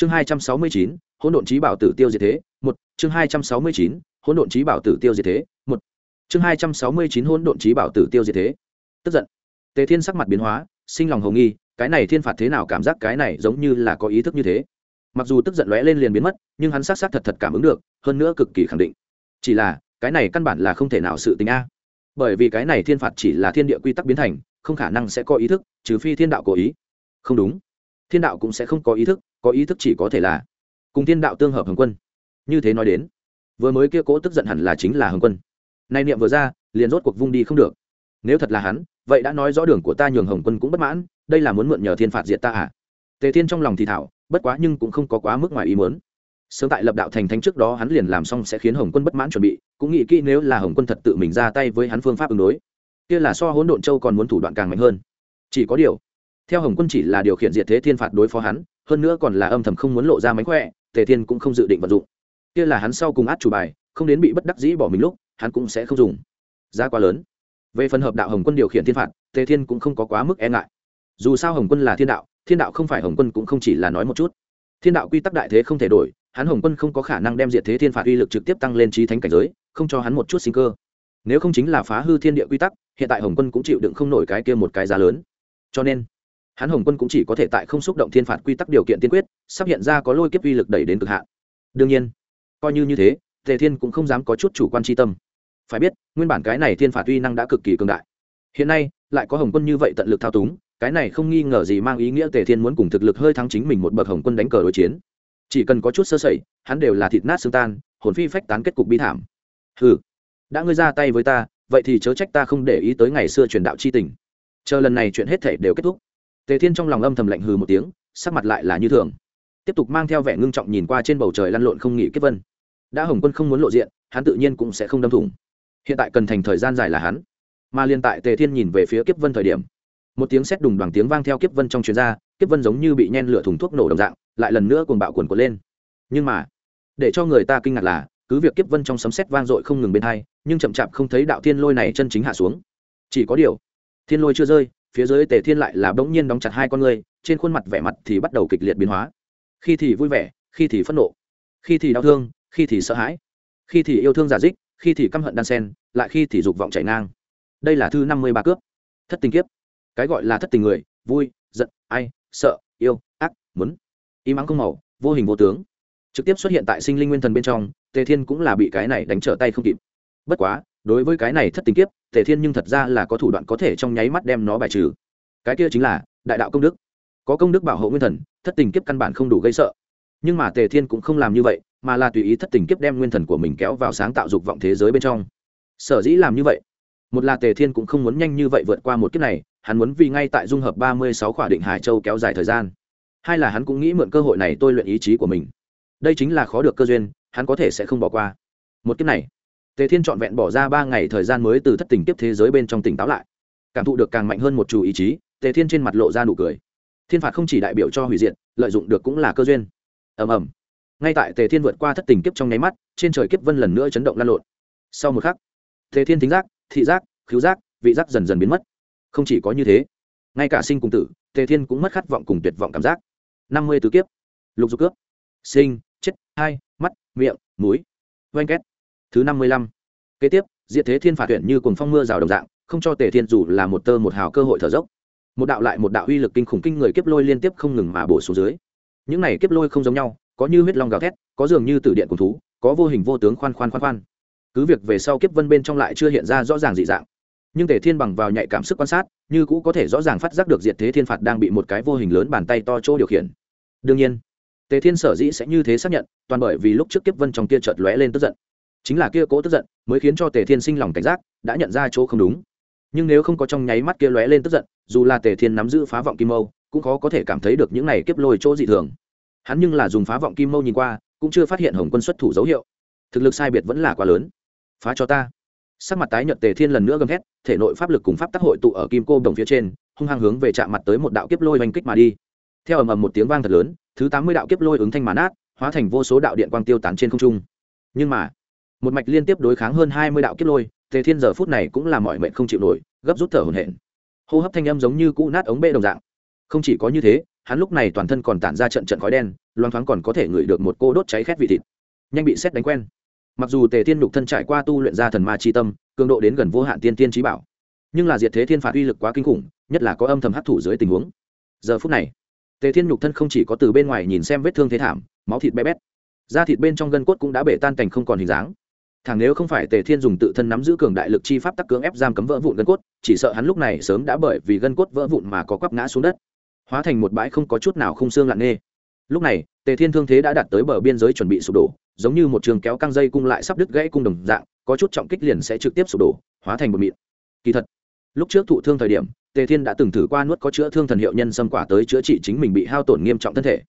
chương hai trăm sáu mươi chín, hỗn độn trí bảo tử tiêu diệt thế, một. Chương hai trăm sáu mươi chín, hỗn độn trí bảo tử tiêu diệt thế, một. Chương hai trăm sáu mươi chín, hỗn độn trí bảo tử tiêu diệt thế. Tức giận. Tề thiên sắc mặt biến hóa, sinh lòng hồng nghi, cái này thiên phạt thế nào cảm giác cái này giống như là có ý thức như thế. Mặc dù tức giận lóe lên liền biến mất, nhưng hắn xác xác thật thật cảm ứng được, hơn nữa cực kỳ khẳng định. Chỉ là, cái này căn bản là không thể nào sự tình a. Bởi vì cái này thiên phạt chỉ là thiên địa quy tắc biến thành, không khả năng sẽ có ý thức, trừ phi thiên đạo cố ý. Không đúng thiên đạo cũng sẽ không có ý thức, có ý thức chỉ có thể là cùng thiên đạo tương hợp hồng quân. Như thế nói đến, vừa mới kia cố tức giận hẳn là chính là hồng quân. Nay niệm vừa ra, liền rốt cuộc vung đi không được. Nếu thật là hắn, vậy đã nói rõ đường của ta nhường hồng quân cũng bất mãn, đây là muốn mượn nhờ thiên phạt diệt ta à? Tề thiên trong lòng thì thảo, bất quá nhưng cũng không có quá mức ngoài ý muốn. Sớm tại lập đạo thành thánh trước đó hắn liền làm xong sẽ khiến hồng quân bất mãn chuẩn bị, cũng nghĩ kỹ nếu là hồng quân thật tự mình ra tay với hắn phương pháp ứng đối. Kia là so hỗn độn châu còn muốn thủ đoạn càng mạnh hơn. Chỉ có điều theo hồng quân chỉ là điều khiển diệt thế thiên phạt đối phó hắn, hơn nữa còn là âm thầm không muốn lộ ra mánh khỏe, tề thiên cũng không dự định vận dụng. Kia là hắn sau cùng át chủ bài, không đến bị bất đắc dĩ bỏ mình lúc, hắn cũng sẽ không dùng. Giá quá lớn. Về phần hợp đạo hồng quân điều khiển thiên phạt, tề thiên cũng không có quá mức e ngại. Dù sao hồng quân là thiên đạo thiên đạo không phải hồng quân cũng không chỉ là nói một chút. Thiên đạo quy tắc đại thế không thể đổi, hắn hồng quân không có khả năng đem diệt thế thiên phạt uy lực trực tiếp tăng lên trí thánh cảnh giới, không cho hắn một chút sinh cơ. Nếu không chính là phá hư thiên địa quy tắc, hiện tại hồng quân cũng chịu đựng không nổi cái kia một cái giá lớn. Cho nên hắn hồng quân cũng chỉ có thể tại không xúc động thiên phạt quy tắc điều kiện tiên quyết, sắp hiện ra có lôi kiếp uy lực đẩy đến cực hạn. Đương nhiên, coi như như thế, tề thiên cũng không dám có chút chủ quan tri tâm. Phải biết, nguyên bản cái này thiên phạt uy năng đã cực kỳ cường đại. Hiện nay, lại có hồng quân như vậy tận lực thao túng, cái này không nghi ngờ gì mang ý nghĩa tề thiên muốn cùng thực lực hơi thắng chính mình một bậc hồng quân đánh cờ đối chiến. Chỉ cần có chút sơ sẩy, hắn đều là thịt nát xương tan, hồn phi phách tán kết cục bi thảm. Hừ, đã ngươi ra tay với ta, vậy thì chớ trách ta không để ý tới ngày xưa truyền đạo c h i tình. Chờ lần này chuyện hết thể đều kết thúc tề thiên trong lòng âm thầm lạnh hừ một tiếng, sắc mặt lại là như thường. Tiếp tục mang theo vẻ ngưng trọng nhìn qua trên bầu trời lăn lộn không nghỉ kết vân. Đã hồng quân không muốn lộ diện, hắn tự nhiên cũng sẽ không đâm thủng. Hiện tại cần thành thời gian dài là hắn. Mà liên tại tề thiên nhìn về phía kiếp vân thời điểm, một tiếng sét đùng đoàn tiếng vang theo kiếp vân trong chuyến ra, kiếp vân giống như bị nhen lửa thùng thuốc nổ đồng dạng, lại lần nữa cuồng bạo cuồn cuộn lên. Nhưng mà, để cho người ta kinh ngạc là, cứ việc kiếp vân trong sấm sét vang dội không ngừng bên hai, nhưng chậm chạp không thấy đạo thiên lôi này chân chính hạ xuống. Chỉ có điều, thiên lôi chưa rơi phía dưới tề thiên lại là bỗng nhiên đóng chặt hai con người trên khuôn mặt vẻ mặt thì bắt đầu kịch liệt biến hóa. Khi thì vui vẻ, khi thì phẫn nộ, khi thì đau thương, khi thì sợ hãi, khi thì yêu thương giả dích, khi thì căm hận đan sen, lại khi thì dục vọng chảy ngang. Đây là thư năm mươi ba cướp thất tình kiếp. Cái gọi là thất tình người, vui, giận, ai, sợ, yêu, ác, muốn. Y mắng không màu, vô hình vô tướng. Trực tiếp xuất hiện tại sinh linh nguyên thần bên trong, tề thiên cũng là bị cái này đánh trở tay không kịp. Bất quá đối với cái này thất tình kiếp, tề thiên nhưng thật ra là có thủ đoạn có thể trong nháy mắt đem nó bài trừ. Cái kia chính là, đại đạo công đức. Có công đức bảo hộ nguyên thần, thất tình kiếp căn bản không đủ gây sợ. Nhưng mà tề thiên cũng không làm như vậy, mà là tùy ý thất tình kiếp đem nguyên thần của mình kéo vào sáng tạo dục vọng thế giới bên trong. Sở dĩ làm như vậy? Một là tề thiên cũng không muốn nhanh như vậy vượt qua một kiếp này, hắn muốn vì ngay tại dung hợp ba mươi sáu khỏa định hải châu kéo dài thời gian. Hai là hắn cũng nghĩ mượn cơ hội này tôi luyện ý chí của mình. Đây chính là khó được cơ duyên, hắn có thể sẽ không bỏ qua. Một kiếp này tề thiên trọn vẹn bỏ ra ba ngày thời gian mới từ thất tình tiếp thế giới bên trong tỉnh táo lại. Cảm thụ được càng mạnh hơn một chủ ý chí, tề thiên trên mặt lộ ra nụ cười. Thiên phạt không chỉ đại biểu cho hủy diệt, lợi dụng được cũng là cơ duyên. Ầm ầm. Ngay tại tề thiên vượt qua thất tình kiếp trong nháy mắt, trên trời kiếp vân lần nữa chấn động lan lộn. Sau một khắc, tề thiên thính giác, thị giác, khứu giác, vị giác dần dần biến mất. Không chỉ có như thế, ngay cả sinh cùng tử, tề thiên cũng mất khát vọng cùng tuyệt vọng cảm giác. Năm mươi tứ kiếp. Lục dục cướp. Sinh, chết, hai, mắt, miệng, mũi. Oanh két thứ năm mươi lăm. Kế tiếp, diệt thế thiên phạt tuyển như cùng phong mưa rào đồng dạng, không cho tề thiên dù là một tơ một hào cơ hội thở dốc. Một đạo lại một đạo uy lực kinh khủng kinh người kiếp lôi liên tiếp không ngừng mà bổ xuống dưới. Những này kiếp lôi không giống nhau, có như huyết long gào thét, có dường như tử điện cùng thú, có vô hình vô tướng khoan khoan khoan khoan. Cứ việc về sau kiếp vân bên trong lại chưa hiện ra rõ ràng dị dạng, nhưng tề thiên bằng vào nhạy cảm sức quan sát, như cũ có thể rõ ràng phát giác được diệt thế thiên phạt đang bị một cái vô hình lớn bàn tay to chỗ điều khiển. Đương nhiên, tề thiên sở dĩ sẽ như thế xác nhận, toàn bởi vì lúc trước kiếp vân trong kia chợt lóe lên tức giận chính là kia cố tức giận mới khiến cho tề thiên sinh lòng cảnh giác đã nhận ra chỗ không đúng. Nhưng nếu không có trong nháy mắt kia lóe lên tức giận, dù là tề thiên nắm giữ phá vọng kim mâu, cũng khó có thể cảm thấy được những này kiếp lôi chỗ dị thường. Hắn nhưng là dùng phá vọng kim mâu nhìn qua, cũng chưa phát hiện hồng quân xuất thủ dấu hiệu. Thực lực sai biệt vẫn là quá lớn. Phá cho ta. Sắc mặt tái nhợt tề thiên lần nữa gầm hét thể nội pháp lực cùng pháp tác hội tụ ở kim cô đồng phía trên, hung hăng hướng về chạm mặt tới một đạo kiếp lôi oanh kích mà đi. Theo ầm ầm một tiếng vang thật lớn, thứ tám mươi đạo kiếp lôi ứng thanh mán át hóa thành vô số đạo điện quang tiêu tán trên không trung. Nhưng mà một mạch liên tiếp đối kháng hơn hai mươi đạo kiếp lôi, tề thiên giờ phút này cũng là mọi mệnh không chịu nổi, gấp rút thở hổn hển. Hô hấp thanh âm giống như cũ nát ống bê đồng dạng. Không chỉ có như thế, hắn lúc này toàn thân còn tản ra trận trận khói đen, loang thoáng còn có thể ngửi được một cô đốt cháy khét vị thịt. Nhanh bị xét đánh quen. Mặc dù tề thiên nhục thân trải qua tu luyện ra thần ma chi tâm, cường độ đến gần vô hạn tiên tiên trí bảo, nhưng là diệt thế thiên phạt uy lực quá kinh khủng, nhất là có âm thầm hấp thụ dưới tình huống. Giờ phút này, tề thiên nhục thân không chỉ có từ bên ngoài nhìn xem vết thương thế thảm, máu thịt bé bét, da thịt bên trong gân cốt cũng đã bể tan cảnh không còn hình dáng thằng nếu không phải tề thiên dùng tự thân nắm giữ cường đại lực chi pháp tắc cưỡng ép giam cấm vỡ vụn gân cốt, chỉ sợ hắn lúc này sớm đã bởi vì gân cốt vỡ vụn mà có quắp ngã xuống đất. Hóa thành một bãi không có chút nào không xương lặng nê lúc này, tề thiên thương thế đã đạt tới bờ biên giới chuẩn bị sụp đổ, giống như một trường kéo căng dây cung lại sắp đứt gãy cung đồng dạng, có chút trọng kích liền sẽ trực tiếp sụp đổ, hóa thành một mịn. Kỳ thật, lúc trước thụ thương thời điểm, tề thiên đã từng thử qua nuốt có chữa thương thần hiệu nhân xâm quả tới chữa trị chính mình bị hao tổn nghiêm trọng thân thể.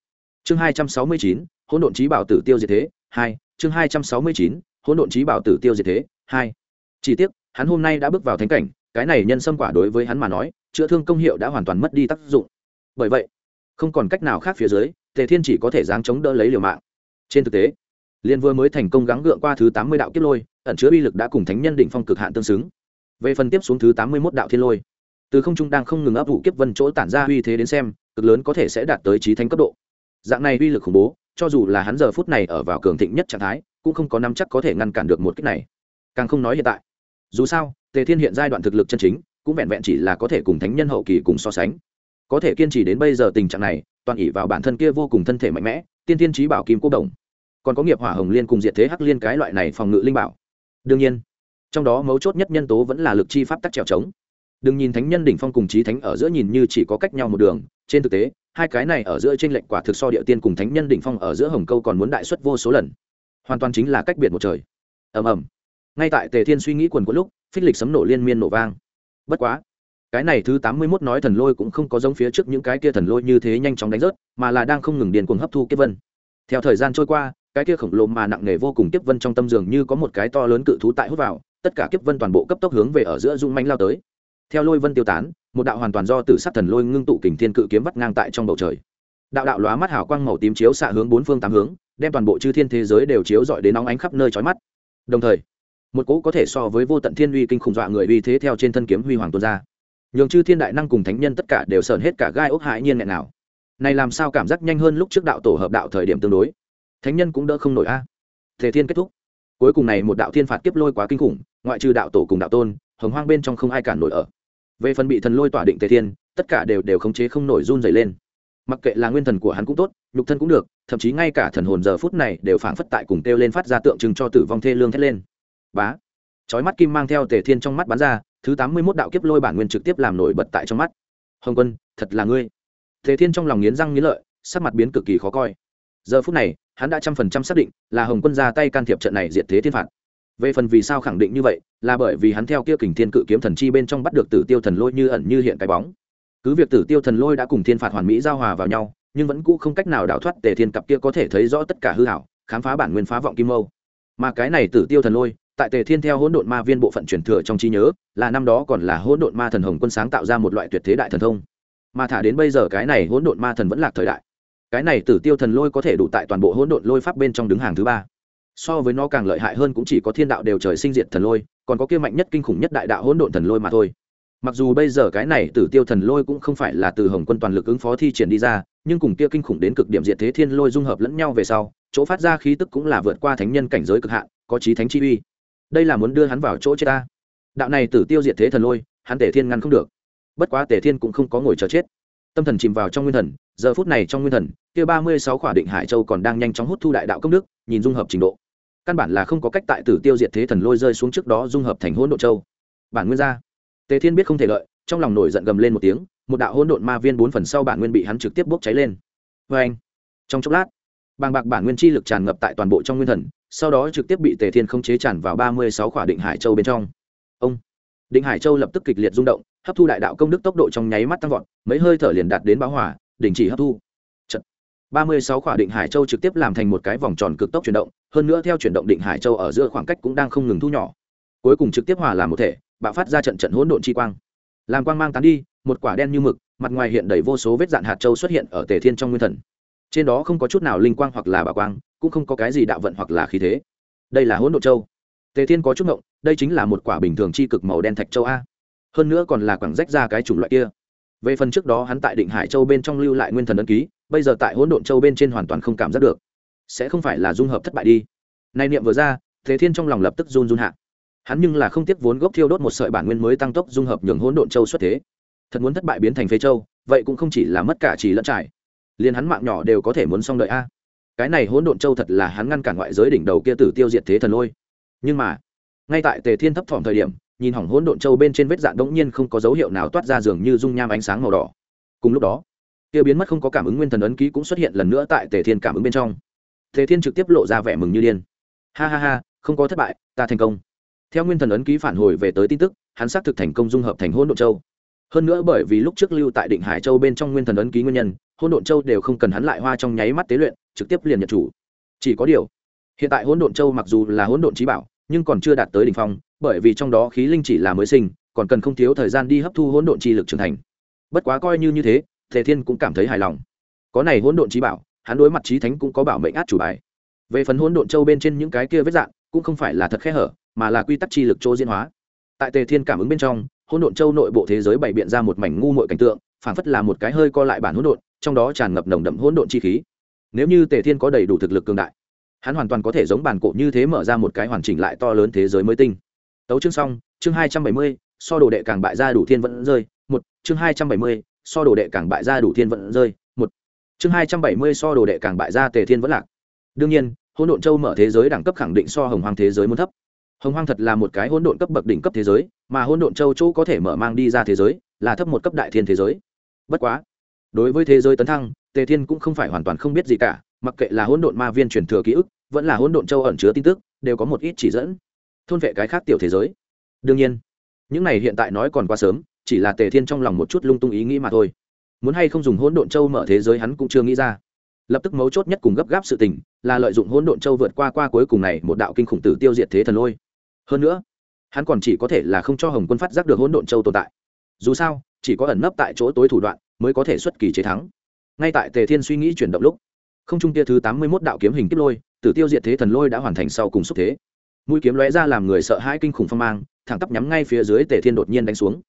Chương hai trăm sáu mươi chín, hỗn độn trí bảo tử tiêu diệt thế, hai, chương hai trăm sáu mươi chín hỗn độn trí bảo tử tiêu diệt thế. Hai, chỉ tiếc, hắn hôm nay đã bước vào thánh cảnh, cái này nhân xâm quả đối với hắn mà nói, chữa thương công hiệu đã hoàn toàn mất đi tác dụng. Bởi vậy, không còn cách nào khác phía dưới, tề thiên chỉ có thể giáng chống đỡ lấy liều mạng. Trên thực tế, liên vừa mới thành công gắng gượng qua thứ tám mươi đạo kiếp lôi, ẩn chứa uy lực đã cùng thánh nhân đỉnh phong cực hạn tương xứng. Về phần tiếp xuống thứ tám mươi mốt đạo thiên lôi, từ không trung đang không ngừng ấp ủ kiếp vân chỗ tản ra uy thế đến xem, cực lớn có thể sẽ đạt tới trí thánh cấp độ. Dạng này uy lực khủng bố, cho dù là hắn giờ phút này ở vào cường thịnh nhất trạng thái cũng không có nắm chắc có thể ngăn cản được một cách này. Càng không nói hiện tại. Dù sao, tề thiên hiện giai đoạn thực lực chân chính, cũng vẹn vẹn chỉ là có thể cùng thánh nhân hậu kỳ cùng so sánh. Có thể kiên trì đến bây giờ tình trạng này, toàn ỉ vào bản thân kia vô cùng thân thể mạnh mẽ, tiên tiên trí bảo kim cô đồng. Còn có nghiệp hỏa hồng liên cùng diệt thế hắc liên cái loại này phòng ngự linh bảo. Đương nhiên, trong đó mấu chốt nhất nhân tố vẫn là lực chi pháp tắc trèo trống. Đừng nhìn thánh nhân đỉnh phong cùng trí thánh ở giữa nhìn như chỉ có cách nhau một đường, trên thực tế, hai cái này ở giữa t r ê n lệch quả thực so địa tiên cùng thánh nhân đỉnh phong ở giữa hồng câu còn muốn đại xuất vô số lần hoàn toàn chính là cách biệt một trời. Ầm ầm. Ngay tại tề thiên suy nghĩ quần có lúc, phích lịch sấm nổ liên miên nổ vang. Bất quá, cái này thứ tám mươi mốt nói thần lôi cũng không có giống phía trước những cái kia thần lôi như thế nhanh chóng đánh rớt, mà là đang không ngừng điền cuồng hấp thu kiếp vân. Theo thời gian trôi qua, cái kia khổng lồ mà nặng nề vô cùng kiếp vân trong tâm dường như có một cái to lớn cự thú tại hút vào, tất cả kiếp vân toàn bộ cấp tốc hướng về ở giữa dung manh lao tới. Theo lôi vân tiêu tán, một đạo hoàn toàn do tử sát thần lôi ngưng tụ kình thiên cự kiếm vắt ngang tại trong bầu trời đạo đạo lóa mắt hào quang màu tím chiếu xạ hướng bốn phương tám hướng, đem toàn bộ chư thiên thế giới đều chiếu rọi đến nóng ánh khắp nơi trói mắt. Đồng thời, một cỗ có thể so với vô tận thiên uy kinh khủng dọa người uy thế theo trên thân kiếm huy hoàng tuôn ra. Nhường chư thiên đại năng cùng thánh nhân tất cả đều sờn hết cả gai ốc hãi nhiên nghẹn nào. Này làm sao cảm giác nhanh hơn lúc trước đạo tổ hợp đạo thời điểm tương đối. Thánh nhân cũng đỡ không nổi a. Thể thiên kết thúc. Cuối cùng này một đạo thiên phạt kiếp lôi quá kinh khủng, ngoại trừ đạo tổ cùng đạo tôn, hồng hoang bên trong không ai cản nổi ở. Về phần bị thần lôi tỏa định tề thiên, tất cả đều đều khống chế không nổi run dày lên mặc kệ là nguyên thần của hắn cũng tốt, nhục thân cũng được, thậm chí ngay cả thần hồn giờ phút này đều phảng phất tại cùng kêu lên phát ra tượng trưng cho tử vong thê lương thét lên. Bá. Chói mắt kim mang theo tề thiên trong mắt bắn ra, thứ tám mươi mốt đạo kiếp lôi bản nguyên trực tiếp làm nổi bật tại trong mắt. Hồng quân, thật là ngươi. Tề thiên trong lòng nghiến răng nghiến lợi, sắc mặt biến cực kỳ khó coi. Giờ phút này, hắn đã trăm phần trăm xác định là hồng quân ra tay can thiệp trận này diệt thế thiên phạt. Về phần vì sao khẳng định như vậy, là bởi vì hắn theo kia kình thiên cự kiếm thần chi bên trong bắt được tử tiêu thần lôi như ẩn như hiện cái bóng cứ việc tử tiêu thần lôi đã cùng thiên phạt hoàn mỹ giao hòa vào nhau, nhưng vẫn cũ không cách nào đào thoát tề thiên cặp kia có thể thấy rõ tất cả hư hảo, khám phá bản nguyên phá vọng kim mâu. Mà cái này tử tiêu thần lôi, tại tề thiên theo hỗn độn ma viên bộ phận truyền thừa trong trí nhớ, là năm đó còn là hỗn độn ma thần hồng quân sáng tạo ra một loại tuyệt thế đại thần thông. Mà thả đến bây giờ cái này hỗn độn ma thần vẫn là thời đại. Cái này tử tiêu thần lôi có thể đủ tại toàn bộ hỗn độn lôi pháp bên trong đứng hàng thứ ba. So với nó càng lợi hại hơn cũng chỉ có thiên đạo đều trời sinh diệt thần lôi, còn có kia mạnh nhất kinh khủng nhất đại đạo hỗn độn thần lôi mà thôi mặc dù bây giờ cái này tử tiêu thần lôi cũng không phải là từ hồng quân toàn lực ứng phó thi triển đi ra, nhưng cùng kia kinh khủng đến cực điểm diệt thế thiên lôi dung hợp lẫn nhau về sau, chỗ phát ra khí tức cũng là vượt qua thánh nhân cảnh giới cực hạn, có trí thánh chi uy. Đây là muốn đưa hắn vào chỗ chết ta. Đạo này tử tiêu diệt thế thần lôi, hắn tể thiên ngăn không được. Bất quá tể thiên cũng không có ngồi chờ chết. Tâm thần chìm vào trong nguyên thần, giờ phút này trong nguyên thần, kia ba mươi sáu khỏa định hải châu còn đang nhanh chóng hút thu đại đạo công đức, nhìn dung hợp trình độ. Căn bản là không có cách tại tử tiêu diệt thế thần lôi rơi xuống trước đó dung hợp thành hỗn độ châu. Bản nguyên gia tề thiên biết không thể lợi, trong lòng nổi giận gầm lên một tiếng, một đạo hỗn độn ma viên bốn phần sau bản nguyên bị hắn trực tiếp bốc cháy lên. Vê anh trong chốc lát, bàng bạc bản nguyên chi lực tràn ngập tại toàn bộ trong nguyên thần, sau đó trực tiếp bị tề thiên không chế tràn vào ba mươi sáu khỏa định hải châu bên trong. Ông! Định hải châu lập tức kịch liệt rung động, hấp thu đại đạo công đức tốc độ trong nháy mắt tăng vọt, mấy hơi thở liền đạt đến báo hỏa đình chỉ hấp thu. Ba mươi sáu khỏa định hải châu trực tiếp làm thành một cái vòng tròn cực tốc chuyển động, hơn nữa theo chuyển động định hải châu ở giữa khoảng cách cũng đang không ngừng thu nhỏ. Cuối cùng trực tiếp hòa làm một thể bạo phát ra trận trận hỗn độn chi quang. Làm quang mang tán đi, một quả đen như mực, mặt ngoài hiện đầy vô số vết dạn hạt châu xuất hiện ở tề thiên trong nguyên thần. Trên đó không có chút nào linh quang hoặc là bảo quang, cũng không có cái gì đạo vận hoặc là khí thế. Đây là hỗn độn châu. Tề thiên có chút ngộng, đây chính là một quả bình thường chi cực màu đen thạch châu a. Hơn nữa còn là quảng rách ra cái chủng loại kia. Về phần trước đó hắn tại định hải châu bên trong lưu lại nguyên thần ấn ký, bây giờ tại hỗn độn châu bên trên hoàn toàn không cảm giác được. Sẽ không phải là dung hợp thất bại đi. Nay niệm vừa ra thế thiên trong lòng lập tức run run hạ hắn nhưng là không tiếc vốn gốc thiêu đốt một sợi bản nguyên mới tăng tốc dung hợp nhường hỗn độn châu xuất thế. Thật muốn thất bại biến thành phế châu, vậy cũng không chỉ là mất cả chỉ lẫn trải. Liền hắn mạng nhỏ đều có thể muốn xong đợi a. Cái này hỗn độn châu thật là hắn ngăn cản ngoại giới đỉnh đầu kia tử tiêu diệt thế thần lôi. Nhưng mà, ngay tại tề thiên thấp thỏm thời điểm, nhìn hỏng hỗn độn châu bên trên vết dạn đống nhiên không có dấu hiệu nào toát ra dường như dung nham ánh sáng màu đỏ. Cùng lúc đó, kia biến mất không có cảm ứng nguyên thần ấn ký cũng xuất hiện lần nữa tại tề thiên cảm ứng bên trong. Tề thiên trực tiếp lộ ra vẻ mừng như điên. Ha ha ha, không có thất bại, ta thành công theo nguyên thần ấn ký phản hồi về tới tin tức, hắn xác thực thành công dung hợp thành hỗn độn châu. Hơn nữa bởi vì lúc trước lưu tại định hải châu bên trong nguyên thần ấn ký nguyên nhân, hỗn độn châu đều không cần hắn lại hoa trong nháy mắt tế luyện, trực tiếp liền nhận chủ. Chỉ có điều, hiện tại hỗn độn châu mặc dù là hỗn độn trí bảo, nhưng còn chưa đạt tới đỉnh phong, bởi vì trong đó khí linh chỉ là mới sinh, còn cần không thiếu thời gian đi hấp thu hỗn độn chi lực trưởng thành. Bất quá coi như như thế thể thiên cũng cảm thấy hài lòng. Có này hỗn độn trí bảo, hắn đối mặt trí thánh cũng có bảo mệnh át chủ bài. Về phần hỗn độn châu bên trên những cái kia vết dạng cũng không phải là thật khe hở, mà là quy tắc chi lực chỗ diễn hóa. Tại tề thiên cảm ứng bên trong, hỗn độn châu nội bộ thế giới bày biện ra một mảnh ngu muội cảnh tượng, phảng phất là một cái hơi co lại bản hỗn độn, trong đó tràn ngập nồng đậm hỗn độn chi khí. Nếu như tề thiên có đầy đủ thực lực cường đại, hắn hoàn toàn có thể giống bản cổ như thế mở ra một cái hoàn chỉnh lại to lớn thế giới mới tinh. Tấu chương xong, chương hai trăm bảy mươi, so đồ đệ càng bại ra đủ thiên vẫn rơi, một, chương hai trăm bảy mươi, so đồ đệ càng bại ra đủ thiên vẫn rơi, một, chương hai trăm bảy mươi, so đồ đệ càng bại ra tề thiên vẫn lạc. Đương nhiên hỗn độn châu mở thế giới đẳng cấp khẳng định so hồng hoang thế giới muốn thấp. Hồng hoang thật là một cái hỗn độn cấp bậc đỉnh cấp thế giới, mà hỗn độn châu chỗ có thể mở mang đi ra thế giới là thấp một cấp đại thiên thế giới. Bất quá, đối với thế giới tấn thăng, tề thiên cũng không phải hoàn toàn không biết gì cả, mặc kệ là hỗn độn ma viên truyền thừa ký ức, vẫn là hỗn độn châu ẩn chứa tin tức, đều có một ít chỉ dẫn, thôn vệ cái khác tiểu thế giới. Đương nhiên, những này hiện tại nói còn quá sớm, chỉ là tề thiên trong lòng một chút lung tung ý nghĩ mà thôi. Muốn hay không dùng hỗn độn châu mở thế giới hắn cũng chưa nghĩ ra. Lập tức mấu chốt nhất cùng gấp gáp sự tình là lợi dụng hỗn độn châu vượt qua qua cuối cùng này một đạo kinh khủng tử tiêu diệt thế thần lôi. Hơn nữa, hắn còn chỉ có thể là không cho hồng quân phát giác được hỗn độn châu tồn tại. Dù sao, chỉ có ẩn nấp tại chỗ tối thủ đoạn mới có thể xuất kỳ chế thắng. Ngay tại tề thiên suy nghĩ chuyển động lúc, không trung tia thứ tám mươi mốt đạo kiếm hình kiếp lôi, tử tiêu diệt thế thần lôi đã hoàn thành sau cùng xúc thế. Mũi kiếm lóe ra làm người sợ hãi kinh khủng phong mang, thẳng tắp nhắm ngay phía dưới tề thiên đột nhiên đánh xuống.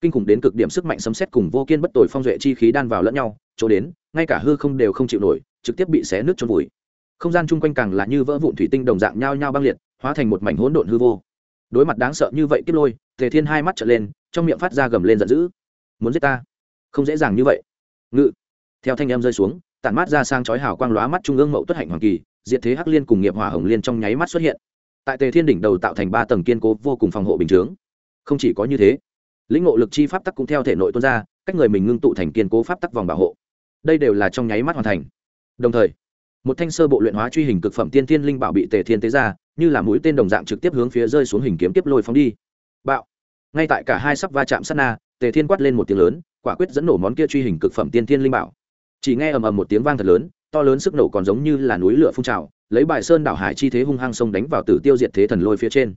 Kinh khủng đến cực điểm sức mạnh sấm xét cùng vô kiên bất tội phong duệ chi khí đan vào lẫn nhau, chỗ đến, ngay cả hư không đều không chịu nổi, trực tiếp bị xé nước trôn vùi không gian chung quanh càng là như vỡ vụn thủy tinh đồng dạng nhao nhao băng liệt, hóa thành một mảnh hỗn độn hư vô. Đối mặt đáng sợ như vậy kiếp lôi, tề thiên hai mắt trở lên, trong miệng phát ra gầm lên giận dữ. Muốn giết ta? Không dễ dàng như vậy. Ngự. Theo thanh em rơi xuống, tản mát ra sang chói hào quang lóa mắt trung ương mậu tuất hạnh hoàng kỳ, diệt thế hắc liên cùng nghiệp hỏa hồng liên trong nháy mắt xuất hiện. Tại tề thiên đỉnh đầu tạo thành ba tầng kiên cố vô cùng phòng hộ bình chướng. Không chỉ có như thế, lĩnh ngộ lực chi pháp tắc cũng theo thể nội tuôn ra, cách người mình ngưng tụ thành kiên cố pháp tắc vòng bảo hộ. Đây đều là trong nháy mắt hoàn thành. Đồng thời một thanh sơ bộ luyện hóa truy hình cực phẩm tiên thiên linh bảo bị tề thiên tế ra, như là mũi tên đồng dạng trực tiếp hướng phía rơi xuống hình kiếm tiếp lôi phóng đi. Bạo. Ngay tại cả hai sắp va chạm sát na, tề thiên quát lên một tiếng lớn, quả quyết dẫn nổ món kia truy hình cực phẩm tiên thiên linh bảo. Chỉ nghe ầm ầm một tiếng vang thật lớn, to lớn sức nổ còn giống như là núi lửa phun trào, lấy bài sơn đảo hải chi thế hung hăng sông đánh vào tử tiêu diệt thế thần lôi phía trên.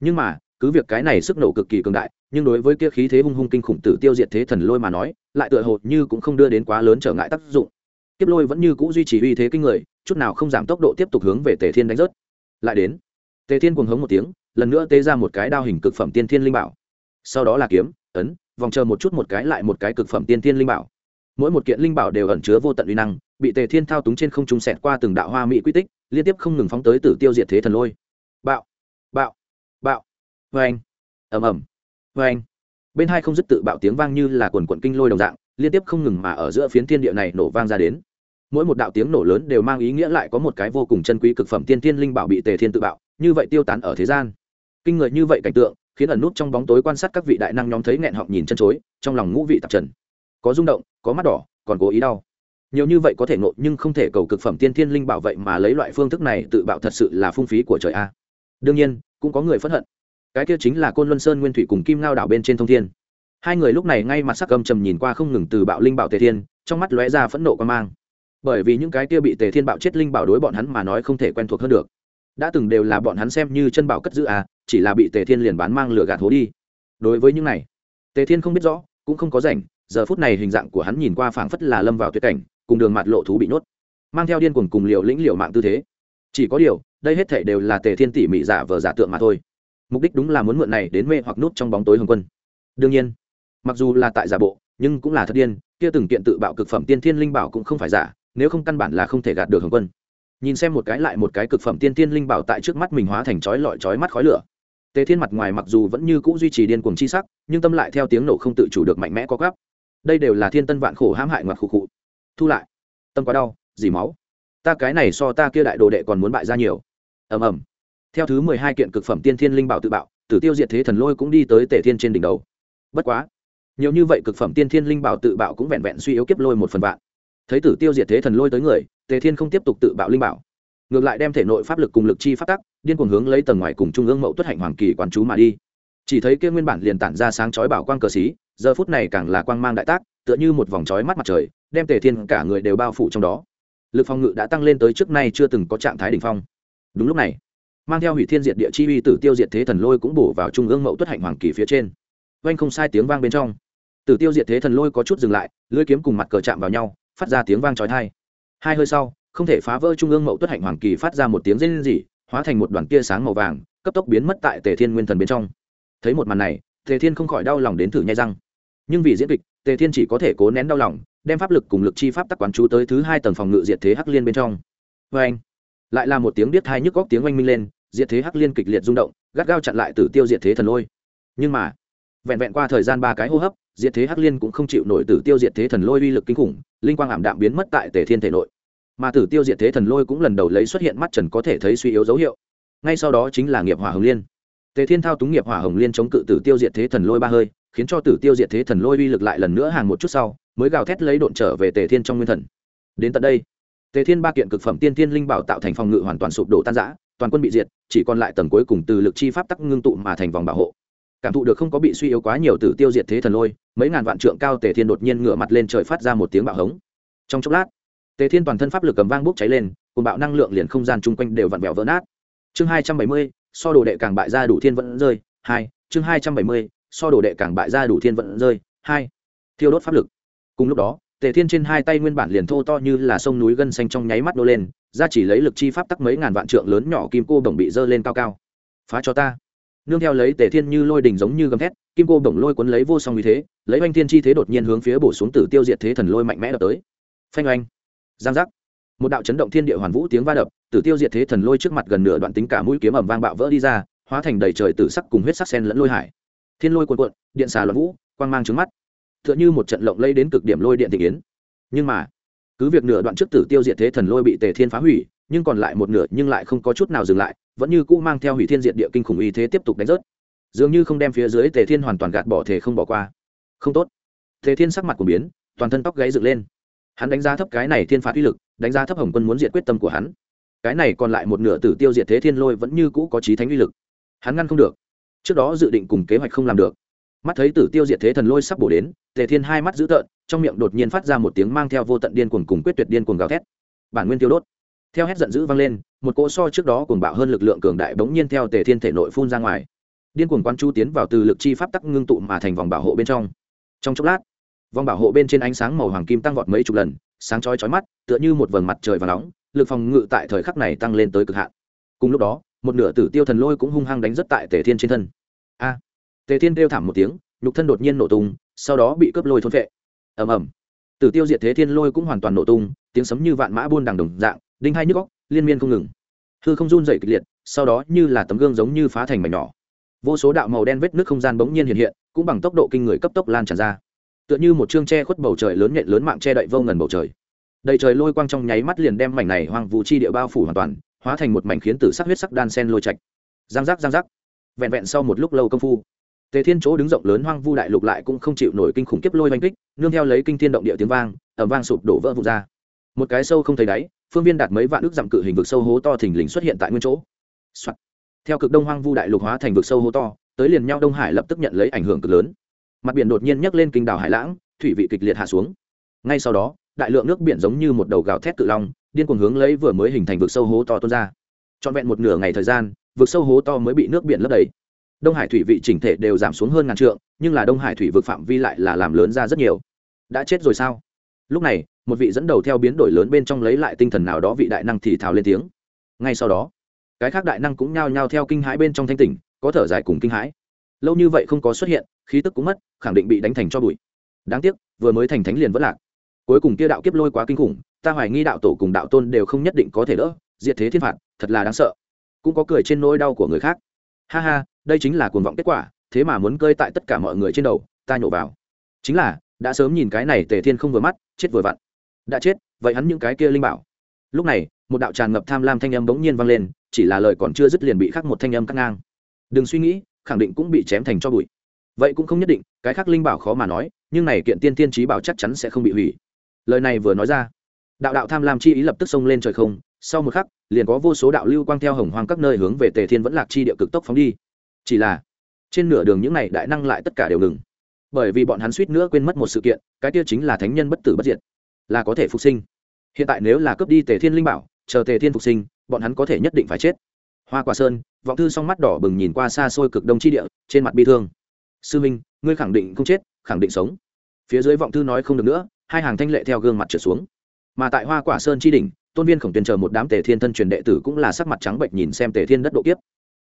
Nhưng mà, cứ việc cái này sức nổ cực kỳ cường đại, nhưng đối với kia khí thế hung hung kinh khủng tử tiêu diệt thế thần lôi mà nói, lại tựa hồ như cũng không đưa đến quá lớn trở ngại tác dụng. Kiếp lôi vẫn như cũ duy trì uy thế kinh người chút nào không giảm tốc độ tiếp tục hướng về tề thiên đánh rớt. Lại đến, tề thiên cuồng hống một tiếng, lần nữa tê ra một cái đao hình cực phẩm tiên thiên linh bảo. Sau đó là kiếm, ấn, vòng chờ một chút một cái lại một cái cực phẩm tiên thiên linh bảo. Mỗi một kiện linh bảo đều ẩn chứa vô tận uy năng, bị tề thiên thao túng trên không trung sẹt qua từng đạo hoa mỹ quy tích, liên tiếp không ngừng phóng tới tử tiêu diệt thế thần lôi. Bạo bạo bạo. Vê anh, ầm ầm. Vê anh. Bên hai không dứt tự bạo tiếng vang như là quần quận kinh lôi đồng dạng, liên tiếp không ngừng mà ở giữa phiến thiên địa này nổ vang ra đến mỗi một đạo tiếng nổ lớn đều mang ý nghĩa lại có một cái vô cùng chân quý cực phẩm tiên thiên linh bảo bị tề thiên tự bạo, như vậy tiêu tán ở thế gian. Kinh người như vậy cảnh tượng, khiến ẩn nút trong bóng tối quan sát các vị đại năng nhóm thấy nghẹn họng nhìn chân chối, trong lòng ngũ vị tạp trần. Có rung động, có mắt đỏ, còn cố ý đau. Nhiều như vậy có thể nộ nhưng không thể cầu cực phẩm tiên thiên linh bảo vậy mà lấy loại phương thức này tự bạo thật sự là phung phí của trời a. Đương nhiên, cũng có người phẫn hận. Cái kia chính là côn luân sơn nguyên thủy cùng kim ngao đảo bên trên thông thiên. Hai người lúc này ngay mặt sắc âm trầm nhìn qua không ngừng từ bạo linh bảo tề thiên, trong mắt lóe ra phẫn nộ quan mang bởi vì những cái kia bị tề thiên bạo chết linh bảo đối bọn hắn mà nói không thể quen thuộc hơn được. Đã từng đều là bọn hắn xem như chân bảo cất giữ à chỉ là bị tề thiên liền bán mang lửa gạt hố đi. Đối với những này, tề thiên không biết rõ, cũng không có rảnh, giờ phút này hình dạng của hắn nhìn qua phảng phất là lâm vào tuyệt cảnh, cùng đường mặt lộ thú bị nhốt. Mang theo điên cuồng cùng liều lĩnh liều mạng tư thế. Chỉ có điều, đây hết thể đều là tề thiên tỉ mỉ giả vờ giả tượng mà thôi. Mục đích đúng là muốn mượn này đến mê hoặc nút trong bóng tối hồng quân. Đương nhiên, mặc dù là tại giả bộ, nhưng cũng là thật điên, kia từng kiện tự bạo cực phẩm tiên thiên linh bảo cũng không phải giả nếu không căn bản là không thể gạt được hồng quân. Nhìn xem một cái lại một cái cực phẩm tiên thiên linh bảo tại trước mắt mình hóa thành chói lọi chói mắt khói lửa. Tề thiên mặt ngoài mặc dù vẫn như cũ duy trì điên cuồng chi sắc, nhưng tâm lại theo tiếng nổ không tự chủ được mạnh mẽ có gấp đây đều là thiên tân vạn khổ hãm hại ngoặt khụ khụ. Thu lại. Tâm quá đau, dì máu. Ta cái này so ta kia đại đồ đệ còn muốn bại ra nhiều. Ầm ầm. Theo thứ mười hai kiện cực phẩm tiên thiên linh bảo tự bạo, tử tiêu diệt thế thần lôi cũng đi tới tề thiên trên đỉnh đầu. Bất quá, nhiều như vậy cực phẩm tiên thiên linh bảo tự bạo cũng vẹn vẹn suy yếu kiếp lôi một phần vạn thấy tử tiêu diệt thế thần lôi tới người, tề thiên không tiếp tục tự bạo linh bảo. Ngược lại đem thể nội pháp lực cùng lực chi phát tắc, điên cuồng hướng lấy tầng ngoài cùng trung ương mậu tuất hạnh hoàng kỳ quán chú mà đi. Chỉ thấy kia nguyên bản liền tản ra sáng chói bảo quang cờ xí, giờ phút này càng là quang mang đại tác, tựa như một vòng chói mắt mặt trời, đem tề thiên cả người đều bao phủ trong đó. Lực phòng ngự đã tăng lên tới trước nay chưa từng có trạng thái đỉnh phong. Đúng lúc này, mang theo hủy thiên diệt địa chi uy tử tiêu diệt thế thần lôi cũng bổ vào trung ương mậu tuất hạnh hoàng kỳ phía trên. Oanh không sai tiếng vang bên trong. Tử tiêu diệt thế thần lôi có chút dừng lại, lưỡi kiếm cùng mặt cờ chạm vào nhau phát ra tiếng vang trói thai hai hơi sau, không thể phá vỡ trung ương mậu tuất hạnh hoàng kỳ phát ra một tiếng rên rỉ, hóa thành một đoàn tia sáng màu vàng, cấp tốc biến mất tại tề thiên nguyên thần bên trong. Thấy một màn này, tề thiên không khỏi đau lòng đến thử nhai răng. Nhưng vì diễn kịch, tề thiên chỉ có thể cố nén đau lòng, đem pháp lực cùng lực chi pháp tắc quán chú tới thứ hai tầng phòng ngự diệt thế hắc liên bên trong. Vê anh, lại là một tiếng biết thai nhức góc tiếng oanh minh lên, diệt thế hắc liên kịch liệt rung động, gắt gao chặn lại tử tiêu diệt thế thần lôi. Nhưng mà vẹn vẹn qua thời gian ba cái hô hấp, diệt thế hắc liên cũng không chịu nổi tử tiêu diệt thế thần lôi uy lực kinh khủng, linh quang ảm đạm biến mất tại tề thiên thể nội. Mà tử tiêu diệt thế thần lôi cũng lần đầu lấy xuất hiện mắt trần có thể thấy suy yếu dấu hiệu. Ngay sau đó chính là nghiệp hỏa hồng liên. Tề thiên thao túng nghiệp hỏa hồng liên chống cự tử tiêu diệt thế thần lôi ba hơi, khiến cho tử tiêu diệt thế thần lôi uy lực lại lần nữa hàng một chút sau, mới gào thét lấy độn trở về tề thiên trong nguyên thần. Đến tận đây, tề thiên ba kiện cực phẩm tiên thiên linh bảo tạo thành phòng ngự hoàn toàn sụp đổ tan giã toàn quân bị diệt, chỉ còn lại tầng cuối cùng từ lực chi pháp tắc ngưng tụ mà thành vòng bảo hộ cảm thụ được không có bị suy yếu quá nhiều tử tiêu diệt thế thần lôi, mấy ngàn vạn trượng cao tề thiên đột nhiên ngửa mặt lên trời phát ra một tiếng bạo hống. Trong chốc lát, tề thiên toàn thân pháp lực cầm vang bốc cháy lên, cùng bạo năng lượng liền không gian chung quanh đều vặn vẹo vỡ nát. Chương hai trăm bảy mươi, so đồ đệ càng bại ra đủ thiên vẫn rơi, hai, chương hai trăm bảy mươi, so đồ đệ càng bại ra đủ thiên vẫn rơi, hai. Thiêu đốt pháp lực. Cùng lúc đó, tề thiên trên hai tay nguyên bản liền thô to như là sông núi gân xanh trong nháy mắt nô lên, ra chỉ lấy lực chi pháp tắc mấy ngàn vạn trượng lớn nhỏ kim cô đồng bị dơ lên cao cao. Phá cho ta nương theo lấy tề thiên như lôi đình giống như gầm thét, kim cô bổng lôi cuốn lấy vô song như thế, lấy oanh thiên chi thế đột nhiên hướng phía bổ xuống tử tiêu diệt thế thần lôi mạnh mẽ đập tới. Phanh oanh. Giang giác. Một đạo chấn động thiên địa hoàn vũ tiếng va đập, tử tiêu diệt thế thần lôi trước mặt gần nửa đoạn tính cả mũi kiếm ẩm vang bạo vỡ đi ra, hóa thành đầy trời tử sắc cùng huyết sắc sen lẫn lôi hải. Thiên lôi cuộn cuộn, điện xà loạn vũ, quang mang trứng mắt. T h ư ợ n h ư một trận lộng lây đến cực điểm lôi điện thị kiến nhưng mà, cứ việc nửa đoạn trước tử tiêu diệt thế thần lôi bị tề thiên phá hủy, nhưng còn lại một nửa nhưng lại không có chút nào dừng lại vẫn như cũ mang theo hủy thiên diệt địa kinh khủng uy thế tiếp tục đánh rớt. Dường như không đem phía dưới tề thiên hoàn toàn gạt bỏ thể không bỏ qua. Không tốt. Tề thiên sắc mặt của biến, toàn thân tóc gáy dựng lên. Hắn đánh giá thấp cái này thiên phạt uy lực, đánh giá thấp hồng quân muốn diệt quyết tâm của hắn. Cái này còn lại một nửa tử tiêu diệt thế thiên lôi vẫn như cũ có trí thánh uy lực. Hắn ngăn không được. Trước đó dự định cùng kế hoạch không làm được. Mắt thấy tử tiêu diệt thế thần lôi sắp bổ đến, tề thiên hai mắt dữ tợn, trong miệng đột nhiên phát ra một tiếng mang theo vô tận điên cuồng cùng quyết tuyệt điên cuồng gào thét. Bản nguyên tiêu đốt theo hét giận dữ vang lên, một cỗ so trước đó cuồng bạo hơn lực lượng cường đại bỗng nhiên theo tề thiên thể nội phun ra ngoài. Điên cuồng quan chu tiến vào từ lực chi pháp tắc ngưng tụ mà thành vòng bảo hộ bên trong. Trong chốc lát, vòng bảo hộ bên trên ánh sáng màu hoàng kim tăng vọt mấy chục lần, sáng chói chói mắt, tựa như một vầng mặt trời và nóng, lực phòng ngự tại thời khắc này tăng lên tới cực hạn. Cùng lúc đó, một nửa tử tiêu thần lôi cũng hung hăng đánh rất tại tề thiên trên thân. A! Tề thiên kêu thảm một tiếng, nhục thân đột nhiên nổ tung, sau đó bị cướp lôi thôn vệ ầm ầm. Tử tiêu diệt thế thiên lôi cũng hoàn toàn nổ tung, tiếng sấm như vạn mã buôn đằng đồng dạng đinh hai nhức góc, liên miên không ngừng. Hư không run dày kịch liệt, sau đó như là tấm gương giống như phá thành mảnh nhỏ. Vô số đạo màu đen vết nước không gian bỗng nhiên hiện hiện, cũng bằng tốc độ kinh người cấp tốc lan tràn ra. Tựa như một chương che khuất bầu trời lớn nhện lớn mạng che đậy vô ngần bầu trời. Đầy trời lôi quang trong nháy mắt liền đem mảnh này hoang vu chi địa bao phủ hoàn toàn, hóa thành một mảnh khiến tử sắc huyết sắc đan sen lôi trạch. Giang giác giang giác. Vẹn vẹn sau một lúc lâu công phu, tề thiên chỗ đứng rộng lớn hoang vu đại lục lại cũng không chịu nổi kinh khủng kiếp lôi oanh kích, nương theo lấy kinh thiên động địa tiếng vang ẩm vang sụp đổ vỡ vụt ra. Một cái sâu không thấy đáy phương viên đạt mấy vạn ước dặm cự hình vực sâu hố to thình lình xuất hiện tại nguyên chỗ、Soạn. theo cực đông hoang vu đại lục hóa thành vực sâu hố to, tới liền nhau đông hải lập tức nhận lấy ảnh hưởng cực lớn. Mặt biển đột nhiên nhấc lên kinh đảo hải lãng, thủy vị kịch liệt hạ xuống. Ngay sau đó, đại lượng nước biển giống như một đầu gào thét cự long, điên cuồng hướng lấy vừa mới hình thành vực sâu hố to tuôn ra. Trọn vẹn một nửa ngày thời gian, vực sâu hố to mới bị nước biển lấp đầy. Đông hải thủy vị chỉnh thể đều giảm xuống hơn ngàn trượng, nhưng là đông hải thủy vực phạm vi lại là làm lớn ra rất nhiều. Đã chết rồi sao? Lúc này một vị dẫn đầu theo biến đổi lớn bên trong lấy lại tinh thần nào đó vị đại năng thì thào lên tiếng. Ngay sau đó, cái khác đại năng cũng nhao nhao theo kinh hãi bên trong thanh tỉnh, có thở dài cùng kinh hãi. Lâu như vậy không có xuất hiện, khí tức cũng mất, khẳng định bị đánh thành cho bụi. Đáng tiếc, vừa mới thành thánh liền vẫn lạc. Cuối cùng kia đạo kiếp lôi quá kinh khủng, ta hoài nghi đạo tổ cùng đạo tôn đều không nhất định có thể đỡ, diệt thế thiên phạt, thật là đáng sợ. Cũng có cười trên nỗi đau của người khác. Ha ha, đây chính là cuồng vọng kết quả, thế mà muốn cơi tại tất cả mọi người trên đầu, ta nhổ vào. Chính là, đã sớm nhìn cái này tề thiên không vừa mắt, chết vừa vặn đã chết, vậy hắn những cái kia linh bảo. Lúc này, một đạo tràn ngập tham lam thanh âm bỗng nhiên vang lên, chỉ là lời còn chưa dứt liền bị khắc một thanh âm cắt ngang. Đừng suy nghĩ, khẳng định cũng bị chém thành cho bụi. Vậy cũng không nhất định, cái khác linh bảo khó mà nói, nhưng này kiện tiên tiên trí bảo chắc chắn sẽ không bị hủy. Lời này vừa nói ra, đạo đạo tham lam chi ý lập tức xông lên trời không, sau một khắc, liền có vô số đạo lưu quang theo hồng hoang các nơi hướng về tề thiên vẫn lạc chi địa cực tốc phóng đi. Chỉ là, trên nửa đường những này đại năng lại tất cả đều ngừng. Bởi vì bọn hắn suýt nữa quên mất một sự kiện, cái kia chính là thánh nhân bất tử bất diệt là có thể phục sinh. Hiện tại nếu là cướp đi tề thiên linh bảo, chờ tề thiên phục sinh, bọn hắn có thể nhất định phải chết. Hoa quả sơn, vọng thư song mắt đỏ bừng nhìn qua xa xôi cực đông chi địa, trên mặt bi thương. Sư minh, ngươi khẳng định không chết, khẳng định sống. Phía dưới vọng thư nói không được nữa, hai hàng thanh lệ theo gương mặt trở xuống. Mà tại hoa quả sơn chi đỉnh, tôn viên khổng tuyên chờ một đám tề thiên thân truyền đệ tử cũng là sắc mặt trắng bệnh nhìn xem tề thiên đất độ kiếp.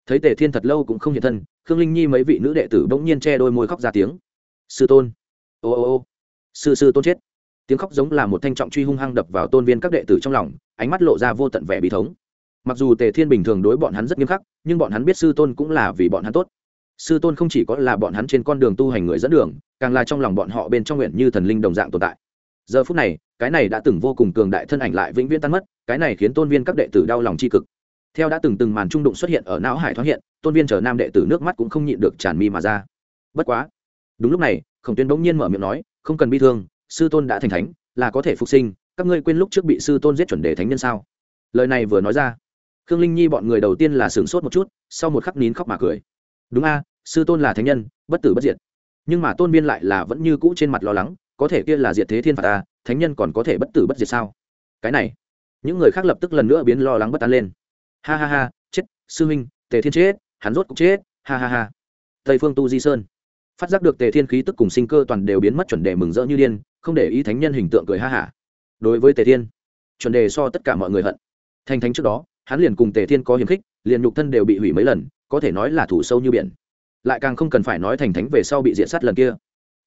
Thấy tề thiên thật lâu cũng không hiện thân, khương linh nhi mấy vị nữ đệ tử bỗng nhiên che đôi môi khóc ra tiếng. Sư tôn. Ô ô ô. Sư sư tôn chết tiếng khóc giống là một thanh trọng truy hung hăng đập vào tôn viên các đệ tử trong lòng, ánh mắt lộ ra vô tận vẻ bị thống. Mặc dù tề thiên bình thường đối bọn hắn rất nghiêm khắc, nhưng bọn hắn biết sư tôn cũng là vì bọn hắn tốt. Sư tôn không chỉ có là bọn hắn trên con đường tu hành người dẫn đường, càng là trong lòng bọn họ bên trong nguyện như thần linh đồng dạng tồn tại. Giờ phút này, cái này đã từng vô cùng cường đại thân ảnh lại vĩnh viễn tan mất, cái này khiến tôn viên các đệ tử đau lòng tri cực. Theo đã từng từng màn trung đụng xuất hiện ở não hải thoáng hiện, tôn viên chờ nam đệ tử nước mắt cũng không nhịn được tràn mi mà ra. Bất quá, đúng lúc này, khổng tuyên bỗng nhiên mở miệng nói, không cần bi thương sư tôn đã thành thánh, là có thể phục sinh, các ngươi quên lúc trước bị sư tôn giết chuẩn đề thánh nhân sao? Lời này vừa nói ra, khương linh nhi bọn người đầu tiên là sửng sốt một chút, sau một khắc nín khóc mà cười. Đúng a, sư tôn là thánh nhân, bất tử bất diệt. Nhưng mà tôn biên lại là vẫn như cũ trên mặt lo lắng, có thể kia là diệt thế thiên phạt ta, thánh nhân còn có thể bất tử bất diệt sao? Cái này, những người khác lập tức lần nữa biến lo lắng bất an lên. Ha ha ha, chết, sư huynh, tề thiên chết, hắn rốt cục chết, ha ha ha. Tây phương tu di sơn. Phát giác được tề thiên khí tức cùng sinh cơ toàn đều biến mất chuẩn đề mừng rỡ như điên không để ý thánh nhân hình tượng cười ha hả. Đối với tề thiên, chuẩn đề so tất cả mọi người hận. Thành thánh trước đó, hắn liền cùng tề thiên có hiềm khích, liền nhục thân đều bị hủy mấy lần, có thể nói là thủ sâu như biển. Lại càng không cần phải nói thành thánh về sau bị diện sát lần kia.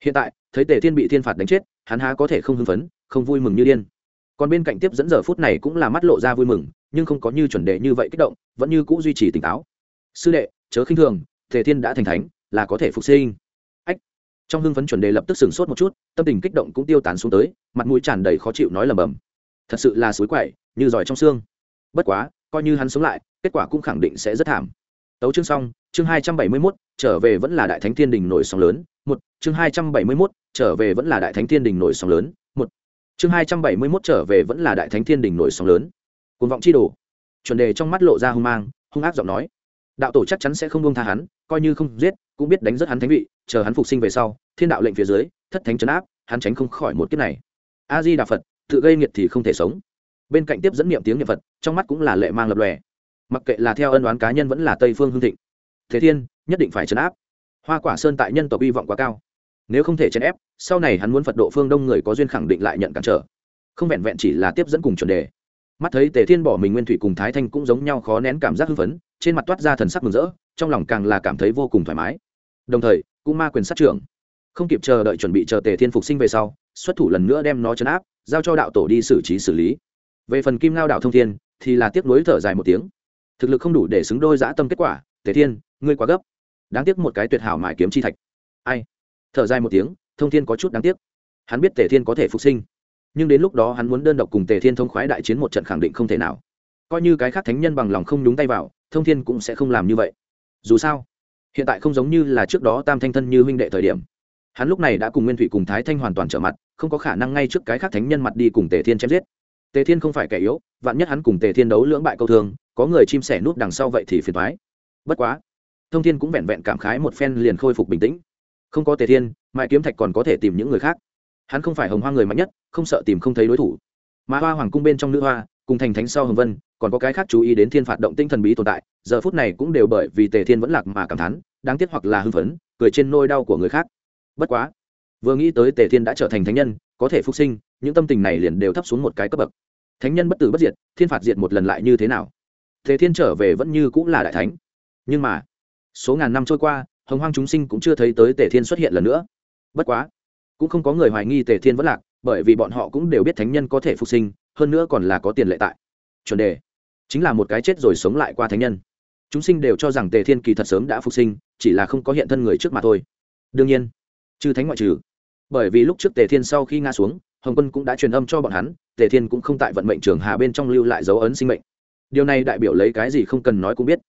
Hiện tại, thấy tề thiên bị thiên phạt đánh chết, hắn há có thể không hưng phấn, không vui mừng như điên. Còn bên cạnh tiếp dẫn giờ phút này cũng là mắt lộ ra vui mừng, nhưng không có như chuẩn đề như vậy kích động, vẫn như c ũ duy trì tỉnh táo. Sư đệ, chớ khinh thường, tề thiên đã thành thánh, là có thể phục sinh trong hưng phấn chuẩn đề lập tức sửng sốt một chút, tâm tình kích động cũng tiêu tán xuống tới, mặt mũi tràn đầy khó chịu nói lầm bầm. Thật sự là suối quậy, như giỏi trong xương. Bất quá, coi như hắn sống lại, kết quả cũng khẳng định sẽ rất thảm. Tấu chương xong, chương hai trăm bảy mươi mốt, trở về vẫn là đại thánh thiên đình nổi sóng lớn. Một, chương hai trăm bảy mươi mốt, trở về vẫn là đại thánh thiên đình nổi sóng lớn. Một, chương hai trăm bảy mươi mốt, trở về vẫn là đại thánh thiên đình nổi sóng lớn. Côn vọng chi đồ. Chuẩn đề trong mắt lộ ra hung mang, hung ác giọng nói. Đạo tổ chắc chắn sẽ không buông tha hắn, coi như không giết, cũng biết đánh rất hắn thánh vị chờ hắn phục sinh về sau, thiên đạo lệnh phía dưới, thất thánh chấn áp, hắn tránh không khỏi một kiếp này. A di đà phật, tự gây nghiệt thì không thể sống. Bên cạnh tiếp dẫn niệm tiếng niệm phật, trong mắt cũng là lệ mang lập lòe. Mặc kệ là theo ân đoán cá nhân vẫn là tây phương hương thịnh. Thế thiên, nhất định phải chấn áp. Hoa quả sơn tại nhân tộc hy vọng quá cao. Nếu không thể chấn ép, sau này hắn muốn phật độ phương đông người có duyên khẳng định lại nhận cản trở. Không vẹn vẹn chỉ là tiếp dẫn cùng chuẩn đề. Mắt thấy tề thiên bỏ mình nguyên thủy cùng thái thanh cũng giống nhau khó nén cảm giác hưng phấn, trên mặt toát ra thần sắc mừng rỡ, trong lòng càng là cảm thấy vô cùng thoải mái. Đồng thời cũng ma quyền sát trưởng. Không kịp chờ đợi chuẩn bị chờ tề thiên phục sinh về sau, xuất thủ lần nữa đem nó chấn áp, giao cho đạo tổ đi xử trí xử lý. Về phần kim ngao đạo thông thiên, thì là tiếc nuối thở dài một tiếng. Thực lực không đủ để xứng đôi dã tâm kết quả, tề thiên, ngươi quá gấp. Đáng tiếc một cái tuyệt hảo mài kiếm chi thạch. Ai? Thở dài một tiếng, thông thiên có chút đáng tiếc. Hắn biết tề thiên có thể phục sinh. Nhưng đến lúc đó hắn muốn đơn độc cùng tề thiên thông khoái đại chiến một trận khẳng định không thể nào. Coi như cái khác thánh nhân bằng lòng không nhúng tay vào, thông thiên cũng sẽ không làm như vậy. Dù sao hiện tại không giống như là trước đó tam thanh thân như huynh đệ thời điểm. Hắn lúc này đã cùng nguyên thủy cùng thái thanh hoàn toàn trở mặt, không có khả năng ngay trước cái khác thánh nhân mặt đi cùng tề thiên chém giết. Tề thiên không phải kẻ yếu, vạn nhất hắn cùng tề thiên đấu lưỡng bại câu thương, có người chim sẻ nút đằng sau vậy thì phiền thoái bất quá, thông thiên cũng vẹn vẹn cảm khái một phen liền khôi phục bình tĩnh. Không có tề thiên mãi kiếm thạch còn có thể tìm những người khác. Hắn không phải hồng hoa người mạnh nhất, không sợ tìm không thấy đối thủ. Mà hoa hoàng cung bên trong nữ hoa cùng thành thánh sau hồng vân, còn có cái khác chú ý đến thiên phạt động tinh thần bí tồn tại, giờ phút này cũng đều bởi vì tề thiên vẫn lạc mà cảm thán, đáng tiếc hoặc là hưng phấn, cười trên nôi đau của người khác. Bất quá, vừa nghĩ tới tề thiên đã trở thành thánh nhân, có thể phục sinh, những tâm tình này liền đều thấp xuống một cái cấp bậc. Thánh nhân bất tử bất diệt, thiên phạt diệt một lần lại như thế nào? Tề thiên trở về vẫn như cũng là đại thánh. Nhưng mà, số ngàn năm trôi qua, hồng hoang chúng sinh cũng chưa thấy tới tề thiên xuất hiện lần nữa. Bất quá, cũng không có người hoài nghi tề thiên vẫn lạc bởi vì bọn họ cũng đều biết thánh nhân có thể phục sinh, hơn nữa còn là có tiền lệ tại. Chuẩn đề, chính là một cái chết rồi sống lại qua thánh nhân. Chúng sinh đều cho rằng tề thiên kỳ thật sớm đã phục sinh, chỉ là không có hiện thân người trước mà thôi. Đương nhiên, chư thánh ngoại trừ, bởi vì lúc trước tề thiên sau khi ngã xuống, hồng quân cũng đã truyền âm cho bọn hắn, tề thiên cũng không tại vận mệnh trường hà bên trong lưu lại dấu ấn sinh mệnh. Điều này đại biểu lấy cái gì không cần nói cũng biết.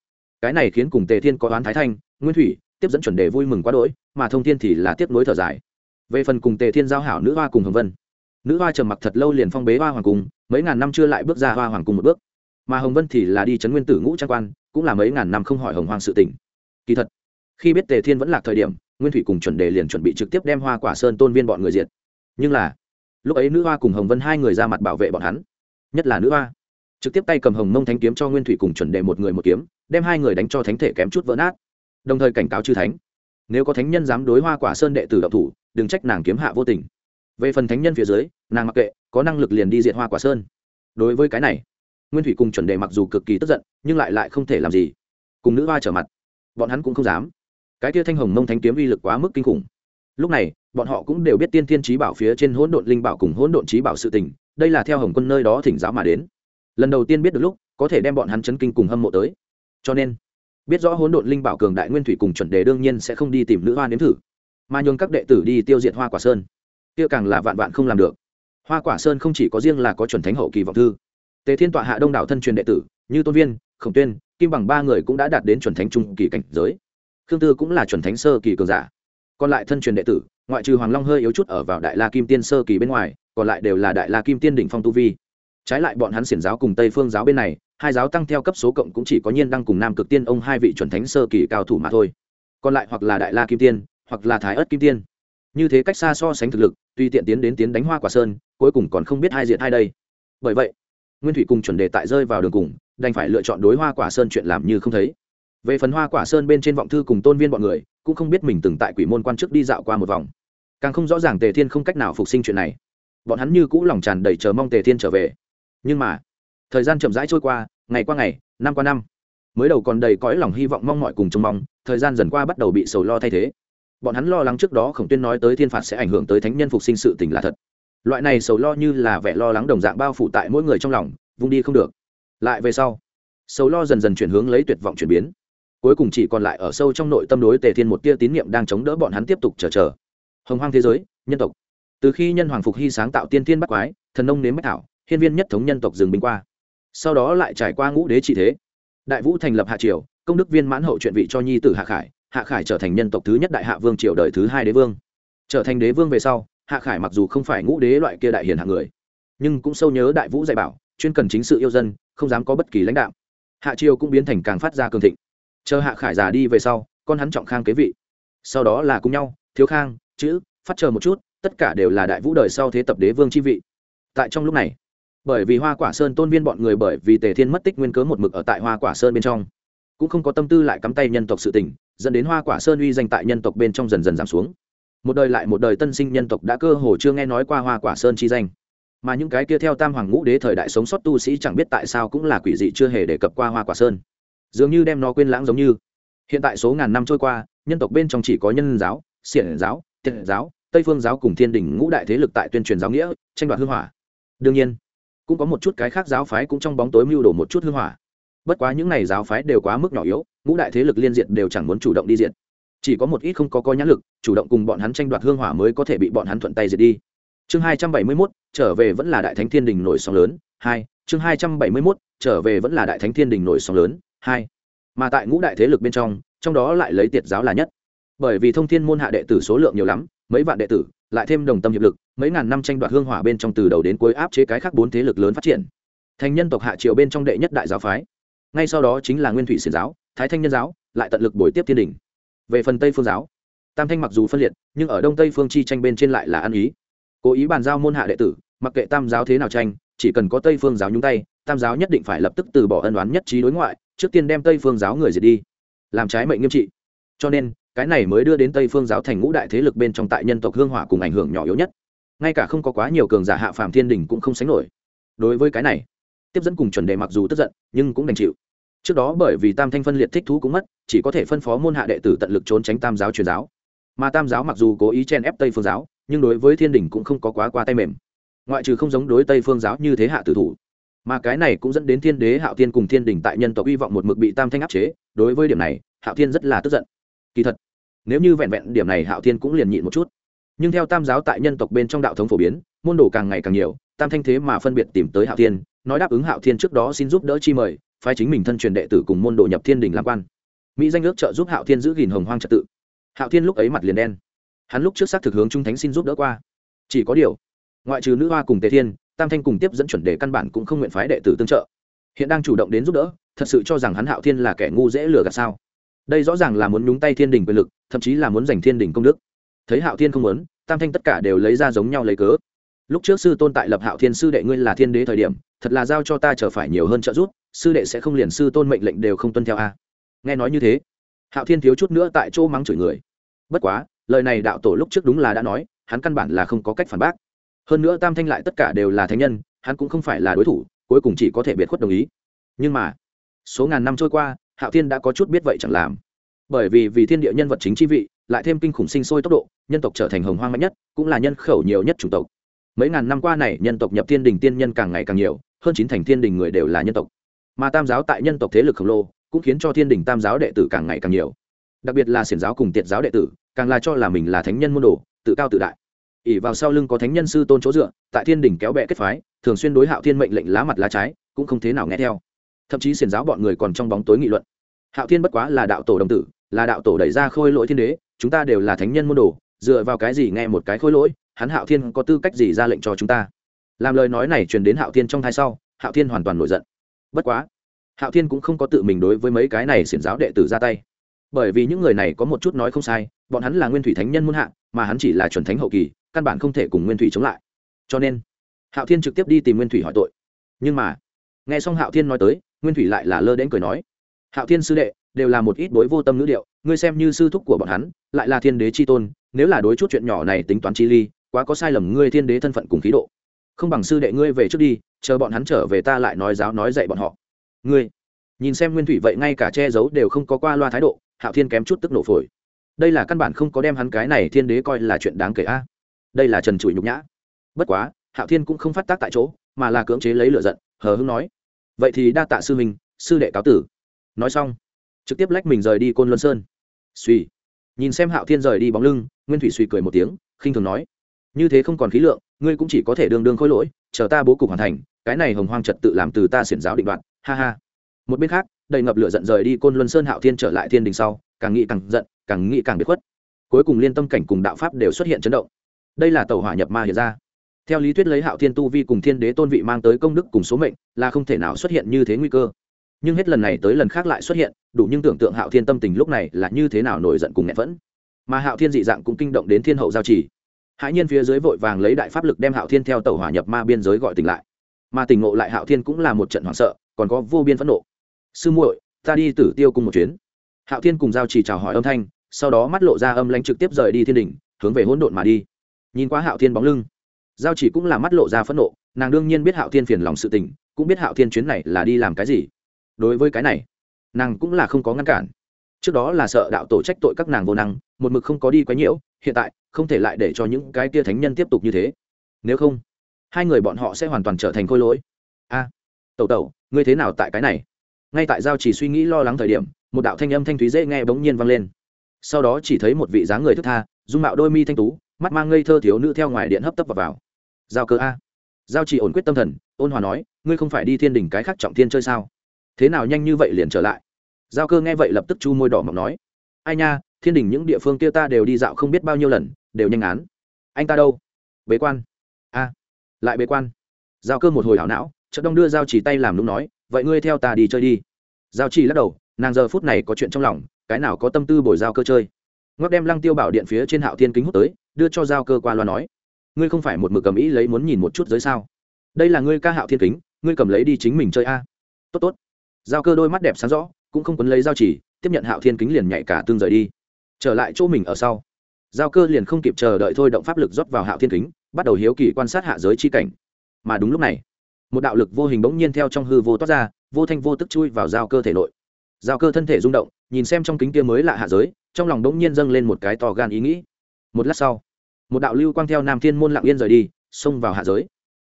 Cái này khiến cùng tề thiên có oán thái thanh, nguyên thủy, tiếp dẫn chuẩn đề vui mừng quá đỗi, mà thông thiên thì là tiếp nối thở dài. Về phần cùng tề thiên giao hảo nữ hoa cùng hồng vân nữ hoa trầm mặc thật lâu liền phong bế hoa hoàng cung, mấy ngàn năm chưa lại bước ra hoa hoàng cung một bước. Mà hồng vân thì là đi chấn nguyên tử ngũ trang quan, cũng là mấy ngàn năm không hỏi hồng hoàng sự tỉnh kỳ thật, khi biết tề thiên vẫn là thời điểm, nguyên thủy cùng chuẩn đề liền chuẩn bị trực tiếp đem hoa quả sơn tôn viên bọn người diệt. Nhưng là, lúc ấy nữ hoa cùng hồng vân hai người ra mặt bảo vệ bọn hắn. Nhất là nữ hoa. Trực tiếp tay cầm hồng mông thánh kiếm cho nguyên thủy cùng chuẩn đề một người một kiếm, đem hai người đánh cho thánh thể kém chút vỡ nát. Đồng thời cảnh cáo chư thánh, nếu có thánh nhân dám đối hoa quả sơn đệ tử đậu thủ, đừng trách nàng kiếm hạ vô tình về phần thánh nhân phía dưới, nàng mặc kệ, có năng lực liền đi diện hoa quả sơn. Đối với cái này, nguyên thủy cùng chuẩn đề mặc dù cực kỳ tức giận, nhưng lại lại không thể làm gì. Cùng nữ hoa trở mặt, bọn hắn cũng không dám. Cái tia thanh hồng mông thánh kiếm uy lực quá mức kinh khủng. Lúc này, bọn họ cũng đều biết tiên thiên trí bảo phía trên hỗn độn linh bảo cùng hỗn độn trí bảo sự tình, đây là theo hồng quân nơi đó thỉnh giáo mà đến. Lần đầu tiên biết được lúc, có thể đem bọn hắn chấn kinh cùng hâm mộ tới. Cho nên, biết rõ hỗn độn linh bảo cường đại nguyên thủy cùng chuẩn đề đương nhiên sẽ không đi tìm nữ hoa nếm thử, mà nhường các đệ tử đi tiêu diệt hoa quả sơn kia càng là vạn vạn không làm được. Hoa quả sơn không chỉ có riêng là có chuẩn thánh hậu kỳ vọng thư. Tề thiên tọa hạ đông đảo thân truyền đệ tử, như tôn viên, khổng tuyên, kim bằng ba người cũng đã đạt đến chuẩn thánh trung kỳ cảnh giới. Khương tư cũng là chuẩn thánh sơ kỳ cường giả. Còn lại thân truyền đệ tử, ngoại trừ hoàng long hơi yếu chút ở vào đại la kim tiên sơ kỳ bên ngoài, còn lại đều là đại la kim tiên đỉnh phong tu vi. Trái lại bọn hắn xiển giáo cùng tây phương giáo bên này, hai giáo tăng theo cấp số cộng cũng chỉ có nhiên đăng cùng nam cực tiên, ông hai vị chuẩn thánh sơ kỳ cao thủ mà thôi. Còn lại hoặc là đại la kim tiên, hoặc là thái ất kim tiên như thế cách xa so sánh thực lực, tuy tiện tiến đến tiến đánh hoa quả sơn, cuối cùng còn không biết hai diện hai đây. Bởi vậy, nguyên thủy cùng chuẩn đề tại rơi vào đường cùng, đành phải lựa chọn đối hoa quả sơn chuyện làm như không thấy. Về phần hoa quả sơn bên trên vọng thư cùng tôn viên bọn người, cũng không biết mình từng tại quỷ môn quan chức đi dạo qua một vòng. Càng không rõ ràng tề thiên không cách nào phục sinh chuyện này. Bọn hắn như cũ lòng tràn đầy chờ mong tề thiên trở về. Nhưng mà, thời gian chậm rãi trôi qua, ngày qua ngày, năm qua năm. Mới đầu còn đầy cõi lòng hy vọng mong mọi cùng trông mong, thời gian dần qua bắt đầu bị sầu lo thay thế bọn hắn lo lắng trước đó khổng tuyên nói tới thiên phạt sẽ ảnh hưởng tới thánh nhân phục sinh sự tình là thật. Loại này sầu lo như là vẻ lo lắng đồng dạng bao phủ tại mỗi người trong lòng, vung đi không được. Lại về sau, sầu lo dần dần chuyển hướng lấy tuyệt vọng chuyển biến. Cuối cùng chỉ còn lại ở sâu trong nội tâm đối tề thiên một tia tín nhiệm đang chống đỡ bọn hắn tiếp tục chờ chờ. Hồng hoang thế giới, nhân tộc. Từ khi nhân hoàng phục hy sáng tạo tiên tiên bắt quái, thần nông nếm bách thảo, hiên viên nhất thống nhân tộc dừng binh qua. Sau đó lại trải qua ngũ đế trị thế. Đại vũ thành lập hạ triều, công đức viên mãn hậu chuyện vị cho nhi tử hạ khải hạ khải trở thành nhân tộc thứ nhất đại hạ vương triều đời thứ hai đế vương. Trở thành đế vương về sau, hạ khải mặc dù không phải ngũ đế loại kia đại hiền hạng người, nhưng cũng sâu nhớ đại vũ dạy bảo, chuyên cần chính sự yêu dân, không dám có bất kỳ lãnh đạo. Hạ triều cũng biến thành càng phát ra cường thịnh. Chờ hạ khải già đi về sau, con hắn trọng khang kế vị. Sau đó là cùng nhau, thiếu khang, chữ, phát chờ một chút, tất cả đều là đại vũ đời sau thế tập đế vương chi vị. Tại trong lúc này, bởi vì hoa quả sơn tôn viên bọn người bởi vì tề thiên mất tích nguyên cớ một mực ở tại hoa quả sơn bên trong, cũng không có tâm tư lại cắm tay nhân tộc sự tình dẫn đến hoa quả sơn uy danh tại nhân tộc bên trong dần dần giảm xuống. Một đời lại một đời tân sinh nhân tộc đã cơ hồ chưa nghe nói qua hoa quả sơn chi danh. Mà những cái kia theo tam hoàng ngũ đế thời đại sống sót tu sĩ chẳng biết tại sao cũng là quỷ dị chưa hề đề cập qua hoa quả sơn. Dường như đem nó quên lãng giống như. Hiện tại số ngàn năm trôi qua, nhân tộc bên trong chỉ có nhân giáo, xiển giáo, tiện giáo, tây phương giáo cùng thiên đình ngũ đại thế lực tại tuyên truyền giáo nghĩa, tranh đoạt hương hỏa. Đương nhiên, cũng có một chút cái khác giáo phái cũng trong bóng tối mưu đổ một chút hương hỏa bất quá những này giáo phái đều quá mức nhỏ yếu, ngũ đại thế lực liên diện đều chẳng muốn chủ động đi diện chỉ có một ít không có coi nhãn lực, chủ động cùng bọn hắn tranh đoạt hương hỏa mới có thể bị bọn hắn thuận tay diệt đi. Chương hai trăm bảy mươi mốt, trở về vẫn là đại thánh thiên đình nổi sóng lớn, hai, chương hai trăm bảy mươi mốt, trở về vẫn là đại thánh thiên đình nổi sóng lớn, hai. Mà tại ngũ đại thế lực bên trong trong đó lại lấy tiệt giáo là nhất. Bởi vì thông thiên môn hạ đệ tử số lượng nhiều lắm, mấy vạn đệ tử, lại thêm đồng tâm hiệp lực, mấy ngàn năm tranh đoạt hương hỏa bên trong từ đầu đến cuối áp chế cái khác bốn thế lực lớn phát triển. Thành nhân tộc hạ triều bên trong đệ nhất đại giáo phái ngay sau đó chính là nguyên thủy xiển giáo, thái thanh nhân giáo, lại tận lực bồi tiếp thiên đình. Về phần tây phương giáo, tam thanh mặc dù phân liệt, nhưng ở đông tây phương chi tranh bên trên lại là ăn ý. Cố ý bàn giao môn hạ đệ tử, mặc kệ tam giáo thế nào tranh, chỉ cần có tây phương giáo nhúng tay, tam giáo nhất định phải lập tức từ bỏ ân oán nhất trí đối ngoại, trước tiên đem tây phương giáo người diệt đi. Làm trái mệnh nghiêm trị. Cho nên, cái này mới đưa đến tây phương giáo thành ngũ đại thế lực bên trong tại nhân tộc hương hỏa cùng ảnh hưởng nhỏ yếu nhất. Ngay cả không có quá nhiều cường giả hạ phàm thiên đình cũng không sánh nổi. Đối với cái này tiếp dẫn cùng chuẩn đề mặc dù tức giận, nhưng cũng đành chịu. Trước đó bởi vì tam thanh phân liệt thích thú cũng mất, chỉ có thể phân phó môn hạ đệ tử tận lực trốn tránh tam giáo truyền giáo. Mà tam giáo mặc dù cố ý chen ép tây phương giáo, nhưng đối với thiên đình cũng không có quá qua tay mềm. Ngoại trừ không giống đối tây phương giáo như thế hạ tử thủ. Mà cái này cũng dẫn đến thiên đế hạo thiên cùng thiên đình tại nhân tộc hy vọng một mực bị tam thanh áp chế, đối với điểm này, hạo thiên rất là tức giận. Kỳ thật, nếu như vẹn vẹn điểm này hạo thiên cũng liền nhịn một chút. Nhưng theo tam giáo tại nhân tộc bên trong đạo thống phổ biến, môn đồ càng ngày càng nhiều, tam thanh thế mà phân biệt tìm tới hạo thiên nói đáp ứng hạo thiên trước đó xin giúp đỡ chi mời, phái chính mình thân truyền đệ tử cùng môn đồ nhập thiên đình làm quan. Mỹ danh ước trợ giúp hạo thiên giữ gìn hồng hoang trật tự. Hạo thiên lúc ấy mặt liền đen. Hắn lúc trước xác thực hướng trung thánh xin giúp đỡ qua. Chỉ có điều, ngoại trừ nữ hoa cùng tề thiên, tam thanh cùng tiếp dẫn chuẩn đề căn bản cũng không nguyện phái đệ tử tương trợ. Hiện đang chủ động đến giúp đỡ, thật sự cho rằng hắn hạo thiên là kẻ ngu dễ lừa gạt sao? Đây rõ ràng là muốn nhúng tay thiên đình quyền lực, thậm chí là muốn giành thiên đình công đức. Thấy hạo thiên không muốn, tam thanh tất cả đều lấy ra giống nhau lấy cớ lúc trước sư tôn tại lập hạo thiên sư đệ ngươi là thiên đế thời điểm, thật là giao cho ta chờ phải nhiều hơn trợ giúp, sư đệ sẽ không liền sư tôn mệnh lệnh đều không tuân theo a. Nghe nói như thế, hạo thiên thiếu chút nữa tại chỗ mắng chửi người. Bất quá, lời này đạo tổ lúc trước đúng là đã nói, hắn căn bản là không có cách phản bác. Hơn nữa tam thanh lại tất cả đều là thánh nhân, hắn cũng không phải là đối thủ, cuối cùng chỉ có thể biệt khuất đồng ý. Nhưng mà, số ngàn năm trôi qua, hạo thiên đã có chút biết vậy chẳng làm. Bởi vì vì thiên địa nhân vật chính chi vị, lại thêm kinh khủng sinh sôi tốc độ, nhân tộc trở thành hồng hoang mạnh nhất, cũng là nhân khẩu nhiều nhất chủng tộc mấy ngàn năm qua này, nhân tộc nhập thiên đình tiên nhân càng ngày càng nhiều, hơn chín thành thiên đình người đều là nhân tộc. Mà tam giáo tại nhân tộc thế lực khổng lồ, cũng khiến cho thiên đình tam giáo đệ tử càng ngày càng nhiều. Đặc biệt là xiển giáo cùng tiệt giáo đệ tử, càng là cho là mình là thánh nhân môn đồ, tự cao tự đại. Ỉ vào sau lưng có thánh nhân sư tôn chỗ dựa, tại thiên đình kéo bẹ kết phái, thường xuyên đối hạo thiên mệnh lệnh lá mặt lá trái, cũng không thế nào nghe theo. Thậm chí xiển giáo bọn người còn trong bóng tối nghị luận. Hạo thiên bất quá là đạo tổ đồng tử, là đạo tổ đẩy ra khôi lỗi thiên đế, chúng ta đều là thánh nhân môn đồ, dựa vào cái gì nghe một cái khôi lỗi? Hắn hạo thiên có tư cách gì ra lệnh cho chúng ta? Làm lời nói này truyền đến hạo thiên trong thai sau, hạo thiên hoàn toàn nổi giận. Bất quá, hạo thiên cũng không có tự mình đối với mấy cái này xiển giáo đệ tử ra tay. Bởi vì những người này có một chút nói không sai, bọn hắn là nguyên thủy thánh nhân muôn hạ, mà hắn chỉ là chuẩn thánh hậu kỳ, căn bản không thể cùng nguyên thủy chống lại. Cho nên, hạo thiên trực tiếp đi tìm nguyên thủy hỏi tội. Nhưng mà, nghe xong hạo thiên nói tới, nguyên thủy lại là lơ đến cười nói, hạo thiên sư đệ, đều là một ít bối vô tâm nữ điệu, ngươi xem như sư thúc của bọn hắn, lại là thiên đế c h i tôn, nếu là đối chút chuyện nhỏ này tính toán chi ly quá có sai lầm ngươi thiên đế thân phận cùng khí độ. Không bằng sư đệ ngươi về trước đi, chờ bọn hắn trở về ta lại nói giáo nói dạy bọn họ. Ngươi, nhìn xem nguyên thủy vậy ngay cả che giấu đều không có qua loa thái độ, hạo thiên kém chút tức nổ phổi. Đây là căn bản không có đem hắn cái này thiên đế coi là chuyện đáng kể a. Đây là trần trụi nhục nhã. Bất quá, hạo thiên cũng không phát tác tại chỗ, mà là cưỡng chế lấy lựa giận, hờ hưng nói. Vậy thì đa tạ sư mình sư đệ cáo tử. Nói xong, trực tiếp lách mình rời đi côn luân sơn. Suy nhìn xem hạo thiên rời đi bóng lưng, nguyên thủy suy cười một tiếng, khinh thường nói như thế không còn khí lượng, ngươi cũng chỉ có thể đương đương khôi lỗi, chờ ta bố cục hoàn thành, cái này hồng hoang trật tự làm từ ta xiển giáo định đoạn ha ha. Một bên khác, đầy ngập lửa giận rời đi côn luân sơn hạo thiên trở lại thiên đình sau, càng nghĩ càng giận, càng nghĩ càng bị khuất. Cuối cùng liên tâm cảnh cùng đạo pháp đều xuất hiện chấn động. Đây là tàu hỏa nhập ma hiện ra. Theo lý thuyết lấy hạo thiên tu vi cùng thiên đế tôn vị mang tới công đức cùng số mệnh, là không thể nào xuất hiện như thế nguy cơ. Nhưng hết lần này tới lần khác lại xuất hiện, đủ nhưng tưởng tượng hạo thiên tâm tình lúc này là như thế nào nổi giận cùng nghẹn vẫn mà hạo thiên dị dạng cũng kinh động đến thiên hậu giao trì hãi nhiên phía dưới vội vàng lấy đại pháp lực đem hạo thiên theo tàu hỏa nhập ma biên giới gọi tỉnh lại. Mà tỉnh ngộ lại hạo thiên cũng là một trận hoảng sợ, còn có vô biên phẫn nộ. Sư muội, ta đi tử tiêu cùng một chuyến. Hạo thiên cùng giao trì chào hỏi âm thanh, sau đó mắt lộ ra âm lãnh trực tiếp rời đi thiên đình hướng về hỗn độn mà đi. Nhìn qua hạo thiên bóng lưng, giao chỉ cũng là mắt lộ ra phẫn nộ, nàng đương nhiên biết hạo thiên phiền lòng sự tình, cũng biết hạo thiên chuyến này là đi làm cái gì. Đối với cái này, nàng cũng là không có ngăn cản trước đó là sợ đạo tổ trách tội các nàng vô năng một mực không có đi quấy nhiễu hiện tại không thể lại để cho những cái tia thánh nhân tiếp tục như thế. Nếu không hai người bọn họ sẽ hoàn toàn trở thành khôi lỗi. A à, tẩu tẩu ngươi thế nào tại cái này? Ngay tại giao chỉ suy nghĩ lo lắng thời điểm một đạo thanh âm thanh thúy dễ nghe bỗng nhiên vang lên. Sau đó chỉ thấy một vị dáng người thức tha dung mạo đôi mi thanh tú mắt mang ngây thơ thiếu nữ theo ngoài điện hấp tấp vào, vào. giao cơ a. Giao chỉ ổn quyết tâm thần ôn hòa nói ngươi không phải đi thiên đình cái khác trọng thiên chơi sao? Thế nào nhanh như vậy liền trở lại? Giao cơ nghe vậy lập tức chu môi đỏ mọc nói, ai nha, thiên đình những địa phương kia ta đều đi dạo không biết bao nhiêu lần, đều nhanh án. Anh ta đâu? Bế quan. A, lại bế quan. Giao cơ một hồi hảo não, chợt đông đưa giao chỉ tay làm lúc nói, vậy ngươi theo ta đi chơi đi. Giao chỉ lắc đầu, nàng giờ phút này có chuyện trong lòng, cái nào có tâm tư bồi giao cơ chơi. Ngoắc đem lăng tiêu bảo điện phía trên hạo thiên kính hút tới, đưa cho giao cơ qua loa nói, ngươi không phải một mực cầm ý lấy muốn nhìn một chút giới sao? Đây là ngươi ca hạo thiên kính, ngươi cầm lấy đi chính mình chơi a. Tốt tốt. Giao cơ đôi mắt đẹp sáng rõ cũng không quấn lấy giao chỉ tiếp nhận hạo thiên kính liền nhảy cả tương rời đi. Trở lại chỗ mình ở sau, giao cơ liền không kịp chờ đợi thôi động pháp lực rót vào hạo thiên kính, bắt đầu hiếu kỳ quan sát hạ giới chi cảnh. Mà đúng lúc này, một đạo lực vô hình bỗng nhiên theo trong hư vô toát ra, vô thanh vô tức chui vào giao cơ thể nội. Giao cơ thân thể rung động, nhìn xem trong kính kia mới lạ hạ giới, trong lòng bỗng nhiên dâng lên một cái to gan ý nghĩ. Một lát sau, một đạo lưu quang theo nam thiên môn lặng yên rời đi, xông vào hạ giới.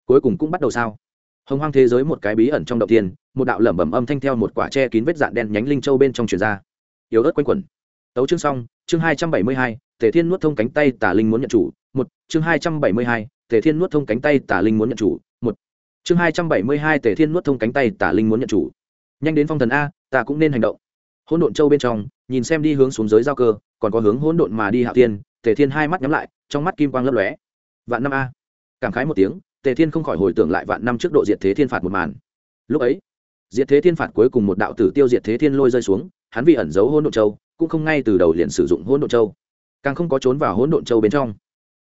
Cuối cùng cũng bắt đầu sao hồng hoang thế giới một cái bí ẩn trong đầu tiên một đạo lẩm bẩm âm thanh theo một quả tre kín vết dạn đen nhánh linh châu bên trong truyền ra. Yếu ớt quanh quẩn. Tấu chương xong, chương hai trăm bảy mươi hai, tề thiên nuốt thông cánh tay tả linh muốn nhận chủ, một, chương hai trăm bảy mươi hai, tề thiên nuốt thông cánh tay tả linh muốn nhận chủ, một, chương hai trăm bảy mươi hai, tề thiên nuốt thông cánh tay tả linh muốn nhận chủ. Nhanh đến phong thần a, ta cũng nên hành động. Hỗn độn châu bên trong, nhìn xem đi hướng xuống giới giao cơ, còn có hướng hỗn độn mà đi hạ thiên, tề thiên hai mắt nhắm lại, trong mắt kim quang lấp lóe. Vạn năm a. Cảm khái một tiếng tề thiên không khỏi hồi tưởng lại vạn năm trước độ diệt thế thiên phạt một màn. Lúc ấy, diệt thế thiên phạt cuối cùng một đạo tử tiêu diệt thế thiên lôi rơi xuống, hắn vì ẩn giấu hỗn độn châu, cũng không ngay từ đầu liền sử dụng hỗn độn châu. Càng không có trốn vào hỗn độn châu bên trong,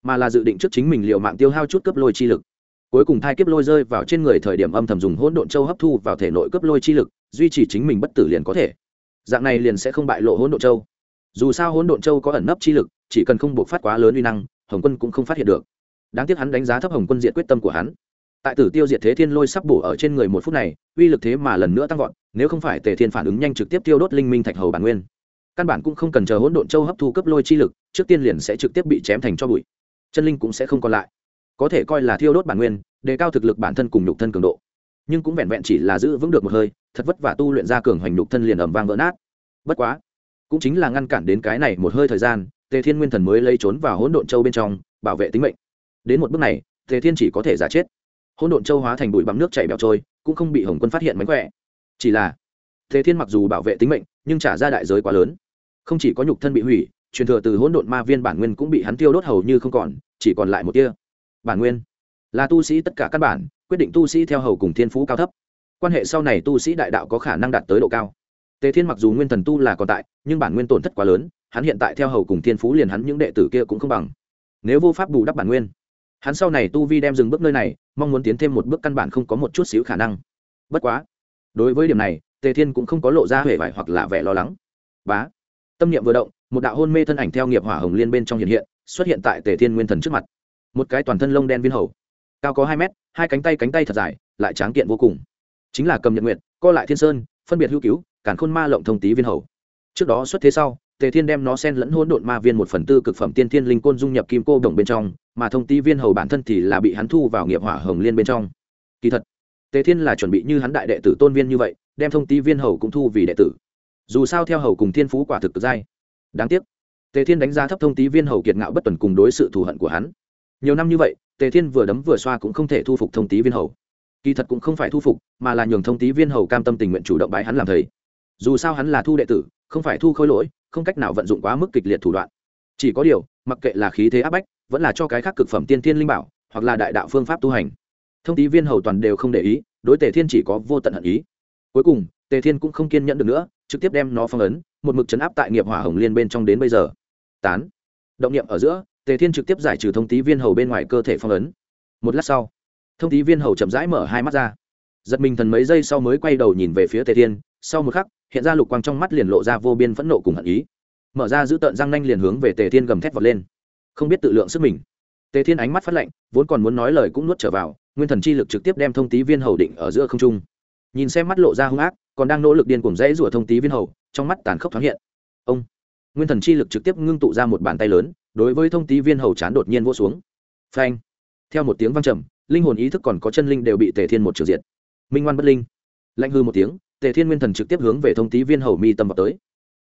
mà là dự định trước chính mình liệu mạng tiêu hao chút cấp lôi chi lực. Cuối cùng thai kiếp lôi rơi vào trên người thời điểm âm thầm dùng hỗn độn châu hấp thu vào thể nội cấp lôi chi lực, duy trì chính mình bất tử liền có thể. Dạng này liền sẽ không bại lộ hỗn độn châu. Dù sao hỗn độn châu có ẩn nấp chi lực, chỉ cần không buộc phát quá lớn uy năng, hồng quân cũng không phát hiện được đáng tiếc hắn đánh giá thấp hồng quân diện quyết tâm của hắn. Tại tử tiêu diệt thế thiên lôi sắp bổ ở trên người một phút này, uy lực thế mà lần nữa tăng vọt, nếu không phải tề thiên phản ứng nhanh trực tiếp tiêu đốt linh minh thạch hầu bản nguyên. Căn bản cũng không cần chờ hỗn độn châu hấp thu cấp lôi chi lực, trước tiên liền sẽ trực tiếp bị chém thành cho bụi. Chân linh cũng sẽ không còn lại. Có thể coi là thiêu đốt bản nguyên, đề cao thực lực bản thân cùng nhục thân cường độ. Nhưng cũng vẹn vẹn chỉ là giữ vững được một hơi, thật vất vả tu luyện ra cường hoành nhục thân liền ẩm vang vỡ nát. Bất quá, cũng chính là ngăn cản đến cái này một hơi thời gian, tề thiên nguyên thần mới lấy trốn vào hỗn độn châu bên trong, bảo vệ tính mệnh đến một bước này, tề thiên chỉ có thể giả chết. Hỗn độn châu hóa thành bụi bắm nước chảy bẹo trôi, cũng không bị hồng quân phát hiện mánh khỏe. Chỉ là, tề thiên mặc dù bảo vệ tính mệnh, nhưng trả ra đại giới quá lớn. Không chỉ có nhục thân bị hủy, truyền thừa từ hỗn độn ma viên bản nguyên cũng bị hắn tiêu đốt hầu như không còn, chỉ còn lại một tia. Bản nguyên là tu sĩ tất cả căn bản, quyết định tu sĩ theo hầu cùng thiên phú cao thấp. Quan hệ sau này tu sĩ đại đạo có khả năng đạt tới độ cao. Tề thiên mặc dù nguyên thần tu là còn tại, nhưng bản nguyên tổn thất quá lớn, hắn hiện tại theo hầu cùng thiên phú liền hắn những đệ tử kia cũng không bằng. Nếu vô pháp bù đắp bản nguyên hắn sau này tu vi đem dừng bước nơi này, mong muốn tiến thêm một bước căn bản không có một chút xíu khả năng. Bất quá, đối với điểm này, tề thiên cũng không có lộ ra huệ vải hoặc là vẻ lo lắng. Bá, tâm niệm vừa động, một đạo hôn mê thân ảnh theo nghiệp hỏa hồng liên bên trong hiện hiện, xuất hiện tại tề thiên nguyên thần trước mặt. Một cái toàn thân lông đen viên hầu, cao có hai mét, hai cánh tay cánh tay thật dài, lại tráng kiện vô cùng. Chính là cầm nhật nguyện co lại thiên sơn, phân biệt hữu cứu cản khôn ma lộng thông tý viên hầu. Trước đó xuất thế sau, tề thiên đem nó sen lẫn hỗn độn ma viên một phần tư cực phẩm tiên thiên linh côn dung nhập kim cô đồng bên trong mà thông tý viên hầu bản thân thì là bị hắn thu vào nghiệp hỏa hồng liên bên trong. Kỳ thật, tề thiên là chuẩn bị như hắn đại đệ tử tôn viên như vậy, đem thông tý viên hầu cũng thu vì đệ tử. Dù sao theo hầu cùng thiên phú quả thực cực dai. Đáng tiếc, tề thiên đánh giá thấp thông tý viên hầu kiệt ngạo bất tuần cùng đối sự thù hận của hắn. Nhiều năm như vậy, tề thiên vừa đấm vừa xoa cũng không thể thu phục thông tý viên hầu. Kỳ thật cũng không phải thu phục, mà là nhường thông tý viên hầu cam tâm tình nguyện chủ động bái hắn làm thầy. Dù sao hắn là thu đệ tử, không phải thu khôi lỗi, không cách nào vận dụng quá mức kịch liệt thủ đoạn. Chỉ có điều mặc kệ là khí thế áp bách, vẫn là cho cái khác cực phẩm tiên thiên linh bảo, hoặc là đại đạo phương pháp tu hành. Thông tí viên hầu toàn đều không để ý, đối tề thiên chỉ có vô tận hận ý. Cuối cùng, tề thiên cũng không kiên nhẫn được nữa, trực tiếp đem nó phong ấn, một mực chấn áp tại nghiệp hỏa hồng liên bên trong đến bây giờ. Tán. Động niệm ở giữa, tề thiên trực tiếp giải trừ thông tí viên hầu bên ngoài cơ thể phong ấn. Một lát sau, thông tí viên hầu chậm rãi mở hai mắt ra. Giật mình thần mấy giây sau mới quay đầu nhìn về phía tề thiên, sau một khắc, hiện ra lục quang trong mắt liền lộ ra vô biên phẫn nộ cùng hận ý mở ra giữ tợn răng nanh liền hướng về tề thiên gầm thét vọt lên. Không biết tự lượng sức mình. Tề thiên ánh mắt phát lạnh, vốn còn muốn nói lời cũng nuốt trở vào, nguyên thần chi lực trực tiếp đem thông tí viên hầu định ở giữa không trung. Nhìn xem mắt lộ ra hung ác, còn đang nỗ lực điên cuồng dãy rủa thông tí viên hầu, trong mắt tàn khốc thoáng hiện. Ông! Nguyên thần chi lực trực tiếp ngưng tụ ra một bàn tay lớn, đối với thông tí viên hầu chán đột nhiên vô xuống. Phanh! Theo một tiếng vang trầm, linh hồn ý thức còn có chân linh đều bị tề thiên một trừ diệt. Minh ngoan bất linh. Lạnh hư một tiếng, tề thiên nguyên thần trực tiếp hướng về thông tí viên hầu mi tâm vào tới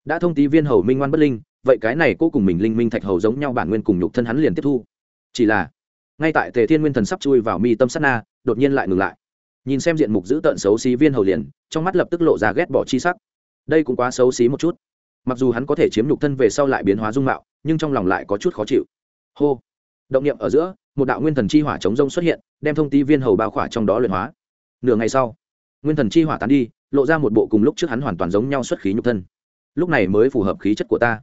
đã thông tí viên hầu minh ngoan bất linh, vậy cái này cô cùng mình linh minh thạch hầu giống nhau bản nguyên cùng nhục thân hắn liền tiếp thu. Chỉ là, ngay tại tề thiên nguyên thần sắp chui vào mi tâm sát na, đột nhiên lại ngừng lại. Nhìn xem diện mục giữ tợn xấu xí viên hầu liền, trong mắt lập tức lộ ra ghét bỏ chi sắc. Đây cũng quá xấu xí một chút. Mặc dù hắn có thể chiếm nhục thân về sau lại biến hóa dung mạo, nhưng trong lòng lại có chút khó chịu. Hô! Động niệm ở giữa, một đạo nguyên thần chi hỏa chống rông xuất hiện, đem thông tí viên hầu bao khỏa trong đó luyện hóa. Nửa ngày sau, nguyên thần chi hỏa tán đi, lộ ra một bộ cùng lúc trước hắn hoàn toàn giống nhau xuất khí nhục thân lúc này mới phù hợp khí chất của ta.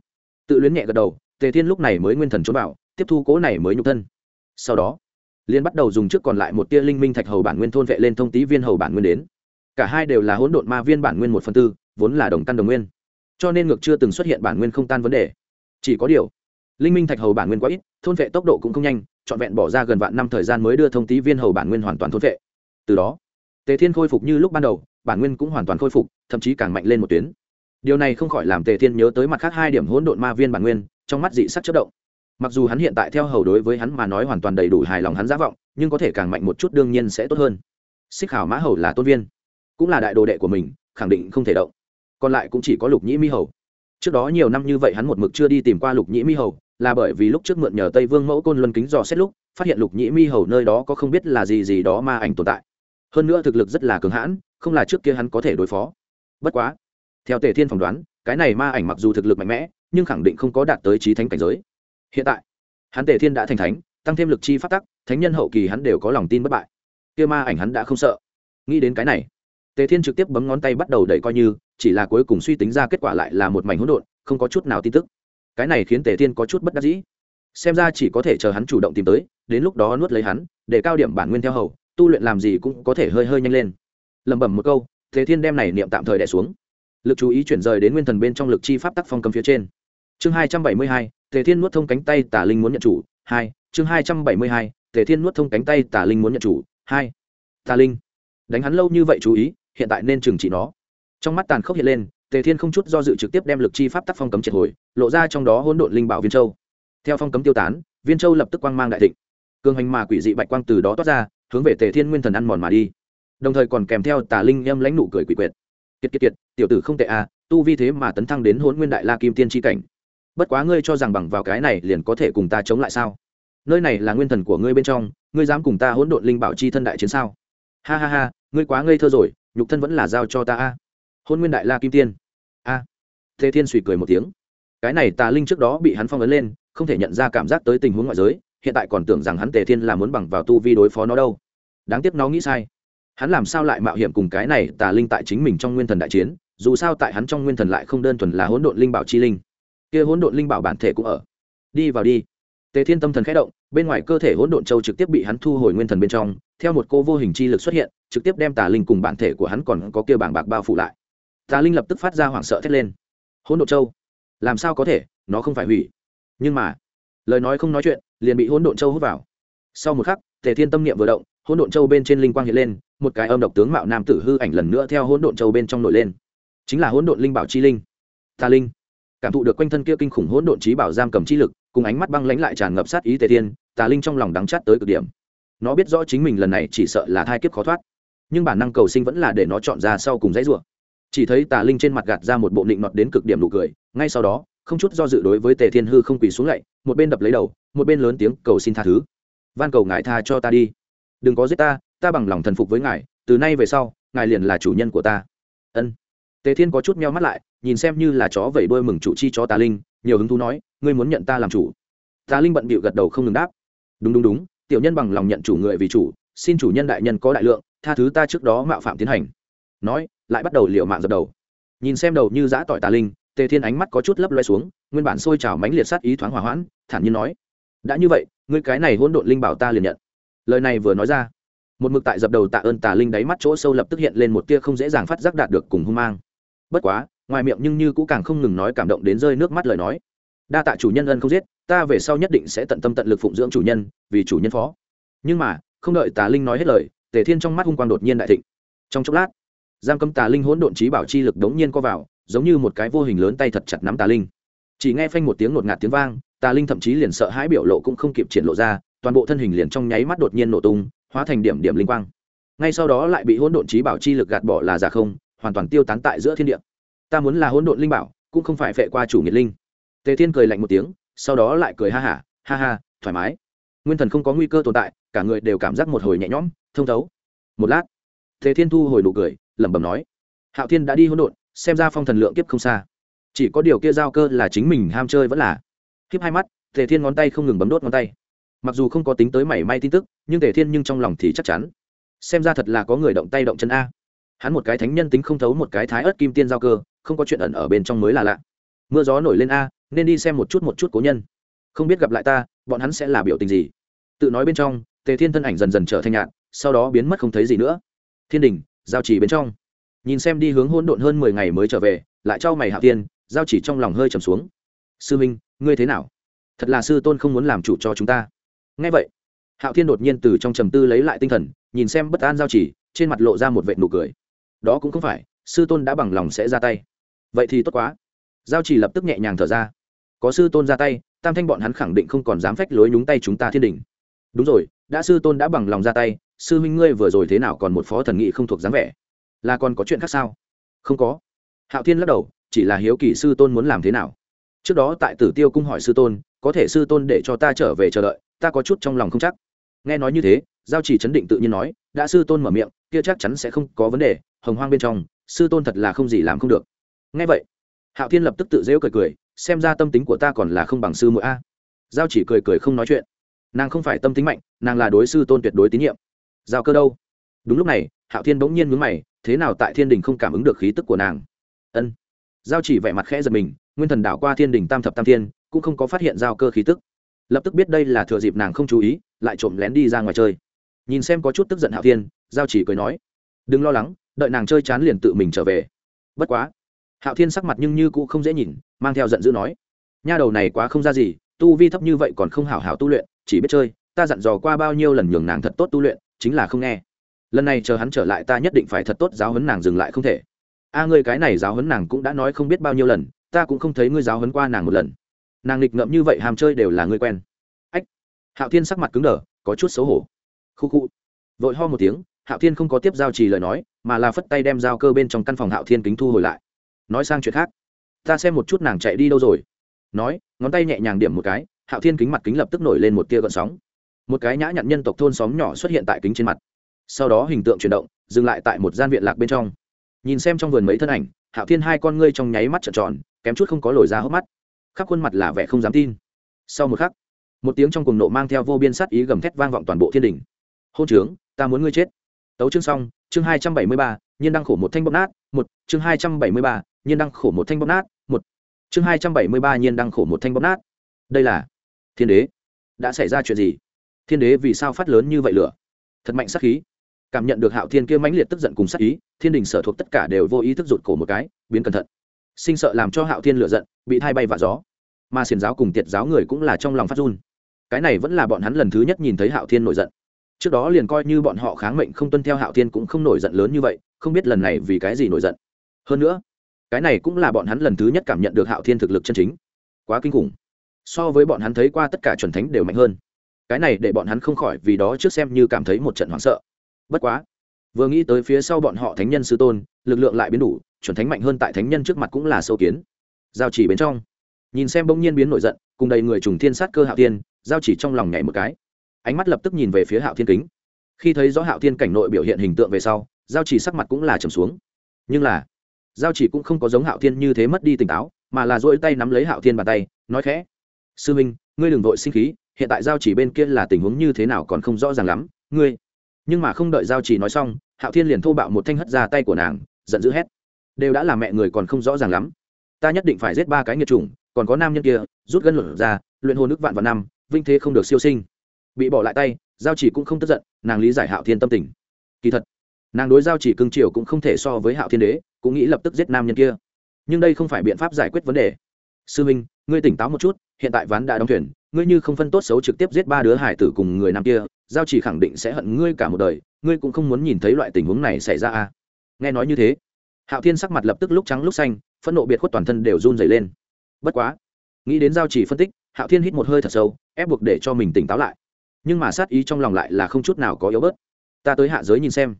Tự luyến nhẹ gật đầu, tề thiên lúc này mới nguyên thần trốn vào, tiếp thu cố này mới nhục thân. Sau đó liên bắt đầu dùng trước còn lại một tia linh minh thạch hầu bản nguyên thôn vệ lên thông tí viên hầu bản nguyên đến. Cả hai đều là hỗn độn ma viên bản nguyên một phần tư, vốn là đồng căn đồng nguyên. Cho nên ngược chưa từng xuất hiện bản nguyên không tan vấn đề. Chỉ có điều, linh minh thạch hầu bản nguyên quá ít, thôn vệ tốc độ cũng không nhanh, trọn vẹn bỏ ra gần vạn năm thời gian mới đưa thông tí viên hầu bản nguyên hoàn toàn thôn vệ. Từ đó, tề thiên khôi phục như lúc ban đầu, bản nguyên cũng hoàn toàn khôi phục, thậm chí càng mạnh lên một tuyến điều này không khỏi làm tề thiên nhớ tới mặt khác hai điểm hỗn độn ma viên bản nguyên, trong mắt dị sắc chất động. Mặc dù hắn hiện tại theo hầu đối với hắn mà nói hoàn toàn đầy đủ hài lòng hắn giả vọng, nhưng có thể càng mạnh một chút đương nhiên sẽ tốt hơn. Xích khảo mã hầu là tôn viên, cũng là đại đồ đệ của mình, khẳng định không thể động. Còn lại cũng chỉ có lục nhĩ mi hầu. Trước đó nhiều năm như vậy hắn một mực chưa đi tìm qua lục nhĩ mi hầu, là bởi vì lúc trước mượn nhờ tây vương mẫu côn luân kính dò xét lúc, phát hiện lục nhĩ mi hầu nơi đó có không biết là gì gì đó ma ảnh tồn tại. Hơn nữa thực lực rất là cường hãn, không là trước kia hắn có thể đối phó. Bất quá theo tề thiên phỏng đoán, cái này ma ảnh mặc dù thực lực mạnh mẽ, nhưng khẳng định không có đạt tới trí thánh cảnh giới. Hiện tại, hắn tề thiên đã thành thánh, tăng thêm lực chi phát tắc, thánh nhân hậu kỳ hắn đều có lòng tin bất bại. Kia ma ảnh hắn đã không sợ. Nghĩ đến cái này, tề thiên trực tiếp bấm ngón tay bắt đầu đẩy coi như, chỉ là cuối cùng suy tính ra kết quả lại là một mảnh hỗn độn, không có chút nào tin tức. Cái này khiến tề thiên có chút bất đắc dĩ. Xem ra chỉ có thể chờ hắn chủ động tìm tới, đến lúc đó nuốt lấy hắn, để cao điểm bản nguyên theo hầu, tu luyện làm gì cũng có thể hơi hơi nhanh lên. Lẩm bẩm một câu, tề thiên đem này niệm tạm thời đẻ xuống lực chú ý chuyển rời đến nguyên thần bên trong lực chi pháp tắc phong cầm phía trên. Chương hai trăm bảy mươi hai, tề thiên nuốt thông cánh tay tả linh muốn nhận chủ. Hai, chương hai trăm bảy mươi hai, tề thiên nuốt thông cánh tay tả linh muốn nhận chủ. Hai tà linh. Đánh hắn lâu như vậy chú ý, hiện tại nên trừng trị nó. Trong mắt tàn khốc hiện lên, tề thiên không chút do dự trực tiếp đem lực chi pháp tắc phong cấm triệt hồi, lộ ra trong đó hỗn độn linh bảo viên châu. Theo phong cấm tiêu tán, viên châu lập tức quang mang đại thịnh. Cường hành mà quỷ dị bạch quang từ đó toát ra, hướng về tề thiên nguyên thần ăn mòn mà đi. Đồng thời còn kèm theo tà linh em lãnh nụ cười quỷ quyệt. Kiệt kiệt kiệt tiểu tử không tệ à tu vi thế mà tấn thăng đến hỗn nguyên đại la kim tiên tri cảnh. Bất quá ngươi cho rằng bằng vào cái này liền có thể cùng ta chống lại sao? Nơi này là nguyên thần của ngươi bên trong, ngươi dám cùng ta hỗn độn linh bảo chi thân đại chiến sao? Ha ha ha, ngươi quá ngây thơ rồi, nhục thân vẫn là giao cho ta a. Hôn nguyên đại la kim tiên. A. Thế thiên suy cười một tiếng. Cái này tà linh trước đó bị hắn phong ấn lên, không thể nhận ra cảm giác tới tình huống ngoại giới, hiện tại còn tưởng rằng hắn tề thiên là muốn bằng vào tu vi đối phó nó đâu. Đáng tiếc nó nghĩ sai. Hắn làm sao lại mạo hiểm cùng cái này tà linh tại chính mình trong nguyên thần đại chiến? Dù sao tại hắn trong nguyên thần lại không đơn thuần là hỗn độn linh bảo chi linh. Kia hỗn độn linh bảo bản thể cũng ở. Đi vào đi. Tề thiên tâm thần khẽ động, bên ngoài cơ thể hỗn độn châu trực tiếp bị hắn thu hồi nguyên thần bên trong, theo một cô vô hình chi lực xuất hiện, trực tiếp đem tà linh cùng bản thể của hắn còn có kia bảng bạc bao phủ lại. Tà linh lập tức phát ra hoảng sợ thét lên. Hỗn độn châu? Làm sao có thể? Nó không phải hủy. Nhưng mà, lời nói không nói chuyện, liền bị hỗn độn châu hút vào. Sau một khắc, tề thiên tâm niệm vừa động, hỗn độn châu bên trên linh quang hiện lên, một cái âm độc tướng mạo nam tử hư ảnh lần nữa theo hỗn độn châu bên trong nổi lên chính là hỗn độn linh bảo chi linh. Tà linh. Cảm thụ được quanh thân kia kinh khủng hỗn độn trí bảo giam cầm chi lực, cùng ánh mắt băng lãnh lại tràn ngập sát ý tề thiên tà linh trong lòng đắng chát tới cực điểm. Nó biết rõ chính mình lần này chỉ sợ là thai kiếp khó thoát, nhưng bản năng cầu sinh vẫn là để nó chọn ra sau cùng dãy rủa. Chỉ thấy tà linh trên mặt gạt ra một bộ nịnh nọt đến cực điểm nụ cười, ngay sau đó, không chút do dự đối với tề thiên hư không quỳ xuống lạy, một bên đập lấy đầu, một bên lớn tiếng cầu xin tha thứ. Van cầu ngài tha cho ta đi. Đừng có giết ta ta bằng lòng thần phục với ngài, từ nay về sau, ngài liền là chủ nhân của ta. Ân tề thiên có chút meo mắt lại, nhìn xem như là chó vẩy đuôi mừng chủ chi cho tà linh, nhiều hứng thú nói, ngươi muốn nhận ta làm chủ? Tà linh bận bịu gật đầu không ngừng đáp. Đúng đúng đúng, tiểu nhân bằng lòng nhận chủ người vì chủ, xin chủ nhân đại nhân có đại lượng, tha thứ ta trước đó mạo phạm tiến hành. Nói, lại bắt đầu liệu mạng dập đầu. Nhìn xem đầu như giã tỏi tà linh, tề thiên ánh mắt có chút lấp loe xuống, nguyên bản sôi trào mánh liệt sát ý thoáng hỏa hoãn, thản nhiên nói, đã như vậy, ngươi cái này hỗn độn linh bảo ta liền nhận. Lời này vừa nói ra, một mực tại dập đầu tạ ơn tà linh đáy mắt chỗ sâu lập tức hiện lên một tia không dễ dàng phát giác đạt được cùng hung mang bất quá, ngoài miệng nhưng như cũng càng không ngừng nói cảm động đến rơi nước mắt lời nói. Đa tạ chủ nhân ân không giết, ta về sau nhất định sẽ tận tâm tận lực phụng dưỡng chủ nhân, vì chủ nhân phó. Nhưng mà, không đợi tà linh nói hết lời, tề thiên trong mắt hung quang đột nhiên đại thịnh. Trong chốc lát, giam cấm tà linh hỗn độn trí bảo chi lực đống nhiên co vào, giống như một cái vô hình lớn tay thật chặt nắm tà linh. Chỉ nghe phanh một tiếng ngột ngạt tiếng vang, tà linh thậm chí liền sợ hãi biểu lộ cũng không kịp triển lộ ra, toàn bộ thân hình liền trong nháy mắt đột nhiên nổ tung, hóa thành điểm điểm linh quang. Ngay sau đó lại bị hỗn độn trí bảo chi lực gạt bỏ là giả không hoàn toàn tiêu tán tại giữa thiên địa. Ta muốn là hỗn độn linh bảo cũng không phải phệ qua chủ nghiệt linh. Tề thiên cười lạnh một tiếng sau đó lại cười ha hả ha, ha ha thoải mái. Nguyên thần không có nguy cơ tồn tại cả người đều cảm giác một hồi nhẹ nhõm thông thấu. Một lát tề thiên thu hồi nụ cười lẩm bẩm nói hạo thiên đã đi hỗn độn xem ra phong thần lượng kiếp không xa. Chỉ có điều kia giao cơ là chính mình ham chơi vẫn là. Kiếp hai mắt tề thiên ngón tay không ngừng bấm đốt ngón tay. Mặc dù không có tính tới mảy may tin tức nhưng tề thiên nhưng trong lòng thì chắc chắn. Xem ra thật là có người động tay động chân a hắn một cái thánh nhân tính không thấu một cái thái ớt kim tiên giao cơ, không có chuyện ẩn ở bên trong mới là lạ. Mưa gió nổi lên a, nên đi xem một chút một chút cố nhân. Không biết gặp lại ta, bọn hắn sẽ là biểu tình gì? Tự nói bên trong, tề thiên thân ảnh dần dần trở thành nhạn sau đó biến mất không thấy gì nữa. Thiên đình, giao chỉ bên trong. Nhìn xem đi hướng hôn độn hơn mười ngày mới trở về, lại cho mày hạ tiên, giao chỉ trong lòng hơi trầm xuống. Sư minh, ngươi thế nào? Thật là sư tôn không muốn làm chủ cho chúng ta. Ngay vậy, hạo thiên đột nhiên từ trong trầm tư lấy lại tinh thần, nhìn xem bất an giao chỉ, trên mặt lộ ra một vệ nụ cười đó cũng không phải, sư tôn đã bằng lòng sẽ ra tay. Vậy thì tốt quá. Giao chỉ lập tức nhẹ nhàng thở ra. Có sư tôn ra tay, tam thanh bọn hắn khẳng định không còn dám phách lối nhúng tay chúng ta thiên đình. Đúng rồi, đã sư tôn đã bằng lòng ra tay, sư huynh ngươi vừa rồi thế nào còn một phó thần nghị không thuộc dáng vẻ? Là còn có chuyện khác sao? Không có. Hạo thiên lắc đầu, chỉ là hiếu kỳ sư tôn muốn làm thế nào. Trước đó tại tử tiêu cung hỏi sư tôn, có thể sư tôn để cho ta trở về chờ đợi, ta có chút trong lòng không chắc. Nghe nói như thế, giao chỉ chấn định tự nhiên nói, đã sư tôn mở miệng, kia chắc chắn sẽ không có vấn đề hồng hoang bên trong, sư tôn thật là không gì làm không được. Nghe vậy, hạo thiên lập tức tự dễu cười cười, xem ra tâm tính của ta còn là không bằng sư mỗi a. Giao chỉ cười cười không nói chuyện. Nàng không phải tâm tính mạnh, nàng là đối sư tôn tuyệt đối tín nhiệm. Giao cơ đâu? Đúng lúc này, hạo thiên bỗng nhiên mướn mày, thế nào tại thiên đình không cảm ứng được khí tức của nàng? Ân. Giao chỉ vẻ mặt khẽ giật mình, nguyên thần đảo qua thiên đình tam thập tam thiên, cũng không có phát hiện giao cơ khí tức. Lập tức biết đây là thừa dịp nàng không chú ý, lại trộm lén đi ra ngoài chơi. Nhìn xem có chút tức giận hạo thiên, giao chỉ cười nói, đừng lo lắng đợi nàng chơi chán liền tự mình trở về. Bất quá, hạo thiên sắc mặt nhưng như cũng không dễ nhìn, mang theo giận dữ nói, nha đầu này quá không ra gì, tu vi thấp như vậy còn không hảo hảo tu luyện, chỉ biết chơi, ta dặn dò qua bao nhiêu lần nhường nàng thật tốt tu luyện, chính là không nghe. Lần này chờ hắn trở lại ta nhất định phải thật tốt giáo huấn nàng dừng lại không thể. A ngươi cái này giáo huấn nàng cũng đã nói không biết bao nhiêu lần, ta cũng không thấy ngươi giáo huấn qua nàng một lần. Nàng nghịch ngợm như vậy hàm chơi đều là ngươi quen. Ách. Hạo thiên sắc mặt cứng đờ, có chút xấu hổ. Khu khu. Vội ho một tiếng hạo thiên không có tiếp giao trì lời nói, mà là phất tay đem giao cơ bên trong căn phòng hạo thiên kính thu hồi lại. Nói sang chuyện khác. Ta xem một chút nàng chạy đi đâu rồi. Nói, ngón tay nhẹ nhàng điểm một cái, hạo thiên kính mặt kính lập tức nổi lên một tia gợn sóng. Một cái nhã nhặn nhân tộc thôn xóm nhỏ xuất hiện tại kính trên mặt. Sau đó hình tượng chuyển động, dừng lại tại một gian viện lạc bên trong. Nhìn xem trong vườn mấy thân ảnh, hạo thiên hai con ngươi trong nháy mắt trợn tròn, kém chút không có lồi ra hốc mắt. Khắp khuôn mặt là vẻ không dám tin. Sau một khắc, một tiếng trong cùng nộ mang theo vô biên sát ý gầm thét vang vọng toàn bộ thiên đình. Hôn trướng, ta muốn ngươi chết tấu chương xong, chương hai trăm bảy mươi ba, nhiên đăng khổ một thanh bóp nát, một, chương hai trăm bảy mươi ba, nhiên đăng khổ một thanh bóp nát, một, chương hai trăm bảy mươi ba, nhiên đăng khổ một thanh bóp nát. Đây là thiên đế. Đã xảy ra chuyện gì? Thiên đế vì sao phát lớn như vậy lửa? Thật mạnh sắc khí. Cảm nhận được hạo thiên kia mãnh liệt tức giận cùng sắc ý, thiên đình sở thuộc tất cả đều vô ý thức rụt cổ một cái, biến cẩn thận. Sinh sợ làm cho hạo thiên lựa giận, bị thay bay vạ gió. Mà xiền giáo cùng tiệt giáo người cũng là trong lòng phát run. Cái này vẫn là bọn hắn lần thứ nhất nhìn thấy hạo thiên nổi giận trước đó liền coi như bọn họ kháng mệnh không tuân theo hạo thiên cũng không nổi giận lớn như vậy, không biết lần này vì cái gì nổi giận. Hơn nữa, cái này cũng là bọn hắn lần thứ nhất cảm nhận được hạo thiên thực lực chân chính. Quá kinh khủng. So với bọn hắn thấy qua tất cả chuẩn thánh đều mạnh hơn. Cái này để bọn hắn không khỏi vì đó trước xem như cảm thấy một trận hoảng sợ. Bất quá, vừa nghĩ tới phía sau bọn họ thánh nhân sư tôn, lực lượng lại biến đủ, chuẩn thánh mạnh hơn tại thánh nhân trước mặt cũng là sâu kiến. Giao chỉ bên trong. Nhìn xem bỗng nhiên biến nổi giận, cùng đầy người trùng thiên sát cơ hạo thiên, giao chỉ trong lòng nhảy một cái ánh mắt lập tức nhìn về phía hạo thiên kính. Khi thấy rõ hạo thiên cảnh nội biểu hiện hình tượng về sau, giao chỉ sắc mặt cũng là trầm xuống. Nhưng là, giao chỉ cũng không có giống hạo thiên như thế mất đi tỉnh táo, mà là dỗi tay nắm lấy hạo thiên bàn tay, nói khẽ, sư minh, ngươi đừng vội sinh khí, hiện tại giao chỉ bên kia là tình huống như thế nào còn không rõ ràng lắm, ngươi nhưng mà không đợi giao chỉ nói xong, hạo thiên liền thô bạo một thanh hất ra tay của nàng, giận dữ hét, đều đã là mẹ người còn không rõ ràng lắm. Ta nhất định phải giết ba cái nghiệt chủng, còn có nam nhân kia, rút gân luận ra, luyện hồn nước vạn và năm, vinh thế không được siêu sinh bị bỏ lại tay, giao chỉ cũng không tức giận, nàng lý giải hạo thiên tâm tình. Kỳ thật, nàng đối giao chỉ cưng triều cũng không thể so với hạo thiên đế, cũng nghĩ lập tức giết nam nhân kia. Nhưng đây không phải biện pháp giải quyết vấn đề. Sư minh, ngươi tỉnh táo một chút, hiện tại ván đã đóng thuyền, ngươi như không phân tốt xấu trực tiếp giết ba đứa hải tử cùng người nam kia, giao chỉ khẳng định sẽ hận ngươi cả một đời, ngươi cũng không muốn nhìn thấy loại tình huống này xảy ra à? Nghe nói như thế, hạo thiên sắc mặt lập tức lúc trắng lúc xanh, phẫn nộ biệt khuất toàn thân đều run dày lên. Bất quá, nghĩ đến giao chỉ phân tích, hạo thiên hít một hơi thật sâu, ép buộc để cho mình tỉnh táo lại nhưng mà sát ý trong lòng lại là không chút nào có yếu bớt. Ta tới hạ giới nhìn xem.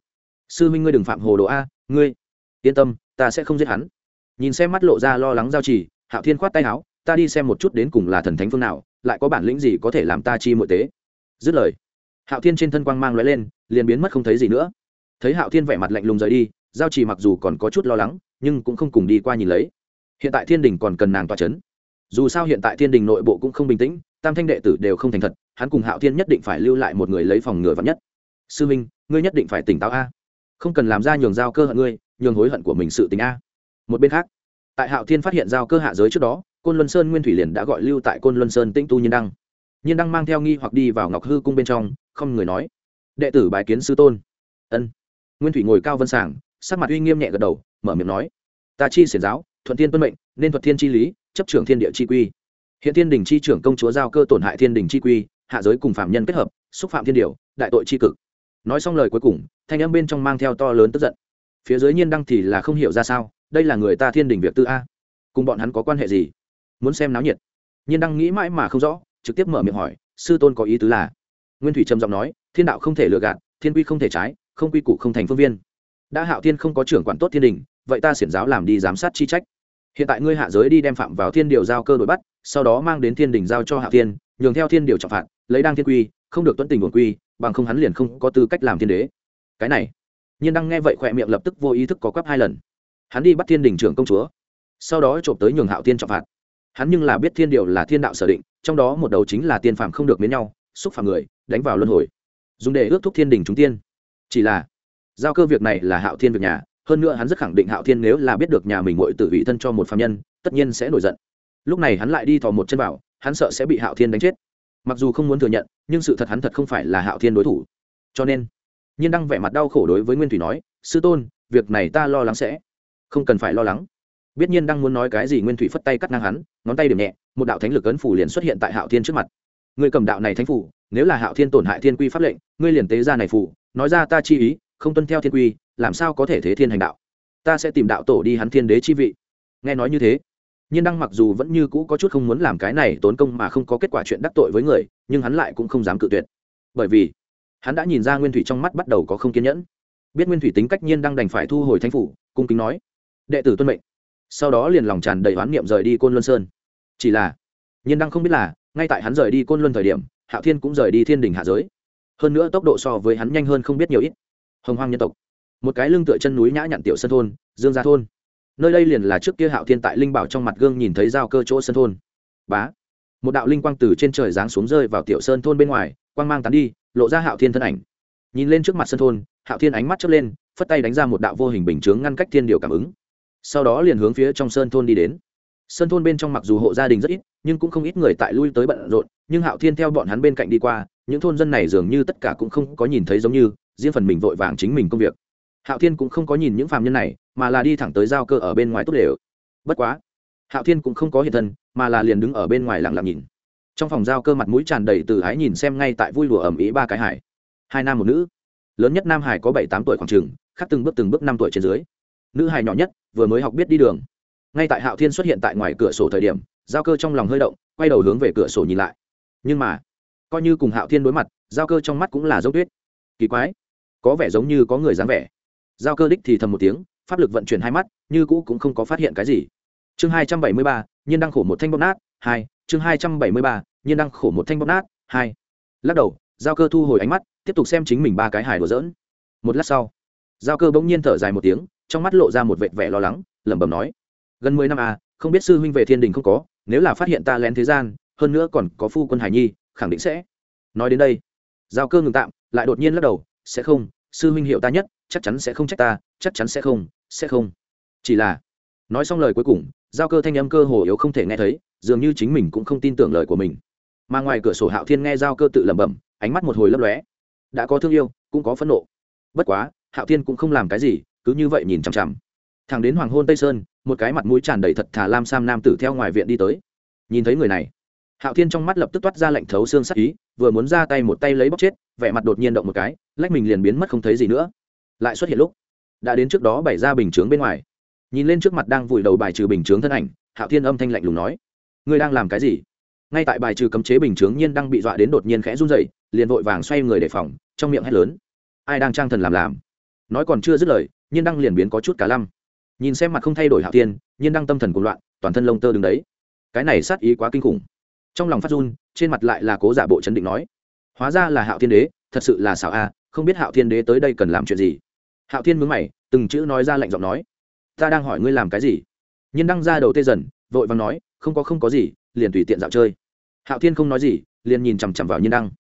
Sư minh ngươi đừng phạm hồ đồ a, ngươi. Yên tâm, ta sẽ không giết hắn. Nhìn xem mắt lộ ra lo lắng giao trì. hạo thiên khoát tay áo, ta đi xem một chút đến cùng là thần thánh phương nào, lại có bản lĩnh gì có thể làm ta chi mọi tế. Dứt lời, hạo thiên trên thân quang mang lóe lên, liền biến mất không thấy gì nữa. Thấy hạo thiên vẻ mặt lạnh lùng rời đi, giao trì mặc dù còn có chút lo lắng, nhưng cũng không cùng đi qua nhìn lấy. Hiện tại thiên đình còn cần nàng tỏa c h ấ n dù sao hiện tại thiên đình nội bộ cũng không bình tĩnh, tam thanh đệ tử đều không thành thật, hắn cùng hạo thiên nhất định phải lưu lại một người lấy phòng ngừa vắn nhất. Sư minh, ngươi nhất định phải tỉnh táo a. Không cần làm ra nhường giao cơ hận ngươi, nhường hối hận của mình sự tình a. Một bên khác, tại hạo thiên phát hiện giao cơ hạ giới trước đó, côn luân sơn nguyên thủy liền đã gọi lưu tại côn luân sơn tĩnh tu nhiên đăng. Nhiên đăng mang theo nghi hoặc đi vào ngọc hư cung bên trong, không người nói. Đệ tử bài kiến sư tôn. Ân. Nguyên thủy ngồi cao vân sảng sắc mặt uy nghiêm nhẹ gật đầu, mở miệng nói. Ta chi xiển giáo, thuận thiên tuân mệnh, nên thuật thiên chi lý chấp trưởng thiên địa chi quy. Hiện thiên đình chi trưởng công chúa giao cơ tổn hại thiên đình chi quy, hạ giới cùng phạm nhân kết hợp, xúc phạm thiên điều, đại tội chi cực. Nói xong lời cuối cùng, thanh âm bên trong mang theo to lớn tức giận. Phía dưới nhiên đăng thì là không hiểu ra sao, đây là người ta thiên đình việc tư a. Cùng bọn hắn có quan hệ gì? Muốn xem náo nhiệt. Nhiên đăng nghĩ mãi mà không rõ, trực tiếp mở miệng hỏi, sư tôn có ý tứ là? Nguyên thủy trầm giọng nói, thiên đạo không thể lừa gạt, thiên quy không thể trái, không quy củ không thành phương viên. Đã hạo thiên không có trưởng quản tốt thiên đình, vậy ta xiển giáo làm đi giám sát chi trách hiện tại ngươi hạ giới đi đem phạm vào thiên điều giao cơ đổi bắt, sau đó mang đến thiên đình giao cho hạ thiên, nhường theo thiên điều trọng phạt, lấy đăng thiên quy, không được tuân tình buồn quy, bằng không hắn liền không có tư cách làm thiên đế. Cái này, nhiên đăng nghe vậy khỏe miệng lập tức vô ý thức có quắp hai lần. Hắn đi bắt thiên đình trưởng công chúa, sau đó trộm tới nhường hạo tiên trọng phạt. Hắn nhưng là biết thiên điều là thiên đạo sở định, trong đó một đầu chính là tiên phạm không được miến nhau, xúc phạm người, đánh vào luân hồi. Dùng để ước thúc thiên đình chúng tiên. Chỉ là, giao cơ việc này là hạo thiên việc nhà hơn nữa hắn rất khẳng định hạo thiên nếu là biết được nhà mình ngội tự vị thân cho một phạm nhân, tất nhiên sẽ nổi giận. Lúc này hắn lại đi thò một chân vào, hắn sợ sẽ bị hạo thiên đánh chết. Mặc dù không muốn thừa nhận, nhưng sự thật hắn thật không phải là hạo thiên đối thủ. Cho nên, nhiên đăng vẻ mặt đau khổ đối với nguyên thủy nói, sư tôn, việc này ta lo lắng sẽ không cần phải lo lắng. Biết nhiên đang muốn nói cái gì nguyên thủy phất tay cắt ngang hắn, ngón tay điểm nhẹ, một đạo thánh lực ấn phủ liền xuất hiện tại hạo thiên trước mặt. Người cầm đạo này thánh phủ, nếu là hạo thiên tổn hại thiên quy pháp lệnh, ngươi liền tế ra này phủ, nói ra ta chi ý, không tuân theo thiên quy làm sao có thể thế thiên hành đạo? Ta sẽ tìm đạo tổ đi hắn thiên đế chi vị. Nghe nói như thế, nhiên đăng mặc dù vẫn như cũ có chút không muốn làm cái này tốn công mà không có kết quả chuyện đắc tội với người, nhưng hắn lại cũng không dám cự tuyệt. Bởi vì, hắn đã nhìn ra nguyên thủy trong mắt bắt đầu có không kiên nhẫn. Biết nguyên thủy tính cách nhiên đang đành phải thu hồi thanh phủ, cung kính nói, đệ tử tuân mệnh. Sau đó liền lòng tràn đầy oán niệm rời đi côn luân sơn. Chỉ là, nhiên đăng không biết là, ngay tại hắn rời đi côn luân thời điểm, hạo thiên cũng rời đi thiên đình hạ giới. Hơn nữa tốc độ so với hắn nhanh hơn không biết nhiều ít. Hồng hoang nhân tộc một cái lưng tựa chân núi nhã nhặn tiểu sân thôn, dương gia thôn. Nơi đây liền là trước kia hạo thiên tại linh bảo trong mặt gương nhìn thấy giao cơ chỗ sân thôn. Bá. Một đạo linh quang từ trên trời giáng xuống rơi vào tiểu sơn thôn bên ngoài, quang mang tán đi, lộ ra hạo thiên thân ảnh. Nhìn lên trước mặt sân thôn, hạo thiên ánh mắt chớp lên, phất tay đánh ra một đạo vô hình bình chướng ngăn cách thiên điều cảm ứng. Sau đó liền hướng phía trong sơn thôn đi đến. Sơn thôn bên trong mặc dù hộ gia đình rất ít, nhưng cũng không ít người tại lui tới bận rộn, nhưng hạo thiên theo bọn hắn bên cạnh đi qua, những thôn dân này dường như tất cả cũng không có nhìn thấy giống như, riêng phần mình vội vàng chính mình công việc hạo thiên cũng không có nhìn những phàm nhân này, mà là đi thẳng tới giao cơ ở bên ngoài tốt đều bất quá, hạo thiên cũng không có hiện thân, mà là liền đứng ở bên ngoài lặng lặng nhìn. Trong phòng giao cơ mặt mũi tràn đầy từ ái nhìn xem ngay tại vui đùa ẩm ý ba cái hải. Hai nam một nữ. Lớn nhất nam hải có bảy tám tuổi khoảng trường khác từng bước từng bước năm tuổi trên dưới. Nữ hải nhỏ nhất, vừa mới học biết đi đường. Ngay tại hạo thiên xuất hiện tại ngoài cửa sổ thời điểm, giao cơ trong lòng hơi động, quay đầu hướng về cửa sổ nhìn lại. Nhưng mà, coi như cùng hạo thiên đối mặt, giao cơ trong mắt cũng là dốc tuyết. Kỳ quái, có vẻ giống như có người dáng vẻ giao cơ đích thì thầm một tiếng, pháp lực vận chuyển hai mắt, như cũ cũng không có phát hiện cái gì. Chương hai trăm bảy mươi ba, nhiên đăng khổ một thanh bóp nát, hai, chương hai trăm bảy mươi ba, nhiên đăng khổ một thanh bóp nát, hai. Lắc đầu, giao cơ thu hồi ánh mắt, tiếp tục xem chính mình ba cái hài đùa dỡn một lát sau, giao cơ bỗng nhiên thở dài một tiếng, trong mắt lộ ra một vệt vẻ lo lắng, lẩm bẩm nói, gần mười năm à không biết sư huynh về thiên đình không có, nếu là phát hiện ta lén thế gian, hơn nữa còn có phu quân hải nhi, khẳng định sẽ. Nói đến đây, giao cơ ngừng tạm, lại đột nhiên lắc đầu, sẽ không, sư huynh hiểu ta nhất chắc chắn sẽ không trách ta, chắc chắn sẽ không sẽ không. Chỉ là, nói xong lời cuối cùng, giao cơ thanh âm cơ hồ yếu không thể nghe thấy, dường như chính mình cũng không tin tưởng lời của mình. Mà ngoài cửa sổ hạo thiên nghe giao cơ tự lẩm bẩm, ánh mắt một hồi lấp lóe. Đã có thương yêu, cũng có phẫn nộ. Bất quá, hạo thiên cũng không làm cái gì, cứ như vậy nhìn chằm chằm. Thằng đến hoàng hôn tây sơn, một cái mặt mũi tràn đầy thật thà lam sam nam tử theo ngoài viện đi tới. Nhìn thấy người này, hạo thiên trong mắt lập tức toát ra lệnh thấu xương sắc ý, vừa muốn ra tay một tay lấy bóc chết, vẻ mặt đột nhiên động một cái, lách mình liền biến mất không thấy gì nữa lại xuất hiện lúc, đã đến trước đó bày ra bình chướng bên ngoài. Nhìn lên trước mặt đang vùi đầu bài trừ bình chướng thân ảnh, hạo thiên âm thanh lạnh lùng nói, ngươi đang làm cái gì? Ngay tại bài trừ cấm chế bình chướng nhiên đang bị dọa đến đột nhiên khẽ run dậy liền vội vàng xoay người đề phòng, trong miệng hét lớn, ai đang trang thần làm làm? Nói còn chưa dứt lời, nhiên đăng liền biến có chút cả lăm. Nhìn xem mặt không thay đổi hạo thiên, nhiên đăng tâm thần cuồng loạn, toàn thân lông tơ đứng đấy. Cái này sát ý quá kinh khủng. Trong lòng phát run, trên mặt lại là cố giả bộ chấn định nói, hóa ra là hạo thiên đế, thật sự là xảo a không biết hạo thiên đế tới đây cần làm chuyện gì. Hạo thiên mướn mày, từng chữ nói ra lạnh giọng nói, ta đang hỏi ngươi làm cái gì? Nhiên đăng ra đầu tê dần, vội vàng nói, không có không có gì, liền tùy tiện dạo chơi. Hạo thiên không nói gì, liền nhìn chằm chằm vào nhiên đăng.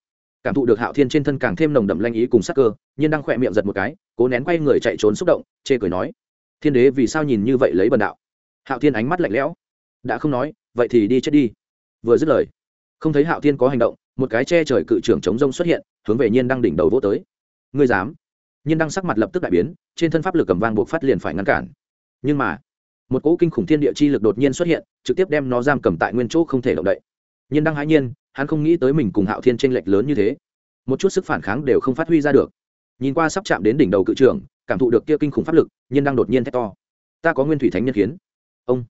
Cảm thụ được hạo thiên trên thân càng thêm nồng đậm lanh ý cùng sắc cơ, nhiên đăng khỏe miệng giật một cái, cố nén quay người chạy trốn xúc động, chê cười nói, thiên đế vì sao nhìn như vậy lấy bần đạo? Hạo thiên ánh mắt lạnh lẽo, đã không nói, vậy thì đi chết đi. Vừa dứt lời, không thấy hạo thiên có hành động, một cái che trời cự trưởng chống rông xuất hiện, hướng về nhiên đăng đỉnh đầu vô tới ngươi dám. Nhiên đăng sắc mặt lập tức đại biến, trên thân pháp lực cầm vang buộc phát liền phải ngăn cản. Nhưng mà, một cỗ kinh khủng thiên địa chi lực đột nhiên xuất hiện, trực tiếp đem nó giam cầm tại nguyên chỗ không thể động đậy. Nhiên đăng hãi nhiên, hắn không nghĩ tới mình cùng hạo thiên tranh lệch lớn như thế. Một chút sức phản kháng đều không phát huy ra được. Nhìn qua sắp chạm đến đỉnh đầu cự trưởng, cảm thụ được kia kinh khủng pháp lực, nhiên đăng đột nhiên thét to. Ta có nguyên thủy thánh nhân kiến. Ông,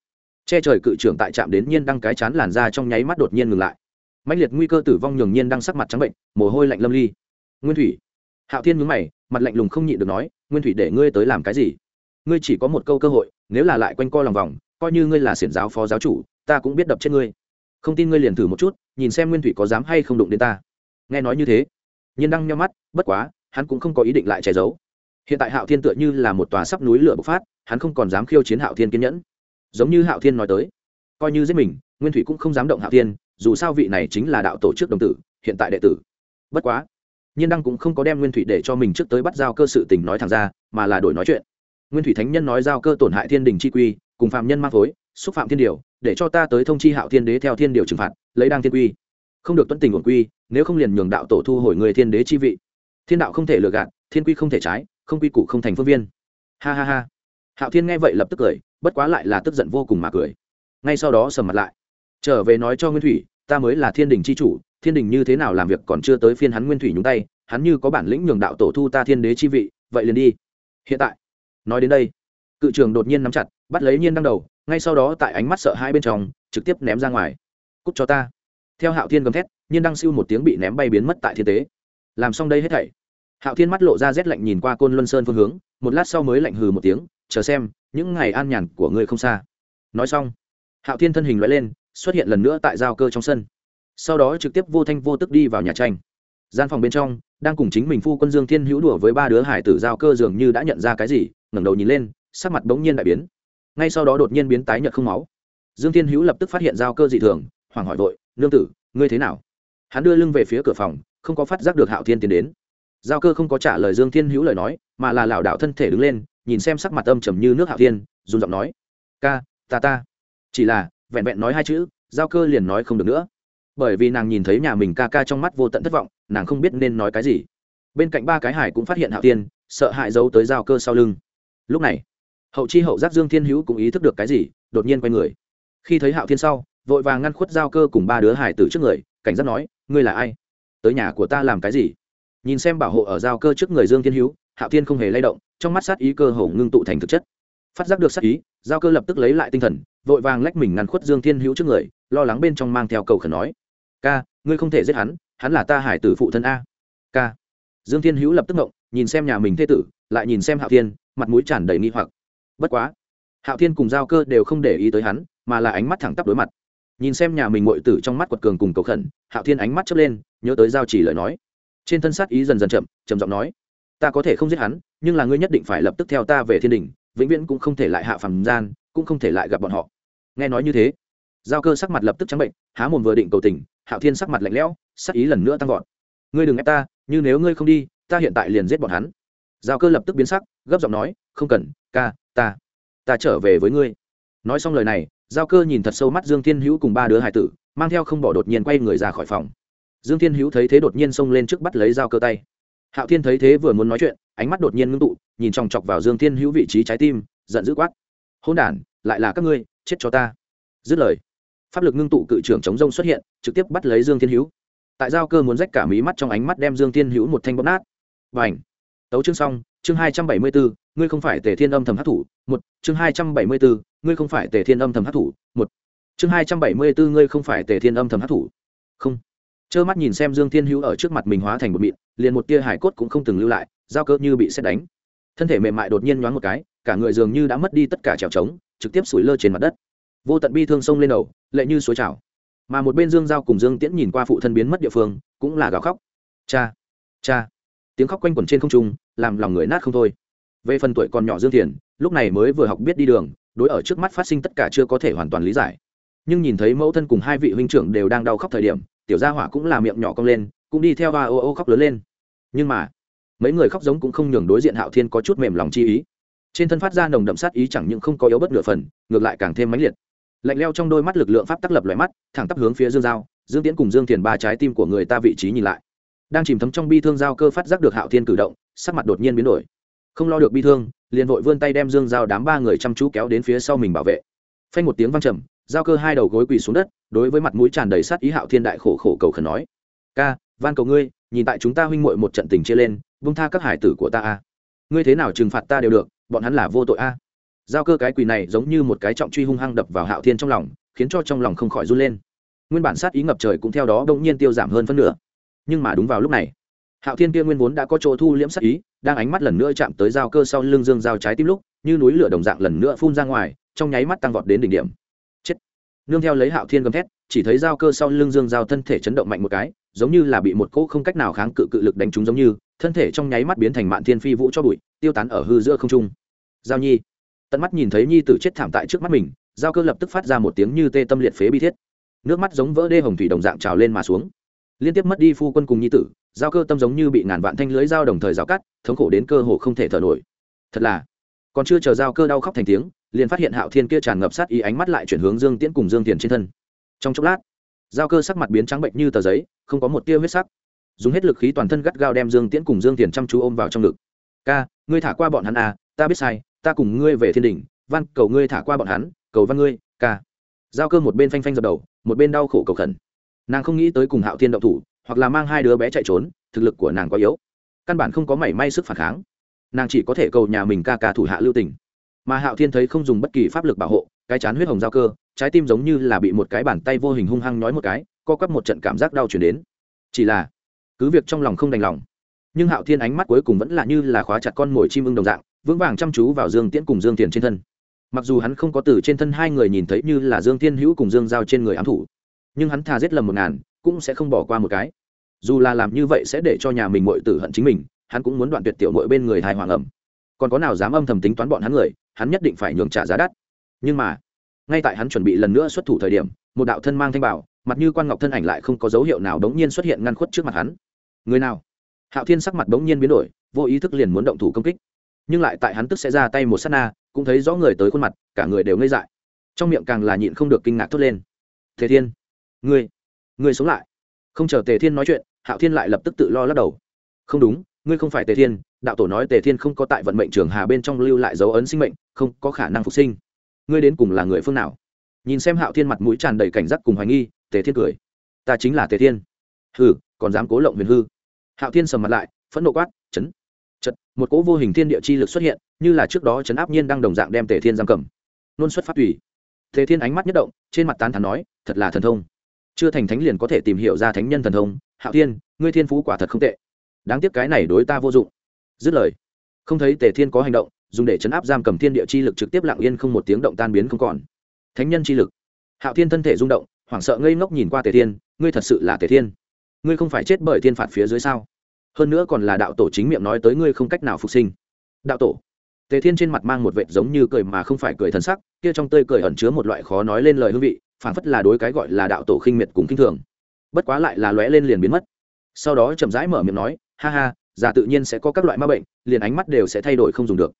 che trời cự trưởng tại trạm đến nhiên đăng cái chán làn ra trong nháy mắt đột nhiên ngừng lại. Mạnh liệt nguy cơ tử vong nhường nhiên Đăng sắc mặt trắng bệnh, mồ hôi lạnh lâm ly. Nguyên thủy hạo thiên mướn mày, mặt lạnh lùng không nhịn được nói, nguyên thủy để ngươi tới làm cái gì? Ngươi chỉ có một câu cơ hội, nếu là lại quanh co lòng vòng, coi như ngươi là xiển giáo phó giáo chủ, ta cũng biết đập chết ngươi. Không tin ngươi liền thử một chút, nhìn xem nguyên thủy có dám hay không đụng đến ta. Nghe nói như thế, nhiên đăng nhau mắt, bất quá, hắn cũng không có ý định lại che giấu. Hiện tại hạo thiên tựa như là một tòa sắp núi lửa bộc phát, hắn không còn dám khiêu chiến hạo thiên kiên nhẫn. Giống như hạo thiên nói tới, coi như giết mình, nguyên thủy cũng không dám động hạo thiên, dù sao vị này chính là đạo tổ chức đồng tử, hiện tại đệ tử. Bất quá nhiên đăng cũng không có đem nguyên thủy để cho mình trước tới bắt giao cơ sự tình nói thẳng ra, mà là đổi nói chuyện. Nguyên thủy thánh nhân nói giao cơ tổn hại thiên đình chi quy, cùng phạm nhân mang phối, xúc phạm thiên điều, để cho ta tới thông chi hạo thiên đế theo thiên điều trừng phạt, lấy đăng thiên quy. Không được tuân tình ổn quy, nếu không liền nhường đạo tổ thu hồi người thiên đế chi vị. Thiên đạo không thể lừa gạt, thiên quy không thể trái, không quy củ không thành phương viên. Ha ha ha. Hạo thiên nghe vậy lập tức cười, bất quá lại là tức giận vô cùng mà cười. Ngay sau đó sầm mặt lại. Trở về nói cho nguyên thủy ta mới là thiên đình c h i chủ, thiên đình như thế nào làm việc còn chưa tới phiên hắn nguyên thủy nhúng tay, hắn như có bản lĩnh nhường đạo tổ thu ta thiên đế chi vị, vậy liền đi. Hiện tại, nói đến đây, cự trường đột nhiên nắm chặt, bắt lấy nhiên đăng đầu, ngay sau đó tại ánh mắt sợ hai bên trong, trực tiếp ném ra ngoài. Cúc cho ta. Theo hạo thiên gầm thét, nhiên đăng siêu một tiếng bị ném bay biến mất tại thiên tế. Làm xong đây hết thảy, hạo thiên mắt lộ ra rét lạnh nhìn qua côn luân sơn phương hướng, một lát sau mới lạnh hừ một tiếng, chờ xem, những ngày an nhàn của ngươi không xa. Nói xong, hạo thiên thân hình loại lên xuất hiện lần nữa tại giao cơ trong sân. Sau đó trực tiếp vô thanh vô tức đi vào nhà tranh. Gian phòng bên trong, đang cùng chính mình phu quân dương thiên hữu đùa với ba đứa hải tử giao cơ dường như đã nhận ra cái gì, ngẩng đầu nhìn lên, sắc mặt bỗng nhiên đại biến. Ngay sau đó đột nhiên biến tái nhợt không máu. Dương thiên hữu lập tức phát hiện giao cơ dị thường, hoảng hỏi vội, nương tử, ngươi thế nào? Hắn đưa lưng về phía cửa phòng, không có phát giác được hạo thiên tiến đến. Giao cơ không có trả lời dương thiên hữu lời nói, mà là lảo đảo thân thể đứng lên, nhìn xem sắc mặt âm trầm như nước hạo thiên dùng giọng nói, ca, ta ta. Chỉ là vẹn vẹn nói hai chữ, giao cơ liền nói không được nữa. Bởi vì nàng nhìn thấy nhà mình ca ca trong mắt vô tận thất vọng, nàng không biết nên nói cái gì. Bên cạnh ba cái hải cũng phát hiện hạo tiên sợ hại giấu tới giao cơ sau lưng. Lúc này, hậu chi hậu giác dương thiên hữu cũng ý thức được cái gì, đột nhiên quay người. Khi thấy hạo thiên sau, vội vàng ngăn khuất giao cơ cùng ba đứa hải tử trước người, cảnh giác nói, ngươi là ai? Tới nhà của ta làm cái gì? Nhìn xem bảo hộ ở giao cơ trước người dương thiên hữu, hạo thiên không hề lay động, trong mắt sát ý cơ hổ ngưng tụ thành thực chất. Phát giác được sát ý, giao cơ lập tức lấy lại tinh thần vội vàng lách mình ngăn khuất dương thiên hữu trước người, lo lắng bên trong mang theo cầu khẩn nói, ca, ngươi không thể giết hắn hắn là ta hải tử phụ thân a. Ca. Dương thiên hữu lập tức ngộng, nhìn xem nhà mình thê tử, lại nhìn xem hạo thiên, mặt mũi tràn đầy nghi hoặc. Bất quá, hạo thiên cùng giao cơ đều không để ý tới hắn, mà là ánh mắt thẳng tắp đối mặt. Nhìn xem nhà mình ngội tử trong mắt quật cường cùng cầu khẩn, hạo thiên ánh mắt chớp lên, nhớ tới giao chỉ lời nói. Trên thân sát ý dần dần chậm, trầm giọng nói, ta có thể không giết hắn, nhưng là ngươi nhất định phải lập tức theo ta về thiên đình vĩnh viễn cũng không thể lại hạ phàm gian cũng không thể lại gặp bọn họ. Nghe nói như thế, giao cơ sắc mặt lập tức trắng bệnh, há mồm vừa định cầu tình, hạo thiên sắc mặt lạnh lẽo, sắc ý lần nữa tăng vọt. Ngươi đừng ép ta, như nếu ngươi không đi, ta hiện tại liền giết bọn hắn. Giao cơ lập tức biến sắc, gấp giọng nói, không cần, ca, ta ta trở về với ngươi. Nói xong lời này, giao cơ nhìn thật sâu mắt dương thiên hữu cùng ba đứa hải tử, mang theo không bỏ đột nhiên quay người ra khỏi phòng. Dương thiên hữu thấy thế đột nhiên xông lên trước bắt lấy giao cơ tay. Hạo thiên thấy thế vừa muốn nói chuyện, ánh mắt đột nhiên ngưng tụ, nhìn chòng chọc vào dương thiên hữu vị trí trái tim, giận dữ quát hôn đản, lại là các ngươi, chết cho ta. Dứt lời, pháp lực ngưng tụ cự trưởng chống rông xuất hiện, trực tiếp bắt lấy dương thiên hữu. Tại giao cơ muốn rách cả mí mắt trong ánh mắt đem dương thiên hữu một thanh bóp nát. Và ảnh tấu chương xong, chương hai trăm bảy mươi bốn ngươi không phải tề thiên âm thầm hát thủ, một, chương hai trăm bảy mươi bốn ngươi không phải tề thiên âm thầm hát thủ, một, chương hai trăm bảy mươi bốn ngươi không phải tề thiên âm thầm hát thủ. Không. Trơ mắt nhìn xem dương thiên hữu ở trước mặt mình hóa thành một mịn, liền một tia hải cốt cũng không từng lưu lại, giao cơ như bị xét đánh. Thân thể mềm mại đột nhiên nhoáng một cái cả người dường như đã mất đi tất cả trèo trống, trực tiếp sủi lơ trên mặt đất. Vô tận bi thương sông lên đầu, lệ như suối trào. Mà một bên dương giao cùng dương tiễn nhìn qua phụ thân biến mất địa phương, cũng là gào khóc. Cha cha. Tiếng khóc quanh quẩn trên không trung, làm lòng người nát không thôi. Về phần tuổi còn nhỏ dương thiền, lúc này mới vừa học biết đi đường, đối ở trước mắt phát sinh tất cả chưa có thể hoàn toàn lý giải. Nhưng nhìn thấy mẫu thân cùng hai vị huynh trưởng đều đang đau khóc thời điểm, tiểu gia hỏa cũng là miệng nhỏ cong lên, cũng đi theo ba ô ô khóc lớn lên. Nhưng mà, mấy người khóc giống cũng không nhường đối diện hạo thiên có chút mềm lòng chi ý trên thân phát ra nồng đậm sát ý chẳng những không có yếu bất nửa phần, ngược lại càng thêm mãnh liệt. Lạnh leo trong đôi mắt lực lượng pháp tắc lập loại mắt, thẳng tắp hướng phía dương giao, dương tiễn cùng dương thiền ba trái tim của người ta vị trí nhìn lại. Đang chìm thấm trong bi thương giao cơ phát giác được hạo thiên cử động, sắc mặt đột nhiên biến đổi. Không lo được bi thương, liền vội vươn tay đem dương giao đám ba người chăm chú kéo đến phía sau mình bảo vệ. Phanh một tiếng văng trầm, giao cơ hai đầu gối quỳ xuống đất, đối với mặt mũi tràn đầy sát ý hạo thiên đại khổ khổ cầu khẩn nói. Ca, van cầu ngươi, nhìn tại chúng ta huynh muội một trận tình chia lên vung tha các hải tử của ta a. Ngươi thế nào trừng phạt ta đều được bọn hắn là vô tội a. Giao cơ cái quỳ này giống như một cái trọng truy hung hăng đập vào hạo thiên trong lòng, khiến cho trong lòng không khỏi run lên. Nguyên bản sát ý ngập trời cũng theo đó bỗng nhiên tiêu giảm hơn phân nửa. Nhưng mà đúng vào lúc này, hạo thiên kia nguyên vốn đã có chỗ thu liễm sát ý, đang ánh mắt lần nữa chạm tới giao cơ sau lưng dương giao trái tim lúc, như núi lửa đồng dạng lần nữa phun ra ngoài, trong nháy mắt tăng vọt đến đỉnh điểm. Chết. Nương theo lấy hạo thiên gầm thét, chỉ thấy giao cơ sau lưng dương giao thân thể chấn động mạnh một cái, giống như là bị một cỗ không cách nào kháng cự cự lực đánh trúng giống như thân thể trong nháy mắt biến thành mạn thiên phi vũ cho bụi, tiêu tán ở hư giữa không trung. Giao nhi. Tận mắt nhìn thấy nhi tử chết thảm tại trước mắt mình, giao cơ lập tức phát ra một tiếng như tê tâm liệt phế bi thiết. Nước mắt giống vỡ đê hồng thủy đồng dạng trào lên mà xuống. Liên tiếp mất đi phu quân cùng nhi tử, giao cơ tâm giống như bị ngàn vạn thanh lưới dao đồng thời rào cắt, thống khổ đến cơ hồ không thể thở nổi. Thật là, còn chưa chờ giao cơ đau khóc thành tiếng, liền phát hiện hạo thiên kia tràn ngập sát ý ánh mắt lại chuyển hướng dương tiễn cùng dương tiền trên thân. Trong chốc lát, giao cơ sắc mặt biến trắng bệnh như tờ giấy, không có một tia huyết sắc dùng hết lực khí toàn thân gắt gao đem dương tiễn cùng dương tiền chăm chú ôm vào trong ngực. Ca, ngươi thả qua bọn hắn à ta biết sai, ta cùng ngươi về thiên đình văn cầu ngươi thả qua bọn hắn, cầu văn ngươi, ca. Giao cơ một bên phanh phanh dập đầu, một bên đau khổ cầu khẩn. Nàng không nghĩ tới cùng hạo thiên động thủ, hoặc là mang hai đứa bé chạy trốn, thực lực của nàng quá yếu. Căn bản không có mảy may sức phản kháng. Nàng chỉ có thể cầu nhà mình ca ca thủ hạ lưu tình. Mà hạo thiên thấy không dùng bất kỳ pháp lực bảo hộ, cái chán huyết hồng giao cơ, trái tim giống như là bị một cái bàn tay vô hình hung hăng nói một cái, co quắp một trận cảm giác đau chuyển đến. Chỉ là cứ việc trong lòng không đành lòng, nhưng hạo thiên ánh mắt cuối cùng vẫn là như là khóa chặt con mồi chim ưng đồng dạng, vững vàng chăm chú vào dương tiễn cùng dương tiền trên thân. Mặc dù hắn không có từ trên thân hai người nhìn thấy như là dương thiên hữu cùng dương giao trên người ám thủ, nhưng hắn thà giết lầm một ngàn, cũng sẽ không bỏ qua một cái. Dù là làm như vậy sẽ để cho nhà mình mội tử hận chính mình, hắn cũng muốn đoạn tuyệt tiểu mội bên người hài hoàng ẩm. Còn có nào dám âm thầm tính toán bọn hắn người, hắn nhất định phải nhường trả giá đắt. Nhưng mà, ngay tại hắn chuẩn bị lần nữa xuất thủ thời điểm, một đạo thân mang thanh bảo, mặt như quan ngọc thân ảnh lại không có dấu hiệu nào đống nhiên xuất hiện ngăn khuất trước mặt hắn người nào? Hạo thiên sắc mặt đống nhiên biến đổi, vô ý thức liền muốn động thủ công kích. Nhưng lại tại hắn tức sẽ ra tay một s á t na, cũng thấy rõ người tới khuôn mặt, cả người đều ngây dại. Trong miệng càng là nhịn không được kinh ngạc thốt lên. Thế thiên, ngươi ngươi sống lại. Không chờ tề thiên nói chuyện, hạo thiên lại lập tức tự lo lắc đầu. Không đúng, ngươi không phải tề thiên, đạo tổ nói tề thiên không có tại vận mệnh trường hà bên trong lưu lại dấu ấn sinh mệnh, không có khả năng phục sinh. Ngươi đến cùng là người phương nào? Nhìn xem hạo thiên mặt mũi tràn đầy cảnh giác cùng hoài nghi, tề thiên cười. Ta chính là tề thiên. Hừ, còn dám cố lộng huyền hư hạo thiên sầm mặt lại, phẫn nộ quát, chấn, chật, một cỗ vô hình thiên địa chi lực xuất hiện, như là trước đó chấn áp nhiên đang đồng dạng đem tề thiên giam cầm. Nôn xuất phát tùy. Tề thiên ánh mắt nhất động, trên mặt tán thán nói, thật là thần thông. Chưa thành thánh liền có thể tìm hiểu ra thánh nhân thần thông. Hạo thiên, ngươi thiên phú quả thật không tệ. Đáng tiếc cái này đối ta vô dụng. Dứt lời, không thấy tề thiên có hành động, dùng để chấn áp giam cầm thiên địa chi lực trực tiếp lặng yên không một tiếng động tan biến không còn. Thánh nhân chi lực. Hạo thiên thân thể rung động, hoảng sợ ngây ngốc nhìn qua tề thiên, ngươi thật sự là tề thiên? Ngươi không phải chết bởi thiên phạt phía dưới sao? Hơn nữa còn là đạo tổ chính miệng nói tới ngươi không cách nào phục sinh. Đạo tổ. Tề thiên trên mặt mang một vệt giống như cười mà không phải cười thân sắc, kia trong tơi cười ẩn chứa một loại khó nói lên lời hương vị phản phất là đối cái gọi là đạo tổ khinh miệt cùng khinh thường. Bất quá lại là lóe lên liền biến mất. Sau đó chậm rãi mở miệng nói, ha ha, già tự nhiên sẽ có các loại ma bệnh, liền ánh mắt đều sẽ thay đổi không dùng được.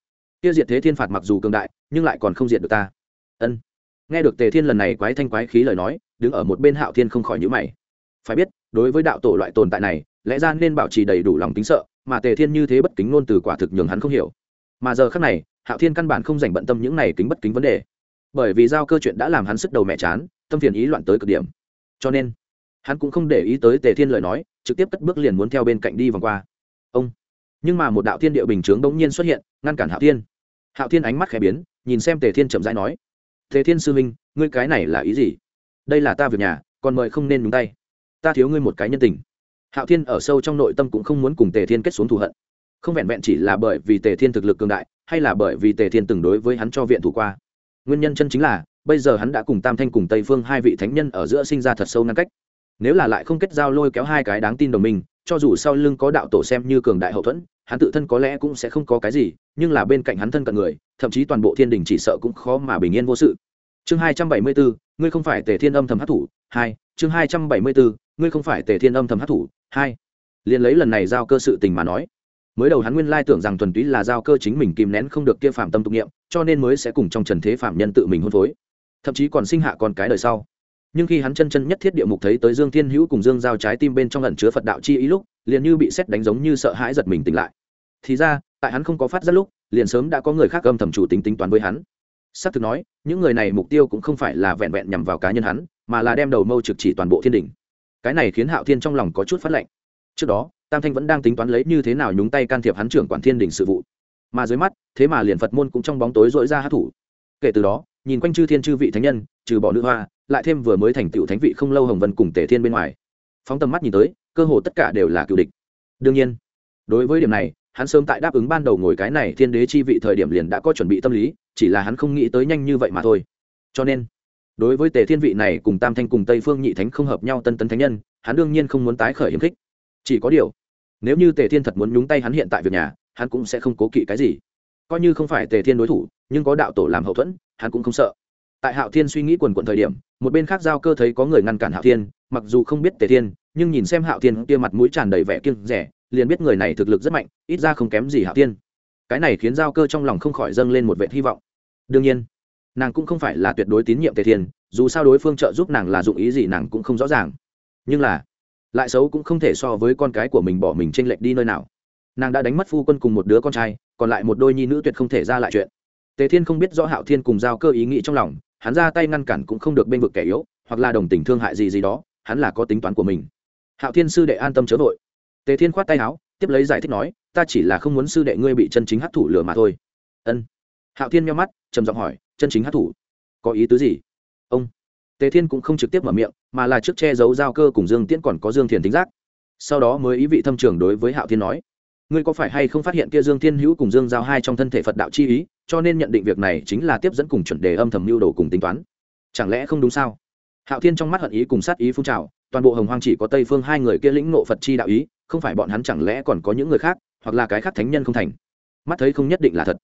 Kia diệt thế thiên phạt mặc dù cường đại, nhưng lại còn không diệt được ta. Ân. Nghe được tề thiên lần này quái thanh quái khí lời nói, đứng ở một bên hạo thiên không khỏi nhữ mày. Phải biết đối với đạo tổ loại tồn tại này, lẽ ra nên bảo trì đầy đủ lòng tính sợ, mà tề thiên như thế bất kính ngôn từ quả thực nhường hắn không hiểu. Mà giờ khác này, hạo thiên căn bản không dành bận tâm những này kính bất kính vấn đề. Bởi vì giao cơ chuyện đã làm hắn sức đầu mẹ chán, tâm phiền ý loạn tới cực điểm. Cho nên, hắn cũng không để ý tới tề thiên lời nói, trực tiếp cất bước liền muốn theo bên cạnh đi vòng qua. Ông. Nhưng mà một đạo thiên địa bình chướng bỗng nhiên xuất hiện, ngăn cản hạo thiên. Hạo thiên ánh mắt khẽ biến, nhìn xem tề thiên chậm rãi nói, tề thiên sư minh ngươi cái này là ý gì? Đây là ta việc nhà, còn mời không nên nhúng tay ta thiếu ngươi một cái nhân tình. Hạo thiên ở sâu trong nội tâm cũng không muốn cùng tề thiên kết xuống thù hận. Không vẹn vẹn chỉ là bởi vì tề thiên thực lực cường đại, hay là bởi vì tề thiên từng đối với hắn cho viện thủ qua. Nguyên nhân chân chính là, bây giờ hắn đã cùng tam thanh cùng tây phương hai vị thánh nhân ở giữa sinh ra thật sâu ngăn cách. Nếu là lại không kết giao lôi kéo hai cái đáng tin đồng minh, cho dù sau lưng có đạo tổ xem như cường đại hậu thuẫn, hắn tự thân có lẽ cũng sẽ không có cái gì, nhưng là bên cạnh hắn thân cận người, thậm chí toàn bộ thiên đình chỉ sợ cũng khó mà bình yên vô sự. Chương hai trăm bảy mươi bốn ngươi không phải tề thiên âm thầm hát thủ hai, chương hai trăm bảy mươi bốn ngươi không phải tề thiên âm thầm hát thủ, hai. Liền lấy lần này giao cơ sự tình mà nói, mới đầu hắn nguyên lai tưởng rằng thuần túy là giao cơ chính mình kìm nén không được kia phạm tâm tục nghiệm, cho nên mới sẽ cùng trong trần thế phạm nhân tự mình hôn phối. Thậm chí còn sinh hạ con cái đời sau. Nhưng khi hắn chân chân nhất thiết địa mục thấy tới dương thiên hữu cùng dương giao trái tim bên trong lần chứa phật đạo chi ý lúc, liền như bị xét đánh giống như sợ hãi giật mình tỉnh lại. Thì ra, tại hắn không có phát giác lúc, liền sớm đã có người khác âm thầm chủ tính tính toán với hắn. S á c thực nói, những người này mục tiêu cũng không phải là vẹn vẹn nhằm vào cá nhân hắn, mà là đem đầu mâu trực chỉ toàn bộ thiên đình cái này khiến hạo thiên trong lòng có chút phát lệnh. Trước đó, tam thanh vẫn đang tính toán lấy như thế nào nhúng tay can thiệp hắn trưởng quản thiên đình sự vụ. Mà dưới mắt, thế mà liền phật môn cũng trong bóng tối dội ra hát thủ. Kể từ đó, nhìn quanh chư thiên chư vị thánh nhân, trừ bỏ nữ hoa, lại thêm vừa mới thành tựu thánh vị không lâu hồng vân cùng tề thiên bên ngoài. Phóng tầm mắt nhìn tới, cơ hồ tất cả đều là cựu địch. Đương nhiên, đối với điểm này, hắn sớm tại đáp ứng ban đầu ngồi cái này thiên đế chi vị thời điểm liền đã có chuẩn bị tâm lý, chỉ là hắn không nghĩ tới nhanh như vậy mà thôi. Cho nên đối với tề thiên vị này cùng tam thanh cùng tây phương nhị thánh không hợp nhau tân tấn thánh nhân, hắn đương nhiên không muốn tái khởi hiếm khích. Chỉ có điều, nếu như tề thiên thật muốn nhúng tay hắn hiện tại việc nhà, hắn cũng sẽ không cố kỵ cái gì. Coi như không phải tề thiên đối thủ, nhưng có đạo tổ làm hậu thuẫn, hắn cũng không sợ. Tại hạo thiên suy nghĩ quần quận thời điểm, một bên khác giao cơ thấy có người ngăn cản hạo thiên, mặc dù không biết tề thiên, nhưng nhìn xem hạo thiên kia mặt mũi tràn đầy vẻ kiêng rẻ liền biết người này thực lực rất mạnh, ít ra không kém gì hạo thiên. Cái này khiến giao cơ trong lòng không khỏi dâng lên một vệ hy vọng. Đương nhiên nàng cũng không phải là tuyệt đối tín nhiệm tề thiên, dù sao đối phương trợ giúp nàng là dụng ý gì nàng cũng không rõ ràng. Nhưng là, lại xấu cũng không thể so với con cái của mình bỏ mình t r ê n lệch đi nơi nào. Nàng đã đánh mất phu quân cùng một đứa con trai, còn lại một đôi nhi nữ tuyệt không thể ra lại chuyện. Tề thiên không biết rõ hạo thiên cùng giao cơ ý nghĩ trong lòng, hắn ra tay ngăn cản cũng không được bên vực kẻ yếu, hoặc là đồng tình thương hại gì gì đó, hắn là có tính toán của mình. Hạo thiên sư đệ an tâm chớ vội. Tề thiên khoát tay áo, tiếp lấy giải thích nói, ta chỉ là không muốn sư đệ ngươi bị chân chính hấp thủ lừa mà thôi. Ân. Hạo thiên meo mắt, trầm giọng hỏi chân chính hát thủ. Có ý tứ gì? Ông. Tề thiên cũng không trực tiếp mở miệng, mà là trước che giấu giao cơ cùng dương tiễn còn có dương thiền tính giác. Sau đó mới ý vị thâm trường đối với hạo thiên nói, ngươi có phải hay không phát hiện kia dương thiên hữu cùng dương giao hai trong thân thể phật đạo chi ý, cho nên nhận định việc này chính là tiếp dẫn cùng chuẩn đề âm thầm mưu đồ cùng tính toán. Chẳng lẽ không đúng sao? Hạo thiên trong mắt hận ý cùng sát ý phun trào, toàn bộ hồng hoang chỉ có tây phương hai người kia lĩnh nộ phật chi đạo ý, không phải bọn hắn chẳng lẽ còn có những người khác, hoặc là cái khác thánh nhân không thành? Mắt thấy không nhất định là thật.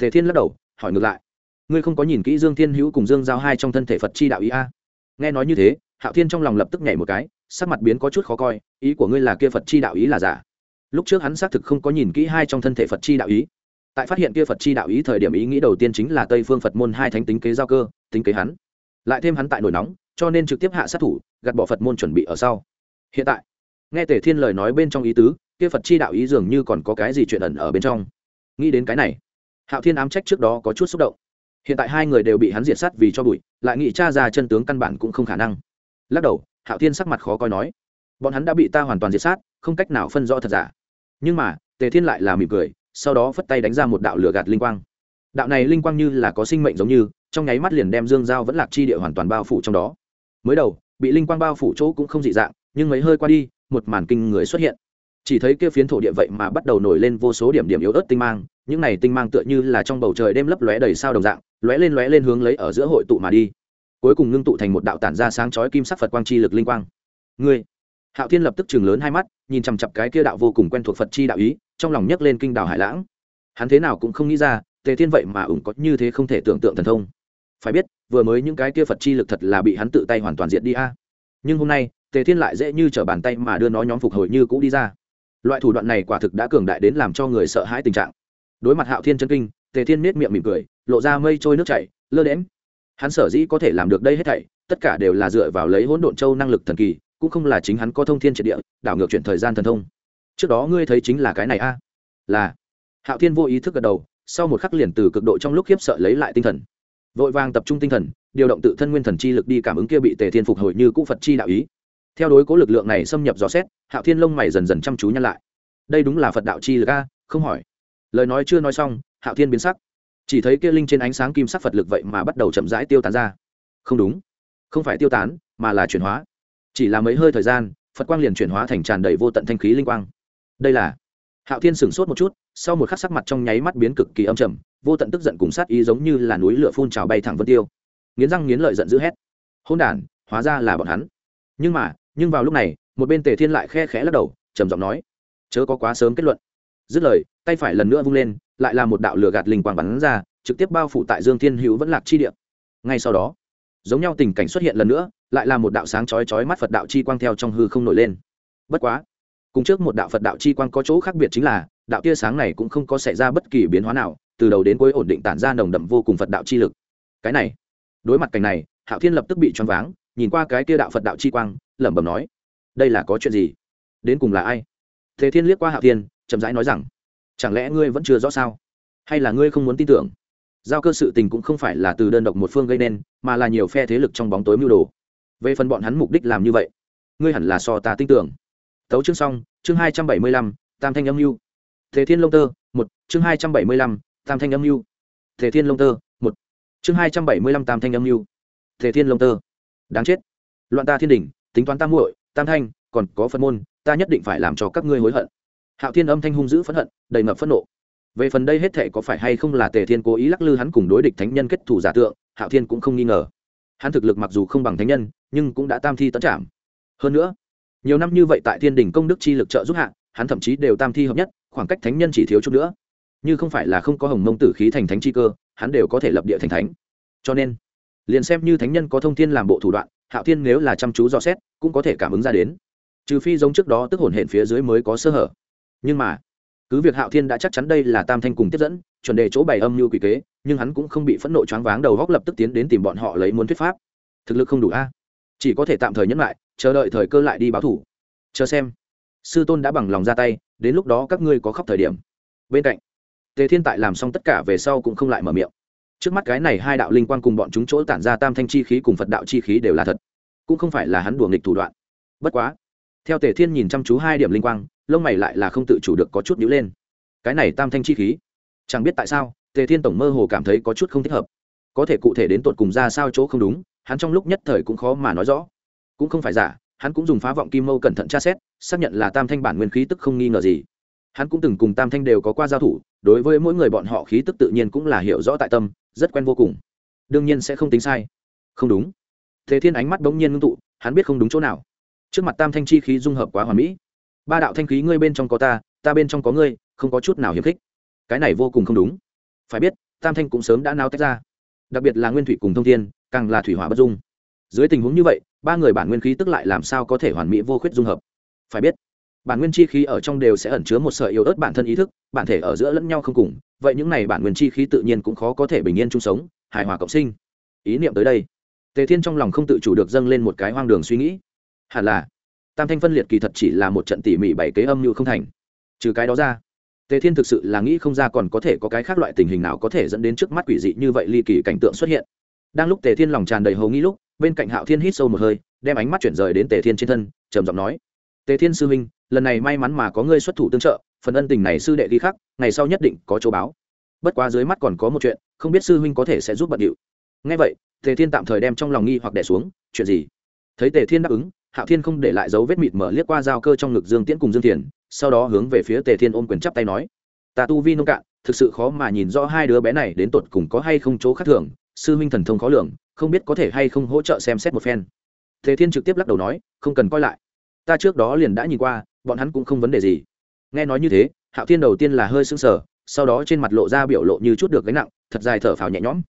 Thể thiên lắc đầu, hỏi ngược lại ngươi không có nhìn kỹ dương thiên hữu cùng dương giao hai trong thân thể phật chi đạo ý a? Nghe nói như thế, hạo thiên trong lòng lập tức nhảy một cái, sắc mặt biến có chút khó coi, ý của ngươi là kia phật chi đạo ý là giả? Lúc trước hắn xác thực không có nhìn kỹ hai trong thân thể phật chi đạo ý. Tại phát hiện kia phật chi đạo ý thời điểm ý nghĩ đầu tiên chính là tây phương phật môn hai thánh tính kế giao cơ, tính kế hắn. Lại thêm hắn tại nổi nóng, cho nên trực tiếp hạ sát thủ, gạt bỏ phật môn chuẩn bị ở sau. Hiện tại, nghe tề thiên lời nói bên trong ý tứ, kia phật chi đạo ý dường như còn có cái gì chuyện ẩn ở bên trong. Nghĩ đến cái này, hạo thiên ám trách trước đó có chút xúc động hiện tại hai người đều bị hắn diệt sát vì cho bụi, lại nghĩ cha ra chân tướng căn bản cũng không khả năng. Lắc đầu, hạo thiên sắc mặt khó coi nói, bọn hắn đã bị ta hoàn toàn diệt sát, không cách nào phân rõ thật giả. Nhưng mà, tề thiên lại là mỉm cười, sau đó phất tay đánh ra một đạo lửa gạt linh quang. Đạo này linh quang như là có sinh mệnh giống như, trong nháy mắt liền đem dương giao vẫn lạc chi địa hoàn toàn bao phủ trong đó. Mới đầu, bị linh quang bao phủ chỗ cũng không dị dạng, nhưng mấy hơi qua đi, một màn kinh người xuất hiện. Chỉ thấy kia phiến thổ địa vậy mà bắt đầu nổi lên vô số điểm điểm yếu ớt tinh mang, những này tinh mang tựa như là trong bầu trời đêm lấp lóe đầy sao đồng dạng lóe lên lóe lên hướng lấy ở giữa hội tụ mà đi. Cuối cùng ngưng tụ thành một đạo tản ra sáng chói kim sắc phật quang chi lực linh quang. Ngươi. Hạo thiên lập tức chừng lớn hai mắt, nhìn chằm chặp cái kia đạo vô cùng quen thuộc phật chi đạo ý, trong lòng nhấc lên kinh đảo hải lãng. Hắn thế nào cũng không nghĩ ra, tề thiên vậy mà ủng có như thế không thể tưởng tượng thần thông. Phải biết, vừa mới những cái kia phật chi lực thật là bị hắn tự tay hoàn toàn diệt đi a. Nhưng hôm nay, tề thiên lại dễ như t r ở bàn tay mà đưa nó nhóm phục hồi như cũ đi ra. Loại thủ đoạn này quả thực đã cường đại đến làm cho người sợ hãi tình trạng. Đối mặt hạo thiên chân kinh tề thiên nết miệng mỉm cười, lộ ra mây trôi nước chảy, lơ đễm hắn sở dĩ có thể làm được đây hết thảy, tất cả đều là dựa vào lấy hỗn độn châu năng lực thần kỳ, cũng không là chính hắn có thông thiên triệt địa, đảo ngược chuyển thời gian thần thông. Trước đó ngươi thấy chính là cái này a? Là. Hạo thiên vô ý thức gật đầu, sau một khắc liền từ cực độ trong lúc khiếp sợ lấy lại tinh thần. Vội vàng tập trung tinh thần, điều động tự thân nguyên thần chi lực đi cảm ứng kia bị tề thiên phục hồi như cũ phật chi đạo ý. Theo đối cố lực lượng này xâm nhập dò xét, hạo thiên lông mày dần dần chăm chú nhăn lại. Đây đúng là phật đạo chi lực a? Không hỏi lời nói chưa nói xong, hạo thiên biến sắc. Chỉ thấy kia linh trên ánh sáng kim sắc phật lực vậy mà bắt đầu chậm rãi tiêu tán ra. Không đúng. Không phải tiêu tán, mà là chuyển hóa. Chỉ là mấy hơi thời gian, phật quang liền chuyển hóa thành tràn đầy vô tận thanh khí linh quang. Đây là hạo thiên sửng sốt một chút, sau một khắc sắc mặt trong nháy mắt biến cực kỳ âm trầm, vô tận tức giận cùng sát ý giống như là núi lửa phun trào bay thẳng vân tiêu. Nghiến răng nghiến lợi giận dữ hét. Hôn đản, hóa ra là bọn hắn. Nhưng mà, nhưng vào lúc này, một bên tề thiên lại khe khẽ lắc đầu, trầm giọng nói, chớ có quá sớm kết luận. Dứt lời tay phải lần nữa vung lên, lại là một đạo lửa gạt linh quang bắn ra, trực tiếp bao phủ tại dương thiên hữu vẫn lạc chi địa. Ngay sau đó, giống nhau tình cảnh xuất hiện lần nữa, lại là một đạo sáng chói chói mắt phật đạo chi quang theo trong hư không nổi lên. Bất quá, cùng trước một đạo phật đạo chi quang có chỗ khác biệt chính là, đạo tia sáng này cũng không có xảy ra bất kỳ biến hóa nào, từ đầu đến cuối ổn định tản ra nồng đậm vô cùng phật đạo chi lực. Cái này, đối mặt cảnh này, hạo thiên lập tức bị choáng váng, nhìn qua cái tia đạo phật đạo chi quang, lẩm bẩm nói, đây là có chuyện gì? Đến cùng là ai? Thế thiên liếc qua hạo thiên, chậm rãi nói rằng chẳng lẽ ngươi vẫn chưa rõ sao? Hay là ngươi không muốn tin tưởng? Giao cơ sự tình cũng không phải là từ đơn độc một phương gây nên, mà là nhiều phe thế lực trong bóng tối mưu đồ. Về phần bọn hắn mục đích làm như vậy, ngươi hẳn là so ta tin tưởng. Tấu chương xong, chương hai trăm bảy mươi lăm, tam thanh âm mưu. Thế thiên lông tơ, một, chương hai trăm bảy mươi lăm, tam thanh âm mưu. Thể thiên lông tơ, một, chương hai trăm bảy mươi lăm, tam thanh âm mưu. Thể thiên lông tơ, đáng chết. Loạn ta thiên đình tính toán tam muội, tam thanh, còn có phân môn, ta nhất định phải làm cho các ngươi hối hận hạo thiên âm thanh hung dữ phẫn hận, đầy ngập phẫn nộ. Về phần đây hết thệ có phải hay không là tề thiên cố ý lắc lư hắn cùng đối địch thánh nhân kết thủ giả tượng, hạo thiên cũng không nghi ngờ. Hắn thực lực mặc dù không bằng thánh nhân, nhưng cũng đã tam thi tấn trảm. Hơn nữa, nhiều năm như vậy tại thiên đình công đức chi lực trợ giúp hạ, hắn thậm chí đều tam thi hợp nhất, khoảng cách thánh nhân chỉ thiếu chút nữa. Như không phải là không có hồng mông tử khí thành thánh chi cơ, hắn đều có thể lập địa thành thánh. Cho nên, liền xem như thánh nhân có thông thiên làm bộ thủ đoạn, hạo thiên nếu là chăm chú dò xét, cũng có thể cảm ứng ra đến. Trừ phi giống trước đó tức hồn hển phía dưới mới có sơ hở nhưng mà, cứ việc hạo thiên đã chắc chắn đây là tam thanh cùng tiếp dẫn, chuẩn đề chỗ bày âm mưu quỷ kế, nhưng hắn cũng không bị phẫn nộ choáng váng đầu góc lập tức tiến đến tìm bọn họ lấy muốn thuyết pháp. Thực lực không đủ a. Chỉ có thể tạm thời nhẫn lại, chờ đợi thời cơ lại đi báo thủ. Chờ xem. Sư tôn đã bằng lòng ra tay, đến lúc đó các ngươi có khóc thời điểm. Bên cạnh, tề thiên tại làm xong tất cả về sau cũng không lại mở miệng. Trước mắt cái này hai đạo linh quan cùng bọn chúng chỗ tản ra tam thanh chi khí cùng phật đạo chi khí đều là thật. Cũng không phải là hắn đùa nghịch thủ đoạn. Bất quá, theo tề thiên nhìn chăm chú hai điểm linh quang lông mày lại là không tự chủ được có chút nhíu lên. Cái này tam thanh chi khí, chẳng biết tại sao, tề thiên tổng mơ hồ cảm thấy có chút không thích hợp. Có thể cụ thể đến tột cùng ra sao chỗ không đúng, hắn trong lúc nhất thời cũng khó mà nói rõ. Cũng không phải giả, hắn cũng dùng phá vọng kim mâu cẩn thận tra xét, xác nhận là tam thanh bản nguyên khí tức không nghi ngờ gì. Hắn cũng từng cùng tam thanh đều có qua giao thủ, đối với mỗi người bọn họ khí tức tự nhiên cũng là hiểu rõ tại tâm, rất quen vô cùng. Đương nhiên sẽ không tính sai. Không đúng. Thế thiên ánh mắt bỗng nhiên ngưng tụ, hắn biết không đúng chỗ nào. Trước mặt tam thanh chi khí dung hợp quá hoàn mỹ ba đạo thanh khí ngươi bên trong có ta ta bên trong có ngươi, không có chút nào hiếm khích. Cái này vô cùng không đúng. Phải biết, tam thanh cũng sớm đã nao tách ra. Đặc biệt là nguyên thủy cùng thông thiên, càng là thủy hỏa bất dung. Dưới tình huống như vậy, ba người bản nguyên khí tức lại làm sao có thể hoàn mỹ vô khuyết dung hợp? Phải biết, bản nguyên chi khí ở trong đều sẽ ẩn chứa một sợi yếu ớt bản thân ý thức, bản thể ở giữa lẫn nhau không cùng, vậy những này bản nguyên chi khí tự nhiên cũng khó có thể bình yên chung sống, hài hòa cộng sinh. Ý niệm tới đây, tề thiên trong lòng không tự chủ được dâng lên một cái hoang đường suy nghĩ. Hẳn là tam thanh phân liệt kỳ thật chỉ là một trận tỉ mỉ bảy kế âm như không thành. Trừ cái đó ra, tề thiên thực sự là nghĩ không ra còn có thể có cái khác loại tình hình nào có thể dẫn đến trước mắt quỷ dị như vậy ly kỳ cảnh tượng xuất hiện. Đang lúc tề thiên lòng tràn đầy hầu nghĩ lúc, bên cạnh hạo thiên hít sâu một hơi, đem ánh mắt chuyển rời đến tề thiên trên thân, trầm giọng nói, tề thiên sư huynh, lần này may mắn mà có ngươi xuất thủ tương trợ, phần ân tình này sư đệ ghi khắc, ngày sau nhất định có chỗ báo. Bất quá dưới mắt còn có một chuyện, không biết sư huynh có thể sẽ giúp bận điệu. Ngay vậy, tề thiên tạm thời đem trong lòng nghi hoặc đẻ xuống, chuyện gì? Thấy tề thiên đáp ứng hạo thiên không để lại dấu vết mịt mở liếc qua giao cơ trong ngực dương tiễn cùng dương thiền, sau đó hướng về phía tề thiên ôm quyền chắp tay nói, ta tu vi nông cạn, thực sự khó mà nhìn rõ hai đứa bé này đến tột cùng có hay không chỗ khác thường, sư huynh thần thông khó lường, không biết có thể hay không hỗ trợ xem xét một phen. Tề thiên trực tiếp lắc đầu nói, không cần coi lại. Ta trước đó liền đã nhìn qua, bọn hắn cũng không vấn đề gì. Nghe nói như thế, hạo thiên đầu tiên là hơi sững sờ, sau đó trên mặt lộ ra biểu lộ như chút được gánh nặng, thật dài thở phào nhẹ nhõm.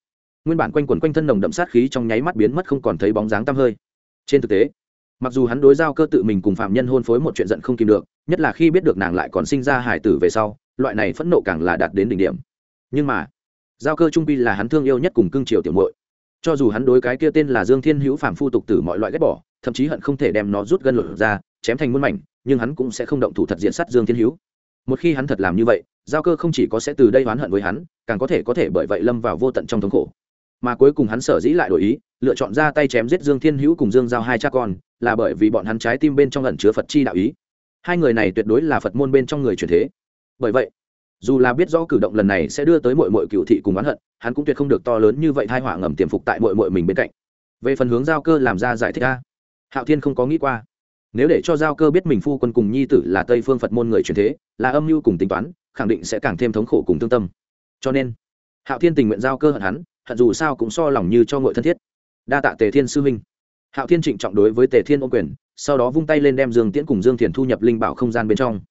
Nguyên bản quanh quần quanh thân nồng đậm sát khí trong nháy mắt biến mất không còn thấy bóng dáng tăm hơi. Trên thực tế mặc dù hắn đối giao cơ tự mình cùng phạm nhân hôn phối một chuyện giận không kìm được, nhất là khi biết được nàng lại còn sinh ra hải tử về sau, loại này phẫn nộ càng là đạt đến đỉnh điểm. Nhưng mà, giao cơ trung pi là hắn thương yêu nhất cùng cương triều tiểu muội. Cho dù hắn đối cái kia tên là dương thiên hữu phạm phu tục tử mọi loại ghét bỏ, thậm chí hận không thể đem nó rút gân lột ra, chém thành muôn mảnh, nhưng hắn cũng sẽ không động thủ thật diện sát dương thiên hữu. Một khi hắn thật làm như vậy, giao cơ không chỉ có sẽ từ đây oán hận với hắn, càng có thể có thể bởi vậy lâm vào vô tận trong thống khổ. Mà cuối cùng hắn sở dĩ lại đổi ý lựa chọn ra tay chém giết dương thiên hữu cùng dương giao hai cha con, là bởi vì bọn hắn trái tim bên trong ẩn chứa phật chi đạo ý. Hai người này tuyệt đối là phật môn bên trong người truyền thế. Bởi vậy, dù là biết rõ cử động lần này sẽ đưa tới mọi mọi cựu thị cùng oán hận, hắn cũng tuyệt không được to lớn như vậy thai họa ngầm tiềm phục tại mọi mọi mình bên cạnh. Về phần hướng giao cơ làm ra giải thích a, hạo thiên không có nghĩ qua. Nếu để cho giao cơ biết mình phu quân cùng nhi tử là tây phương phật môn người truyền thế, là âm mưu cùng tính toán, khẳng định sẽ càng thêm thống khổ cùng tương tâm. Cho nên, hạo thiên tình nguyện giao cơ hận hắn, hận dù sao cũng so lòng như cho ngội thân thiết đa tạ tề thiên sư huynh. Hạo thiên trịnh trọng đối với tề thiên ô quyền, sau đó vung tay lên đem dương tiễn cùng dương thiền thu nhập linh bảo không gian bên trong.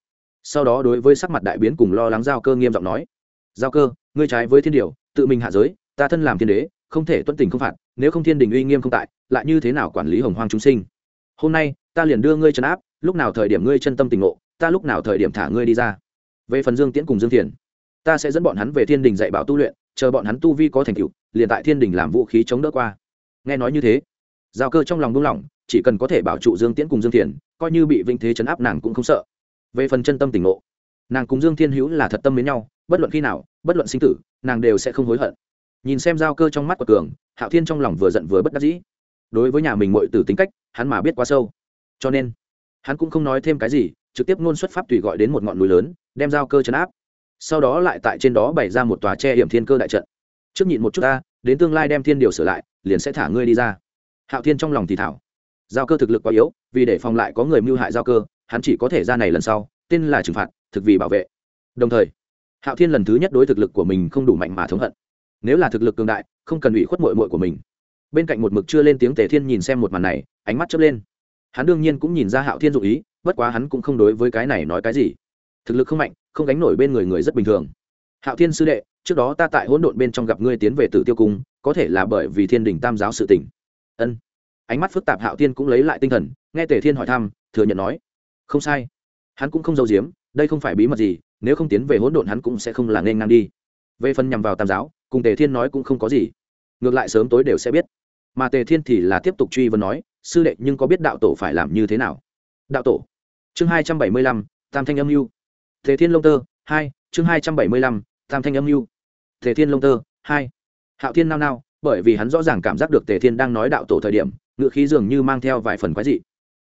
Sau đó đối với sắc mặt đại biến cùng lo lắng giao cơ nghiêm giọng nói, giao cơ, ngươi trái với thiên điều, tự mình hạ giới, ta thân làm thiên đế, không thể tuân tình không phạt, nếu không thiên đình uy nghiêm không tại, lại như thế nào quản lý hồng hoang chúng sinh? Hôm nay, ta liền đưa ngươi trấn áp, lúc nào thời điểm ngươi chân tâm tình ngộ, ta lúc nào thời điểm thả ngươi đi ra. Về phần dương tiễn cùng dương thiền ta sẽ dẫn bọn hắn về thiên đình dạy bảo tu luyện, chờ bọn hắn tu vi có thành tựu, liền tại thiên đình làm vũ khí chống đỡ qua nghe nói như thế, giao cơ trong lòng buông lỏng, chỉ cần có thể bảo trụ dương tiễn cùng dương thiền, coi như bị vinh thế chấn áp nàng cũng không sợ. Về phần chân tâm tỉnh ngộ, nàng cùng dương thiên hữu là thật tâm với nhau, bất luận khi nào, bất luận sinh tử, nàng đều sẽ không hối hận. Nhìn xem giao cơ trong mắt của cường, hạo thiên trong lòng vừa giận vừa bất đắc dĩ. Đối với nhà mình mội từ tính cách, hắn mà biết quá sâu. Cho nên, hắn cũng không nói thêm cái gì, trực tiếp ngôn xuất pháp tùy gọi đến một ngọn núi lớn, đem giao cơ chấn áp. Sau đó lại tại trên đó bày ra một tòa che hiểm thiên cơ đại trận trước nhịn một chút ta, đến tương lai đem thiên điều sửa lại, liền sẽ thả ngươi đi ra. Hạo thiên trong lòng thì thảo. Giao cơ thực lực quá yếu, vì để phòng lại có người mưu hại giao cơ, hắn chỉ có thể ra này lần sau, tên là trừng phạt, thực vì bảo vệ. Đồng thời, hạo thiên lần thứ nhất đối thực lực của mình không đủ mạnh mà thống hận. Nếu là thực lực cường đại, không cần ủy khuất mội mội của mình. Bên cạnh một mực chưa lên tiếng tề thiên nhìn xem một màn này, ánh mắt chớp lên. Hắn đương nhiên cũng nhìn ra hạo thiên dụ ý, bất quá hắn cũng không đối với cái này nói cái gì. Thực lực không mạnh, không gánh nổi bên người người rất bình thường hạo thiên sư đệ, trước đó ta tại hỗn độn bên trong gặp ngươi tiến về tử tiêu cung, có thể là bởi vì thiên đình tam giáo sự tỉnh ân. Ánh mắt phức tạp hạo thiên cũng lấy lại tinh thần, nghe tề thiên hỏi thăm, thừa nhận nói, không sai. Hắn cũng không giấu giếm, đây không phải bí mật gì, nếu không tiến về hỗn độn hắn cũng sẽ không là nên ngang đi. Về phần nhằm vào tam giáo, cùng tề thiên nói cũng không có gì. Ngược lại sớm tối đều sẽ biết. Mà tề thiên thì là tiếp tục truy vấn nói, sư đệ, nhưng có biết đạo tổ phải làm như thế nào? Đạo tổ? Chương hai trăm bảy mươi lăm, tam thanh âm mưu tề thiên lông tơ, hai, chương hai trăm bảy mươi lăm tam thanh âm mưu. Tề thiên lông tơ, hai. Hạo thiên nao nao, bởi vì hắn rõ ràng cảm giác được tề thiên đang nói đạo tổ thời điểm ngự khí dường như mang theo vài phần quái dị.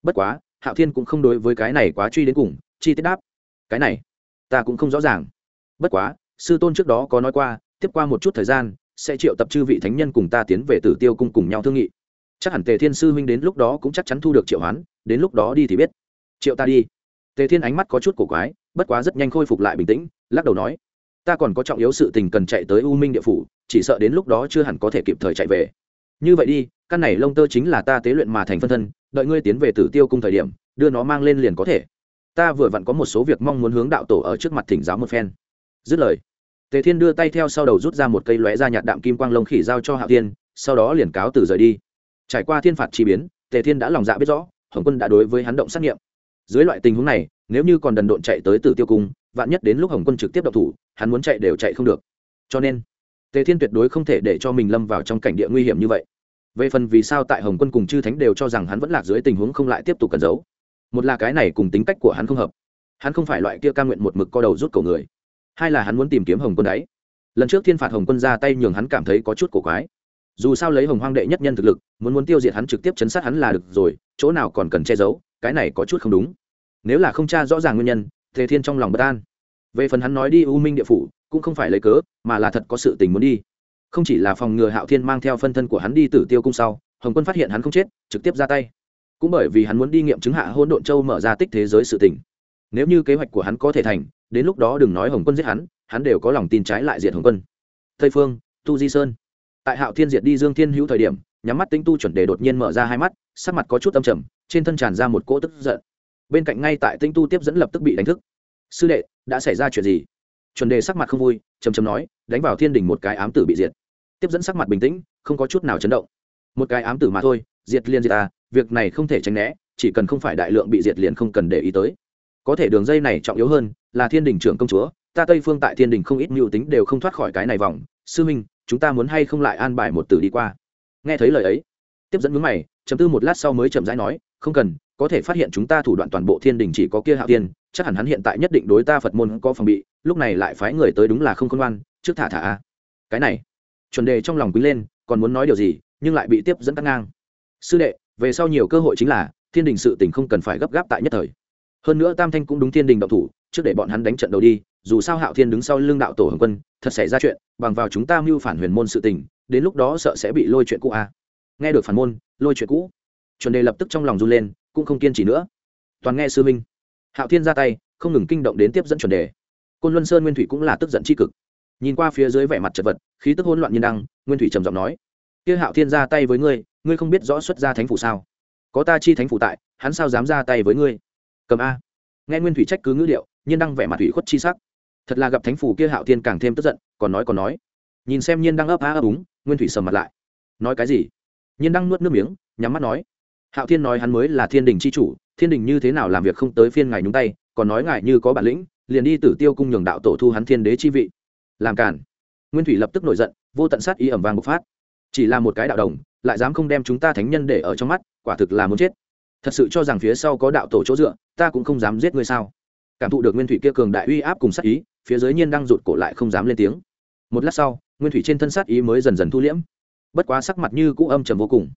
Bất quá, hạo thiên cũng không đối với cái này quá truy đến cùng, chi tiết đáp. Cái này, ta cũng không rõ ràng. Bất quá, sư tôn trước đó có nói qua, tiếp qua một chút thời gian, sẽ triệu tập chư vị thánh nhân cùng ta tiến về tử tiêu cung cùng nhau thương nghị. Chắc hẳn tề thiên sư huynh đến lúc đó cũng chắc chắn thu được triệu hoán, đến lúc đó đi thì biết. Triệu ta đi. Tề thiên ánh mắt có chút cổ quái, bất quá rất nhanh khôi phục lại bình tĩnh, lắc đầu nói ta còn có trọng yếu sự tình cần chạy tới u minh địa phủ, chỉ sợ đến lúc đó chưa hẳn có thể kịp thời chạy về. Như vậy đi, căn này lông tơ chính là ta tế luyện mà thành phân thân, đợi ngươi tiến về tử tiêu cung thời điểm, đưa nó mang lên liền có thể. Ta vừa vặn có một số việc mong muốn hướng đạo tổ ở trước mặt thỉnh giáo một phen. Dứt lời, tề thiên đưa tay theo sau đầu rút ra một cây lóe ra nhạt đạm kim quang lông khỉ giao cho hạo thiên, sau đó liền cáo từ rời đi. Trải qua thiên phạt chi biến, tề thiên đã lòng dạ biết rõ, hồng quân đã đối với hắn động xét nghiệm dưới loại tình huống này, nếu như còn đần độn chạy tới tử tiêu cung, vạn nhất đến lúc hồng quân trực tiếp đậu thủ, hắn muốn chạy đều chạy không được. Cho nên, tề thiên tuyệt đối không thể để cho mình lâm vào trong cảnh địa nguy hiểm như vậy. Về phần vì sao tại hồng quân cùng chư thánh đều cho rằng hắn vẫn lạc dưới tình huống không lại tiếp tục cẩn giấu, một là cái này cùng tính cách của hắn không hợp. Hắn không phải loại kia ca nguyện một mực co đầu rút cổ người. Hai là hắn muốn tìm kiếm hồng quân đấy. Lần trước thiên phạt hồng quân ra tay nhường hắn cảm thấy có chút cổ quái. Dù sao lấy hồng hoang đệ nhất nhân thực lực, muốn muốn tiêu diệt hắn trực tiếp chấn sát hắn là được rồi, chỗ nào còn cần che giấu, cái này có chút không đúng nếu là không tra rõ ràng nguyên nhân thế thiên trong lòng bất an. Về phần hắn nói đi, u minh địa phủ cũng không phải lấy cớ, mà là thật có sự tình muốn đi. Không chỉ là phòng ngừa hạo thiên mang theo phân thân của hắn đi tử tiêu cung sau, hồng quân phát hiện hắn không chết, trực tiếp ra tay. Cũng bởi vì hắn muốn đi nghiệm chứng hạ hôn độn châu mở ra tích thế giới sự tình. Nếu như kế hoạch của hắn có thể thành, đến lúc đó đừng nói hồng quân giết hắn hắn đều có lòng tin trái lại diệt hồng quân. Tây phương, tu di sơn. Tại hạo thiên diệt đi dương thiên hữu thời điểm, nhắm mắt tính tu chuẩn đề đột nhiên mở ra hai mắt, sắc mặt có chút âm trầm, trên thân tràn ra một cỗ tức giận bên cạnh ngay tại tinh tu tiếp dẫn lập tức bị đánh thức. Sư đệ, đã xảy ra chuyện gì? Chuẩn đề sắc mặt không vui, trầm trầm nói, đánh vào thiên đình một cái ám tử bị diệt. Tiếp dẫn sắc mặt bình tĩnh, không có chút nào chấn động. Một cái ám tử mà thôi, diệt liên diệt à việc này không thể tránh né, chỉ cần không phải đại lượng bị diệt liền không cần để ý tới. Có thể đường dây này trọng yếu hơn, là thiên đình trưởng công chúa, ta tây phương tại thiên đình không ít mưu tính đều không thoát khỏi cái này vòng. Sư minh, chúng ta muốn hay không lại an bài một từ đi qua? Nghe thấy lời ấy, tiếp dẫn mướn mày chấm tư một lát sau mới chậm rãi nói, không cần có thể phát hiện chúng ta thủ đoạn toàn bộ thiên đình chỉ có kia hạo tiên chắc hẳn hắn hiện tại nhất định đối ta phật môn có phòng bị, lúc này lại phái người tới đúng là không khôn ngoan, trước thả thả a. Cái này, chuẩn đề trong lòng quý lên, còn muốn nói điều gì, nhưng lại bị tiếp dẫn cắt ngang. Sư đệ, về sau nhiều cơ hội chính là, thiên đình sự tình không cần phải gấp gáp tại nhất thời. Hơn nữa tam thanh cũng đúng thiên đình động thủ, trước để bọn hắn đánh trận đầu đi, dù sao hạo thiên đứng sau lưng đạo tổ hồng quân, thật xảy ra chuyện, bằng vào chúng ta mưu phản huyền môn sự tình, đến lúc đó sợ sẽ bị lôi chuyện cũ a. Nghe được phản môn, lôi chuyện cũ. Chuẩn đề lập tức trong lòng run lên cũng không kiên trì nữa. Toàn nghe sư minh hạo thiên ra tay, không ngừng kinh động đến tiếp dẫn chuẩn đề. Côn luân sơn nguyên thủy cũng là tức giận tri cực. Nhìn qua phía dưới vẻ mặt chật vật, khí tức hỗn loạn nhiên đăng, nguyên thủy trầm giọng nói, kia hạo thiên ra tay với ngươi ngươi không biết rõ xuất ra thánh phủ sao? Có ta chi thánh phủ tại, hắn sao dám ra tay với ngươi? Cầm a. Nghe nguyên thủy trách cứ ngữ liệu nhiên đăng vẻ mặt thủy khuất chi sắc. Thật là gặp thánh phủ kia hạo thiên càng thêm tức giận, còn nói còn nói. Nhìn xem nhiên đăng ấp á ấp úng, nguyên thủy sầm mặt lại. Nói cái gì? Nhiên đăng nuốt nước miếng, nhắm mắt nói hạo thiên nói hắn mới là thiên đình c h i chủ, thiên đình như thế nào làm việc không tới phiên ngài nhúng tay, còn nói ngài như có bản lĩnh, liền đi tử tiêu cung nhường đạo tổ thu hắn thiên đế chi vị. Làm cản nguyên thủy lập tức nổi giận, vô tận sát ý ẩm vàng bộc phát. Chỉ là một cái đạo đồng, lại dám không đem chúng ta thánh nhân để ở trong mắt, quả thực là muốn chết. Thật sự cho rằng phía sau có đạo tổ chỗ dựa, ta cũng không dám giết ngươi sao. Cảm thụ được nguyên thủy kia cường đại uy áp cùng sát ý, phía dưới nhiên đang rụt cổ lại không dám lên tiếng. Một lát sau, nguyên thủy trên thân sát ý mới dần dần thu liễm. Bất quá sắc mặt như cũ âm trầm vô cùng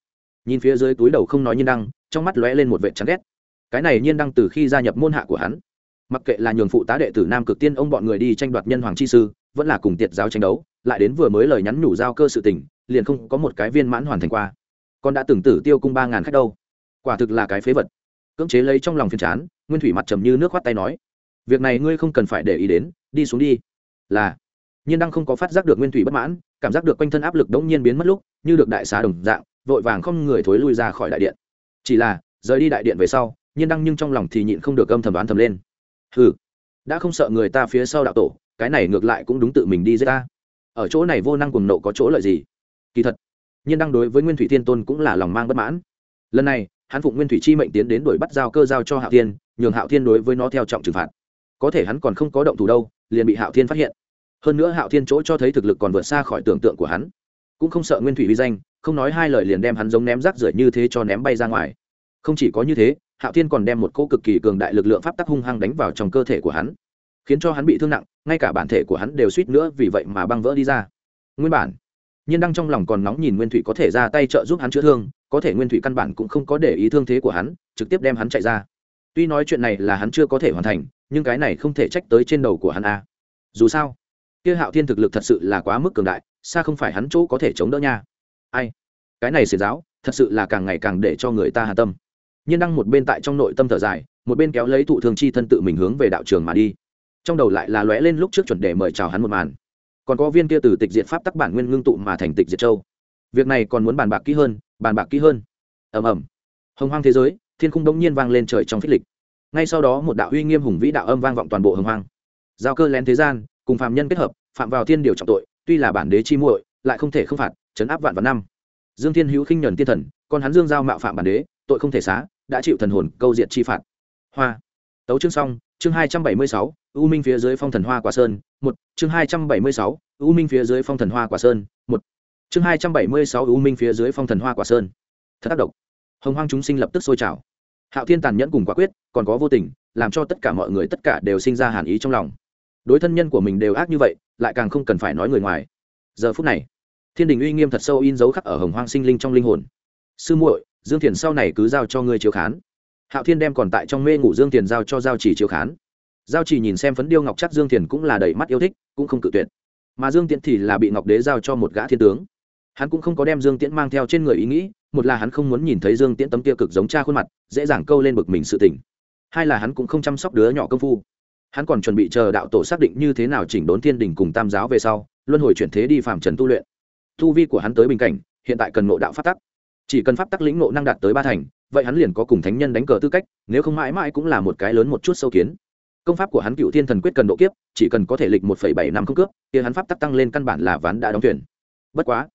nhìn phía dưới túi đầu không nói nhiên đăng, trong mắt lóe lên một vệ chán ghét. Cái này nhiên đăng từ khi gia nhập môn hạ của hắn. Mặc kệ là nhường phụ tá đệ tử nam cực tiên ông bọn người đi tranh đoạt nhân hoàng chi sư, vẫn là cùng tiệt giáo tranh đấu, lại đến vừa mới lời nhắn nhủ giao cơ sự tình, liền không có một cái viên mãn hoàn thành qua. Con đã từng tử tiêu cung ba ngàn khách đâu. Quả thực là cái phế vật. Cưỡng chế lấy trong lòng phiền chán, nguyên thủy mặt trầm như nước khoát tay nói, việc này ngươi không cần phải để ý đến, đi xuống đi. Là, nhiên đăng không có phát giác được nguyên thủy bất mãn, cảm giác được quanh thân áp lực đống nhiên biến mất lúc, như được đại xá đồng dạng vội vàng không người thối lui ra khỏi đại điện. Chỉ là, rời đi đại điện về sau, nhiên đăng nhưng trong lòng thì nhịn không được âm thầm đoán thầm lên. Hừ, đã không sợ người ta phía sau đạo tổ, cái này ngược lại cũng đúng tự mình đi giết ta. Ở chỗ này vô năng cùng nộ có chỗ lợi gì? Kỳ thật, nhiên đăng đối với nguyên thủy thiên tôn cũng là lòng mang bất mãn. Lần này, hắn phụng nguyên thủy chi mệnh tiến đến đuổi bắt giao cơ giao cho hạo thiên, nhường hạo thiên đối với nó theo trọng trừng phạt. Có thể hắn còn không có động thủ đâu, liền bị hạo thiên phát hiện. Hơn nữa hạo thiên chỗ cho thấy thực lực còn vượt xa khỏi tưởng tượng của hắn cũng không sợ nguyên thủy vi danh, không nói hai lời liền đem hắn giống ném rác rưởi như thế cho ném bay ra ngoài. Không chỉ có như thế, hạo thiên còn đem một cỗ cực kỳ cường đại lực lượng pháp tắc hung hăng đánh vào trong cơ thể của hắn, khiến cho hắn bị thương nặng, ngay cả bản thể của hắn đều suýt nữa vì vậy mà băng vỡ đi ra. Nguyên bản, nhiên đăng trong lòng còn nóng nhìn nguyên thủy có thể ra tay trợ giúp hắn chữa thương, có thể nguyên thủy căn bản cũng không có để ý thương thế của hắn, trực tiếp đem hắn chạy ra. Tuy nói chuyện này là hắn chưa có thể hoàn thành, nhưng cái này không thể trách tới trên đầu của hắn a. Dù sao, kia hạo thiên thực lực thật sự là quá mức cường đại xa không phải hắn chỗ có thể chống đỡ nha. Ai? Cái này xiển giáo, thật sự là càng ngày càng để cho người ta hà tâm. Nhiên đăng một bên tại trong nội tâm thở dài, một bên kéo lấy thụ thương chi thân tự mình hướng về đạo trường mà đi. Trong đầu lại là lóe lên lúc trước chuẩn để mời chào hắn một màn. Còn có viên kia từ tịch diệt pháp tắc bản nguyên ngưng tụ mà thành tịch diệt châu. Việc này còn muốn bàn bạc kỹ hơn, bàn bạc kỹ hơn. Ầm ầm. Hồng hoang thế giới, thiên khung đông nhiên vang lên trời trong phích lịch. Ngay sau đó một đạo uy nghiêm hùng vĩ đạo âm vang vọng toàn bộ hồng hoang. Giao cơ lén thế gian, cùng phạm nhân kết hợp, phạm vào thiên điều trọng tội tuy là bản đế chi muội, lại không thể không phạt chấn áp vạn vạn năm. Dương thiên hữu khinh nhẫn tiên thần, còn hắn dương giao mạo phạm bản đế, tội không thể xá, đã chịu thần hồn câu diệt chi phạt. Hoa. Tấu chương xong, chương hai trăm bảy mươi sáu, u minh phía dưới phong thần hoa quả sơn, một. Chương hai trăm bảy mươi sáu, u minh phía dưới phong thần hoa quả sơn, một. Chương hai trăm bảy mươi sáu, u minh phía dưới phong thần hoa quả sơn. Thật tác động hồng hoang chúng sinh lập tức sôi trào. Hạo thiên tàn nhẫn cùng quả quyết, còn có vô tình, làm cho tất cả mọi người tất cả đều sinh ra hàn ý trong lòng. Đối thân nhân của mình đều ác như vậy lại càng không cần phải nói người ngoài. Giờ phút này, thiên đình uy nghiêm thật sâu in dấu khắc ở hồng hoang sinh linh trong linh hồn. Sư muội, dương thiền sau này cứ giao cho ngươi chiếu khán. Hạo thiên đem còn tại trong mê ngủ dương thiền giao cho giao chỉ chiếu khán. Giao chỉ nhìn xem phấn điêu ngọc chắc dương thiền cũng là đầy mắt yêu thích, cũng không cự tuyệt. Mà dương tiễn thì là bị ngọc đế giao cho một gã thiên tướng. Hắn cũng không có đem dương tiễn mang theo trên người ý nghĩ, một là hắn không muốn nhìn thấy dương tiễn tấm tiêu cực giống cha khuôn mặt, dễ dàng câu lên bực mình sự tình. Hai là hắn cũng không chăm sóc đứa nhỏ công phu hắn còn chuẩn bị chờ đạo tổ xác định như thế nào chỉnh đốn thiên đình cùng tam giáo về sau, luân hồi chuyển thế đi phàm trần tu luyện. Tu vi của hắn tới bình cảnh, hiện tại cần ngộ đạo pháp tắc. Chỉ cần pháp tắc lĩnh ngộ năng đạt tới ba thành, vậy hắn liền có cùng thánh nhân đánh cờ tư cách, nếu không mãi mãi cũng là một cái lớn một chút sâu kiến. Công pháp của hắn cựu thiên thần quyết cần độ kiếp, chỉ cần có thể lịch một bảy năm không cướp thì hắn pháp tắc tăng lên căn bản là ván đã đóng tuyển bất quá,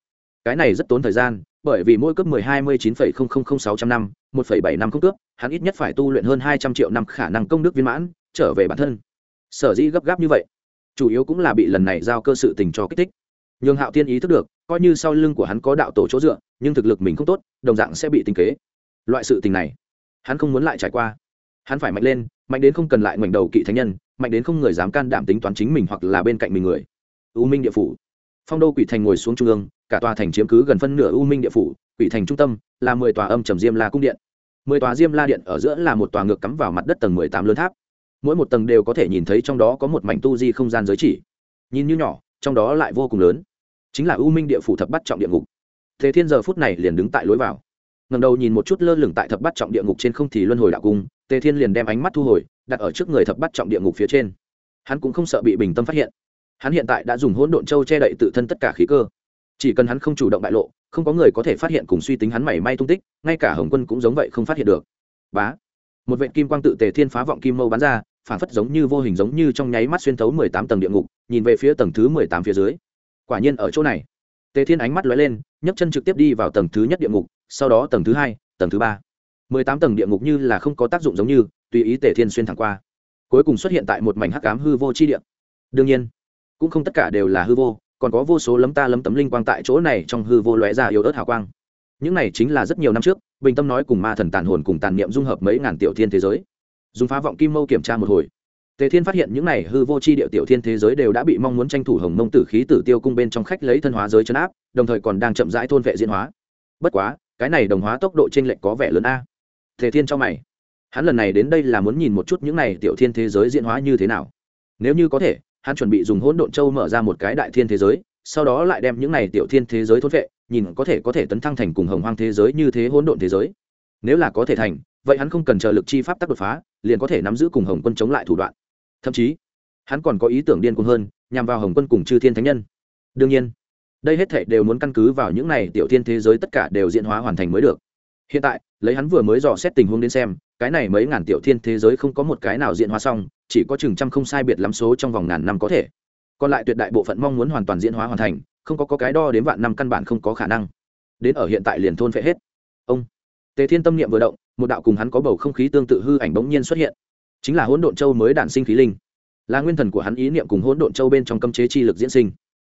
cái này rất tốn thời gian, bởi vì mỗi cấp mười hai mươi chín phẩy không không không sáu trăm năm, một phẩy bảy năm không cướp, hắn ít nhất phải tu luyện hơn hai trăm triệu năm khả năng công đức viên mãn, trở về bản thân sở dĩ gấp gáp như vậy, chủ yếu cũng là bị lần này giao cơ sự tình cho kích thích. Nhường hạo tiên ý thức được, coi như sau lưng của hắn có đạo tổ chỗ dựa, nhưng thực lực mình không tốt, đồng dạng sẽ bị tinh kế. Loại sự tình này, hắn không muốn lại trải qua. Hắn phải mạnh lên, mạnh đến không cần lại ngoảnh đầu kỵ thánh nhân, mạnh đến không người dám can đảm tính toán chính mình hoặc là bên cạnh mình người. U minh địa phủ. Phong đô quỷ thành ngồi xuống trung ương, cả tòa thành chiếm cứ gần phân nửa u minh địa phủ, quỷ thành trung tâm là mười tòa âm trầm diêm la cung điện. Mười tòa diêm la điện ở giữa là một tòa ngược cắm vào mặt đất tầng mười tám lớn tháp mỗi một tầng đều có thể nhìn thấy trong đó có một mảnh tu di không gian giới chỉ. Nhìn như nhỏ, trong đó lại vô cùng lớn. Chính là u minh địa phủ thập bắt trọng địa ngục. Thế thiên giờ phút này liền đứng tại lối vào. Ngầm đầu nhìn một chút lơ lửng tại thập bắt trọng địa ngục trên không thì luân hồi đạo cung, tề thiên liền đem ánh mắt thu hồi, đặt ở trước người thập bắt trọng địa ngục phía trên. Hắn cũng không sợ bị bình tâm phát hiện. Hắn hiện tại đã dùng hỗn độn châu che đậy tự thân tất cả khí cơ. Chỉ cần hắn không chủ động bại lộ, không có người có thể phát hiện cùng suy tính hắn mảy may tung tích, ngay cả hồng quân cũng giống vậy không phát hiện được. Bá! Một vệ kim quang tự tề thiên phá vọng kim mâu bắn ra phản phất giống như vô hình giống như trong nháy mắt xuyên thấu mười tám tầng địa ngục, nhìn về phía tầng thứ mười tám phía dưới. Quả nhiên ở chỗ này. Tề thiên ánh mắt lóe lên, nhấc chân trực tiếp đi vào tầng thứ nhất địa ngục, sau đó tầng thứ hai, tầng thứ ba. Mười tám tầng địa ngục như là không có tác dụng giống như, tùy ý tề thiên xuyên thẳng qua. Cuối cùng xuất hiện tại một mảnh hắc cám hư vô chi địa. Đương nhiên, cũng không tất cả đều là hư vô, còn có vô số lấm ta lấm tấm linh quang tại chỗ này trong hư vô lóe ra yếu ớt hào quang. Những này chính là rất nhiều năm trước, bình tâm nói cùng ma thần tàn hồn cùng tàn niệm dung hợp mấy ngàn tiểu thiên thế giới dùng phá vọng kim mâu kiểm tra một hồi. Tề thiên phát hiện những này hư vô c h i địa tiểu thiên thế giới đều đã bị mong muốn tranh thủ hồng mông tử khí tử tiêu cung bên trong khách lấy thân hóa giới chấn áp, đồng thời còn đang chậm rãi thôn vệ diễn hóa. Bất quá, cái này đồng hóa tốc độ t r ê n lệch có vẻ lớn a. Tề thiên cho mày. Hắn lần này đến đây là muốn nhìn một chút những này tiểu thiên thế giới diễn hóa như thế nào. Nếu như có thể, hắn chuẩn bị dùng hỗn độn châu mở ra một cái đại thiên thế giới, sau đó lại đem những này tiểu thiên thế giới thốt vệ, nhìn có thể có thể tấn thăng thành cùng hồng hoang thế giới như thế hỗn độn thế giới. Nếu là có thể thành, vậy hắn không cần chờ lực chi pháp tắc đột phá liền có thể nắm giữ cùng hồng quân chống lại thủ đoạn. Thậm chí hắn còn có ý tưởng điên cuồng hơn nhằm vào hồng quân cùng chư thiên thánh nhân. Đương nhiên đây hết thảy đều muốn căn cứ vào những này tiểu thiên thế giới tất cả đều diễn hóa hoàn thành mới được. Hiện tại lấy hắn vừa mới dò xét tình huống đến xem cái này mấy ngàn tiểu thiên thế giới không có một cái nào diễn hóa xong chỉ có chừng trăm không sai biệt lắm số trong vòng ngàn năm có thể. Còn lại tuyệt đại bộ phận mong muốn hoàn toàn diễn hóa hoàn thành không có, có cái đo đến vạn năm căn bản không có khả năng. Đến ở hiện tại liền thôn phệ hết. Ông tề thiên tâm niệm vừa động một đạo cùng hắn có bầu không khí tương tự hư ảnh bỗng nhiên xuất hiện. Chính là hỗn độn châu mới đản sinh khí linh. Là nguyên thần của hắn ý niệm cùng hỗn độn châu bên trong cấm chế chi lực diễn sinh.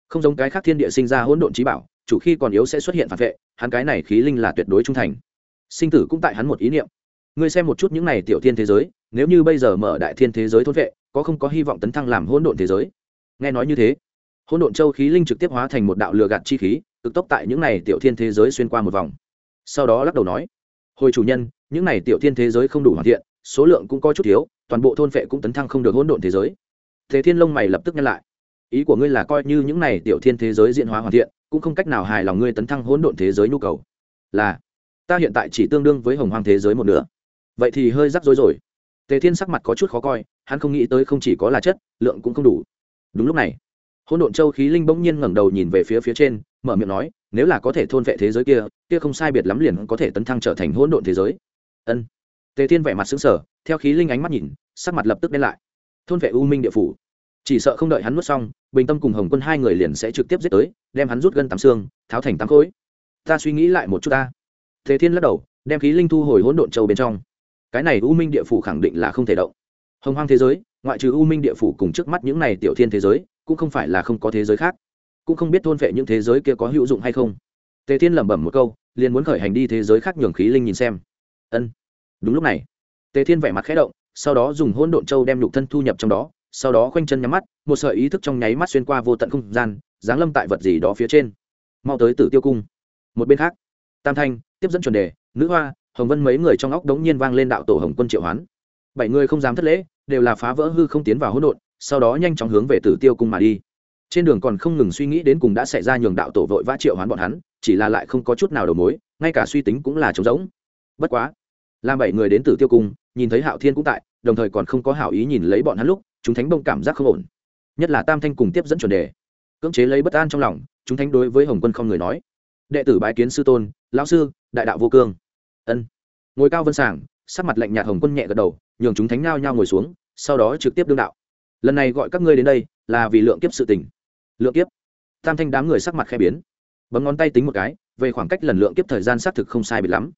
Không giống cái khác thiên địa sinh ra hỗn độn trí bảo, chủ khi còn yếu sẽ xuất hiện phản vệ, hắn cái này khí linh là tuyệt đối trung thành. Sinh tử cũng tại hắn một ý niệm. Ngươi xem một chút những này tiểu thiên thế giới, nếu như bây giờ mở đại thiên thế giới thôn vệ, có không có hy vọng tấn thăng làm hỗn độn thế giới? Nghe nói như thế, hỗn độn châu khí linh trực tiếp hóa thành một đạo lừa gạt chi khí, cực tốc tại những này tiểu thiên thế giới xuyên qua một vòng. Sau đó lắc đầu nói, hồi chủ nhân những này tiểu thiên thế giới không đủ hoàn thiện, số lượng cũng có chút thiếu, toàn bộ thôn vệ cũng tấn thăng không được hỗn độn thế giới. Thế thiên lông mày lập tức nhắc lại. Ý của ngươi là coi như những này tiểu thiên thế giới diễn hóa hoàn thiện, cũng không cách nào hài lòng ngươi tấn thăng hỗn độn thế giới nhu cầu. Là, ta hiện tại chỉ tương đương với hồng hoang thế giới một nửa. Vậy thì hơi rắc rối rồi. Tề thiên sắc mặt có chút khó coi, hắn không nghĩ tới không chỉ có là chất, lượng cũng không đủ. Đúng lúc này, hỗn độn châu khí linh bỗng nhiên ngẩng đầu nhìn về phía phía trên, mở miệng nói, nếu là có thể thôn vệ thế giới kia kia không sai biệt lắm liền có thể tấn thăng trở thành hỗn độn thế giới ân. Tề thiên vẻ mặt xứng sở theo khí linh ánh mắt nhìn, sắc mặt lập tức đen lại. Thôn vệ u minh địa phủ. Chỉ sợ không đợi hắn nuốt xong, bình tâm cùng hồng quân hai người liền sẽ trực tiếp giết tới, đem hắn rút gân tắm xương, tháo thành tám khối. Ta suy nghĩ lại một chút ta. Thế thiên lắc đầu, đem khí linh thu hồi hỗn độn châu bên trong. Cái này u minh địa phủ khẳng định là không thể động. Hồng hoang thế giới, ngoại trừ u minh địa phủ cùng trước mắt những này tiểu thiên thế giới, cũng không phải là không có thế giới khác. Cũng không biết thôn vệ những thế giới kia có hữu dụng hay không. Tề thiên lẩm bẩm một câu, liền muốn khởi hành đi thế giới khác nhường khí linh nhìn xem ân. Đúng lúc này, tề thiên vẻ mặt khẽ động, sau đó dùng hỗn độn châu đem nhục thân thu nhập trong đó, sau đó khoanh chân nhắm mắt, một sợi ý thức trong nháy mắt xuyên qua vô tận không gian, giáng lâm tại vật gì đó phía trên. Mau tới tử tiêu cung. Một bên khác, tam thanh tiếp dẫn chuẩn đề, nữ hoa, hồng vân mấy người trong óc đống nhiên vang lên đạo tổ hồng quân triệu hoán. Bảy người không dám thất lễ, đều là phá vỡ hư không tiến vào hỗn độn, sau đó nhanh chóng hướng về tử tiêu cung mà đi. Trên đường còn không ngừng suy nghĩ đến cùng đã xảy ra nhường đạo tổ vội vã triệu hoán bọn hắn, chỉ là lại không có chút nào đầu mối, ngay cả suy tính cũng là trống rỗng. Bất quá làm bảy người đến tử tiêu cung, nhìn thấy hạo thiên cũng tại, đồng thời còn không có hảo ý nhìn lấy bọn hắn lúc, chúng thánh bông cảm giác không ổn. Nhất là tam thanh cùng tiếp dẫn chuẩn đề. Cưỡng chế lấy bất an trong lòng, chúng thánh đối với hồng quân không người nói. Đệ tử bái kiến sư tôn, lão sư, đại đạo vô cương. Ân. Ngồi cao vân sảng, sắc mặt lạnh nhạt hồng quân nhẹ gật đầu, nhường chúng thánh ngao nhao ngồi xuống, sau đó trực tiếp đương đạo. Lần này gọi các ngươi đến đây, là vì lượng kiếp sự tình. Lượng kiếp? Tam thanh đám người sắc mặt khe biến. Bấm ngón tay tính một cái, về khoảng cách lần lượng kiếp thời gian xác thực không sai biệt lắm.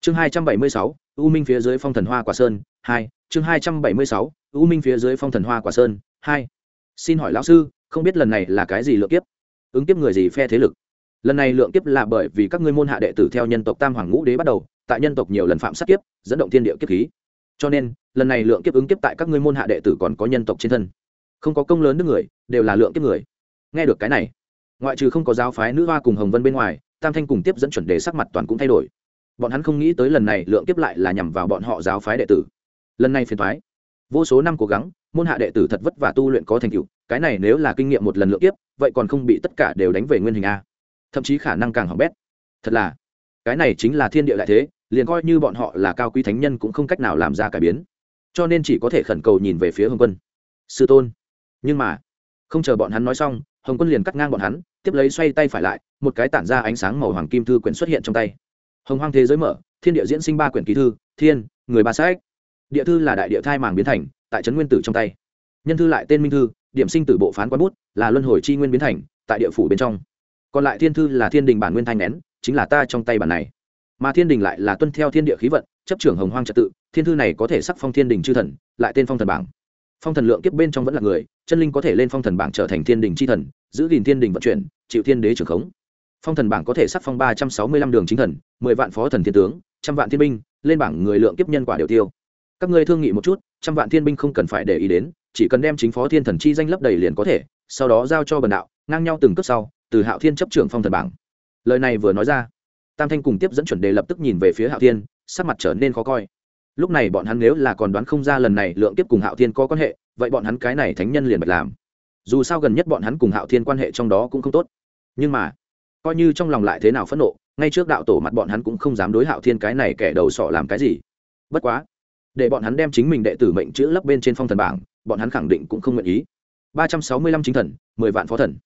Chương hai trăm bảy mươi sáu u minh phía dưới phong thần hoa quả sơn, hai, chương hai trăm bảy mươi sáu, u minh phía dưới phong thần hoa quả sơn, hai. Xin hỏi lão sư, không biết lần này là cái gì lượng kiếp? Ứng kiếp người gì phe thế lực? Lần này lượng kiếp là bởi vì các ngươi môn hạ đệ tử theo nhân tộc tam hoàng ngũ đế bắt đầu, tại nhân tộc nhiều lần phạm sát kiếp, dẫn động thiên địa kiếp khí. Cho nên, lần này lượng kiếp ứng kiếp tại các ngươi môn hạ đệ tử còn có nhân tộc trên thân. Không có công lớn nước người, đều là lượng kiếp người. Nghe được cái này, ngoại trừ không có giáo phái nữ hoa cùng hồng vân bên ngoài, tam thanh cùng tiếp dẫn chuẩn đề sắc mặt toàn cũng thay đổi bọn hắn không nghĩ tới lần này lượng kiếp lại là nhằm vào bọn họ giáo phái đệ tử. Lần này phiền thoái vô số năm cố gắng, môn hạ đệ tử thật vất vả tu luyện có thành tựu, cái này nếu là kinh nghiệm một lần lượng kiếp, vậy còn không bị tất cả đều đánh về nguyên hình a. Thậm chí khả năng càng hỏng bét. Thật là, cái này chính là thiên địa đại thế, liền coi như bọn họ là cao quý thánh nhân cũng không cách nào làm ra cải biến. Cho nên chỉ có thể khẩn cầu nhìn về phía hồng quân. Sư tôn. Nhưng mà, không chờ bọn hắn nói xong, hồng quân liền cắt ngang bọn hắn, tiếp lấy xoay tay phải lại, một cái tản ra ánh sáng màu hoàng kim thư quyển xuất hiện trong tay hồng hoang thế giới mở, thiên địa diễn sinh ba quyển ký thư, thiên, người ba sách. Địa thư là đại địa thai màng biến thành, tại trấn nguyên tử trong tay. Nhân thư lại tên minh thư, điểm sinh tử bộ phán quán bút, là luân hồi chi nguyên biến thành, tại địa phủ bên trong. Còn lại thiên thư là thiên đình bản nguyên thanh nén, chính là ta trong tay bản này. Mà thiên đình lại là tuân theo thiên địa khí vận, chấp trưởng hồng hoang trật tự, thiên thư này có thể sắc phong thiên đình chư thần, lại tên phong thần bảng. Phong thần lượng kiếp bên trong vẫn là người, chân linh có thể lên phong thần bảng trở thành thiên đình c h i thần, giữ gìn thiên đình vận chuyển, chịu thiên đế trưởng khống phong thần bảng có thể sắc phong ba trăm sáu mươi lăm đường chính thần, mười vạn phó thần thiên tướng, trăm vạn thiên binh, lên bảng người lượng kiếp nhân quả đều tiêu. Các ngươi thương nghị một chút, trăm vạn thiên binh không cần phải để ý đến, chỉ cần đem chính phó thiên thần chi danh lấp đầy liền có thể, sau đó giao cho bần đạo, ngang nhau từng cấp sau, từ hạo thiên chấp trưởng phong thần bảng. Lời này vừa nói ra, tam thanh cùng tiếp dẫn chuẩn đề lập tức nhìn về phía hạo thiên, sắc mặt trở nên khó coi. Lúc này bọn hắn nếu là còn đoán không ra lần này lượng kiếp cùng hạo thiên có quan hệ, vậy bọn hắn cái này thánh nhân liền bạch làm. Dù sao gần nhất bọn hắn cùng hạo thiên quan hệ trong đó cũng không tốt. Nhưng mà coi như trong lòng lại thế nào phẫn nộ, ngay trước đạo tổ mặt bọn hắn cũng không dám đối hạo thiên cái này kẻ đầu sọ làm cái gì. Bất quá, để bọn hắn đem chính mình đệ tử mệnh chữ lấp bên trên phong thần bảng, bọn hắn khẳng định cũng không nguyện ý. Ba trăm sáu mươi lăm chính thần, mười vạn phó thần.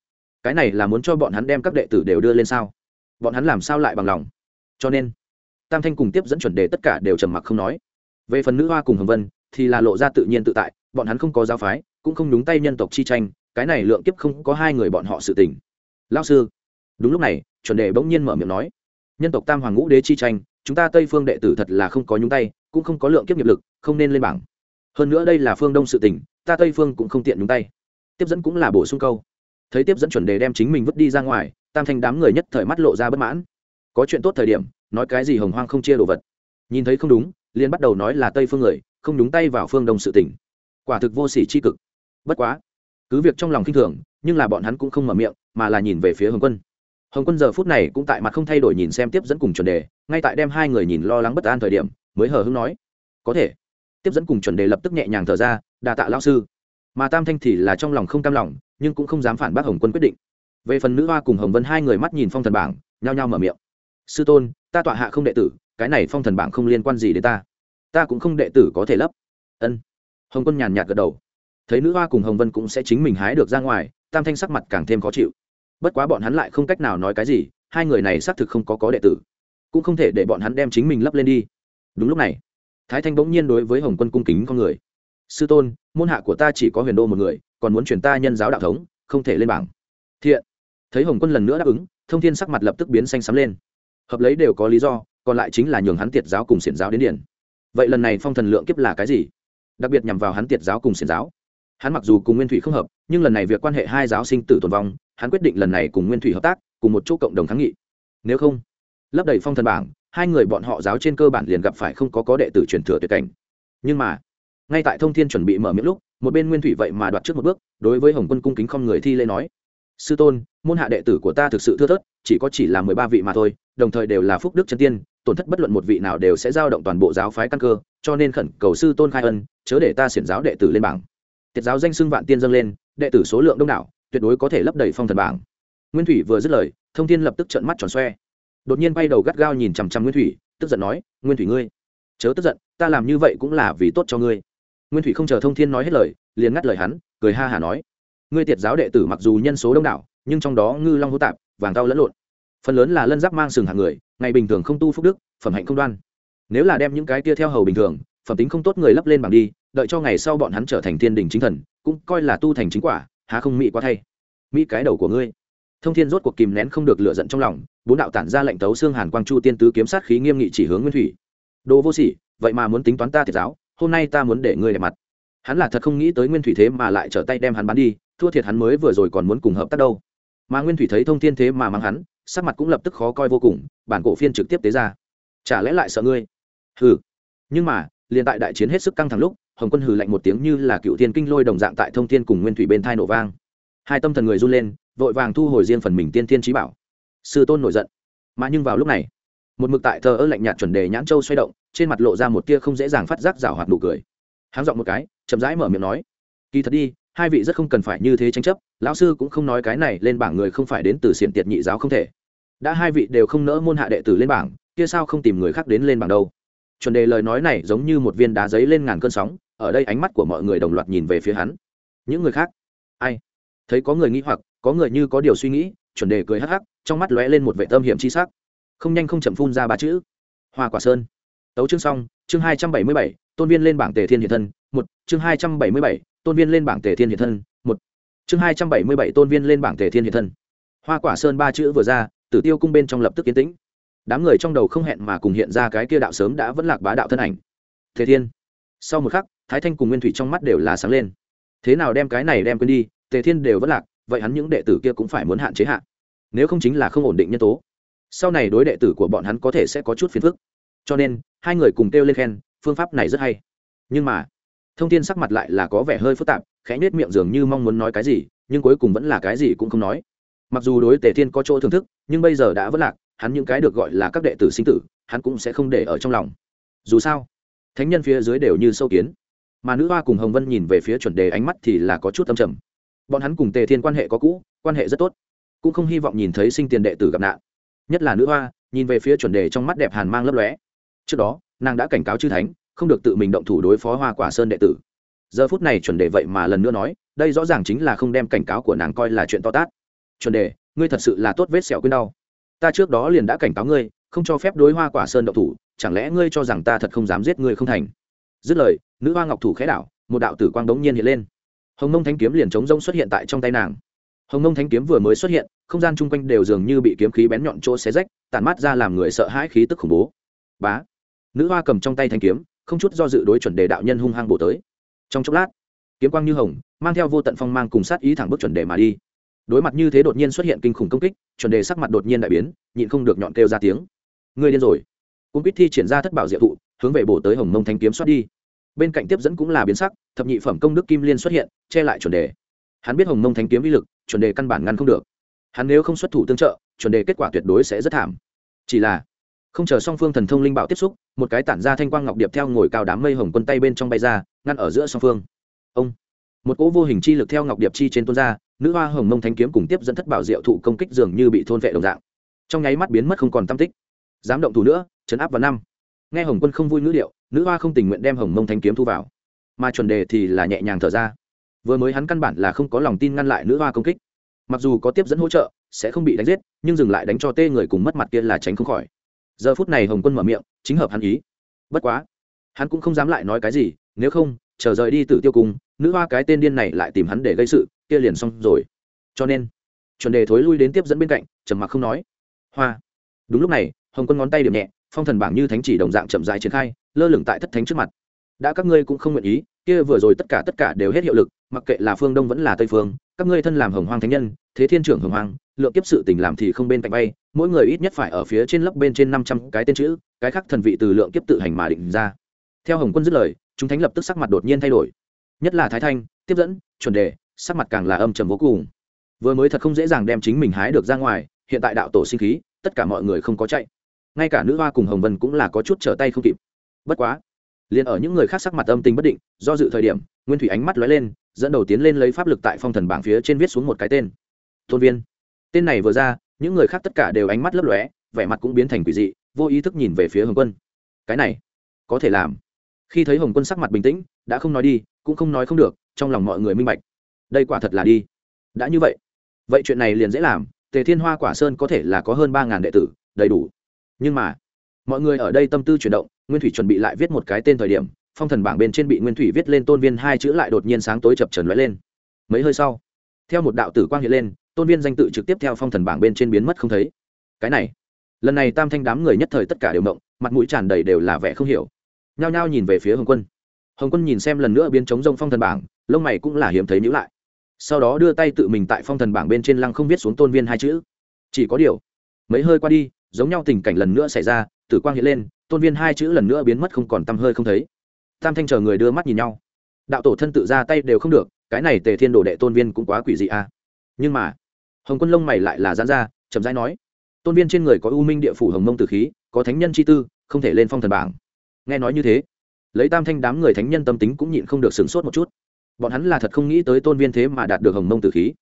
Cái này là muốn cho bọn hắn đem các đệ tử đều đưa lên sao? Bọn hắn làm sao lại bằng lòng? Cho nên, tam thanh cùng tiếp dẫn chuẩn đề tất cả đều trầm mặc không nói. Về phần nữ hoa cùng hồng vân, thì là lộ ra tự nhiên tự tại, bọn hắn không có giáo phái, cũng không đúng tay nhân tộc chi tranh, cái này lượng kiếp không có hai người bọn họ sự tình. Lao sư đúng lúc này, chuẩn đề bỗng nhiên mở miệng nói, nhân tộc tam hoàng ngũ đế chi tranh, chúng ta tây phương đệ tử thật là không có nhúng tay, cũng không có lượng kiếp nghiệp lực, không nên lên bảng. Hơn nữa đây là phương đông sự tình, ta tây phương cũng không tiện nhúng tay. Tiếp dẫn cũng là bổ sung câu. Thấy tiếp dẫn chuẩn đề đem chính mình vứt đi ra ngoài, tam thanh đám người nhất thời mắt lộ ra bất mãn. Có chuyện tốt thời điểm, nói cái gì hồng hoang không chia đồ vật. Nhìn thấy không đúng, liền bắt đầu nói là tây phương người, không đúng tay vào phương đông sự tỉnh quả thực vô sỉ ỉ c h i cực. Bất quá, cứ việc trong lòng k i n h thường, nhưng là bọn hắn cũng không mở miệng, mà là nhìn về phía hồng quân hồng quân giờ phút này cũng tại mặt không thay đổi nhìn xem tiếp dẫn cùng chuẩn đề, ngay tại đem hai người nhìn lo lắng bất an thời điểm, mới hờ hưng nói, có thể. Tiếp dẫn cùng chuẩn đề lập tức nhẹ nhàng thở ra đà tạ lao sư. Mà tam thanh thì là trong lòng không cam lòng, nhưng cũng không dám phản bác hồng quân quyết định. Về phần nữ hoa cùng hồng vân hai người mắt nhìn phong thần bảng, nhao nhao mở miệng, sư tôn, ta tọa hạ không đệ tử, cái này phong thần bảng không liên quan gì đến ta. Ta cũng không đệ tử có thể lấp. Ân. Hồng quân nhàn nhạt gật đầu. Thấy nữ hoa cùng hồng vân cũng sẽ chính mình hái được ra ngoài, tam thanh sắc mặt càng thêm khó chịu bất quá bọn hắn lại không cách nào nói cái gì, hai người này xác thực không có có đệ tử. Cũng không thể để bọn hắn đem chính mình lấp lên đi. Đúng lúc này, thái thanh bỗng nhiên đối với hồng quân cung kính con người. Sư tôn, môn hạ của ta chỉ có huyền đô một người, còn muốn chuyển ta nhân giáo đạo thống, không thể lên bảng. Thiện. Thấy hồng quân lần nữa đáp ứng, thông thiên sắc mặt lập tức biến xanh xắm lên. Hợp lấy đều có lý do, còn lại chính là nhường hắn tiệt giáo cùng xiển giáo đến điển. Vậy lần này phong thần lượng kiếp là cái gì? Đặc biệt nhằm vào hắn tiệt giáo cùng xiển giáo. Hắn mặc dù cùng nguyên thủy không hợp, nhưng lần này việc quan hệ hai giáo sinh tử tồn vong hắn quyết định lần này cùng nguyên thủy hợp tác, cùng một chỗ cộng đồng kháng nghị. Nếu không, lấp đầy phong thần bảng, hai người bọn họ giáo trên cơ bản liền gặp phải không có có đệ tử truyền thừa tuyệt cảnh. Nhưng mà, ngay tại thông thiên chuẩn bị mở miệng lúc, một bên nguyên thủy vậy mà đoạt trước một bước, đối với hồng quân cung kính không người thi lễ nói, sư tôn, môn hạ đệ tử của ta thực sự thưa thớt, chỉ có chỉ là mười ba vị mà thôi, đồng thời đều là phúc đức chân tiên, tổn thất bất luận một vị nào đều sẽ giao động toàn bộ giáo phái căn cơ, cho nên khẩn cầu sư tôn khai ân, chớ để ta xiển giáo đệ tử lên bảng. Tiết giáo danh xưng vạn tiên dâng lên, đệ tử số lượng đông đảo tuyệt đối có thể lấp đầy phong thần bảng. Nguyên thủy vừa dứt lời, thông thiên lập tức trợn mắt tròn xoe. Đột nhiên bay đầu gắt gao nhìn chằm chằm nguyên thủy, tức giận nói, nguyên thủy ngươi, chớ tức giận, ta làm như vậy cũng là vì tốt cho ngươi. Nguyên thủy không chờ thông thiên nói hết lời, liền ngắt lời hắn, cười ha hả nói, ngươi tiệt giáo đệ tử mặc dù nhân số đông đảo, nhưng trong đó ngư long hô tạp, vàng tao lẫn lộn. Phần lớn là lân giáp mang sừng hàng người, ngày bình thường không tu phúc đức, phẩm hạnh không đoan. Nếu là đem những cái tia theo hầu bình thường, phẩm tính không tốt người lấp lên bằng đi, đợi cho ngày sau bọn hắn trở thành thiên đình chính thần, cũng coi là tu thành chính quả há không mỹ quá thay. Mỹ cái đầu của ngươi. Thông thiên rốt cuộc kìm nén không được lựa giận trong lòng, bốn đạo tản ra lệnh tấu xương hàn quang chu tiên tứ kiếm sát khí nghiêm nghị chỉ hướng nguyên thủy. Đồ vô sỉ, vậy mà muốn tính toán ta thiệt giáo, hôm nay ta muốn để ngươi đẹp mặt. Hắn là thật không nghĩ tới nguyên thủy thế mà lại trở tay đem hắn bắn đi, thua thiệt hắn mới vừa rồi còn muốn cùng hợp tác đâu. Mà nguyên thủy thấy thông thiên thế mà mang hắn, sắc mặt cũng lập tức khó coi vô cùng, bản cổ phiên trực tiếp tế ra. Chả lẽ lại sợ ngươi? Hừ. Nhưng mà, liền tại đại chiến hết sức căng thẳng lúc hồng quân hừ lạnh một tiếng như là cựu thiên kinh lôi đồng dạng tại thông thiên cùng nguyên thủy bên thai nổ vang. Hai tâm thần người run lên, vội vàng thu hồi riêng phần mình tiên thiên trí bảo. Sư tôn nổi giận. Mà nhưng vào lúc này, một mực tại thờ ơ lạnh nhạt chuẩn đề nhãn châu xoay động, trên mặt lộ ra một tia không dễ dàng phát giác rào hoạt nụ cười. Háng giọng một cái, chậm rãi mở miệng nói, kỳ thật đi, hai vị rất không cần phải như thế tranh chấp, lão sư cũng không nói cái này lên bảng người không phải đến từ xiển tiệt nhị giáo không thể. Đã hai vị đều không nỡ môn hạ đệ tử lên bảng, kia sao không tìm người khác đến lên bảng đâu? Chuẩn đề lời nói này giống như một viên đá giấy lên ngàn cơn sóng ở đây ánh mắt của mọi người đồng loạt nhìn về phía hắn. Những người khác? Ai? Thấy có người nghĩ hoặc, có người như có điều suy nghĩ, chuẩn đề cười hắc hắc, trong mắt lóe lên một vệ tâm hiểm chi sắc. Không nhanh không chậm phun ra ba chữ. Hoa quả sơn. Tấu chương xong, chương hai trăm bảy mươi bảy, tôn viên lên bảng tề thiên hiện thân, một, chương hai trăm bảy mươi bảy, tôn viên lên bảng tề thiên hiện thân, một. Chương hai trăm bảy mươi bảy, tôn viên lên bảng tề thiên hiện thân. Hoa quả sơn ba chữ vừa ra, tử tiêu cung bên trong lập tức yên tĩnh. Đám người trong đầu không hẹn mà cùng hiện ra cái kia đạo sớm đã vẫn lạc bá đạo thân ảnh. Thế thiên sau một khắc, thái thanh cùng nguyên thủy trong mắt đều là sáng lên. Thế nào đem cái này đem quên đi, tề thiên đều vẫn lạc, vậy hắn những đệ tử kia cũng phải muốn hạn chế hạn nếu không chính là không ổn định nhân tố. Sau này đối đệ tử của bọn hắn có thể sẽ có chút phiền phức. Cho nên, hai người cùng kêu lên khen, phương pháp này rất hay. Nhưng mà, thông tin sắc mặt lại là có vẻ hơi phức tạp, khẽ nết miệng dường như mong muốn nói cái gì, nhưng cuối cùng vẫn là cái gì cũng không nói. Mặc dù đối tề thiên có chỗ thưởng thức, nhưng bây giờ đã vất lạc, hắn những cái được gọi là các đệ tử sinh tử, hắn cũng sẽ không để ở trong lòng. Dù sao thánh nhân phía dưới đều như sâu kiến. Mà nữ hoa cùng hồng vân nhìn về phía chuẩn đề ánh mắt thì là có chút âm trầm. Bọn hắn cùng tề thiên quan hệ có cũ, quan hệ rất tốt. Cũng không hy vọng nhìn thấy sinh tiền đệ tử gặp nạn. Nhất là nữ hoa, nhìn về phía chuẩn đề trong mắt đẹp hàn mang lấp lóe. Trước đó, nàng đã cảnh cáo chư thánh, không được tự mình động thủ đối phó hoa quả sơn đệ tử. Giờ phút này chuẩn đề vậy mà lần nữa nói, đây rõ ràng chính là không đem cảnh cáo của nàng coi là chuyện to tát. Chuẩn đề, ngươi thật sự là tốt vết sẹo quên đau. Ta trước đó liền đã cảnh cáo ngươi, không cho phép đối hoa quả sơn động thủ chẳng lẽ ngươi cho rằng ta thật không dám giết ngươi không thành? Dứt lời, nữ hoa ngọc thủ khẽ đảo, một đạo tử quang đống nhiên hiện lên. Hồng mông thanh kiếm liền chống rông xuất hiện tại trong tay nàng. Hồng mông thanh kiếm vừa mới xuất hiện, không gian chung quanh đều dường như bị kiếm khí bén nhọn chỗ xé rách tàn mát ra làm người sợ hãi khí tức khủng bố. Bá! Nữ hoa cầm trong tay thanh kiếm, không chút do dự đối chuẩn đề đạo nhân hung hăng bổ tới. Trong chốc lát, kiếm quang như hồng, mang theo vô tận phong mang cùng sát ý thẳng bước chuẩn đề mà đi. Đối mặt như thế đột nhiên xuất hiện kinh khủng công kích, chuẩn đề sắc mặt đột nhiên đại biến, nhịn không được nhọn kêu ra tiếng. Ngươi điên rồi cung quýt thi triển ra thất bảo diệu thụ, hướng về bổ tới hồng mông thanh kiếm xoát đi. Bên cạnh tiếp dẫn cũng là biến sắc, thập nhị phẩm công đức kim liên xuất hiện, che lại chuẩn đề. Hắn biết hồng mông thanh kiếm uy lực, chuẩn đề căn bản ngăn không được. Hắn nếu không xuất thủ tương trợ, chuẩn đề kết quả tuyệt đối sẽ rất thảm. Chỉ là, không chờ song phương thần thông linh bảo tiếp xúc, một cái tản ra thanh quang ngọc điệp theo ngồi cao đám mây hồng quân tay bên trong bay ra, ngăn ở giữa song phương. Ông, một cỗ vô hình chi lực theo ngọc điệp chi trên tuôn ra, nữ hoa hồng mông thanh kiếm cùng tiếp dẫn thất bảo diệu thụ công kích dường như bị thôn vệ đồng dạng. Trong nháy mắt biến mất không còn tam tích. Dám động thủ nữa chấn áp vào năm. Nghe hồng quân không vui ngữ điệu, nữ hoa không tình nguyện đem hồng mông thanh kiếm thu vào. Mà chuẩn đề thì là nhẹ nhàng thở ra. Vừa mới hắn căn bản là không có lòng tin ngăn lại nữ hoa công kích. Mặc dù có tiếp dẫn hỗ trợ, sẽ không bị đánh giết, nhưng dừng lại đánh cho tê người cùng mất mặt kia là tránh không khỏi. Giờ phút này hồng quân mở miệng, chính hợp hắn ý. Bất quá, hắn cũng không dám lại nói cái gì, nếu không, chờ rời đi tử tiêu cung, nữ hoa cái tên điên này lại tìm hắn để gây sự, kia liền xong rồi. Cho nên, chuẩn đề thối lui đến tiếp dẫn bên cạnh, trầm mặc không nói. Hoa. Đúng lúc này, hồng quân ngón tay điểm nhẹ phong thần bảng như thánh chỉ đồng dạng chậm dài triển khai, lơ lửng tại thất thánh trước mặt. Đã các ngươi cũng không nguyện ý, kia vừa rồi tất cả tất cả đều hết hiệu lực, mặc kệ là phương đông vẫn là tây phương, các ngươi thân làm hồng hoang thánh nhân, thế thiên trưởng hồng hoang, lượng kiếp sự tình làm thì không bên cạnh bay, mỗi người ít nhất phải ở phía trên lấp bên trên năm trăm cái tên chữ, cái khác thần vị từ lượng kiếp tự hành mà định ra. Theo hồng quân dứt lời, chúng thánh lập tức sắc mặt đột nhiên thay đổi. Nhất là thái thanh, tiếp dẫn, chuẩn đề, sắc mặt càng là âm trầm vô cùng. Vừa mới thật không dễ dàng đem chính mình hái được ra ngoài, hiện tại đạo tổ sinh khí, tất cả mọi người không có chạy ngay cả nữ hoa cùng hồng vân cũng là có chút trở tay không kịp. Bất quá, liền ở những người khác sắc mặt âm tình bất định, do dự thời điểm, nguyên thủy ánh mắt lóe lên, dẫn đầu tiến lên lấy pháp lực tại phong thần bảng phía trên viết xuống một cái tên. Tôn viên. Tên này vừa ra, những người khác tất cả đều ánh mắt lấp lóe, vẻ mặt cũng biến thành quỷ dị, vô ý thức nhìn về phía hồng quân. Cái này, có thể làm. Khi thấy hồng quân sắc mặt bình tĩnh, đã không nói đi, cũng không nói không được, trong lòng mọi người minh bạch. Đây quả thật là đi. Đã như vậy vậy chuyện này liền dễ làm, tề thiên hoa quả sơn có thể là có hơn ba ngàn đệ tử, đầy đủ nhưng mà, mọi người ở đây tâm tư chuyển động, nguyên thủy chuẩn bị lại viết một cái tên thời điểm, phong thần bảng bên trên bị nguyên thủy viết lên tôn viên hai chữ lại đột nhiên sáng tối chập trần lóe lên. Mấy hơi sau, theo một đạo tử quang hiện lên, tôn viên danh tự trực tiếp theo phong thần bảng bên trên biến mất không thấy. Cái này, lần này tam thanh đám người nhất thời tất cả đều mộng mặt mũi tràn đầy đều là vẻ không hiểu. Nhao nhao nhìn về phía hồng quân. Hồng quân nhìn xem lần nữa biến chống rông phong thần bảng, lông mày cũng là hiếm thấy nhữ lại. Sau đó đưa tay tự mình tại phong thần bảng bên trên lăng không viết xuống tôn viên hai chữ. Chỉ có điều, mấy hơi qua đi giống nhau tình cảnh lần nữa xảy ra, tử quang hiện lên, tôn viên hai chữ lần nữa biến mất không còn t hơi không thấy. Tam thanh chờ người đưa mắt nhìn nhau. Đạo tổ thân tự ra tay đều không được, cái này tề thiên đồ đệ tôn viên cũng quá quỷ dị a. À. nhưng mà, hồng quân lông mày lại là gián ra, chậm rãi nói, tôn viên trên người có u minh địa phủ hồng mông tử khí, có thánh nhân chi tư, không thể lên phong thần bảng. Nghe nói như thế, lấy tam thanh đám người thánh nhân tâm tính cũng nhịn không được sửng sốt một chút. Bọn hắn là thật không nghĩ tới tôn viên thế mà đạt được hồng mông tử khí.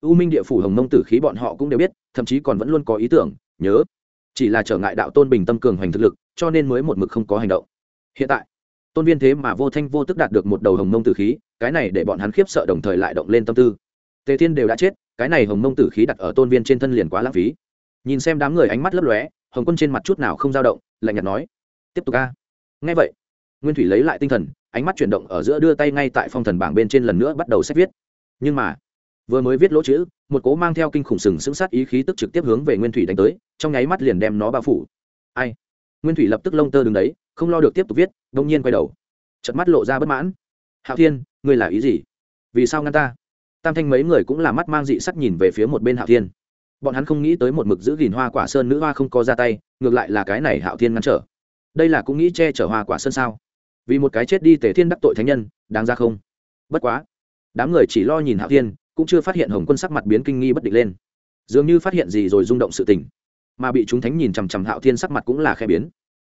U minh địa phủ hồng mông tử khí bọn họ cũng đều biết, thậm chí còn vẫn luôn có ý tưởng, nhớ chỉ là trở ngại đạo tôn bình tâm cường hoành thực lực, cho nên mới một mực không có hành động. Hiện tại, tôn viên thế mà vô thanh vô tức đạt được một đầu hồng mông tử khí, cái này để bọn hắn khiếp sợ đồng thời lại động lên tâm tư. Tề thiên đều đã chết, cái này hồng mông tử khí đặt ở tôn viên trên thân liền quá lãng phí. Nhìn xem đám người ánh mắt lấp lóe, hồng quân trên mặt chút nào không dao động, lạnh nhạt nói, tiếp tục ca ngay vậy, nguyên thủy lấy lại tinh thần, ánh mắt chuyển động ở giữa đưa tay ngay tại phong thần bảng bên trên lần nữa bắt đầu xét viết. Nhưng mà vừa mới viết lỗ chữ, một cố mang theo kinh khủng sừng sững sát ý khí tức trực tiếp hướng về nguyên thủy đánh tới, trong nháy mắt liền đem nó bao phủ. Ai? Nguyên thủy lập tức lông tơ đứng đấy, không lo được tiếp tục viết, đông nhiên quay đầu. Chật mắt lộ ra bất mãn. Hạo thiên, ngươi là ý gì? Vì sao ngăn ta? Tam thanh mấy người cũng là mắt mang dị sắc nhìn về phía một bên hạo thiên. Bọn hắn không nghĩ tới một mực giữ gìn hoa quả sơn nữ hoa không có ra tay, ngược lại là cái này hạo thiên ngăn trở. Đây là cũng nghĩ che chở hoa quả sơn sao? Vì một cái chết đi tề thiên đắc tội thánh nhân, đáng ra không? Bất quá, đám người chỉ lo nhìn hạo thiên cũng chưa phát hiện hồng quân sắc mặt biến kinh nghi bất định lên dường như phát hiện gì rồi rung động sự tình mà bị chúng thánh nhìn chằm chằm hạo thiên sắc mặt cũng là khe biến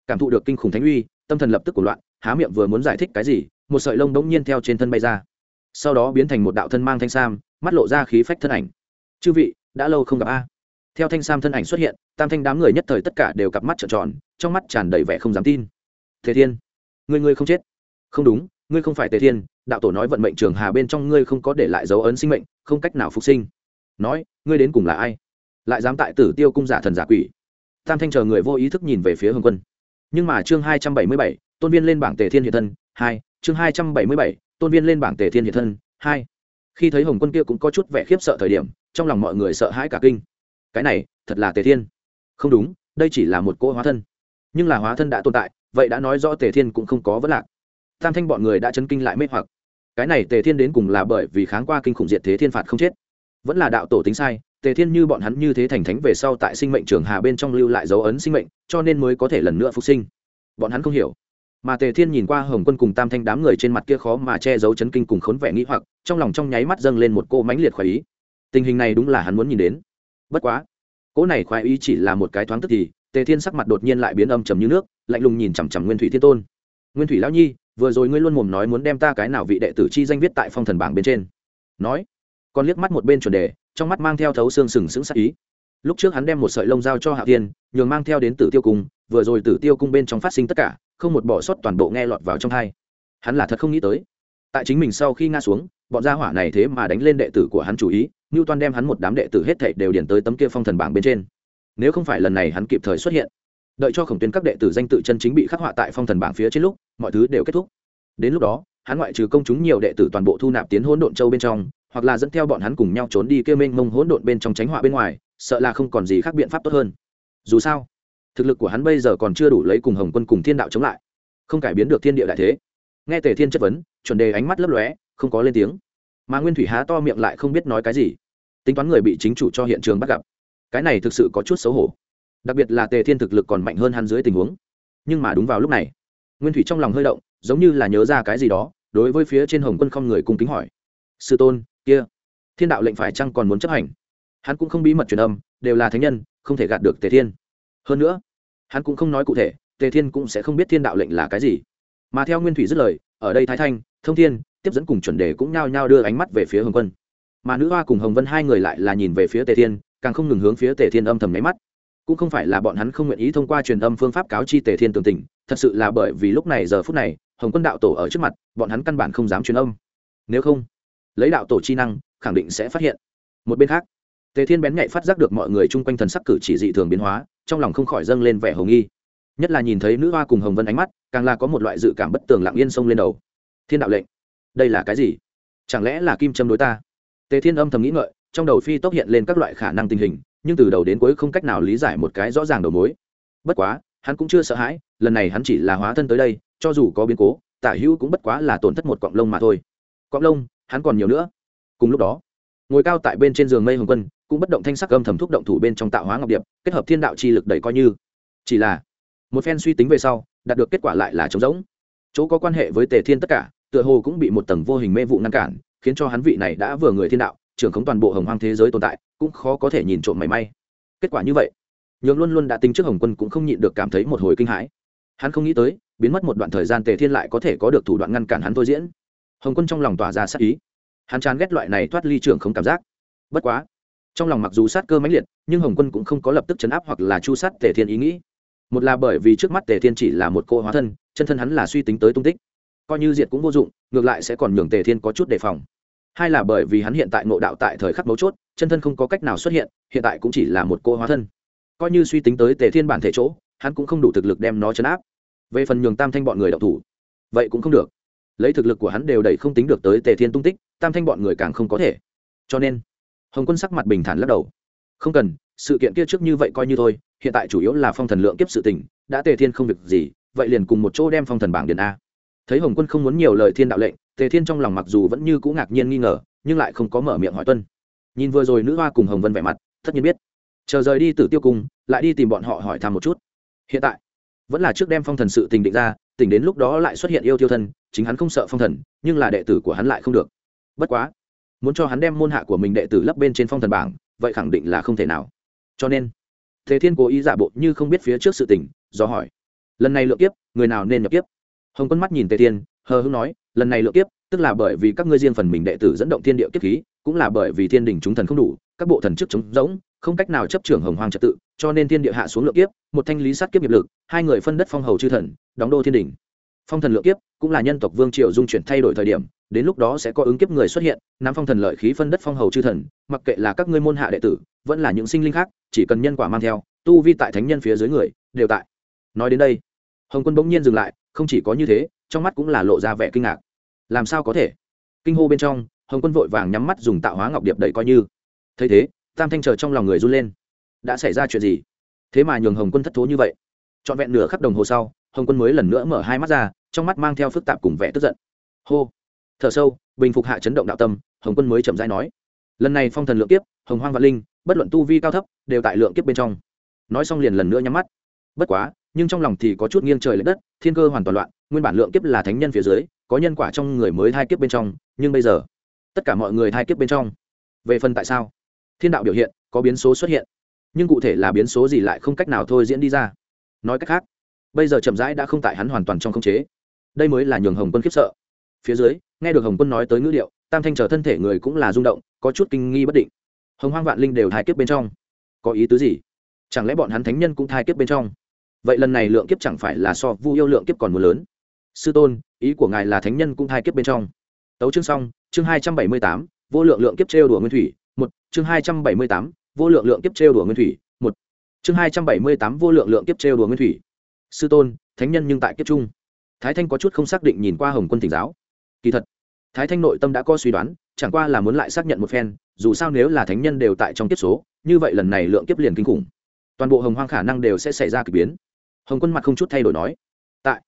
cảm thụ được kinh khủng thánh uy tâm thần lập tức của loạn há miệng vừa muốn giải thích cái gì một sợi lông bỗng nhiên theo trên thân bay ra sau đó biến thành một đạo thân mang thanh sam mắt lộ ra khí phách thân ảnh chư vị đã lâu không gặp a theo thanh sam thân ảnh xuất hiện tam thanh đám người nhất thời tất cả đều cặp mắt trợn tròn trong mắt tràn đầy vẻ không dám tin thế thiên ngươi ngươi không chết không đúng ngươi không phải tề thiên đạo tổ nói vận mệnh trường hà bên trong ngươi không có để lại dấu ấn sinh mệnh không cách nào phục sinh. Nói, ngươi đến cùng là ai? Lại dám tại tử tiêu cung giả thần giả quỷ. Tam thanh chờ người vô ý thức nhìn về phía hồng quân. Nhưng mà chương hai trăm bảy mươi bảy, tôn viên lên bảng tề thiên hiện thân, hai, chương hai trăm bảy mươi bảy, tôn viên lên bảng tề thiên hiện thân, hai. Khi thấy hồng quân kia cũng có chút vẻ khiếp sợ thời điểm, trong lòng mọi người sợ hãi cả kinh. Cái này, thật là tề thiên. Không đúng, đây chỉ là một cỗ hóa thân. Nhưng là hóa thân đã tồn tại, vậy đã nói rõ tề thiên cũng không có vấn lạc. Tam thanh bọn người đã chấn kinh lại mê hoặc cái này tề thiên đến cùng là bởi vì kháng qua kinh khủng diệt thế thiên phạt không chết. Vẫn là đạo tổ tính sai, tề thiên như bọn hắn như thế thành thánh về sau tại sinh mệnh trường hà bên trong lưu lại dấu ấn sinh mệnh, cho nên mới có thể lần nữa phục sinh. Bọn hắn không hiểu. Mà tề thiên nhìn qua hồng quân cùng tam thanh đám người trên mặt kia khó mà che giấu chấn kinh cùng khốn vẻ nghĩ hoặc, trong lòng trong nháy mắt dâng lên một cô mãnh liệt khoái ý. Tình hình này đúng là hắn muốn nhìn đến. Bất quá, cỗ này khoái ý chỉ là một cái thoáng tức thì, tề thiên sắc mặt đột nhiên lại biến âm trầm như nước, lạnh lùng nhìn chằm chằm nguyên thủy thiên tôn. Nguyên thủy lão nhi vừa rồi ngươi luôn mồm nói muốn đem ta cái nào vị đệ tử chi danh viết tại phong thần bảng bên trên. Nói, còn liếc mắt một bên chuẩn đề, trong mắt mang theo thấu xương sừng sững sắc ý. Lúc trước hắn đem một sợi lông dao cho hạ tiên nhường mang theo đến tử tiêu cung, vừa rồi tử tiêu cung bên trong phát sinh tất cả, không một bỏ sót toàn bộ nghe lọt vào trong hai. Hắn là thật không nghĩ tới. Tại chính mình sau khi nga xuống, bọn gia hỏa này thế mà đánh lên đệ tử của hắn chủ ý như toàn đem hắn một đám đệ tử hết thảy đều điền tới tấm kia phong thần bảng bên trên. Nếu không phải lần này hắn kịp thời xuất hiện đợi cho khổng tuyến các đệ tử danh tự chân chính bị khắc họa tại phong thần bảng phía trên lúc, mọi thứ đều kết thúc. Đến lúc đó, hắn ngoại trừ công chúng nhiều đệ tử toàn bộ thu nạp tiến hỗn độn châu bên trong, hoặc là dẫn theo bọn hắn cùng nhau trốn đi kêu mênh mông hỗn độn bên trong tránh họa bên ngoài, sợ là không còn gì khác biện pháp tốt hơn. Dù sao, thực lực của hắn bây giờ còn chưa đủ lấy cùng hồng quân cùng thiên đạo chống lại, không cải biến được thiên địa đại thế. Nghe tề thiên chất vấn, chuẩn đề ánh mắt lấp lóe, không có lên tiếng. Mà nguyên thủy há to miệng lại không biết nói cái gì. Tính toán người bị chính chủ cho hiện trường bắt gặp. Cái này thực sự có chút xấu hổ đặc biệt là tề thiên thực lực còn mạnh hơn hắn dưới tình huống. Nhưng mà đúng vào lúc này, nguyên thủy trong lòng hơi động, giống như là nhớ ra cái gì đó, đối với phía trên hồng quân không người cung kính hỏi. Sư tôn, kia, thiên đạo lệnh phải chăng còn muốn chấp hành? Hắn cũng không bí mật truyền âm, đều là thánh nhân, không thể gạt được tề thiên. Hơn nữa, hắn cũng không nói cụ thể, tề thiên cũng sẽ không biết thiên đạo lệnh là cái gì. Mà theo nguyên thủy dứt lời, ở đây thái thanh, thông thiên, tiếp dẫn cùng chuẩn đề cũng nhao nhao đưa ánh mắt về phía hồng quân. Mà nữ hoa cùng hồng vân hai người lại là nhìn về phía tề thiên, càng không ngừng hướng phía tề thiên âm thầm nháy mắt cũng không phải là bọn hắn không nguyện ý thông qua truyền âm phương pháp cáo chi tề thiên tường tình, thật sự là bởi vì lúc này giờ phút này, hồng quân đạo tổ ở trước mặt, bọn hắn căn bản không dám truyền âm. Nếu không, lấy đạo tổ chi năng, khẳng định sẽ phát hiện. Một bên khác, tề thiên bén nhạy phát giác được mọi người chung quanh thần sắc cử chỉ dị thường biến hóa, trong lòng không khỏi dâng lên vẻ hồng nghi. Nhất là nhìn thấy nữ hoa cùng hồng vân ánh mắt, càng là có một loại dự cảm bất tường lặng yên sông lên đầu. Thiên đạo lệnh, đây là cái gì? Chẳng lẽ là kim châm đối ta? Tề thiên âm thầm nghĩ ngợi, trong đầu phi tốc hiện lên các loại khả năng tình hình nhưng từ đầu đến cuối không cách nào lý giải một cái rõ ràng đầu mối. Bất quá, hắn cũng chưa sợ hãi, lần này hắn chỉ là hóa thân tới đây, cho dù có biến cố, tả hữu cũng bất quá là tổn thất một cọng lông mà thôi. Cọng lông, hắn còn nhiều nữa. Cùng lúc đó, ngồi cao tại bên trên giường mây hồng quân, cũng bất động thanh sắc âm thầm thúc động thủ bên trong tạo hóa ngọc điệp, kết hợp thiên đạo chi lực đẩy coi như. Chỉ là, một phen suy tính về sau, đạt được kết quả lại là trống rỗng. Chỗ có quan hệ với tề thiên tất cả, tựa hồ cũng bị một tầng vô hình mê vụ ngăn cản, khiến cho hắn vị này đã vừa người thiên đạo trưởng khống toàn bộ hồng hoang thế giới tồn tại, cũng khó có thể nhìn trộm mảy may. Kết quả như vậy, nhường luôn luôn đã tính trước hồng quân cũng không nhịn được cảm thấy một hồi kinh hãi. Hắn không nghĩ tới, biến mất một đoạn thời gian tề thiên lại có thể có được thủ đoạn ngăn cản hắn thôi diễn. Hồng quân trong lòng tỏa ra sát ý. Hắn chán ghét loại này thoát ly trưởng không cảm giác. Bất quá, trong lòng mặc dù sát cơ mãnh liệt, nhưng hồng quân cũng không có lập tức chấn áp hoặc là chu sát tề thiên ý nghĩ. Một là bởi vì trước mắt tề thiên chỉ là một cô hóa thân, chân thân hắn là suy tính tới tung tích. Coi như diệt cũng vô dụng, ngược lại sẽ còn nhường tề thiên có chút đề phòng hai là bởi vì hắn hiện tại ngộ đạo tại thời khắc mấu chốt, chân thân không có cách nào xuất hiện hiện tại cũng chỉ là một cô hóa thân. Coi như suy tính tới tề thiên bản thể chỗ, hắn cũng không đủ thực lực đem nó chấn áp. Về phần nhường tam thanh bọn người đậu thủ, vậy cũng không được. Lấy thực lực của hắn đều đầy không tính được tới tề thiên tung tích, tam thanh bọn người càng không có thể. Cho nên, hồng quân sắc mặt bình thản lắc đầu. Không cần, sự kiện kia trước như vậy coi như thôi, hiện tại chủ yếu là phong thần lượng kiếp sự tình, đã tề thiên không việc gì, vậy liền cùng một chỗ đem phong thần bảng điện a thấy hồng quân không muốn nhiều lời thiên đạo lệnh, tề thiên trong lòng mặc dù vẫn như cũ ngạc nhiên nghi ngờ, nhưng lại không có mở miệng hỏi tuân. Nhìn vừa rồi nữ hoa cùng hồng vân vẻ mặt, tất nhiên biết. Chờ rời đi từ tiêu cung, lại đi tìm bọn họ hỏi thăm một chút. Hiện tại, vẫn là trước đem phong thần sự tình định ra, tỉnh đến lúc đó lại xuất hiện yêu tiêu thân, chính hắn không sợ phong thần, nhưng là đệ tử của hắn lại không được. Bất quá, muốn cho hắn đem môn hạ của mình đệ tử lấp bên trên phong thần bảng, vậy khẳng định là không thể nào. Cho nên thế thiên cố ý giả bộ như không biết phía trước sự tình, do hỏi. Lần này lựa kiếp, người nào nên nhập kiếp? Hồng quân mắt nhìn tề thiên hờ hưng nói, lần này lượng kiếp, tức là bởi vì các ngươi riêng phần mình đệ tử dẫn động thiên địa kiếp khí, cũng là bởi vì thiên đình chúng thần không đủ, các bộ thần chức chống rỗng, không cách nào chấp trưởng hồng Hoàng trật tự, cho nên thiên địa hạ xuống lượng kiếp, một thanh lý sát kiếp nghiệp lực, hai người phân đất phong hầu chư thần, đóng đô thiên đình. Phong thần lượng kiếp cũng là nhân tộc vương triều dung chuyển thay đổi thời điểm, đến lúc đó sẽ có ứng kiếp người xuất hiện, nắm phong thần lợi khí phân đất phong hầu chư thần, mặc kệ là các ngươi môn hạ đệ tử, vẫn là những sinh linh khác, chỉ cần nhân quả mang theo, tu vi tại thánh nhân phía dưới người, đều tại. Nói đến đây, hồng quân bỗng nhiên dừng lại không chỉ có như thế, trong mắt cũng là lộ ra vẻ kinh ngạc. Làm sao có thể? Kinh hô bên trong, hồng quân vội vàng nhắm mắt dùng tạo hóa ngọc điệp đẩy coi như. Thấy thế, tam thanh chờ trong lòng người run lên. Đã xảy ra chuyện gì? Thế mà nhường hồng quân thất thố như vậy. Trọn vẹn nửa khắp đồng hồ sau, hồng quân mới lần nữa mở hai mắt ra, trong mắt mang theo phức tạp cùng vẻ tức giận. Hô! Thở sâu, bình phục hạ chấn động đạo tâm, hồng quân mới chậm rãi nói. Lần này phong thần lượng kiếp, hồng hoang vạn linh, bất luận tu vi cao thấp, đều tại lượng kiếp bên trong. Nói xong liền lần nữa nhắm mắt. Bất quá nhưng trong lòng thì có chút nghiêng trời l ệ đất, thiên cơ hoàn toàn loạn, nguyên bản lượng kiếp là thánh nhân phía dưới, có nhân quả trong người mới thai kiếp bên trong, nhưng bây giờ, tất cả mọi người thai kiếp bên trong. Về phần tại sao? Thiên đạo biểu hiện, có biến số xuất hiện. Nhưng cụ thể là biến số gì lại không cách nào thôi diễn đi ra. Nói cách khác, bây giờ chậm rãi đã không tại hắn hoàn toàn trong khống chế. Đây mới là nhường hồng quân khiếp sợ. Phía dưới, nghe được hồng quân nói tới ngữ điệu, tam thanh trở thân thể người cũng là rung động, có chút kinh nghi bất định. Hồng hoang vạn linh đều thai kiếp bên trong. Có ý tứ gì? Chẳng lẽ bọn hắn thánh nhân cũng thai kiếp bên trong? Vậy lần này lượng kiếp chẳng phải là so vu yêu lượng kiếp còn mưa lớn. Sư tôn, ý của ngài là thánh nhân cũng thai kiếp bên trong. Tấu chương xong, chương hai trăm bảy mươi tám, vô lượng lượng kiếp trêu đùa nguyên thủy, một, chương hai trăm bảy mươi tám, vô lượng lượng kiếp trêu đùa nguyên thủy, một, chương hai trăm bảy mươi tám, vô lượng lượng kiếp trêu đùa nguyên thủy. Sư tôn, thánh nhân nhưng tại kiếp trung. Thái thanh có chút không xác định nhìn qua hồng quân thỉnh giáo. Kỳ thật, thái thanh nội tâm đã có suy đoán, chẳng qua là muốn lại xác nhận một phen, dù sao nếu là thánh nhân đều tại trong kiếp số, như vậy lần này lượng kiếp liền kinh khủng. Toàn bộ hồng hoang khả năng đều sẽ xảy ra k ỳ biến hồng quân mặt không chút thay đổi nói, tại,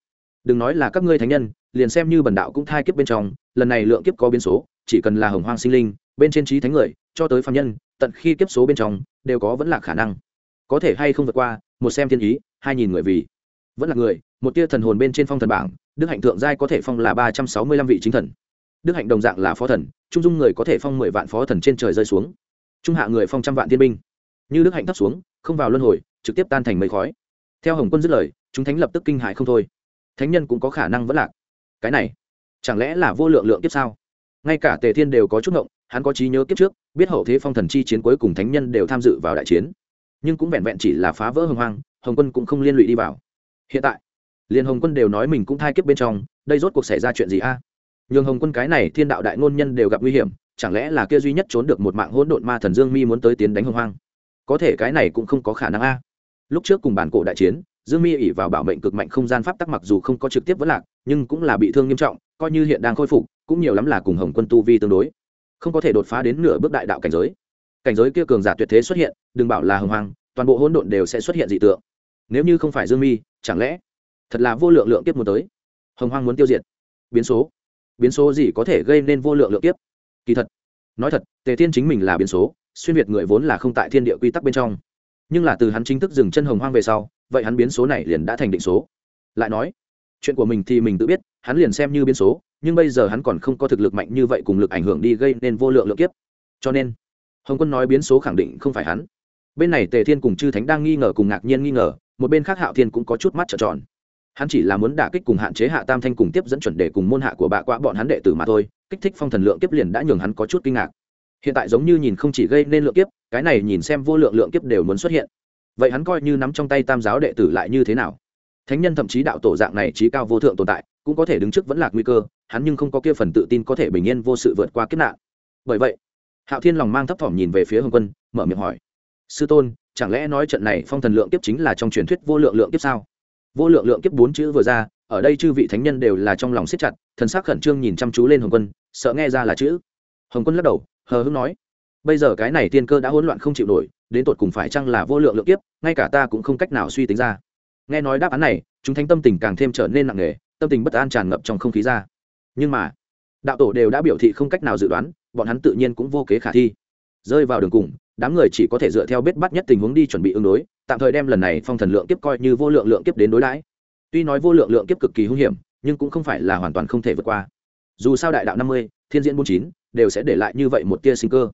đừng nói là các ngươi thánh nhân, liền xem như bần đạo cũng thai kiếp bên trong, lần này lượng kiếp có biến số, chỉ cần là hồng hoang sinh linh, bên trên trí thánh người, cho tới phạm nhân, tận khi kiếp số bên trong, đều có vẫn là khả năng. Có thể hay không vượt qua, một xem thiên ý, hai nhìn người vì. Vẫn là người, một tia thần hồn bên trên phong thần bảng, đức hạnh thượng giai có thể phong là ba trăm sáu mươi lăm vị chính thần. Đức hạnh đồng dạng là phó thần, trung dung người có thể phong mười vạn phó thần trên trời rơi xuống. Trung hạ người phong trăm vạn thiên binh. Như đức hạnh thấp xuống, không vào luân hồi, trực tiếp tan thành mây khói theo hồng quân dứt lời, chúng thánh lập tức kinh hại không thôi. Thánh nhân cũng có khả năng vẫn lạc. Cái này, chẳng lẽ là vô lượng lượng kiếp sao? Ngay cả tề thiên đều có chút ngộng, hắn có trí nhớ kiếp trước, biết hậu thế phong thần chi chiến cuối cùng thánh nhân đều tham dự vào đại chiến. Nhưng cũng vẹn vẹn chỉ là phá vỡ hồng hoang, hồng quân cũng không liên lụy đi vào. Hiện tại, liền hồng quân đều nói mình cũng thai kiếp bên trong, đây rốt cuộc xảy ra chuyện gì a? À? nhường hồng quân cái này thiên đạo đại ngôn nhân đều gặp nguy hiểm, chẳng lẽ là kia duy nhất trốn được một mạng hỗn độn ma thần dương mi muốn tới tiến đánh hồng hoang? Có thể cái này cũng không có khả năng a lúc trước cùng bản cổ đại chiến, dương mi ỉ vào bảo mệnh cực mạnh không gian pháp tắc mặc dù không có trực tiếp vẫn lạc, nhưng cũng là bị thương nghiêm trọng, coi như hiện đang khôi phục, cũng nhiều lắm là cùng hồng quân tu vi tương đối. Không có thể đột phá đến nửa bước đại đạo cảnh giới. Cảnh giới kia cường giả tuyệt thế xuất hiện, đừng bảo là hồng hoàng toàn bộ hỗn độn đều sẽ xuất hiện dị tượng. Nếu như không phải dương mi, chẳng lẽ thật là vô lượng lượng kiếp muốn tới? Hồng hoàng muốn tiêu diệt. Biến số. Biến số gì có thể gây nên vô lượng lượng kiếp? Kỳ thật, nói thật, tề thiên chính mình là biến số, xuyên việt người vốn là không tại thiên địa quy tắc bên trong nhưng là từ hắn chính thức dừng chân hồng hoang về sau, vậy hắn biến số này liền đã thành định số. Lại nói, chuyện của mình thì mình tự biết, hắn liền xem như biến số, nhưng bây giờ hắn còn không có thực lực mạnh như vậy cùng lực ảnh hưởng đi gây nên vô lượng lượng kiếp. Cho nên, hồng quân nói biến số khẳng định không phải hắn. Bên này tề thiên cùng chư thánh đang nghi ngờ cùng ngạc nhiên nghi ngờ, một bên khác hạo thiên cũng có chút mắt trợn tròn. Hắn chỉ là muốn đả kích cùng hạn chế hạ tam thanh cùng tiếp dẫn chuẩn đề cùng môn hạ của bạ quạ bọn hắn đệ tử mà thôi, kích thích phong thần lượng kiếp liền đã nhường hắn có chút kinh ngạc hiện tại giống như nhìn không chỉ gây nên lượng kiếp, cái này nhìn xem vô lượng lượng kiếp đều muốn xuất hiện. Vậy hắn coi như nắm trong tay tam giáo đệ tử lại như thế nào? Thánh nhân thậm chí đạo tổ dạng này trí cao vô thượng tồn tại, cũng có thể đứng trước vẫn lạc nguy cơ, hắn nhưng không có kia phần tự tin có thể bình yên vô sự vượt qua kiếp nạn. Bởi vậy, hạo thiên lòng mang thấp thỏm nhìn về phía hồng quân, mở miệng hỏi, sư tôn, chẳng lẽ nói trận này phong thần lượng kiếp chính là trong truyền thuyết vô lượng lượng kiếp sao? Vô lượng lượng kiếp bốn chữ vừa ra, ở đây chư vị thánh nhân đều là trong lòng siết chặt, thần sắc khẩn trương nhìn chăm chú lên hồng quân, sợ nghe ra là chữ. Hồng quân lắc đầu hờ hững nói, bây giờ cái này tiên cơ đã hỗn loạn không chịu nổi, đến tột cùng phải chăng là vô lượng lượng kiếp, ngay cả ta cũng không cách nào suy tính ra. Nghe nói đáp án này, chúng thánh tâm tình càng thêm trở nên nặng nề, tâm tình bất an tràn ngập trong không khí ra. Nhưng mà, đạo tổ đều đã biểu thị không cách nào dự đoán, bọn hắn tự nhiên cũng vô kế khả thi. Rơi vào đường cùng, đám người chỉ có thể dựa theo biết bắt nhất tình huống đi chuẩn bị ứng đối, tạm thời đem lần này phong thần lượng kiếp coi như vô lượng lượng kiếp đến đối đãi. Tuy nói vô lượng lượng kiếp cực kỳ hung hiểm, nhưng cũng không phải là hoàn toàn không thể vượt qua. Dù sao đại đạo năm mươi, thiên diễn bốn chín đều sẽ để lại như vậy một tia sinh cơ.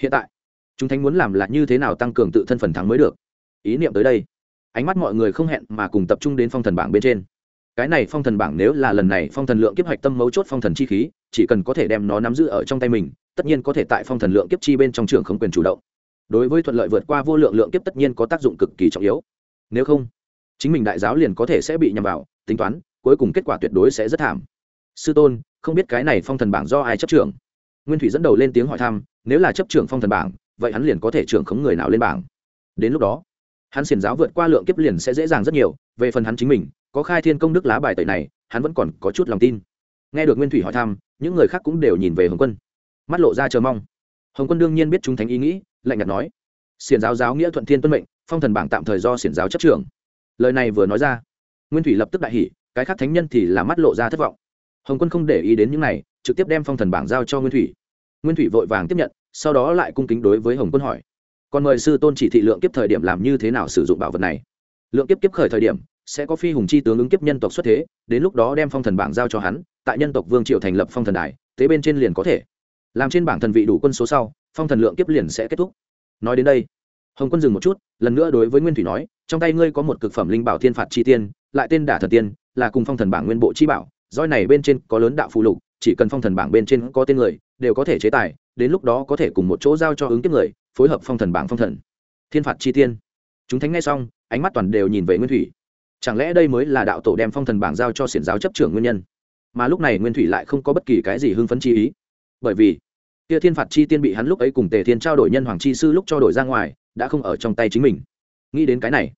Hiện tại, chúng thánh muốn làm là như thế nào tăng cường tự thân phần thắng mới được? Ý niệm tới đây. Ánh mắt mọi người không hẹn mà cùng tập trung đến phong thần bảng bên trên. Cái này phong thần bảng nếu là lần này phong thần lượng kiếp hạch tâm mấu chốt phong thần chi khí, chỉ cần có thể đem nó nắm giữ ở trong tay mình, tất nhiên có thể tại phong thần lượng kiếp chi bên trong trường không quyền chủ động. Đối với thuận lợi vượt qua vô lượng lượng kiếp tất nhiên có tác dụng cực kỳ trọng yếu. Nếu không, chính mình đại giáo liền có thể sẽ bị nhầm vào, tính toán, cuối cùng kết quả tuyệt đối sẽ rất thảm. Sư tôn, không biết cái này phong thần bảng do ai chấp trưởng? Nguyên thủy dẫn đầu lên tiếng hỏi thăm, nếu là chấp trưởng phong thần bảng, vậy hắn liền có thể trưởng khống người nào lên bảng. Đến lúc đó, hắn xiển giáo vượt qua lượng kiếp liền sẽ dễ dàng rất nhiều, về phần hắn chính mình, có khai thiên công đức lá bài tẩy này, hắn vẫn còn có chút lòng tin. Nghe được nguyên thủy hỏi thăm, những người khác cũng đều nhìn về hồng quân. Mắt lộ ra chờ mong. Hồng quân đương nhiên biết chúng thánh ý nghĩ, lạnh nhạt nói, xiển giáo giáo nghĩa thuận thiên tuân mệnh, phong thần bảng tạm thời do xiển giáo chấp trưởng. Lời này vừa nói ra, nguyên thủy lập tức đại hỉ, cái khác thánh nhân thì là mắt lộ ra thất vọng hồng quân không để ý đến những này, trực tiếp đem phong thần bảng giao cho nguyên thủy. Nguyên thủy vội vàng tiếp nhận, sau đó lại cung kính đối với hồng quân hỏi còn mời sư tôn chỉ thị lượng kiếp thời điểm làm như thế nào sử dụng bảo vật này? Lượng kiếp kiếp khởi thời điểm, sẽ có phi hùng chi tướng ứng kiếp nhân tộc xuất thế, đến lúc đó đem phong thần bảng giao cho hắn, tại nhân tộc vương triệu thành lập phong thần đài tế bên trên liền có thể. Làm trên bảng thần vị đủ quân số sau, phong thần lượng kiếp liền sẽ kết thúc. Nói đến đây, hồng quân dừng một chút, lần nữa đối với nguyên thủy nói, trong tay ngươi có một cực phẩm linh bảo thiên phạt chi tiên, lại tên đả thần tiên, là cùng phong thần bảng nguyên bộ chi bảo roi này bên trên có lớn đạo phụ lục, chỉ cần phong thần bảng bên trên có tên người, đều có thể chế tài, đến lúc đó có thể cùng một chỗ giao cho ứng kiếp người, phối hợp phong thần bảng phong thần. Thiên phạt chi tiên. Chúng thánh nghe xong, ánh mắt toàn đều nhìn về nguyên thủy. Chẳng lẽ đây mới là đạo tổ đem phong thần bảng giao cho xiển giáo chấp trưởng nguyên nhân? Mà lúc này nguyên thủy lại không có bất kỳ cái gì hưng phấn chi ý. Bởi vì, kia thiên phạt chi tiên bị hắn lúc ấy cùng tề thiên trao đổi nhân hoàng chi sư lúc cho đổi ra ngoài, đã không ở trong tay chính mình. Nghĩ đến cái này,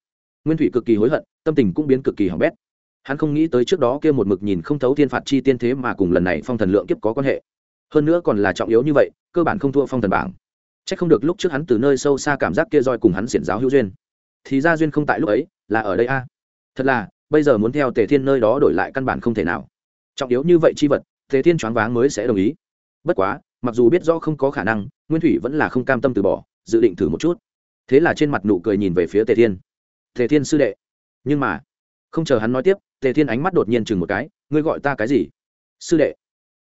nguyên thủy cực kỳ hối hận, tâm tình cũng biến cực kỳ hỏng bét hắn không nghĩ tới trước đó kia một mực nhìn không thấu thiên phạt chi tiên thế mà cùng lần này phong thần lượng kiếp có quan hệ. Hơn nữa còn là trọng yếu như vậy, cơ bản không thua phong thần bảng. C h ắ c không được lúc trước hắn từ nơi sâu xa cảm giác kia roi cùng hắn xiển giáo hữu duyên. Thì ra duyên không tại lúc ấy, là ở đây a. Thật là, bây giờ muốn theo tề thiên nơi đó đổi lại căn bản không thể nào. Trọng yếu như vậy chi vật, tề thiên choáng váng mới sẽ đồng ý. Bất quá, mặc dù biết rõ không có khả năng, nguyên thủy vẫn là không cam tâm từ bỏ, dự định thử một chút. Thế là trên mặt nụ cười nhìn về phía tề thiên. Tề thiên sư đệ. Nhưng mà, không chờ hắn nói tiếp tề thiên ánh mắt đột nhiên chừng một cái, ngươi gọi ta cái gì? Sư đệ.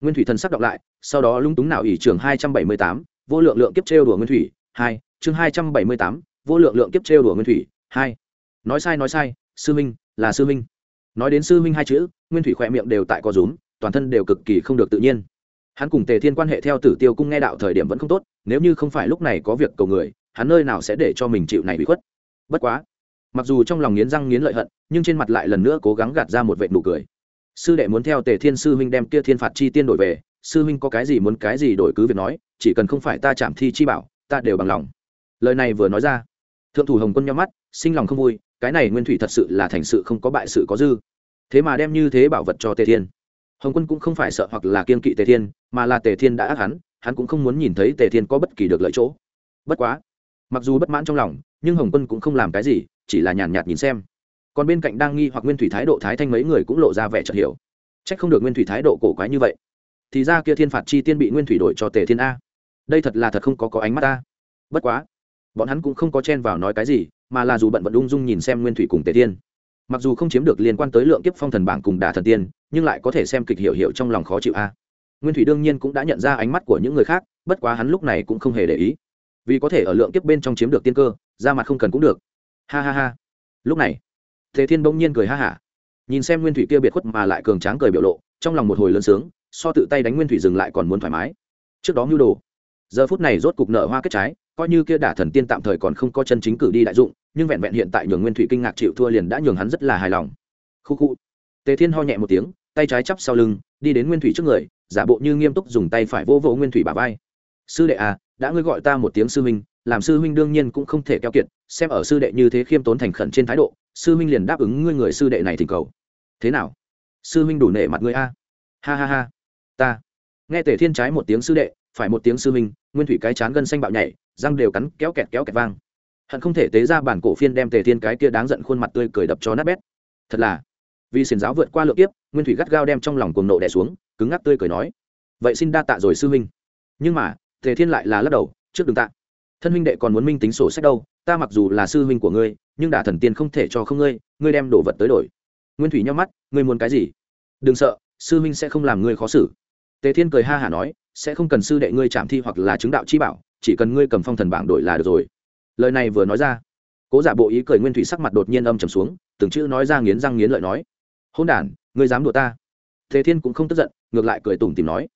Nguyên thủy thần sắp đọc lại, sau đó lung túng nào ỷ trường hai trăm bảy mươi tám, vô lượng lượng kiếp trêu đùa nguyên thủy, hai, chương hai trăm bảy mươi tám, vô lượng lượng kiếp trêu đùa nguyên thủy, hai. Nói sai nói sai, sư minh là sư minh nói đến sư minh hai chữ, nguyên thủy khỏe miệng đều tại có rúm, toàn thân đều cực kỳ không được tự nhiên. Hắn cùng tề thiên quan hệ theo tử tiêu cung nghe đạo thời điểm vẫn không tốt, nếu như không phải lúc này có việc cầu người, hắn nơi nào sẽ để cho mình chịu này bị khuất. Bất quá mặc dù trong lòng nghiến răng nghiến lợi hận, nhưng trên mặt lại lần nữa cố gắng gạt ra một vệ nụ cười. Sư đệ muốn theo tề thiên sư huynh đem kia thiên phạt chi tiên đổi về, sư huynh có cái gì muốn cái gì đổi cứ việc nói, chỉ cần không phải ta chạm thi chi bảo, ta đều bằng lòng. Lời này vừa nói ra, thượng thủ hồng quân nhắm mắt, sinh lòng không vui, cái này nguyên thủy thật sự là thành sự không có bại sự có dư. Thế mà đem như thế bảo vật cho tề thiên. Hồng quân cũng không phải sợ hoặc là kiên kỵ tề thiên, mà là tề thiên đã ác hắn hắn cũng không muốn nhìn thấy tề thiên có bất kỳ được lợi chỗ. Bất quá, mặc dù bất mãn trong lòng nhưng hồng quân cũng không làm cái gì, chỉ là nhàn nhạt nhìn xem. Còn bên cạnh đang nghi hoặc nguyên thủy thái độ thái thanh mấy người cũng lộ ra vẻ chợt hiểu. C h ắ c không được nguyên thủy thái độ cổ quái như vậy. Thì ra kia thiên phạt chi tiên bị nguyên thủy đổi cho tề thiên a. Đây thật là thật không có có ánh mắt ta bất quá, bọn hắn cũng không có chen vào nói cái gì, mà là dù bận vận ung dung nhìn xem nguyên thủy cùng tề thiên. Mặc dù không chiếm được liên quan tới lượng kiếp phong thần bảng cùng đà thần tiên, nhưng lại có thể xem kịch hiểu hiểu trong lòng khó chịu a. Nguyên thủy đương nhiên cũng đã nhận ra ánh mắt của những người khác, bất quá hắn lúc này cũng không hề để ý vì có thể ở lượng kiếp bên trong chiếm được tiên cơ, ra mặt không cần cũng được. Ha ha ha. Lúc này, thế thiên bỗng nhiên cười ha hả. Nhìn xem nguyên thủy kia biệt khuất mà lại cường tráng cười biểu lộ, trong lòng một hồi lớn sướng, so tự tay đánh nguyên thủy dừng lại còn muốn thoải mái. Trước đó mưu đồ, giờ phút này rốt cục nợ hoa kết trái, coi như kia đả thần tiên tạm thời còn không có chân chính cử đi đại dụng, nhưng vẹn vẹn hiện tại nhường nguyên thủy kinh ngạc chịu thua liền đã nhường hắn rất là hài lòng. Khu khu. Tề thiên ho nhẹ một tiếng, tay trái chắp sau lưng, đi đến nguyên thủy trước người, giả bộ như nghiêm túc dùng tay phải vô vỗ nguyên thủy bà vai. Sư đệ à đã ngươi gọi ta một tiếng sư huynh, làm sư huynh đương nhiên cũng không thể keo kiệt, xem ở sư đệ như thế khiêm tốn thành khẩn trên thái độ, sư huynh liền đáp ứng ngươi người sư đệ này thỉnh cầu. Thế nào? Sư huynh đủ nể mặt ngươi a? Ha ha ha, ta. Nghe tề thiên trái một tiếng sư đệ, phải một tiếng sư huynh, nguyên thủy cái chán gân xanh bạo nhảy, răng đều cắn, kéo kẹt kéo kẹt vang. Hận không thể tế ra bản cổ phiên đem tề thiên cái kia đáng giận khuôn mặt tươi cười đập cho nát bét. Thật là. Vì xiển giáo vượt qua lượng tiếp nguyên thủy gắt gao đem trong lòng cuồng nộ đẻ xuống, cứng ngắc tươi cười nói, vậy xin đa tạ rồi sư huynh. Nhưng mà tề thiên lại là lắc đầu, trước đường tạ. Thân huynh đệ còn muốn minh tính sổ sách đâu, ta mặc dù là sư huynh của ngươi, nhưng đả thần tiên không thể cho không ngươi ngươi đem đồ vật tới đổi. Nguyên thủy nhắm mắt, ngươi muốn cái gì? Đừng sợ, sư huynh sẽ không làm ngươi khó xử. Tề thiên cười ha hả nói, sẽ không cần sư đệ ngươi chạm thi hoặc là chứng đạo chi bảo, chỉ cần ngươi cầm phong thần bảng đổi là được rồi. Lời này vừa nói ra, cố giả bộ ý cười nguyên thủy sắc mặt đột nhiên âm trầm xuống, từng chữ nói ra nghiến răng nghiến lợi nói hôn đản, ngươi dám đùa ta? Thế thiên cũng không tức giận, ngược lại cười tủm tìm nói,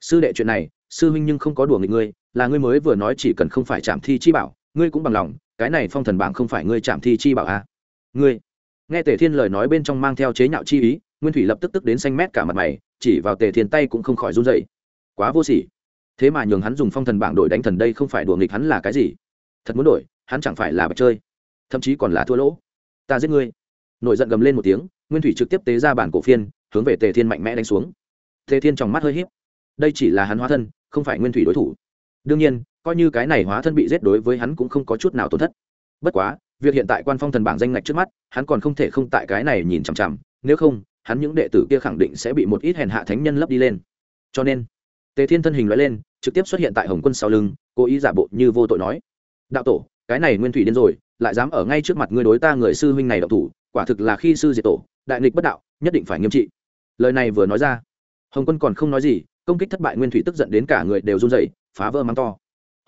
sư đệ chuyện này sư huynh nhưng không có đùa nghịch ngươi, là ngươi mới vừa nói chỉ cần không phải chạm thi chi bảo, ngươi cũng bằng lòng, cái này phong thần bảng không phải ngươi chạm thi chi bảo à. ngươi, nghe tề thiên lời nói bên trong mang theo chế nhạo chi ý, nguyên thủy lập tức tức đến xanh mét cả mặt mày, chỉ vào tề thiên tay cũng không khỏi run dậy quá vô sỉ. Thế mà nhường hắn dùng phong thần bảng đổi đánh thần đây không phải đùa nghịch hắn là cái gì? Thật muốn đổi, hắn chẳng phải là bạch chơi, thậm chí còn là thua lỗ. Ta giết ngươi. Nổi giận gầm lên một tiếng, nguyên thủy trực tiếp tế ra bản cổ phiên, hướng về tề thiên mạnh mẽ đánh xuống. Tề thiên trong mắt hơi h đây chỉ là hắn hóa thân không phải nguyên thủy đối thủ. Đương nhiên, coi như cái này hóa thân bị giết đối với hắn cũng không có chút nào tổn thất. Bất quá, việc hiện tại quan phong thần bảng danh ngạch trước mắt, hắn còn không thể không tại cái này nhìn chằm chằm, nếu không, hắn những đệ tử kia khẳng định sẽ bị một ít hèn hạ thánh nhân lấp đi lên. Cho nên, tề thiên thân hình loại lên, trực tiếp xuất hiện tại hồng quân sau lưng, cố ý giả bộ như vô tội nói, đạo tổ, cái này nguyên thủy đến rồi, lại dám ở ngay trước mặt ngươi đối ta người sư huynh này đạo thủ, quả thực là khi sư diệt tổ, đại nghịch bất đạo, nhất định phải nghiêm trị. Lời này vừa nói ra, hồng quân còn không nói gì công kích thất bại nguyên thủy tức giận đến cả người đều run rẩy, phá vỡ mắng to.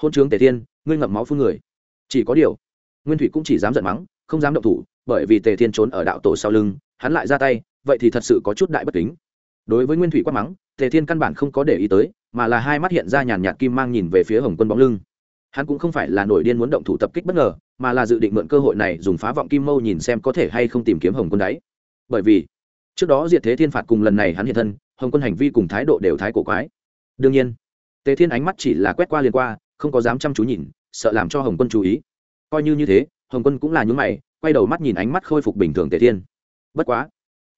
Hôn trướng tề thiên, ngươi ngậm máu phun người. Chỉ có điều, nguyên thủy cũng chỉ dám giận mắng, không dám động thủ, bởi vì tề thiên trốn ở đạo tổ sau lưng, hắn lại ra tay, vậy thì thật sự có chút đại bất kính. Đối với nguyên thủy quát mắng, tề thiên căn bản không có để ý tới, mà là hai mắt hiện ra nhàn nhạt kim mang nhìn về phía hồng quân bóng lưng. Hắn cũng không phải là nổi điên muốn động thủ tập kích bất ngờ, mà là dự định mượn cơ hội này dùng phá vọng kim mâu nhìn xem có thể hay không tìm kiếm hồng quân đáy. Bởi vì, trước đó diệt thế thiên phạt cùng lần này hắn hiện thân hồng quân hành vi cùng thái độ đều thái cổ quái. Đương nhiên, tề thiên ánh mắt chỉ là quét qua liền qua, không có dám chăm chú nhìn, sợ làm cho hồng quân chú ý. Coi như như thế, hồng quân cũng là những mày, quay đầu mắt nhìn ánh mắt khôi phục bình thường tề thiên. Bất quá,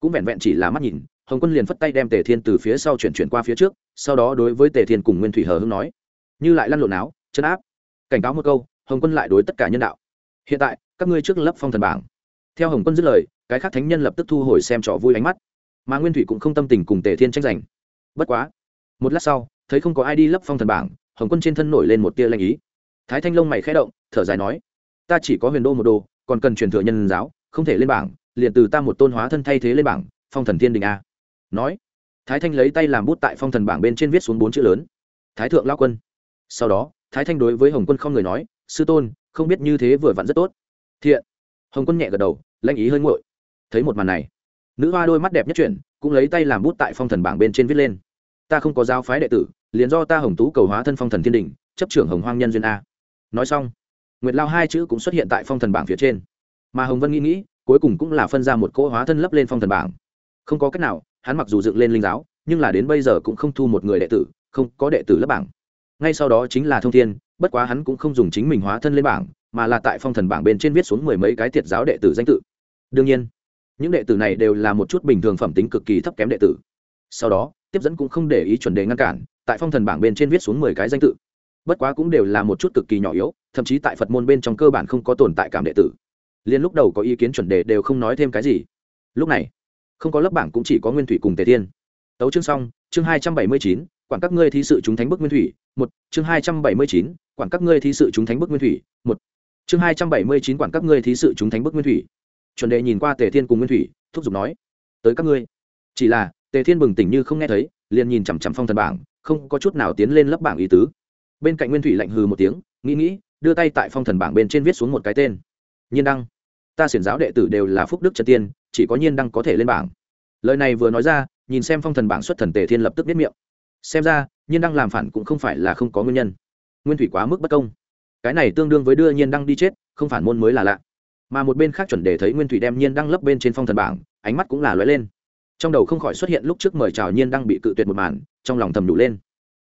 cũng vẹn vẹn chỉ là mắt nhìn, hồng quân liền phất tay đem tề thiên từ phía sau chuyển chuyển qua phía trước, sau đó đối với tề thiên cùng nguyên thủy hờ hưng nói, như lại lăn lộn áo, chân áp. Cảnh cáo một câu, hồng quân lại đối tất cả nhân đạo. Hiện tại, các ngươi trước lấp phong thần bảng. Theo hồng quân dứt lời, cái khác thánh nhân lập tức thu hồi xem trò vui ánh mắt mà nguyên thủy cũng không tâm tình cùng tề thiên tranh giành. Bất quá, một lát sau, thấy không có ai đi lấp phong thần bảng, hồng quân trên thân nổi lên một tia lanh ý. Thái thanh lông mày khẽ động, thở dài nói, ta chỉ có huyền đô một đô còn cần truyền thừa nhân giáo, không thể lên bảng, liền từ ta một tôn hóa thân thay thế lên bảng, phong thần thiên đình a. Nói, thái thanh lấy tay làm bút tại phong thần bảng bên trên viết xuống bốn chữ lớn. Thái thượng lao quân. Sau đó, thái thanh đối với hồng quân không người nói, sư tôn, không biết như thế vừa vặn rất tốt. Thiện, hồng quân nhẹ gật đầu, lanh ý hơi nguội. thấy một màn này nữ hoa đôi mắt đẹp nhất chuyển, cũng lấy tay làm bút tại phong thần bảng bên trên viết lên. Ta không có giáo phái đệ tử, liền do ta hồng tú cầu hóa thân phong thần thiên đình, chấp trưởng hồng hoang nhân duyên a. Nói xong, nguyệt lao hai chữ cũng xuất hiện tại phong thần bảng phía trên. Mà hồng vân nghĩ nghĩ, cuối cùng cũng là phân ra một cỗ hóa thân lấp lên phong thần bảng. Không có cách nào, hắn mặc dù dựng lên linh giáo, nhưng là đến bây giờ cũng không thu một người đệ tử, không có đệ tử lấp bảng. Ngay sau đó chính là thông thiên, bất quá hắn cũng không dùng chính mình hóa thân lên bảng, mà là tại phong thần bảng bên trên viết xuống mười mấy cái thiệt giáo đệ tử danh tự. Đương nhiên những đệ tử này đều là một chút bình thường phẩm tính cực kỳ thấp kém đệ tử. Sau đó, tiếp dẫn cũng không để ý chuẩn đề ngăn cản, tại phong thần bảng bên trên viết xuống mười cái danh tự. Bất quá cũng đều là một chút cực kỳ nhỏ yếu, thậm chí tại phật môn bên trong cơ bản không có tồn tại cảm đệ tử. Liên lúc đầu có ý kiến chuẩn đề đều không nói thêm cái gì. Lúc này, không có lớp bảng cũng chỉ có nguyên thủy cùng tề thiên. Tấu chương xong, chương hai trăm bảy mươi chín, quản các ngươi thí sự chúng thánh bức nguyên thủy, một, chương hai trăm bảy mươi chín, quản các ngươi thí sự chúng thánh bức nguyên thủy, một, chương hai trăm bảy mươi chín, quản các ngươi thí sự chúng thánh bức nguyên thủy chuẩn đề nhìn qua tề thiên cùng nguyên thủy, thúc giục nói, tới các ngươi. Chỉ là, tề thiên bừng tỉnh như không nghe thấy, liền nhìn chằm chằm phong thần bảng, không có chút nào tiến lên lấp bảng ý tứ. Bên cạnh nguyên thủy lạnh hừ một tiếng, nghĩ nghĩ, đưa tay tại phong thần bảng bên trên viết xuống một cái tên. Nhiên đăng. Ta xiển giáo đệ tử đều là phúc đức trần tiên, chỉ có nhiên đăng có thể lên bảng. Lời này vừa nói ra, nhìn xem phong thần bảng xuất thần tề thiên lập tức biết miệng. Xem ra, nhiên đăng làm phản cũng không phải là không có nguyên nhân. Nguyên thủy quá mức bất công. Cái này tương đương với đưa nhiên đăng đi chết, không phản môn mới là lạ mà một bên khác chuẩn để thấy nguyên thủy đem nhiên đăng lấp bên trên phong thần bảng, ánh mắt cũng là lóe lên. Trong đầu không khỏi xuất hiện lúc trước mời chào nhiên đăng bị cự tuyệt một màn, trong lòng thầm đủ lên.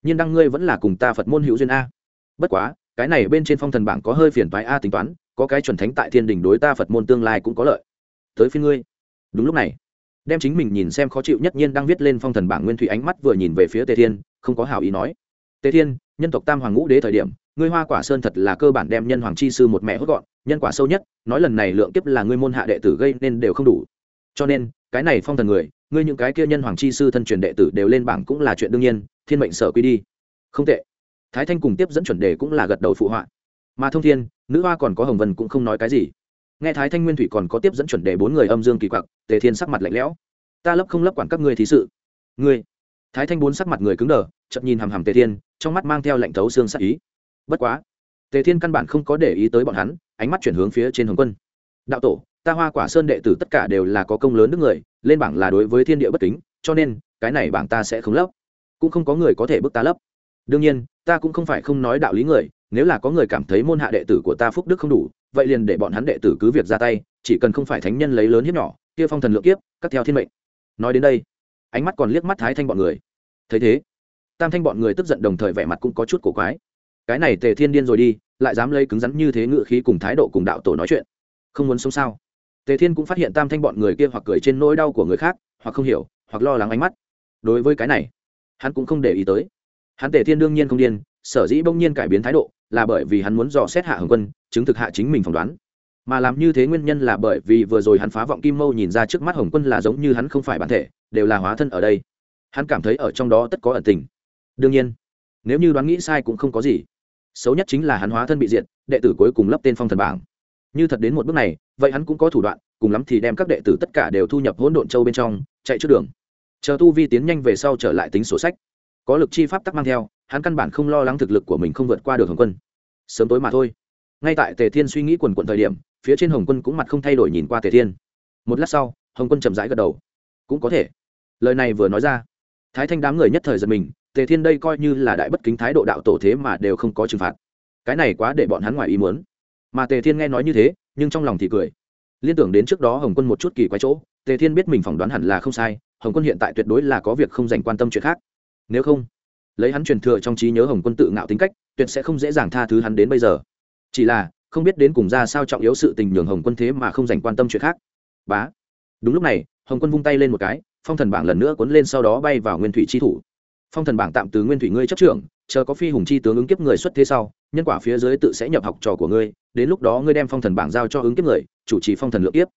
Nhiên đăng ngươi vẫn là cùng ta phật môn hữu duyên a. Bất quá, cái này bên trên phong thần bảng có hơi phiền toái a tính toán, có cái chuẩn thánh tại thiên đình đối ta phật môn tương lai cũng có lợi. Tới phía ngươi. Đúng lúc này, đem chính mình nhìn xem khó chịu nhất nhiên đang viết lên phong thần bảng nguyên thủy ánh mắt vừa nhìn về phía tề thiên, không có hảo ý nói. Tề thiên, nhân tộc tam hoàng ngũ đế thời điểm ngươi hoa quả sơn thật là cơ bản đem nhân hoàng chi sư một mẹ hốt gọn, nhân quả sâu nhất, nói lần này lượng kiếp là ngươi môn hạ đệ tử gây nên đều không đủ. Cho nên, cái này phong thần người, ngươi những cái kia nhân hoàng chi sư thân truyền đệ tử đều lên bảng cũng là chuyện đương nhiên, thiên mệnh sở quy đi. Không tệ. Thái thanh cùng tiếp dẫn chuẩn đề cũng là gật đầu phụ họa. Mà thông thiên, nữ hoa còn có hồng vân cũng không nói cái gì. Nghe thái thanh nguyên thủy còn có tiếp dẫn chuẩn đề bốn người âm dương kỳ quặc, tề thiên sắc mặt lạnh lẽo. Ta lấp không lấp quản các ngươi thí sự. Ngươi. Thái thanh bốn sắc mặt người cứng đờ chậm nhìn hằm hằm tề thiên, trong mắt mang theo lạnh thấu xương sắc ý bất quá, tề thiên căn bản không có để ý tới bọn hắn, ánh mắt chuyển hướng phía trên hồng quân. Đạo tổ, ta hoa quả sơn đệ tử tất cả đều là có công lớn đức người, lên bảng là đối với thiên địa bất kính, cho nên, cái này bảng ta sẽ không lấp. Cũng không có người có thể bức ta lấp. Đương nhiên, ta cũng không phải không nói đạo lý người, nếu là có người cảm thấy môn hạ đệ tử của ta phúc đức không đủ, vậy liền để bọn hắn đệ tử cứ việc ra tay, chỉ cần không phải thánh nhân lấy lớn hiếp nhỏ, kia phong thần lượng kiếp, cắt theo thiên mệnh. Nói đến đây, ánh mắt còn liếc mắt thái thanh bọn người. Thấy thế, tam thanh bọn người tức giận đồng thời vẻ mặt cũng có chút cổ quái cái này tề thiên điên rồi đi, lại dám lấy cứng rắn như thế ngự khí cùng thái độ cùng đạo tổ nói chuyện. Không muốn sống sao? Tề thiên cũng phát hiện tam thanh bọn người kia hoặc cười trên nỗi đau của người khác, hoặc không hiểu, hoặc lo lắng ánh mắt. Đối với cái này, hắn cũng không để ý tới. Hắn tề thiên đương nhiên không điên, sở dĩ bỗng nhiên cải biến thái độ là bởi vì hắn muốn dò xét hạ hồng quân, chứng thực hạ chính mình phỏng đoán. Mà làm như thế nguyên nhân là bởi vì vừa rồi hắn phá vọng kim mâu nhìn ra trước mắt hồng quân là giống như hắn không phải bản thể, đều là hóa thân ở đây. Hắn cảm thấy ở trong đó tất có ẩn tình. Đương nhiên, nếu như đoán nghĩ sai cũng không có gì xấu nhất chính là hắn hóa thân bị diệt, đệ tử cuối cùng lấp tên phong thần bảng. Như thật đến một bước này, vậy hắn cũng có thủ đoạn, cùng lắm thì đem các đệ tử tất cả đều thu nhập hỗn độn châu bên trong, chạy trước đường. Chờ tu vi tiến nhanh về sau trở lại tính sổ sách. Có lực chi pháp tắc mang theo, hắn căn bản không lo lắng thực lực của mình không vượt qua được hồng quân. Sớm tối mà thôi. Ngay tại tề thiên suy nghĩ quần quận thời điểm, phía trên hồng quân cũng mặt không thay đổi nhìn qua tề thiên. Một lát sau, hồng quân chậm rãi gật đầu. Cũng có thể. Lời này vừa nói ra, thái thanh đám người nhất thời giật mình tề thiên đây coi như là đại bất kính thái độ đạo tổ thế mà đều không có trừng phạt. Cái này quá để bọn hắn ngoài ý muốn. Mà tề thiên nghe nói như thế, nhưng trong lòng thì cười. Liên tưởng đến trước đó hồng quân một chút kỳ quái chỗ, tề thiên biết mình phỏng đoán hẳn là không sai, hồng quân hiện tại tuyệt đối là có việc không dành quan tâm chuyện khác. Nếu không, lấy hắn truyền thừa trong trí nhớ hồng quân tự ngạo tính cách, tuyệt sẽ không dễ dàng tha thứ hắn đến bây giờ. Chỉ là, không biết đến cùng ra sao trọng yếu sự tình nhường hồng quân thế mà không dành quan tâm chuyện khác. Bá. Đúng lúc này, hồng quân vung tay lên một cái, phong thần bảng lần nữa cuốn lên sau đó bay vào nguyên thủy chi thủ phong thần bảng tạm từ nguyên thủy ngươi chấp trưởng, chờ có phi hùng chi tướng ứng kiếp người xuất thế sau, nhân quả phía dưới tự sẽ nhập học trò của ngươi, đến lúc đó ngươi đem phong thần bảng giao cho ứng kiếp người, chủ trì phong thần lượng kiếp.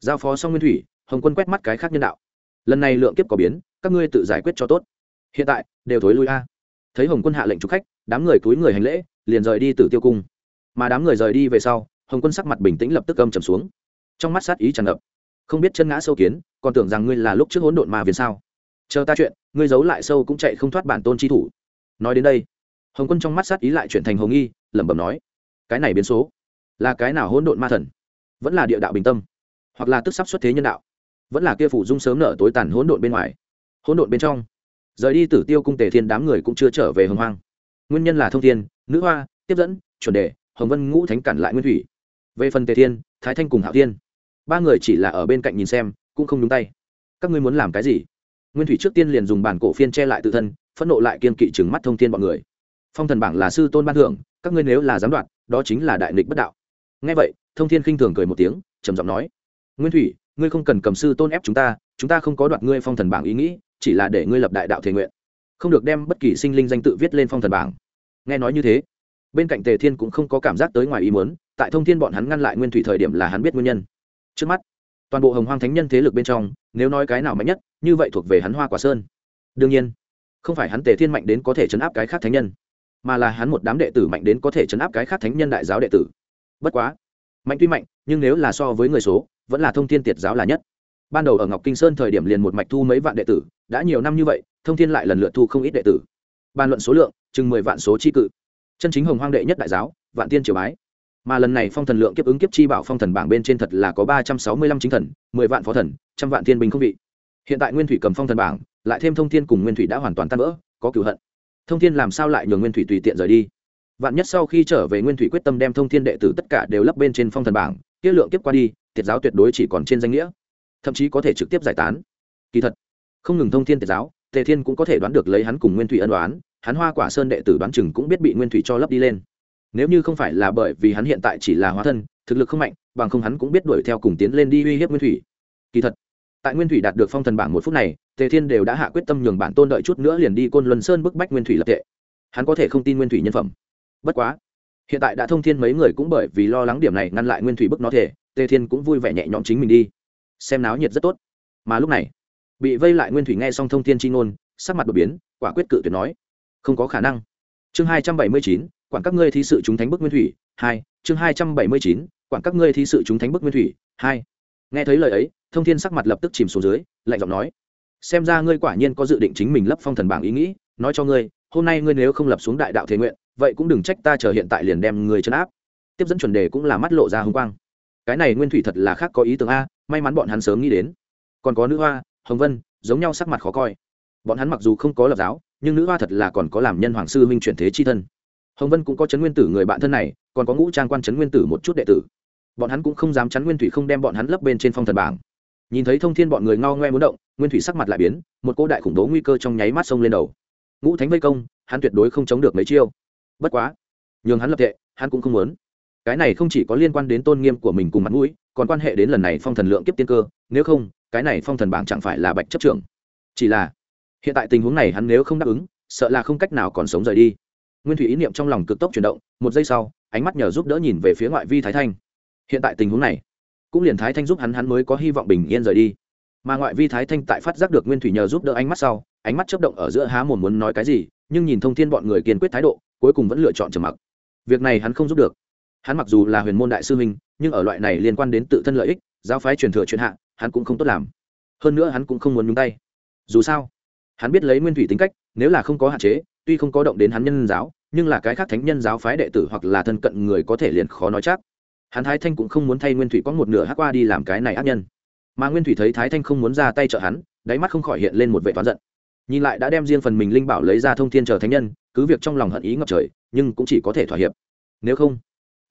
Giao phó xong nguyên thủy, hồng quân quét mắt cái khác nhân đạo. Lần này lượng kiếp có biến, các ngươi tự giải quyết cho tốt. Hiện tại, đều thối lui a. Thấy hồng quân hạ lệnh chủ khách, đám người túi người hành lễ, liền rời đi từ tiêu cung. Mà đám người rời đi về sau, hồng quân sắc mặt bình tĩnh lập tức âm trầm xuống. Trong mắt sát ý tràn ngập. Không biết chân ngã sâu kiến, còn tưởng rằng ngươi là lúc trước hỗn độn mà viền sao? Chờ ta chuyện, ngươi giấu lại sâu cũng chạy không thoát bản tôn chi thủ. Nói đến đây, hồng quân trong mắt sát ý lại chuyển thành hồng nghi, lẩm bẩm nói, cái này biến số, là cái nào hỗn độn ma thần? Vẫn là địa đạo bình tâm, hoặc là tức sắp xuất thế nhân đạo, vẫn là kia phủ dung sớm nở tối tàn hỗn độn bên ngoài. Hỗn độn bên trong, rời đi tử tiêu cung tề thiên đám người cũng chưa trở về hồng hoang. Nguyên nhân là thông thiên, nữ hoa, tiếp dẫn, chuẩn đề, hồng vân ngũ thánh cản lại nguyên thủy. Về phần tề thiên, thái thanh cùng hạo thiên, ba người chỉ là ở bên cạnh nhìn xem, cũng không nhúng tay. Các ngươi muốn làm cái gì? Nguyên thủy trước tiên liền dùng bản cổ phiên che lại tự thân phẫn nộ lại kiên kỵ chừng mắt thông thiên bọn người. Phong thần bảng là sư tôn ban thưởng các ngươi nếu là giám đoạt, đó chính là đại nghịch bất đạo. Ngay vậy thông thiên khinh thường cười một tiếng trầm giọng nói nguyên thủy ngươi không cần cầm sư tôn ép chúng ta chúng ta không có đoạt ngươi phong thần bảng ý nghĩ chỉ là để ngươi lập đại đạo thể nguyện. Không được đem bất kỳ sinh linh danh tự viết lên phong thần bảng. Nghe nói như thế bên cạnh tề thiên cũng không có cảm giác tới ngoài ý muốn tại thông thiên bọn hắn ngăn lại nguyên thủy thời điểm là hắn biết nguyên nhân. Trước mắt toàn bộ hồng hoang thánh nhân thế lực bên trong nếu nói cái nào mạnh nhất, như vậy thuộc về hắn hoa quả sơn. Đương nhiên, không phải hắn tề thiên mạnh đến có thể chấn áp cái khác thánh nhân, mà là hắn một đám đệ tử mạnh đến có thể chấn áp cái khác thánh nhân đại giáo đệ tử. Bất quá, mạnh tuy mạnh, nhưng nếu là so với người số, vẫn là thông thiên tiệt giáo là nhất. Ban đầu ở ngọc kinh sơn thời điểm liền một mạch thu mấy vạn đệ tử, đã nhiều năm như vậy, thông thiên lại lần lượt thu không ít đệ tử. Bàn luận số lượng, chừng mười vạn số chi cự. Chân chính hồng hoang đệ nhất đại giáo, vạn tiên triều bái mà lần này phong thần lượng kiếp ứng kiếp chi bảo phong thần bảng bên trên thật là có ba trăm sáu mươi lăm chính thần, mười vạn phó thần, trăm vạn thiên binh không vị. Hiện tại nguyên thủy cầm phong thần bảng, lại thêm thông thiên cùng nguyên thủy đã hoàn toàn tan vỡ, có cửu hận. Thông thiên làm sao lại nhường nguyên thủy tùy tiện rời đi? Vạn nhất sau khi trở về, nguyên thủy quyết tâm đem thông thiên đệ tử tất cả đều lấp bên trên phong thần bảng tiết lượng kiếp qua đi, tiệt giáo tuyệt đối chỉ còn trên danh nghĩa. Thậm chí có thể trực tiếp giải tán. Kỳ thật, không ngừng thông thiên tiệt giáo, tề thiên cũng có thể đoán được lấy hắn cùng nguyên thủy ân đoán hắn hoa quả sơn đệ tử đoán chừng cũng biết bị nguyên thủy cho lấp đi lên nếu như không phải là bởi vì hắn hiện tại chỉ là hóa thân, thực lực không mạnh, bằng không hắn cũng biết đuổi theo cùng tiến lên đi uy hiếp nguyên thủy. Kỳ thật, tại nguyên thủy đạt được phong thần bảng một phút này, tề thiên đều đã hạ quyết tâm nhường bản tôn đợi chút nữa liền đi côn luân sơn bức bách nguyên thủy lập tệ. Hắn có thể không tin nguyên thủy nhân phẩm. Bất quá, hiện tại đã thông thiên mấy người cũng bởi vì lo lắng điểm này ngăn lại nguyên thủy bức nó thể, tề thiên cũng vui vẻ nhẹ nhõm chính mình đi. Xem náo nhiệt rất tốt. Mà lúc này, bị vây lại nguyên thủy nghe xong thông thiên chi ngôn, sắc mặt đột biến, quả quyết cự tuyệt nói, không có khả năng. Chương hai trăm bảy mươi chín quản các ngươi thí sự chúng thánh bức nguyên thủy, hai, chương hai trăm bảy mươi chín, quản các ngươi thí sự chúng thánh bức nguyên thủy, hai. Nghe thấy lời ấy, thông thiên sắc mặt lập tức chìm xuống dưới, lạnh giọng nói. Xem ra ngươi quả nhiên có dự định chính mình lấp phong thần bảng ý nghĩ, nói cho ngươi, hôm nay ngươi nếu không lập xuống đại đạo thế nguyện, vậy cũng đừng trách ta chờ hiện tại liền đem ngươi chấn áp. Tiếp dẫn chuẩn đề cũng là mắt lộ ra hồng quang. Cái này nguyên thủy thật là khác có ý tưởng a, may mắn bọn hắn sớm nghĩ đến. Còn có nữ hoa, hồng vân, giống nhau sắc mặt khó coi. Bọn hắn mặc dù không có lập giáo, nhưng nữ hoa thật là còn có làm nhân hoàng sư huynh chuyển thế chi thân hồng vân cũng có chấn nguyên tử người bạn thân này, còn có ngũ trang quan chấn nguyên tử một chút đệ tử. Bọn hắn cũng không dám chắn nguyên thủy không đem bọn hắn lấp bên trên phong thần bảng. Nhìn thấy thông thiên bọn người ngao ngoe muốn động, nguyên thủy sắc mặt lại biến, một cô đại khủng bố nguy cơ trong nháy mắt xông lên đầu. Ngũ thánh vây công, hắn tuyệt đối không chống được mấy chiêu. Bất quá, nhường hắn lập tệ hắn cũng không muốn. Cái này không chỉ có liên quan đến tôn nghiêm của mình cùng mặt mũi, còn quan hệ đến lần này phong thần lượng kiếp tiên cơ, nếu không, cái này phong thần bảng chẳng phải là bạch chấp trưởng. Chỉ là, hiện tại tình huống này hắn nếu không đáp ứng, sợ là không cách nào còn sống rời đi nguyên thủy ý niệm trong lòng cực tốc chuyển động, một giây sau, ánh mắt nhờ giúp đỡ nhìn về phía ngoại vi thái thanh. Hiện tại tình huống này, cũng liền thái thanh giúp hắn hắn mới có hy vọng bình yên rời đi. Mà ngoại vi thái thanh tại phát giác được nguyên thủy nhờ giúp đỡ ánh mắt sau, ánh mắt chấp động ở giữa há mồm muốn nói cái gì, nhưng nhìn thông thiên bọn người kiên quyết thái độ, cuối cùng vẫn lựa chọn trầm mặc. Việc này hắn không giúp được. Hắn mặc dù là huyền môn đại sư huynh, nhưng ở loại này liên quan đến tự thân lợi ích, giáo phái truyền thừa truyền hạ, hắn cũng không tốt làm. Hơn nữa hắn cũng không muốn nhúng tay. Dù sao, hắn biết lấy nguyên thủy tính cách nếu là không có hạn chế, tuy không có động đến hắn nhân giáo, nhưng là cái khác thánh nhân giáo phái đệ tử hoặc là thân cận người có thể liền khó nói chắc. Hắn thái thanh cũng không muốn thay nguyên thủy có một nửa hát qua đi làm cái này ác nhân. Mà nguyên thủy thấy thái thanh không muốn ra tay trợ hắn, đáy mắt không khỏi hiện lên một vệ toán giận. Nhìn lại đã đem riêng phần mình linh bảo lấy ra thông thiên chờ thánh nhân, cứ việc trong lòng hận ý ngập trời, nhưng cũng chỉ có thể thỏa hiệp. Nếu không,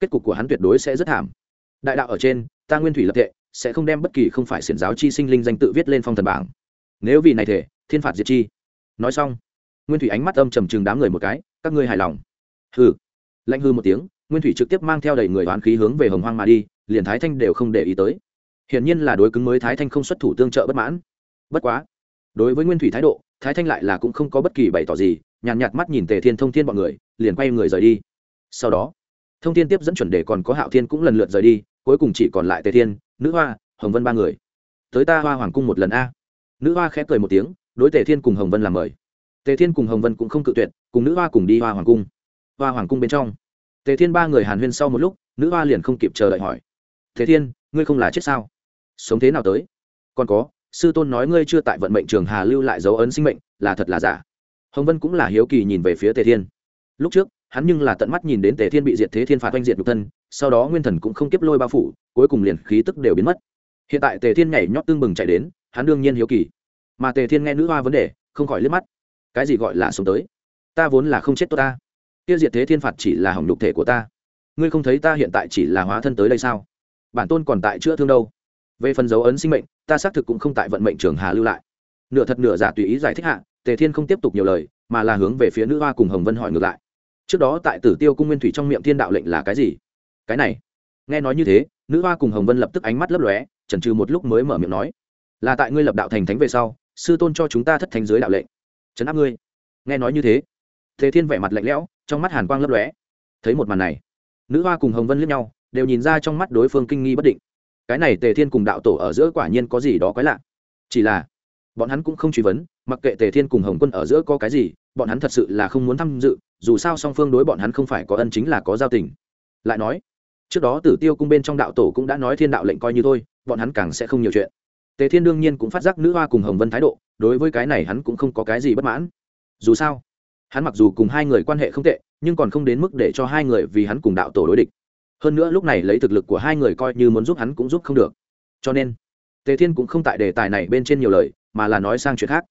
kết cục của hắn tuyệt đối sẽ rất thảm. Đại đạo ở trên, ta nguyên thủy lập tệ sẽ không đem bất kỳ không phải xiển giáo chi sinh linh danh tự viết lên phong thần bảng. Nếu vì này thể, thiên phạt diệt chi. Nói xong nguyên thủy ánh mắt âm trầm chừng đám người một cái các ngươi hài lòng? Hừ. Lạnh hư một tiếng nguyên thủy trực tiếp mang theo đầy người đoán khí hướng về hồng hoang mà đi liền thái thanh đều không để ý tới. Hiển nhiên là đối cứng mới thái thanh không xuất thủ tương trợ bất mãn. Bất quá đối với nguyên thủy thái độ thái thanh lại là cũng không có bất kỳ bày tỏ gì nhàn nhạt, nhạt mắt nhìn tề thiên thông thiên bọn người liền quay người rời đi. Sau đó thông thiên tiếp dẫn chuẩn đề còn có hạo thiên cũng lần lượt rời đi cuối cùng chỉ còn lại tề thiên nữ hoa hồng vân ba người. Tới ta hoa hoàng cung một lần a. Nữ hoa khẽ cười một tiếng đối tề thiên cùng hồng vân làm mời tề thiên cùng hồng vân cũng không cự tuyệt, cùng nữ hoa cùng đi hoa hoàng cung. Hoa hoàng cung bên trong. Tề thiên ba người hàn huyên sau một lúc, nữ hoa liền không kịp chờ đợi hỏi. Thế thiên, ngươi không là chết sao? Sống thế nào tới? Còn có, sư tôn nói ngươi chưa tại vận mệnh trường hà lưu lại dấu ấn sinh mệnh, là thật là giả. Hồng vân cũng là hiếu kỳ nhìn về phía tề thiên. Lúc trước, hắn nhưng là tận mắt nhìn đến tề thiên bị diệt thế thiên phạt oanh diệt nhục thân, sau đó nguyên thần cũng không kiếp lôi bao phủ, cuối cùng liền khí tức đều biến mất. Hiện tại tề thiên nhảy nhót tương bừng chạy đến, hắn đương nhiên hiếu kỳ. Mà tề thiên nghe nữ hoa vấn đề, không khỏi liếc mắt cái gì gọi là sống tới? Ta vốn là không chết tốt ta. Tiêu diệt thế thiên phạt chỉ là hỏng đục thể của ta. Ngươi không thấy ta hiện tại chỉ là hóa thân tới đây sao? Bản tôn còn tại chữa thương đâu? Về phần dấu ấn sinh mệnh, ta xác thực cũng không tại vận mệnh trường hà lưu lại. Nửa thật nửa giả tùy ý giải thích hạ, tề thiên không tiếp tục nhiều lời, mà là hướng về phía nữ hoa cùng hồng vân hỏi ngược lại. Trước đó tại tử tiêu cung nguyên thủy trong miệng thiên đạo lệnh là cái gì? Cái này. Nghe nói như thế, nữ hoa cùng hồng vân lập tức ánh mắt lấp lóe, chần trừ một lúc mới mở miệng nói. Là tại ngươi lập đạo thành thánh về sau, sư tôn cho chúng ta thất thánh giới đạo lệnh chấn áp ngươi. Nghe nói như thế thế thiên vẻ mặt lạnh lẽo, trong mắt hàn quang lấp lóe. Thấy một màn này, nữ hoa cùng hồng vân liếc nhau, đều nhìn ra trong mắt đối phương kinh nghi bất định. Cái này tề thiên cùng đạo tổ ở giữa quả nhiên có gì đó quái lạ. Chỉ là, bọn hắn cũng không truy vấn, mặc kệ tề thiên cùng hồng quân ở giữa có cái gì, bọn hắn thật sự là không muốn tham dự, dù sao song phương đối bọn hắn không phải có ân chính là có giao tình. Lại nói, trước đó tử tiêu cung bên trong đạo tổ cũng đã nói thiên đạo lệnh coi như thôi, bọn hắn càng sẽ không nhiều chuyện tề thiên đương nhiên cũng phát giác nữ hoa cùng hồng vân thái độ, đối với cái này hắn cũng không có cái gì bất mãn. Dù sao, hắn mặc dù cùng hai người quan hệ không tệ, nhưng còn không đến mức để cho hai người vì hắn cùng đạo tổ đối địch. Hơn nữa lúc này lấy thực lực của hai người coi như muốn giúp hắn cũng giúp không được. Cho nên, tề thiên cũng không tại đề tài này bên trên nhiều lời, mà là nói sang chuyện khác.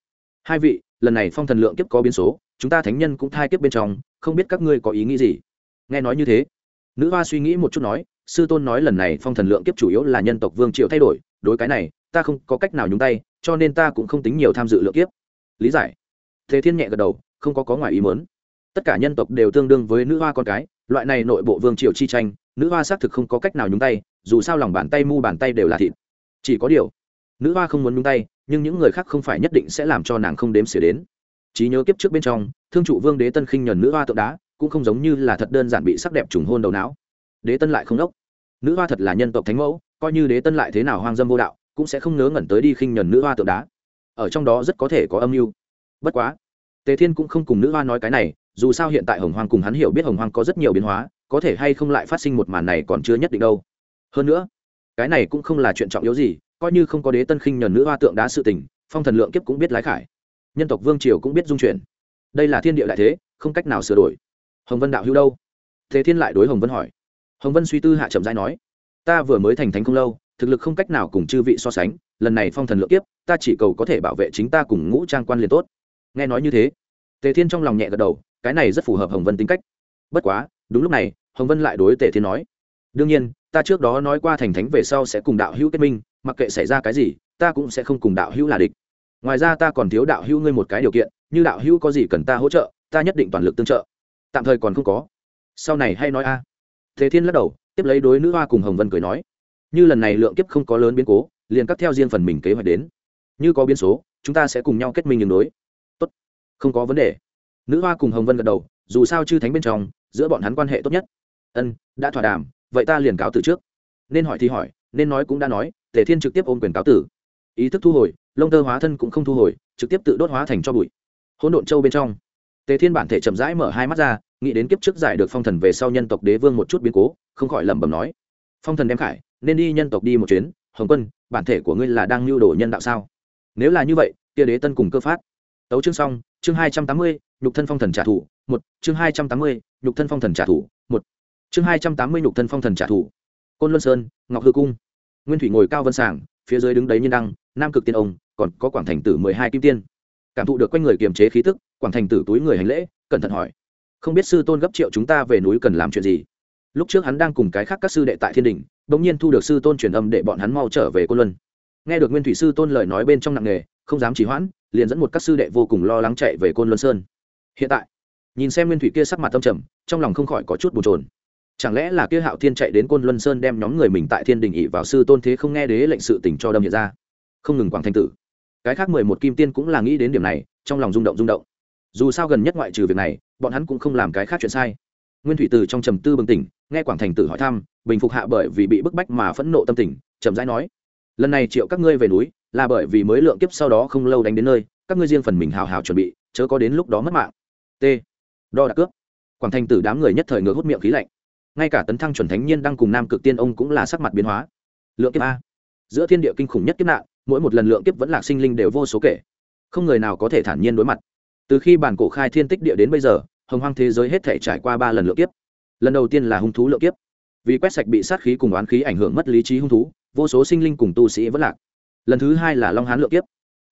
Hai vị, lần này phong thần lượng kiếp có biến số, chúng ta thánh nhân cũng thai kiếp bên trong, không biết các ngươi có ý nghĩ gì? Nghe nói như thế, nữ hoa suy nghĩ một chút nói, sư tôn nói lần này phong thần lượng kiếp chủ yếu là nhân tộc vương triều thay đổi, đối cái này ta không có cách nào nhúng tay, cho nên ta cũng không tính nhiều tham dự lượng kiếp. Lý giải. Thế thiên nhẹ gật đầu, không có có ngoài ý mớn tất cả nhân tộc đều tương đương với nữ hoa con cái, loại này nội bộ vương triều chi tranh, nữ hoa xác thực không có cách nào nhúng tay, dù sao lòng bàn tay mu bàn tay đều là thịt. Chỉ có điều, nữ hoa không muốn nhúng tay, nhưng những người khác không phải nhất định sẽ làm cho nàng không đếm xỉa đến. Trí nhớ kiếp trước bên trong, thương trụ vương đế tân khinh nhuần nữ hoa tượng đá, cũng không giống như là thật đơn giản bị sắc đẹp trùng hôn đầu não. Đế tân lại không đốc. Nữ hoa thật là nhân tộc thánh mẫu, coi như đế tân lại thế nào hoang dâm vô đạo cũng sẽ không ngớ ngẩn tới đi khinh nhuần nữ hoa tượng đá. Ở trong đó rất có thể có âm mưu. Bất quá, tề thiên cũng không cùng nữ hoa nói cái này, dù sao hiện tại hồng hoang cùng hắn hiểu biết hồng hoang có rất nhiều biến hóa, có thể hay không lại phát sinh một màn này còn chưa nhất định đâu. Hơn nữa, cái này cũng không là chuyện trọng yếu gì, coi như không có đế tân khinh nhẫn nữ hoa tượng đá sự tình, phong thần lượng kiếp cũng biết lái khải. Nhân tộc vương triều cũng biết dung chuyển đây là thiên địa đại thế, không cách nào sửa đổi. Hồng vân đạo hữu đâu? Thế thiên lại đối hồng vân hỏi. Hồng vân suy tư hạ chậm rãi nói. Ta vừa mới thành thánh không lâu thực lực không cách nào cùng chư vị so sánh, lần này phong thần lựa kiếp, ta chỉ cầu có thể bảo vệ chính ta cùng ngũ trang quan liền tốt. Nghe nói như thế, tề thiên trong lòng nhẹ gật đầu, cái này rất phù hợp hồng vân tính cách. Bất quá, đúng lúc này, hồng vân lại đối tề thiên nói, đương nhiên, ta trước đó nói qua thành thánh về sau sẽ cùng đạo hữu kết minh, mặc kệ xảy ra cái gì, ta cũng sẽ không cùng đạo hữu là địch. Ngoài ra ta còn thiếu đạo hữu ngươi một cái điều kiện, như đạo hữu có gì cần ta hỗ trợ, ta nhất định toàn lực tương trợ. Tạm thời còn không có. Sau này hay nói a. À. thế thiên lắc đầu, tiếp lấy đối nữ hoa cùng hồng vân cười nói như lần này lượng kiếp không có lớn biến cố, liền cắt theo riêng phần mình kế hoạch đến. Như có biến số, chúng ta sẽ cùng nhau kết minh đường đối. Tốt. Không có vấn đề. Nữ hoa cùng hồng vân gật đầu, dù sao chư thánh bên trong, giữa bọn hắn quan hệ tốt nhất. Ân, đã thỏa đàm, vậy ta liền cáo từ trước. Nên hỏi thì hỏi, nên nói cũng đã nói, tề thiên trực tiếp ôm quyền cáo tử ý thức thu hồi, lông tơ hóa thân cũng không thu hồi, trực tiếp tự đốt hóa thành cho bụi. Hỗn độn châu bên trong. Tề thiên bản thể chậm rãi mở hai mắt ra, nghĩ đến kiếp trước giải được phong thần về sau nhân tộc đế vương một chút biến cố, không khỏi lẩm bẩm nói. Phong thần đem khải nên đi nhân tộc đi một chuyến, hồng quân, bản thể của ngươi là đang lưu đồ nhân đạo sao? Nếu là như vậy, kia đế tân cùng cơ phát. Tấu chương xong, chương hai trăm tám mươi, nhục thân phong thần trả thù, một, chương hai trăm tám mươi, nhục thân phong thần trả thù, một. Chương hai trăm tám mươi, nhục thân phong thần trả thù. Côn luân sơn, ngọc hư cung. Nguyên thủy ngồi cao vân sàng phía dưới đứng đấy nhân đăng, nam cực tiên ông, còn có quảng thành tử mười hai kim tiên. Cảm thụ được quanh người kiềm chế khí tức, quảng thành tử túi người hành lễ, cẩn thận hỏi. Không biết sư tôn gấp triệu chúng ta về núi cần làm chuyện gì? Lúc trước hắn đang cùng cái khác các sư đệ tại thiên đình bỗng nhiên thu được sư tôn truyền âm để bọn hắn mau trở về côn luân. Nghe được nguyên thủy sư tôn lời nói bên trong nặng nghề không dám trì hoãn, liền dẫn một các sư đệ vô cùng lo lắng chạy về côn luân sơn. Hiện tại, nhìn xem nguyên thủy kia sắc mặt tâm trầm, trong lòng không khỏi có chút bồn trồn chẳng lẽ là kia hạo thiên chạy đến côn luân sơn đem nhóm người mình tại thiên đình ỵ vào sư tôn thế không nghe đế lệnh sự tình cho đâm hiện ra? Không ngừng quảng thanh tử. Cái khác mười một kim tiên cũng là nghĩ đến điểm này, trong lòng rung động rung động. Dù sao gần nhất ngoại trừ việc này, bọn hắn cũng không làm cái khác chuyện sai nguyên thủy từ trong trầm tư bừng tỉnh, nghe quảng thành tử hỏi thăm, bình phục hạ bởi vì bị bức bách mà phẫn nộ tâm tình trầm rãi nói, lần này triệu các ngươi về núi, là bởi vì mới lượng kiếp sau đó không lâu đánh đến nơi, các ngươi riêng phần mình hào hào chuẩn bị, chớ có đến lúc đó mất mạng. T. Đo đạc cướp quảng thành tử đám người nhất thời ngược hút miệng khí lạnh. Ngay cả tấn thăng chuẩn thánh nhiên đang cùng nam cực tiên ông cũng là sắc mặt biến hóa. Lượng kiếp a. Giữa thiên địa kinh khủng nhất kiếp nạn, mỗi một lần lượng kiếp vẫn lạc sinh linh đều vô số kể. Không người nào có thể thản nhiên đối mặt. Từ khi bản cổ khai thiên tích địa đến bây giờ hồng hoang thế giới hết thể trải qua ba lần lượng kiếp. Lần đầu tiên là hung thú lượng kiếp. Vì quét sạch bị sát khí cùng oán khí ảnh hưởng mất lý trí hung thú, vô số sinh linh cùng tu sĩ vẫn lạc. Lần thứ hai là long hán lượng kiếp.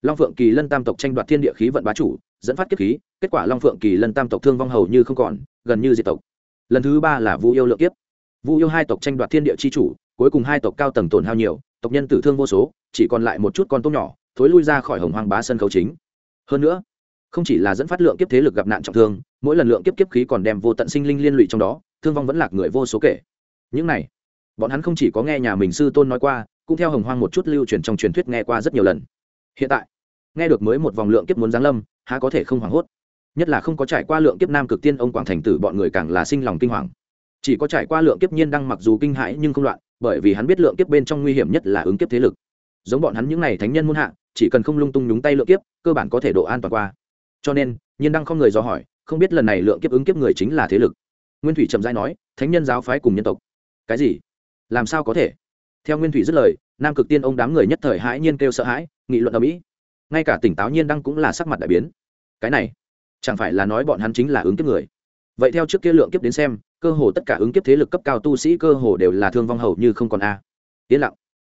Long phượng kỳ lân tam tộc tranh đoạt thiên địa khí vận bá chủ, dẫn phát kiếp khí, kết quả long phượng kỳ lân tam tộc thương vong hầu như không còn, gần như diệt tộc. Lần thứ ba là vu yêu lượng kiếp. Vu yêu hai tộc tranh đoạt thiên địa c h i chủ, cuối cùng hai tộc cao tầng tổn hao nhiều, tộc nhân tử thương vô số, chỉ còn lại một chút con tôm nhỏ, thối lui ra khỏi hồng hoang bá sân khấu chính. Hơn nữa không chỉ là dẫn phát lượng kiếp thế lực gặp nạn trọng thương, mỗi lần lượng kiếp kiếp khí còn đem vô tận sinh linh liên lụy trong đó, thương vong vẫn lạc người vô số kể. Những này, bọn hắn không chỉ có nghe nhà mình sư tôn nói qua, cũng theo hồng hoang một chút lưu truyền trong truyền thuyết nghe qua rất nhiều lần. Hiện tại, nghe được mới một vòng lượng kiếp muốn giáng lâm, há có thể không hoảng hốt. Nhất là không có trải qua lượng kiếp nam cực tiên ông quảng thành tử bọn người càng là sinh lòng kinh hoàng. Chỉ có trải qua lượng kiếp nhiên đăng mặc dù kinh hãi nhưng không loạn, bởi vì hắn biết lượng kiếp bên trong nguy hiểm nhất là ứng kiếp thế lực. Giống bọn hắn những n à y thánh nhân muôn hạ, chỉ cần không lung tung nhúng tay lượng kiếp, cơ bản có thể độ an toàn qua cho nên, nhiên đăng không người do hỏi, không biết lần này lượng kiếp ứng kiếp người chính là thế lực. Nguyên thủy trầm giai nói, thánh nhân giáo phái cùng nhân tộc. Cái gì? Làm sao có thể? Theo nguyên thủy dứt lời, nam cực tiên ông đám người nhất thời hãi nhiên kêu sợ hãi, nghị luận ở mỹ ngay cả tỉnh táo nhiên đăng cũng là sắc mặt đại biến. Cái này, chẳng phải là nói bọn hắn chính là ứng kiếp người? Vậy theo trước kia lượng kiếp đến xem, cơ hồ tất cả ứng kiếp thế lực cấp cao tu sĩ cơ hồ đều là thương vong hầu như không còn a. À. yên lặng.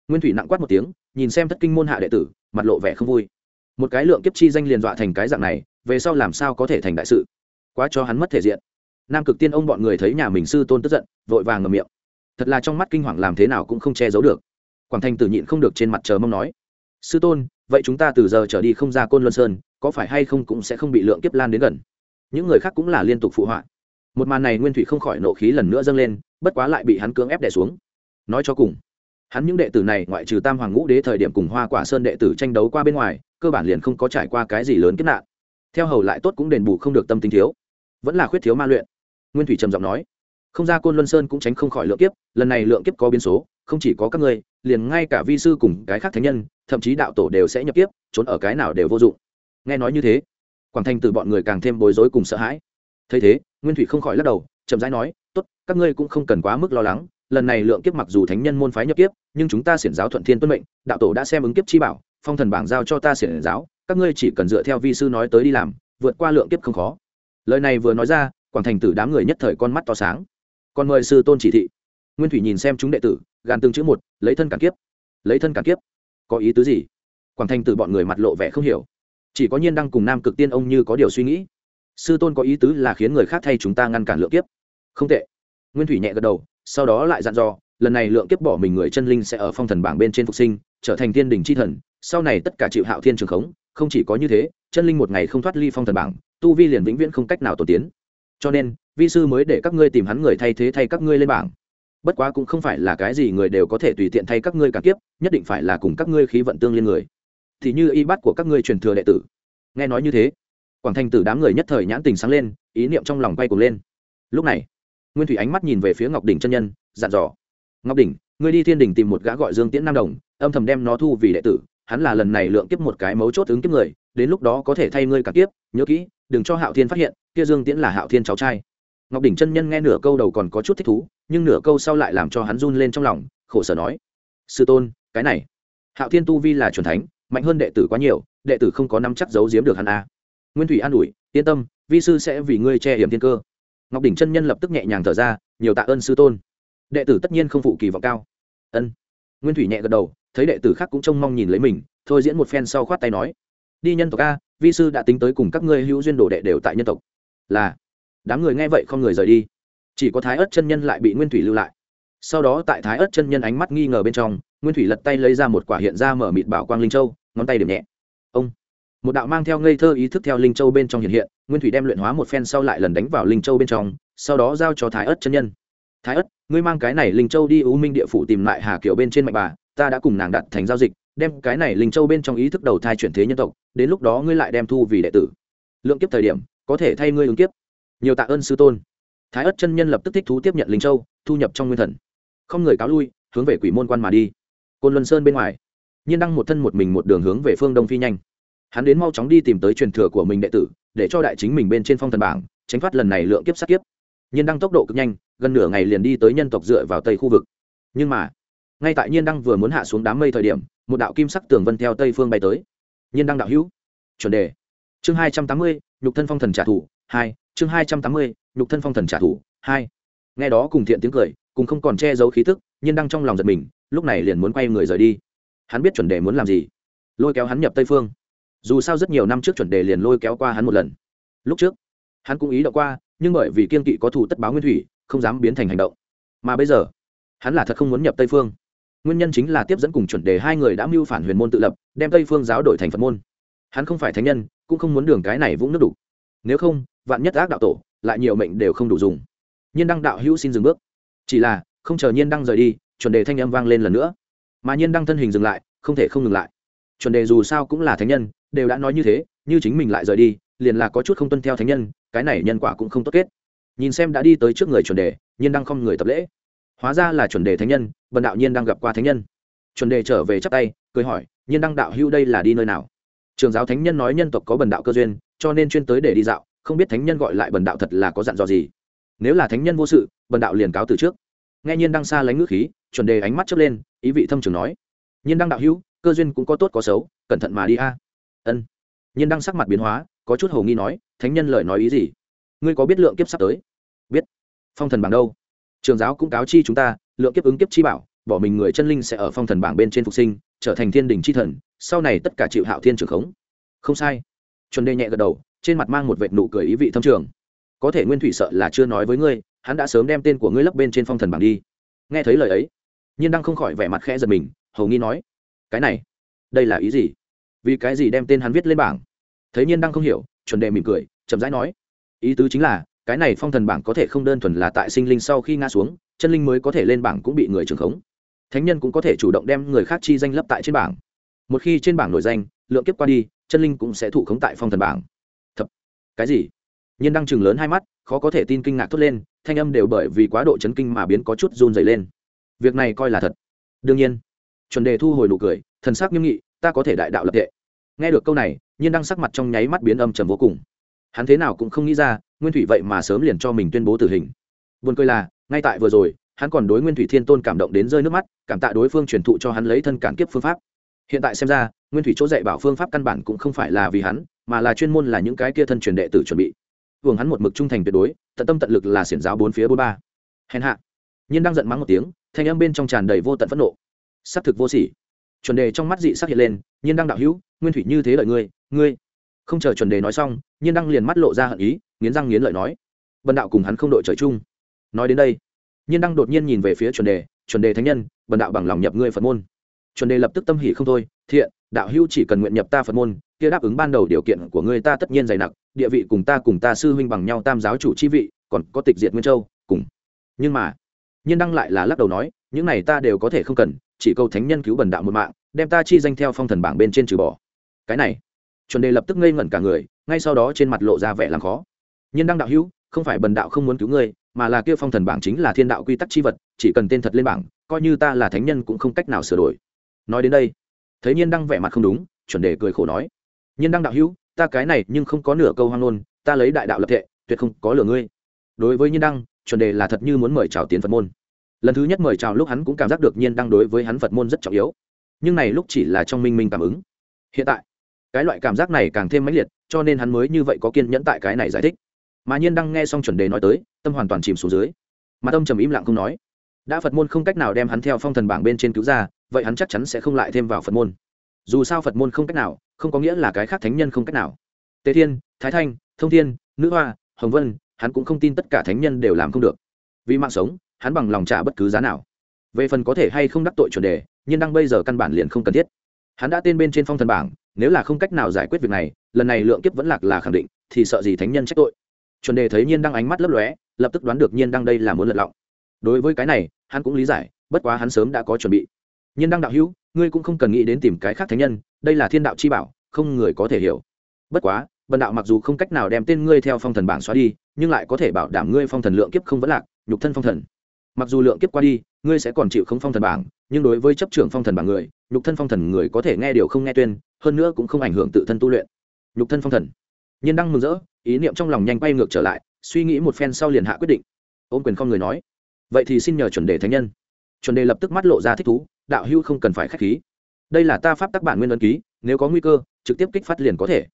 Nguyên thủy nặng quát một tiếng, nhìn xem thất kinh môn hạ đệ tử, mặt lộ vẻ không vui. Một cái lượng kiếp chi danh liền dọa thành cái dạng này về sau làm sao có thể thành đại sự? Quá cho hắn mất thể diện. Nam cực tiên ông bọn người thấy nhà mình sư tôn tức giận, vội vàng ngầm miệng. Thật là trong mắt kinh hoàng làm thế nào cũng không che giấu được. Quảng thanh tử nhịn không được trên mặt chờ mong nói, sư tôn, vậy chúng ta từ giờ trở đi không ra côn luân sơn, có phải hay không cũng sẽ không bị lượng kiếp lan đến gần? Những người khác cũng là liên tục phụ họa. Một màn này nguyên thủy không khỏi nộ khí lần nữa dâng lên, bất quá lại bị hắn cưỡng ép đè xuống. Nói cho cùng, hắn những đệ tử này ngoại trừ tam hoàng ngũ đế thời điểm cùng hoa quả sơn đệ tử tranh đấu qua bên ngoài, cơ bản liền không có trải qua cái gì lớn kết nạn theo hầu lại tốt cũng đền bù không được tâm tính thiếu. Vẫn là khuyết thiếu ma luyện. Nguyên thủy trầm giọng nói. Không ra côn luân sơn cũng tránh không khỏi lượng kiếp, lần này lượng kiếp có biến số, không chỉ có các ngươi, liền ngay cả vi sư cùng cái khác thánh nhân, thậm chí đạo tổ đều sẽ nhập kiếp, trốn ở cái nào đều vô dụng. Nghe nói như thế, quảng thanh từ bọn người càng thêm bối rối cùng sợ hãi. Thấy thế, nguyên thủy không khỏi lắc đầu, chậm rãi nói, tốt, các ngươi cũng không cần quá mức lo lắng, lần này lượng kiếp mặc dù thánh nhân môn phái nhập kiếp, nhưng chúng ta xiển giáo thuận thiên tuân mệnh, đạo tổ đã xem ứng kiếp chi bảo, phong thần bảng giao cho ta xiển giáo các ngươi chỉ cần dựa theo vi sư nói tới đi làm, vượt qua lượng kiếp không khó. Lời này vừa nói ra, quảng thành tử đám người nhất thời con mắt to sáng. Còn mời sư tôn chỉ thị. Nguyên thủy nhìn xem chúng đệ tử, gàn từng chữ một, lấy thân cản kiếp. Lấy thân cản kiếp. Có ý tứ gì? Quảng thành tử bọn người mặt lộ vẻ không hiểu. Chỉ có nhiên đăng cùng nam cực tiên ông như có điều suy nghĩ. Sư tôn có ý tứ là khiến người khác thay chúng ta ngăn cản lượng kiếp. Không tệ. Nguyên thủy nhẹ gật đầu, sau đó lại dặn dò, lần này lượng kiếp bỏ mình người chân linh sẽ ở phong thần bảng bên trên phục sinh, trở thành thiên đình c h i thần, sau này tất cả chịu hạo thiên trường khống không chỉ có như thế, chân linh một ngày không thoát ly phong thần bảng, tu vi liền vĩnh viễn không cách nào tổ tiến. Cho nên, vi sư mới để các ngươi tìm hắn người thay thế thay các ngươi lên bảng. Bất quá cũng không phải là cái gì người đều có thể tùy tiện thay các ngươi cả kiếp, nhất định phải là cùng các ngươi khí vận tương liên người. Thì như y bắt của các ngươi truyền thừa đệ tử. Nghe nói như thế, quảng thành tử đám người nhất thời nhãn tình sáng lên, ý niệm trong lòng quay cuồng lên. Lúc này, nguyên thủy ánh mắt nhìn về phía ngọc đỉnh chân nhân, dặn dò. Ngọc đỉnh, ngươi đi thiên đình tìm một gã gọi dương tiễn nam đồng, âm thầm đem nó thu vì đệ tử hắn là lần này lượng kiếp một cái mấu chốt ứng kiếp người, đến lúc đó có thể thay ngươi cả kiếp, nhớ kỹ, đừng cho hạo thiên phát hiện, kia dương tiễn là hạo thiên cháu trai. Ngọc đỉnh chân nhân nghe nửa câu đầu còn có chút thích thú, nhưng nửa câu sau lại làm cho hắn run lên trong lòng, khổ sở nói, sư tôn, cái này, hạo thiên tu vi là c thánh, mạnh hơn đệ tử quá nhiều, đệ tử không có năm chắc giấu giếm được hắn a. À. nguyên thủy an ủi, yên tâm, vi sư sẽ vì ngươi che hiểm thiên cơ. Ngọc đỉnh chân nhân lập tức nhẹ nhàng thở ra, nhiều tạ ơn sư tôn. Đệ tử tất nhiên không phụ kỳ vọng cao. Ân. Nguyên thủy nhẹ gật đầu thấy đệ tử khác cũng trông mong nhìn lấy mình, thôi diễn một phen sau khoát tay nói, đi nhân tộc a, vi sư đã tính tới cùng các ngươi hữu duyên đồ đệ đều tại nhân tộc. Là. Đám người nghe vậy không người rời đi. Chỉ có thái ớt chân nhân lại bị nguyên thủy lưu lại. Sau đó tại thái ớt chân nhân ánh mắt nghi ngờ bên trong, nguyên thủy lật tay lấy ra một quả hiện ra mở mịt bảo quang linh châu, ngón tay điểm nhẹ. Ông. Một đạo mang theo ngây thơ ý thức theo linh châu bên trong hiện hiện, nguyên thủy đem luyện hóa một phen sau lại lần đánh vào linh châu bên trong, sau đó giao cho thái ớt chân nhân. Thái ớt ngươi mang cái này linh châu đi u minh địa phủ tìm lại hà kiểu bên trên mạnh bà ta đã cùng nàng đặt thành giao dịch, đem cái này linh châu bên trong ý thức đầu thai chuyển thế nhân tộc, đến lúc đó ngươi lại đem thu vì đệ tử. Lượng kiếp thời điểm, có thể thay ngươi ứng kiếp. Nhiều tạ ơn sư tôn. Thái ất chân nhân lập tức thích thú tiếp nhận linh châu, thu nhập trong nguyên thần. Không người cáo lui, hướng về quỷ môn quan mà đi. Côn luân sơn bên ngoài, nhiên đăng một thân một mình một đường hướng về phương đông phi nhanh. Hắn đến mau chóng đi tìm tới truyền thừa của mình đệ tử, để cho đại chính mình bên trên phong thần bảng, tránh thoát lần này lượng kiếp sát kiếp. Nhiên đăng tốc độ cực nhanh, gần nửa ngày liền đi tới nhân tộc dựa vào tây khu vực. Nhưng mà ngay tại nhiên đăng vừa muốn hạ xuống đám mây thời điểm, một đạo kim sắc tường vân theo tây phương bay tới. Nhiên đăng đạo hữu, chuẩn đề. Chương hai trăm tám mươi, nhục thân phong thần trả thù, hai, chương hai trăm tám mươi, nhục thân phong thần trả thù, hai. Nghe đó cùng thiện tiếng cười, cùng không còn che giấu khí tức, nhiên đăng trong lòng giật mình, lúc này liền muốn quay người rời đi. Hắn biết chuẩn đề muốn làm gì. Lôi kéo hắn nhập tây phương. Dù sao rất nhiều năm trước chuẩn đề liền lôi kéo qua hắn một lần. Lúc trước, hắn cũng ý đậu qua, nhưng bởi vì kiên kỵ có thủ tất báo nguyên thủy, không dám biến thành hành động. Mà bây giờ, hắn là thật không muốn nhập tây phương nguyên nhân chính là tiếp dẫn cùng chuẩn đề hai người đã mưu phản huyền môn tự lập, đem tây phương giáo đổi thành phật môn. Hắn không phải thánh nhân, cũng không muốn đường cái này vũng nước đủ nếu không, vạn nhất ác đạo tổ, lại nhiều mệnh đều không đủ dùng. Nhiên đăng đạo hữu xin dừng bước. Chỉ là, không chờ nhiên đăng rời đi, chuẩn đề thanh âm vang lên lần nữa. Mà nhiên đăng thân hình dừng lại, không thể không ngừng lại. Chuẩn đề dù sao cũng là thánh nhân, đều đã nói như thế, như chính mình lại rời đi, liền là có chút không tuân theo thánh nhân, cái này nhân quả cũng không tốt kết. Nhìn xem đã đi tới trước người chuẩn đề, nhiên đăng không người tập lễ hóa ra là chuẩn đề thánh nhân bần đạo nhiên đang gặp qua thánh nhân. Chuẩn đề trở về chắp tay cười hỏi nhiên đăng đạo hưu đây là đi nơi nào? Trường giáo thánh nhân nói nhân tộc có bần đạo cơ duyên cho nên chuyên tới để đi dạo không biết thánh nhân gọi lại bần đạo thật là có dặn dò gì. Nếu là thánh nhân vô sự bần đạo liền cáo từ trước. Nghe nhiên đăng xa lánh ngữ khí chuẩn đề ánh mắt chớp lên ý vị thâm trường nói nhiên đăng đạo hưu, cơ duyên cũng có tốt có xấu cẩn thận mà đi a. Ân. Nhiên đăng sắc mặt biến hóa có chút hầu nghi nói thánh nhân lời nói ý gì? Ngươi có biết lượng kiếp sắp tới? Biết. Phong thần bằng đâu? Trường giáo cũng cáo chi chúng ta, lượng kiếp ứng kiếp chi bảo, bỏ mình người chân linh sẽ ở phong thần bảng bên trên phục sinh, trở thành thiên đình chi thần, sau này tất cả chịu hạo thiên trường khống. Không sai. Chuẩn đề nhẹ gật đầu, trên mặt mang một vệt nụ cười ý vị thâm trường. Có thể nguyên thủy sợ là chưa nói với ngươi, hắn đã sớm đem tên của ngươi lấp bên trên phong thần bảng đi. Nghe thấy lời ấy, nhiên đang không khỏi vẻ mặt khẽ giật mình, hầu nghi nói, cái này, đây là ý gì? Vì cái gì đem tên hắn viết lên bảng? Thấy nhiên đang không hiểu, chuẩn đề mỉm cười, chậm rãi nói, ý tứ chính là cái này phong thần bảng có thể không đơn thuần là tại sinh linh sau khi ngã xuống, chân linh mới có thể lên bảng cũng bị người trưởng khống. Thánh nhân cũng có thể chủ động đem người khác chi danh lấp tại trên bảng. Một khi trên bảng nổi danh, lượng kiếp qua đi, chân linh cũng sẽ thụ khống tại phong thần bảng. Thật cái gì? Nhiên đang chừng lớn hai mắt, khó có thể tin kinh ngạc thốt lên, thanh âm đều bởi vì quá độ chấn kinh mà biến có chút run dày lên. Việc này coi là thật. Đương nhiên. Chuẩn đề thu hồi nụ cười, thần sắc nghiêm nghị, ta có thể đại đạo lập tệ. Nghe được câu này, nhiên đang sắc mặt trong nháy mắt biến âm trầm vô cùng. Hắn thế nào cũng không nghĩ ra nguyên thủy vậy mà sớm liền cho mình tuyên bố tử hình. Buồn cười là, ngay tại vừa rồi, hắn còn đối nguyên thủy thiên tôn cảm động đến rơi nước mắt, cảm tạ đối phương truyền thụ cho hắn lấy thân cản kiếp phương pháp. Hiện tại xem ra, nguyên thủy chỗ dạy bảo phương pháp căn bản cũng không phải là vì hắn, mà là chuyên môn là những cái kia thân truyền đệ tử chuẩn bị. Hưởng hắn một mực trung thành tuyệt đối, tận tâm tận lực là xiển giáo bốn phía bốn ba. Hèn hạ. Nhiên đang giận mắng một tiếng, thanh âm bên trong tràn đầy vô tận phẫn nộ. S c thực vô sỉ. Chuẩn đề trong mắt dị sắc hiện lên, nhiên đang đạo hữu, nguyên thủy như thế lợi ngươi ngươi không chờ chuẩn đề nói xong, nhiên đăng liền mắt lộ ra hận ý, nghiến răng nghiến lợi nói bần đạo cùng hắn không đội trời chung. Nói đến đây, nhiên đăng đột nhiên nhìn về phía chuẩn đề chuẩn đề thánh nhân bần đạo bằng lòng nhập ngươi phật môn. Chuẩn đề lập tức tâm hỉ không thôi, thiện, đạo hữu chỉ cần nguyện nhập ta phật môn, kia đáp ứng ban đầu điều kiện của ngươi ta tất nhiên dày nặc địa vị cùng ta cùng ta sư huynh bằng nhau tam giáo chủ chi vị, còn có tịch diệt nguyên châu, cùng. Nhưng mà, nhiên đăng lại là lắc đầu nói, những này ta đều có thể không cần, chỉ câu thánh nhân cứu bần đạo một mạng, đem ta chi danh theo phong thần bảng bên trên trừ bỏ. Cái này chuẩn đề lập tức ngây ngẩn cả người, ngay sau đó trên mặt lộ ra vẻ làm khó. Nhiên đăng đạo hữu, không phải bần đạo không muốn cứu ngươi, mà là kia phong thần bảng chính là thiên đạo quy tắc chi vật, chỉ cần tên thật lên bảng, coi như ta là thánh nhân cũng không cách nào sửa đổi. Nói đến đây, thấy nhiên đăng vẻ mặt không đúng, chuẩn đề cười khổ nói, nhiên đăng đạo hữu, ta cái này nhưng không có nửa câu hoang ngôn, ta lấy đại đạo lập thệ, tuyệt không có lừa ngươi. Đối với nhiên đăng, chuẩn đề là thật như muốn mời chào tiến phật môn. Lần thứ nhất mời chào lúc hắn cũng cảm giác được nhiên đăng đối với hắn phật môn rất trọng yếu. Nhưng này lúc chỉ là trong minh minh cảm ứng. Hiện tại cái loại cảm giác này càng thêm mãnh liệt, cho nên hắn mới như vậy có kiên nhẫn tại cái này giải thích. Mà nhiên đăng nghe xong chuẩn đề nói tới, tâm hoàn toàn chìm xuống dưới. Mà tâm trầm im lặng không nói. Đã phật môn không cách nào đem hắn theo phong thần bảng bên trên cứu ra, vậy hắn chắc chắn sẽ không lại thêm vào phật môn. Dù sao phật môn không cách nào, không có nghĩa là cái khác thánh nhân không cách nào. Tề thiên, thái thanh, thông thiên, nữ hoa, hồng vân, hắn cũng không tin tất cả thánh nhân đều làm không được. Vì mạng sống, hắn bằng lòng trả bất cứ giá nào. Về phần có thể hay không đắc tội chuẩn đề nhưng đăng bây giờ căn bản liền không cần thiết. Hắn đã tên bên trên phong thần bảng nếu là không cách nào giải quyết việc này, lần này lượng kiếp vẫn lạc là khẳng định, thì sợ gì thánh nhân trách tội. Chuẩn đề thấy nhiên đăng ánh mắt lấp lóe, lập tức đoán được nhiên đăng đây là muốn lật lọng. Đối với cái này, hắn cũng lý giải, bất quá hắn sớm đã có chuẩn bị. Nhiên đăng đạo hữu, ngươi cũng không cần nghĩ đến tìm cái khác thánh nhân, đây là thiên đạo chi bảo, không người có thể hiểu. Bất quá, bần đạo mặc dù không cách nào đem tên ngươi theo phong thần bảng xóa đi, nhưng lại có thể bảo đảm ngươi phong thần lượng kiếp không vẫn lạc, nhục thân phong thần mặc dù lượng kiếp qua đi, ngươi sẽ còn chịu không phong thần bảng, nhưng đối với chấp trưởng phong thần bảng người, nhục thân phong thần người có thể nghe điều không nghe tuyên, hơn nữa cũng không ảnh hưởng tự thân tu luyện. Nhục thân phong thần. Nhiên đăng mừng rỡ, ý niệm trong lòng nhanh quay ngược trở lại, suy nghĩ một phen sau liền hạ quyết định. Ôm quyền không người nói, vậy thì xin nhờ chuẩn đề thánh nhân. Chuẩn đề lập tức mắt lộ ra thích thú, đạo hưu không cần phải k h á c h khí. Đây là ta pháp tác bản nguyên ấn ký, nếu có nguy cơ, trực tiếp kích phát liền có thể.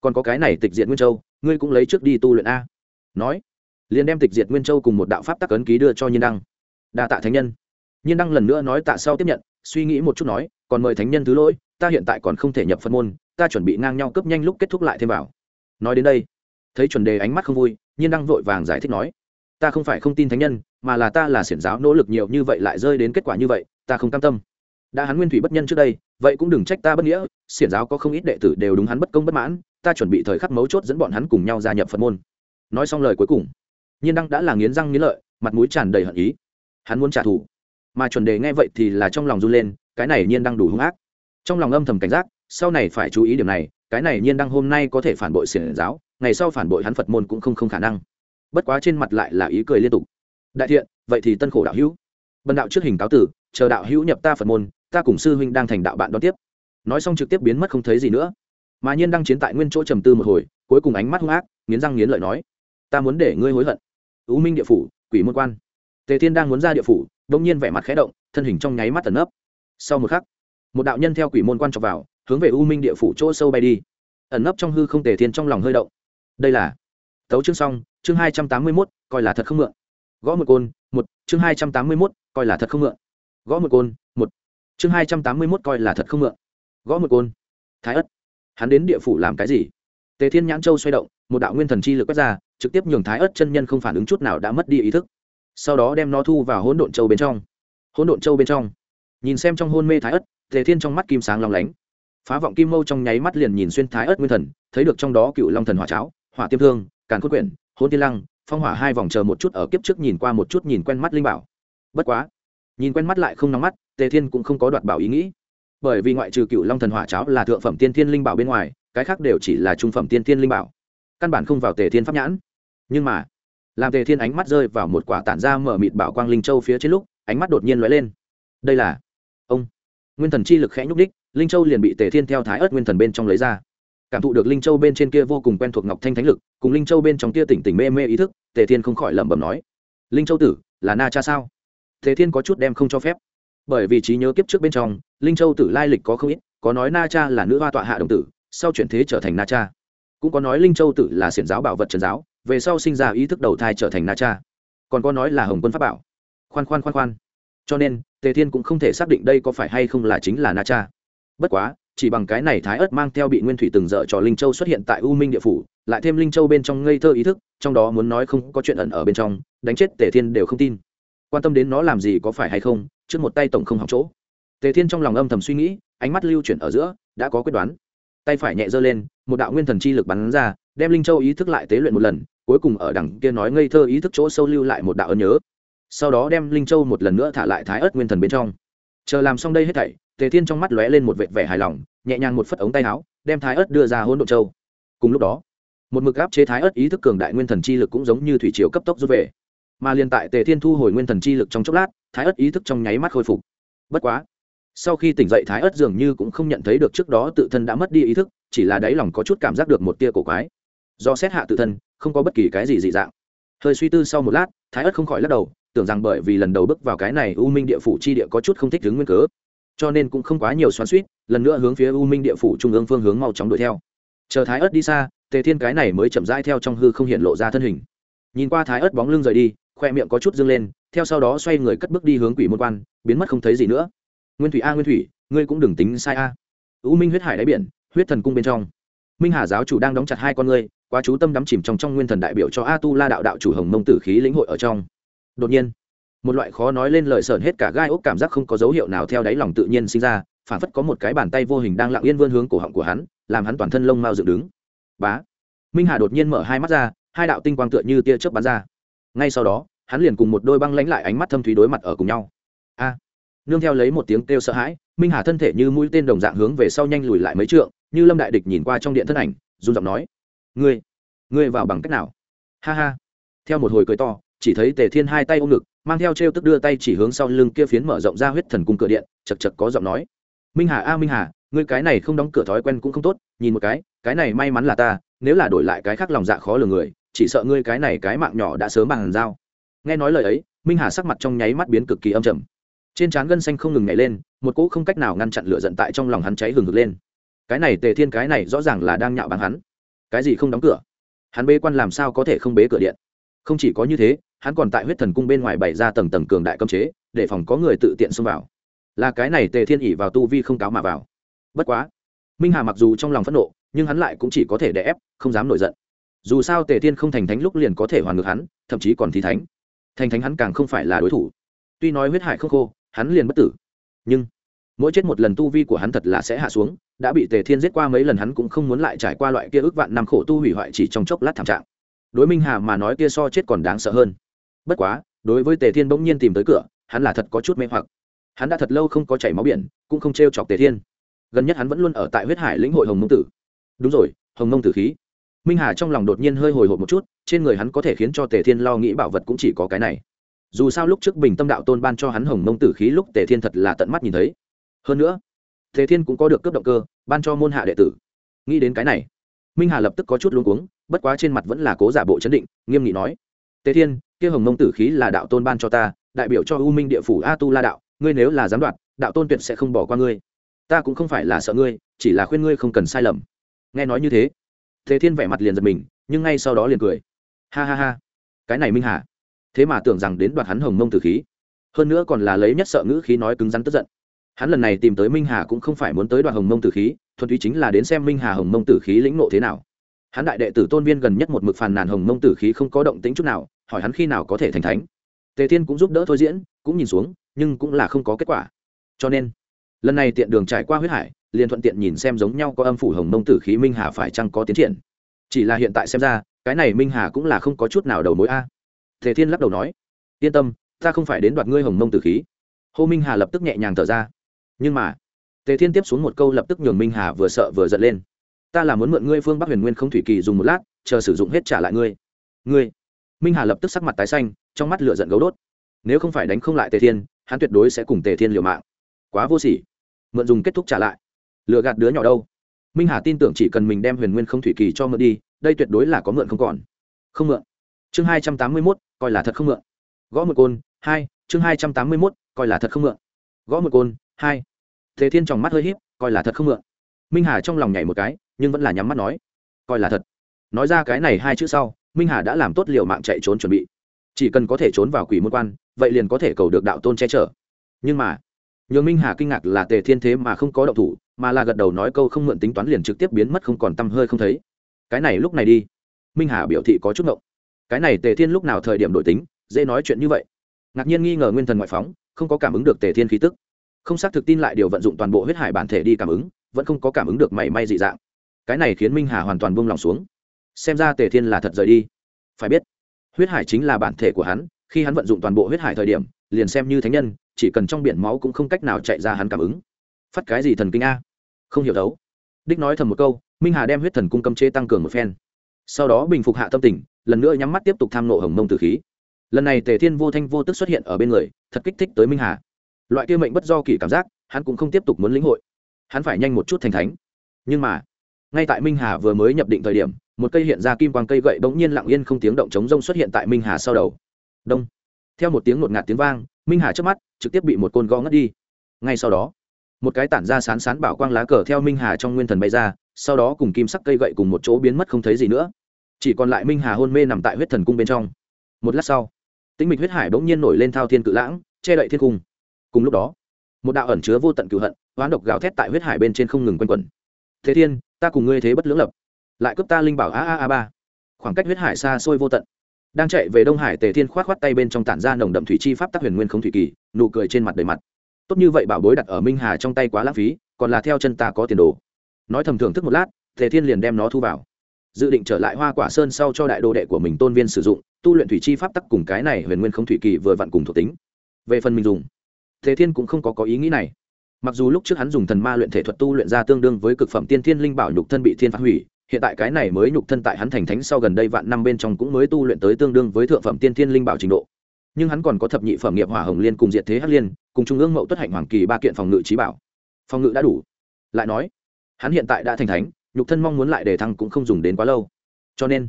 Còn có cái này tịch diện nguyên châu, ngươi cũng lấy trước đi tu luyện a. Nói, liền đem tịch diệt nguyên châu cùng một đạo pháp tắc ấn ký đưa cho nhiên đăng đa tạ thánh nhân. Nhiên đăng lần nữa nói tạ sau tiếp nhận, suy nghĩ một chút nói, còn mời thánh nhân thứ lỗi, ta hiện tại còn không thể nhập phân môn, ta chuẩn bị ngang nhau cấp nhanh lúc kết thúc lại thêm vào. Nói đến đây, thấy chuẩn đề ánh mắt không vui, nhiên đăng vội vàng giải thích nói, ta không phải không tin thánh nhân, mà là ta là xiển giáo nỗ lực nhiều như vậy lại rơi đến kết quả như vậy, ta không cam tâm. Đã hắn nguyên thủy bất nhân trước đây, vậy cũng đừng trách ta bất nghĩa, xiển giáo có không ít đệ tử đều đúng hắn bất công bất mãn, ta chuẩn bị thời khắc mấu chốt dẫn bọn hắn cùng nhau gia nhập phật môn. Nói xong lời cuối cùng, nhiên đăng đã là nghiến răng nghiến lợi, mặt mũi tràn đầy hận ý hắn muốn trả thù. Mà chuẩn đề nghe vậy thì là trong lòng run lên, cái này nhiên đăng đủ hung ác. Trong lòng âm thầm cảnh giác, sau này phải chú ý điểm này, cái này nhiên đăng hôm nay có thể phản bội xiển giáo, ngày sau phản bội hắn phật môn cũng không không khả năng. Bất quá trên mặt lại là ý cười liên tục. Đại thiện, vậy thì tân khổ đạo hữu. Bần đạo trước hình cáo tử, chờ đạo hữu nhập ta phật môn, ta cùng sư huynh đang thành đạo bạn đón tiếp. Nói xong trực tiếp biến mất không thấy gì nữa. Mà nhiên đăng chiến tại nguyên chỗ trầm tư một hồi, cuối cùng ánh mắt hung ác, nghiến răng nghiến lợi nói, ta muốn để ngươi hối hận. U minh địa phủ, quỷ môn quan tề thiên đang muốn ra địa phủ đông nhiên vẻ mặt khẽ động, thân hình trong nháy mắt tẩn nấp. Sau một khắc, một đạo nhân theo quỷ môn quan chọc vào, hướng về u minh địa phủ chỗ sâu bay đi. Ẩn nấp trong hư không tề thiên trong lòng hơi động. Đây là tấu chương xong, chương hai trăm tám mươi mốt, coi là thật không mượn. Gõ một côn, một, chương hai trăm tám mươi mốt, coi là thật không mượn. Gõ một côn, một, chương hai trăm tám mươi mốt, coi là thật không mượn. Gõ một côn. Thái ất. Hắn đến địa phủ làm cái gì? Tề thiên nhãn châu xoay động, một đạo nguyên thần chi lực quét ra, trực tiếp nhường thái ớt chân nhân không phản ứng chút nào đã mất đi ý thức sau đó đem nó thu vào hỗn độn châu bên trong. Hỗn độn châu bên trong. Nhìn xem trong hôn mê thái ất, tề thiên trong mắt kim sáng long lánh. Phá vọng kim mâu trong nháy mắt liền nhìn xuyên thái ớt nguyên thần thấy được trong đó cựu long thần hỏa cháo hỏa tiêm thương càn cốt quyển hôn tiên lăng phong hỏa hai vòng chờ một chút ở kiếp trước nhìn qua một chút nhìn quen mắt linh bảo. Bất quá nhìn quen mắt lại không nóng mắt tề thiên cũng không có đoạt bảo ý nghĩ. Bởi vì ngoại trừ cựu long thần hỏa cháo là thượng phẩm tiên thiên linh bảo bên ngoài cái khác đều chỉ là trung phẩm tiên thiên linh bảo. Căn bản không vào tề thiên pháp nhãn. Nhưng mà làm tề thiên ánh mắt rơi vào một quả tản ra mở mịt bảo quang linh châu phía trên lúc, ánh mắt đột nhiên lóe lên. Đây là ông. Nguyên thần chi lực khẽ nhúc đích linh châu liền bị tề thiên theo thái ớt nguyên thần bên trong lấy ra. Cảm thụ được linh châu bên trên kia vô cùng quen thuộc ngọc thanh thánh lực, cùng linh châu bên trong kia tỉnh tỉnh mê mê ý thức, tề thiên không khỏi lẩm bẩm nói, linh châu tử, là na cha sao? Tề thiên có chút đem không cho phép. Bởi vì trí nhớ kiếp trước bên trong, linh châu tử lai lịch có không ít, có nói na cha là nữ hoa tọa hạ đồng tử, sau chuyển thế trở thành na cha. Cũng có nói linh châu tử là xiển giáo bảo vật trần giáo về sau sinh ra ý thức đầu thai trở thành na cha. Còn có nói là hồng quân pháp bảo. Khoan khoan khoan khoan. Cho nên, tề thiên cũng không thể xác định đây có phải hay không là chính là na cha. Bất quá, chỉ bằng cái này thái ớt mang theo bị nguyên thủy từng dở cho linh châu xuất hiện tại u minh địa phủ, lại thêm linh châu bên trong ngây thơ ý thức, trong đó muốn nói không có chuyện ẩn ở bên trong, đánh chết tề thiên đều không tin. Quan tâm đến nó làm gì có phải hay không, trước một tay tổng không học chỗ. Tề thiên trong lòng âm thầm suy nghĩ, ánh mắt lưu chuyển ở giữa, đã có quyết đoán. Tay phải nhẹ giơ lên, một đạo nguyên thần chi lực bắn ra, đem linh châu ý thức lại tế luyện một lần cuối cùng ở đằng kia nói ngây thơ ý thức chỗ sâu lưu lại một đạo ấn nhớ. Sau đó đem linh châu một lần nữa thả lại thái ớt nguyên thần bên trong. Chờ làm xong đây hết thảy, tề thiên trong mắt lóe lên một vệt vẻ hài lòng, nhẹ nhàng một phất ống tay áo, đem thái ớt đưa ra hỗn độ châu. Cùng lúc đó, một mực áp chế thái ớt ý thức cường đại nguyên thần chi lực cũng giống như thủy chiều cấp tốc rút về. Mà liền tại tề thiên thu hồi nguyên thần chi lực trong chốc lát, thái ớt ý thức trong nháy mắt khôi phục. Bất quá, sau khi tỉnh dậy thái ớt dường như cũng không nhận thấy được trước đó tự thân đã mất đi ý thức, chỉ là đáy lòng có chút cảm giác được một tia cổ quái. Do xét hạ tự thân không có bất kỳ cái gì dị dạng. Hơi suy tư sau một lát, thái ớt không khỏi lắc đầu, tưởng rằng bởi vì lần đầu bước vào cái này u minh địa phủ chi địa có chút không thích đứng nguyên cớ, cho nên cũng không quá nhiều xoắn suýt lần nữa hướng phía u minh địa phủ trung ương phương hướng mau chóng đuổi theo. Chờ thái ớt đi xa, tề thiên cái này mới chậm rãi theo trong hư không hiện lộ ra thân hình. Nhìn qua thái ớt bóng lưng rời đi, khoe miệng có chút dâng lên, theo sau đó xoay người cất bước đi hướng quỷ môn quan, biến mất không thấy gì nữa. Nguyên thủy a, nguyên thủy, ngươi cũng đừng tính sai a. U minh huyết hải đáy biển, huyết thần cung bên trong minh hà giáo chủ đang đóng chặt hai con ngươi, quá chú tâm đắm chìm trong trong nguyên thần đại biểu cho a tu la đạo đạo chủ hồng mông tử khí lĩnh hội ở trong. Đột nhiên, một loại khó nói lên lời sờn hết cả gai ốc cảm giác không có dấu hiệu nào theo đáy lòng tự nhiên sinh ra phản phất có một cái bàn tay vô hình đang lặng yên vươn hướng cổ họng của hắn, làm hắn toàn thân lông mao dựng đứng. Bá! Minh hà đột nhiên mở hai mắt ra, hai đạo tinh quang tựa như tia chớp bắn ra. Ngay sau đó, hắn liền cùng một đôi băng lãnh lại ánh mắt thâm thúy đối mặt ở cùng nhau. A! Nương theo lấy một tiếng kêu sợ hãi, minh hà thân thể như mũi tên đồng dạng hướng về sau nhanh lùi lại mấy trượng như lâm đại địch nhìn qua trong điện thân ảnh run giọng nói ngươi ngươi vào bằng cách nào ha ha theo một hồi cười to chỉ thấy tề thiên hai tay ôm ngực mang theo t r e o tức đưa tay chỉ hướng sau lưng kia phiến mở rộng ra huyết thần cung cửa điện chật chật có giọng nói minh hà a minh hà ngươi cái này không đóng cửa thói quen cũng không tốt nhìn một cái cái này may mắn là ta nếu là đổi lại cái khác lòng dạ khó lường người chỉ sợ ngươi cái này cái mạng nhỏ đã sớm bằng dao nghe nói lời ấy minh hà sắc mặt trong nháy mắt biến cực kỳ âm trầm trên trán gân xanh không ngừng nhảy lên một cỗ không cách nào ngăn chặn lửa giận tại trong lòng hắn cháy hừng hực lên cái này tề thiên cái này rõ ràng là đang nhạo báng hắn. Cái gì không đóng cửa? Hắn bế quan làm sao có thể không bế cửa điện? Không chỉ có như thế, hắn còn tại huyết thần cung bên ngoài bày ra tầng tầng cường đại cấm chế, để phòng có người tự tiện xông vào. Là cái này tề thiên ỉ vào tu vi không cáo mà vào. Bất quá, minh hà mặc dù trong lòng phẫn nộ, nhưng hắn lại cũng chỉ có thể đè ép, không dám nổi giận. Dù sao tề thiên không thành thánh lúc liền có thể hoàn ngược hắn, thậm chí còn thi thánh. Thành thánh hắn càng không phải là đối thủ. Tuy nói huyết hải không khô, hắn liền bất tử. Nhưng, mỗi chết một lần tu vi của hắn thật là sẽ hạ xuống đã bị tề thiên giết qua mấy lần hắn cũng không muốn lại trải qua loại kia ước vạn năm khổ tu hủy hoại chỉ trong chốc lát thảm trạng. Đối minh hà mà nói kia so chết còn đáng sợ hơn. Bất quá, đối với tề thiên bỗng nhiên tìm tới cửa, hắn là thật có chút mê hoặc. Hắn đã thật lâu không có chảy máu biển, cũng không t r e o chọc tề thiên. Gần nhất hắn vẫn luôn ở tại huyết hải lĩnh hội hồng mông tử. Đúng rồi, hồng mông tử khí. Minh hà trong lòng đột nhiên hơi hồi hộp một chút, trên người hắn có thể khiến cho tề thiên lo nghĩ bảo vật cũng chỉ có cái này. Dù sao lúc trước bình tâm đạo tôn ban cho hắn hồng mông tử khí lúc tề thiên thật là tận mắt nhìn thấy. Hơn nữa Thế thiên cũng có được cấp động cơ, ban cho môn hạ đệ tử. Nghĩ đến cái này, minh hà lập tức có chút luống cuống, bất quá trên mặt vẫn là cố giả bộ chấn định, nghiêm nghị nói tề thiên, kia hồng mông tử khí là đạo tôn ban cho ta, đại biểu cho u minh địa phủ a tu la đạo, ngươi nếu là giám đoạt đạo tôn tuyệt sẽ không bỏ qua ngươi. Ta cũng không phải là sợ ngươi, chỉ là khuyên ngươi không cần sai lầm. Nghe nói như thế tề thiên vẻ mặt liền giật mình, nhưng ngay sau đó liền cười. Ha ha ha, cái này minh hà. Thế mà tưởng rằng đến đoạt hắn hồng mông tử khí, hơn nữa còn là lấy nhất sợ ngữ khí nói cứng rắn tức giận hắn lần này tìm tới minh hà cũng không phải muốn tới đoạt hồng mông tử khí, thuần túy chính là đến xem minh hà hồng mông tử khí lĩnh nộ thế nào. Hắn đại đệ tử tôn viên gần nhất một mực phàn nàn hồng mông tử khí không có động tính chút nào, hỏi hắn khi nào có thể thành thánh. Tề thiên cũng giúp đỡ thôi diễn, cũng nhìn xuống, nhưng cũng là không có kết quả. Cho nên, lần này tiện đường trải qua huyết hải, liền thuận tiện nhìn xem giống nhau có âm phủ hồng mông tử khí minh hà phải chăng có tiến triển. Chỉ là hiện tại xem ra, cái này minh hà cũng là không có chút nào đầu mối a. Tề thiên lắc đầu nói, yên tâm, ta không phải đến đoạt ngươi hồng mông tử khí. Hô minh hà lập tức nhẹ nhàng thở ra nhưng mà, tề thiên tiếp xuống một câu lập tức nhường minh hà vừa sợ vừa giận lên. Ta là muốn mượn ngươi phương bắc huyền nguyên không thủy kỳ dùng một lát, chờ sử dụng hết trả lại ngươi. Ngươi? Minh hà lập tức sắc mặt tái xanh, trong mắt lửa giận gấu đốt. Nếu không phải đánh không lại tề thiên, hắn tuyệt đối sẽ cùng tề thiên liều mạng. Quá vô sỉ. Mượn dùng kết thúc trả lại. Lừa gạt đứa nhỏ đâu? Minh hà tin tưởng chỉ cần mình đem huyền nguyên không thủy kỳ cho mượn đi, đây tuyệt đối là có mượn không còn. Không mượn. Chương hai trăm tám mươi mốt, coi là thật không mượn. Gõ một côn, hai, chương hai trăm tám mươi mốt, coi là thật không mượn. Gõ một côn hai. Tề thiên tròng mắt hơi h í p coi là thật không mượn. Minh hà trong lòng nhảy một cái, nhưng vẫn là nhắm mắt nói. Coi là thật. Nói ra cái này hai chữ sau, minh hà đã làm tốt liệu mạng chạy trốn chuẩn bị. Chỉ cần có thể trốn vào quỷ môn quan, vậy liền có thể cầu được đạo tôn che chở. Nhưng mà, nhường minh hà kinh ngạc là tề thiên thế mà không có động thủ, mà là gật đầu nói câu không mượn tính toán liền trực tiếp biến mất không còn t hơi không thấy. Cái này lúc này đi. Minh hà biểu thị có chút ngộng. Cái này tề thiên lúc nào thời điểm đổi tính, dễ nói chuyện như vậy. Ngạc nhiên nghi ngờ nguyên thần ngoại phóng, không có cảm ứng được tề thiên khí tức không xác thực tin lại điều vận dụng toàn bộ huyết hải bản thể đi cảm ứng, vẫn không có cảm ứng được mảy may dị dạng. Cái này khiến minh hà hoàn toàn buông lòng xuống. Xem ra tề thiên là thật rời đi. Phải biết, huyết hải chính là bản thể của hắn, khi hắn vận dụng toàn bộ huyết hải thời điểm, liền xem như thánh nhân, chỉ cần trong biển máu cũng không cách nào chạy ra hắn cảm ứng. Phát cái gì thần kinh a? Không hiểu đấu. Đích nói thầm một câu, minh hà đem huyết thần cung cấm chế tăng cường một phen. Sau đó bình phục hạ tâm tình, lần nữa nhắm mắt tiếp tục tham nộ hồng mông từ khí. Lần này tề thiên vô thanh vô tức xuất hiện ở bên người, thật kích thích tới minh hà loại kia mệnh bất do kỳ cảm giác, hắn cũng không tiếp tục muốn lĩnh hội. Hắn phải nhanh một chút thành thánh. Nhưng mà, ngay tại minh hà vừa mới nhập định thời điểm, một cây hiện ra kim quang cây gậy bỗng nhiên lặng yên không tiếng động chống rông xuất hiện tại minh hà sau đầu. Đông. Theo một tiếng ngột ngạt tiếng vang, minh hà trước mắt, trực tiếp bị một côn gõ ngất đi. Ngay sau đó, một cái tản ra sán sán bảo quang lá cờ theo minh hà trong nguyên thần bay ra, sau đó cùng kim sắc cây gậy cùng một chỗ biến mất không thấy gì nữa. Chỉ còn lại minh hà hôn mê nằm tại huyết thần cung bên trong. Một lát sau, tĩnh mịch huyết hải bỗng nhiên nổi lên thao thiên cự lãng, che đậy thiên cung cùng lúc đó, một đạo ẩn chứa vô tận cựu hận hoán độc gào thét tại huyết hải bên trên không ngừng quanh quẩn. Thế thiên, ta cùng ngươi thế bất lưỡng lập. Lại cướp ta linh bảo a a a ba. Khoảng cách huyết hải xa xôi vô tận. Đang chạy về đông hải, tề thiên k h o á t khoát tay bên trong tản ra nồng đậm thủy chi pháp tắc huyền nguyên không thủy kỳ, nụ cười trên mặt đầy mặt. Tốt như vậy bảo bối đặt ở minh hà trong tay quá lãng phí, còn là theo chân ta có tiền đồ. Nói thầm thưởng thức một lát, tề thiên liền đem nó thu vào. Dự định trở lại hoa quả sơn sau cho đại đồ đệ của mình tôn viên sử dụng, tu luyện thủy chi pháp tắc cùng cái này huyền nguyên không thủy kỳ vừa vặn cùng thuộc tính. Về phần mình dùng thế thiên cũng không có có ý nghĩ này. Mặc dù lúc trước hắn dùng thần ma luyện thể thuật tu luyện ra tương đương với cực phẩm tiên thiên linh bảo nhục thân bị thiên phá hủy, hiện tại cái này mới nhục thân tại hắn thành thánh sau gần đây vạn năm bên trong cũng mới tu luyện tới tương đương với thượng phẩm tiên thiên linh bảo trình độ. Nhưng hắn còn có thập nhị phẩm nghiệp hỏa hồng liên cùng diệt thế hắc liên, cùng trung ương mậu tuất hạnh hoàng kỳ ba kiện phòng ngự trí bảo. Phòng ngự đã đủ. Lại nói, hắn hiện tại đã thành thánh, nhục thân mong muốn lại đề thăng cũng không dùng đến quá lâu. Cho nên,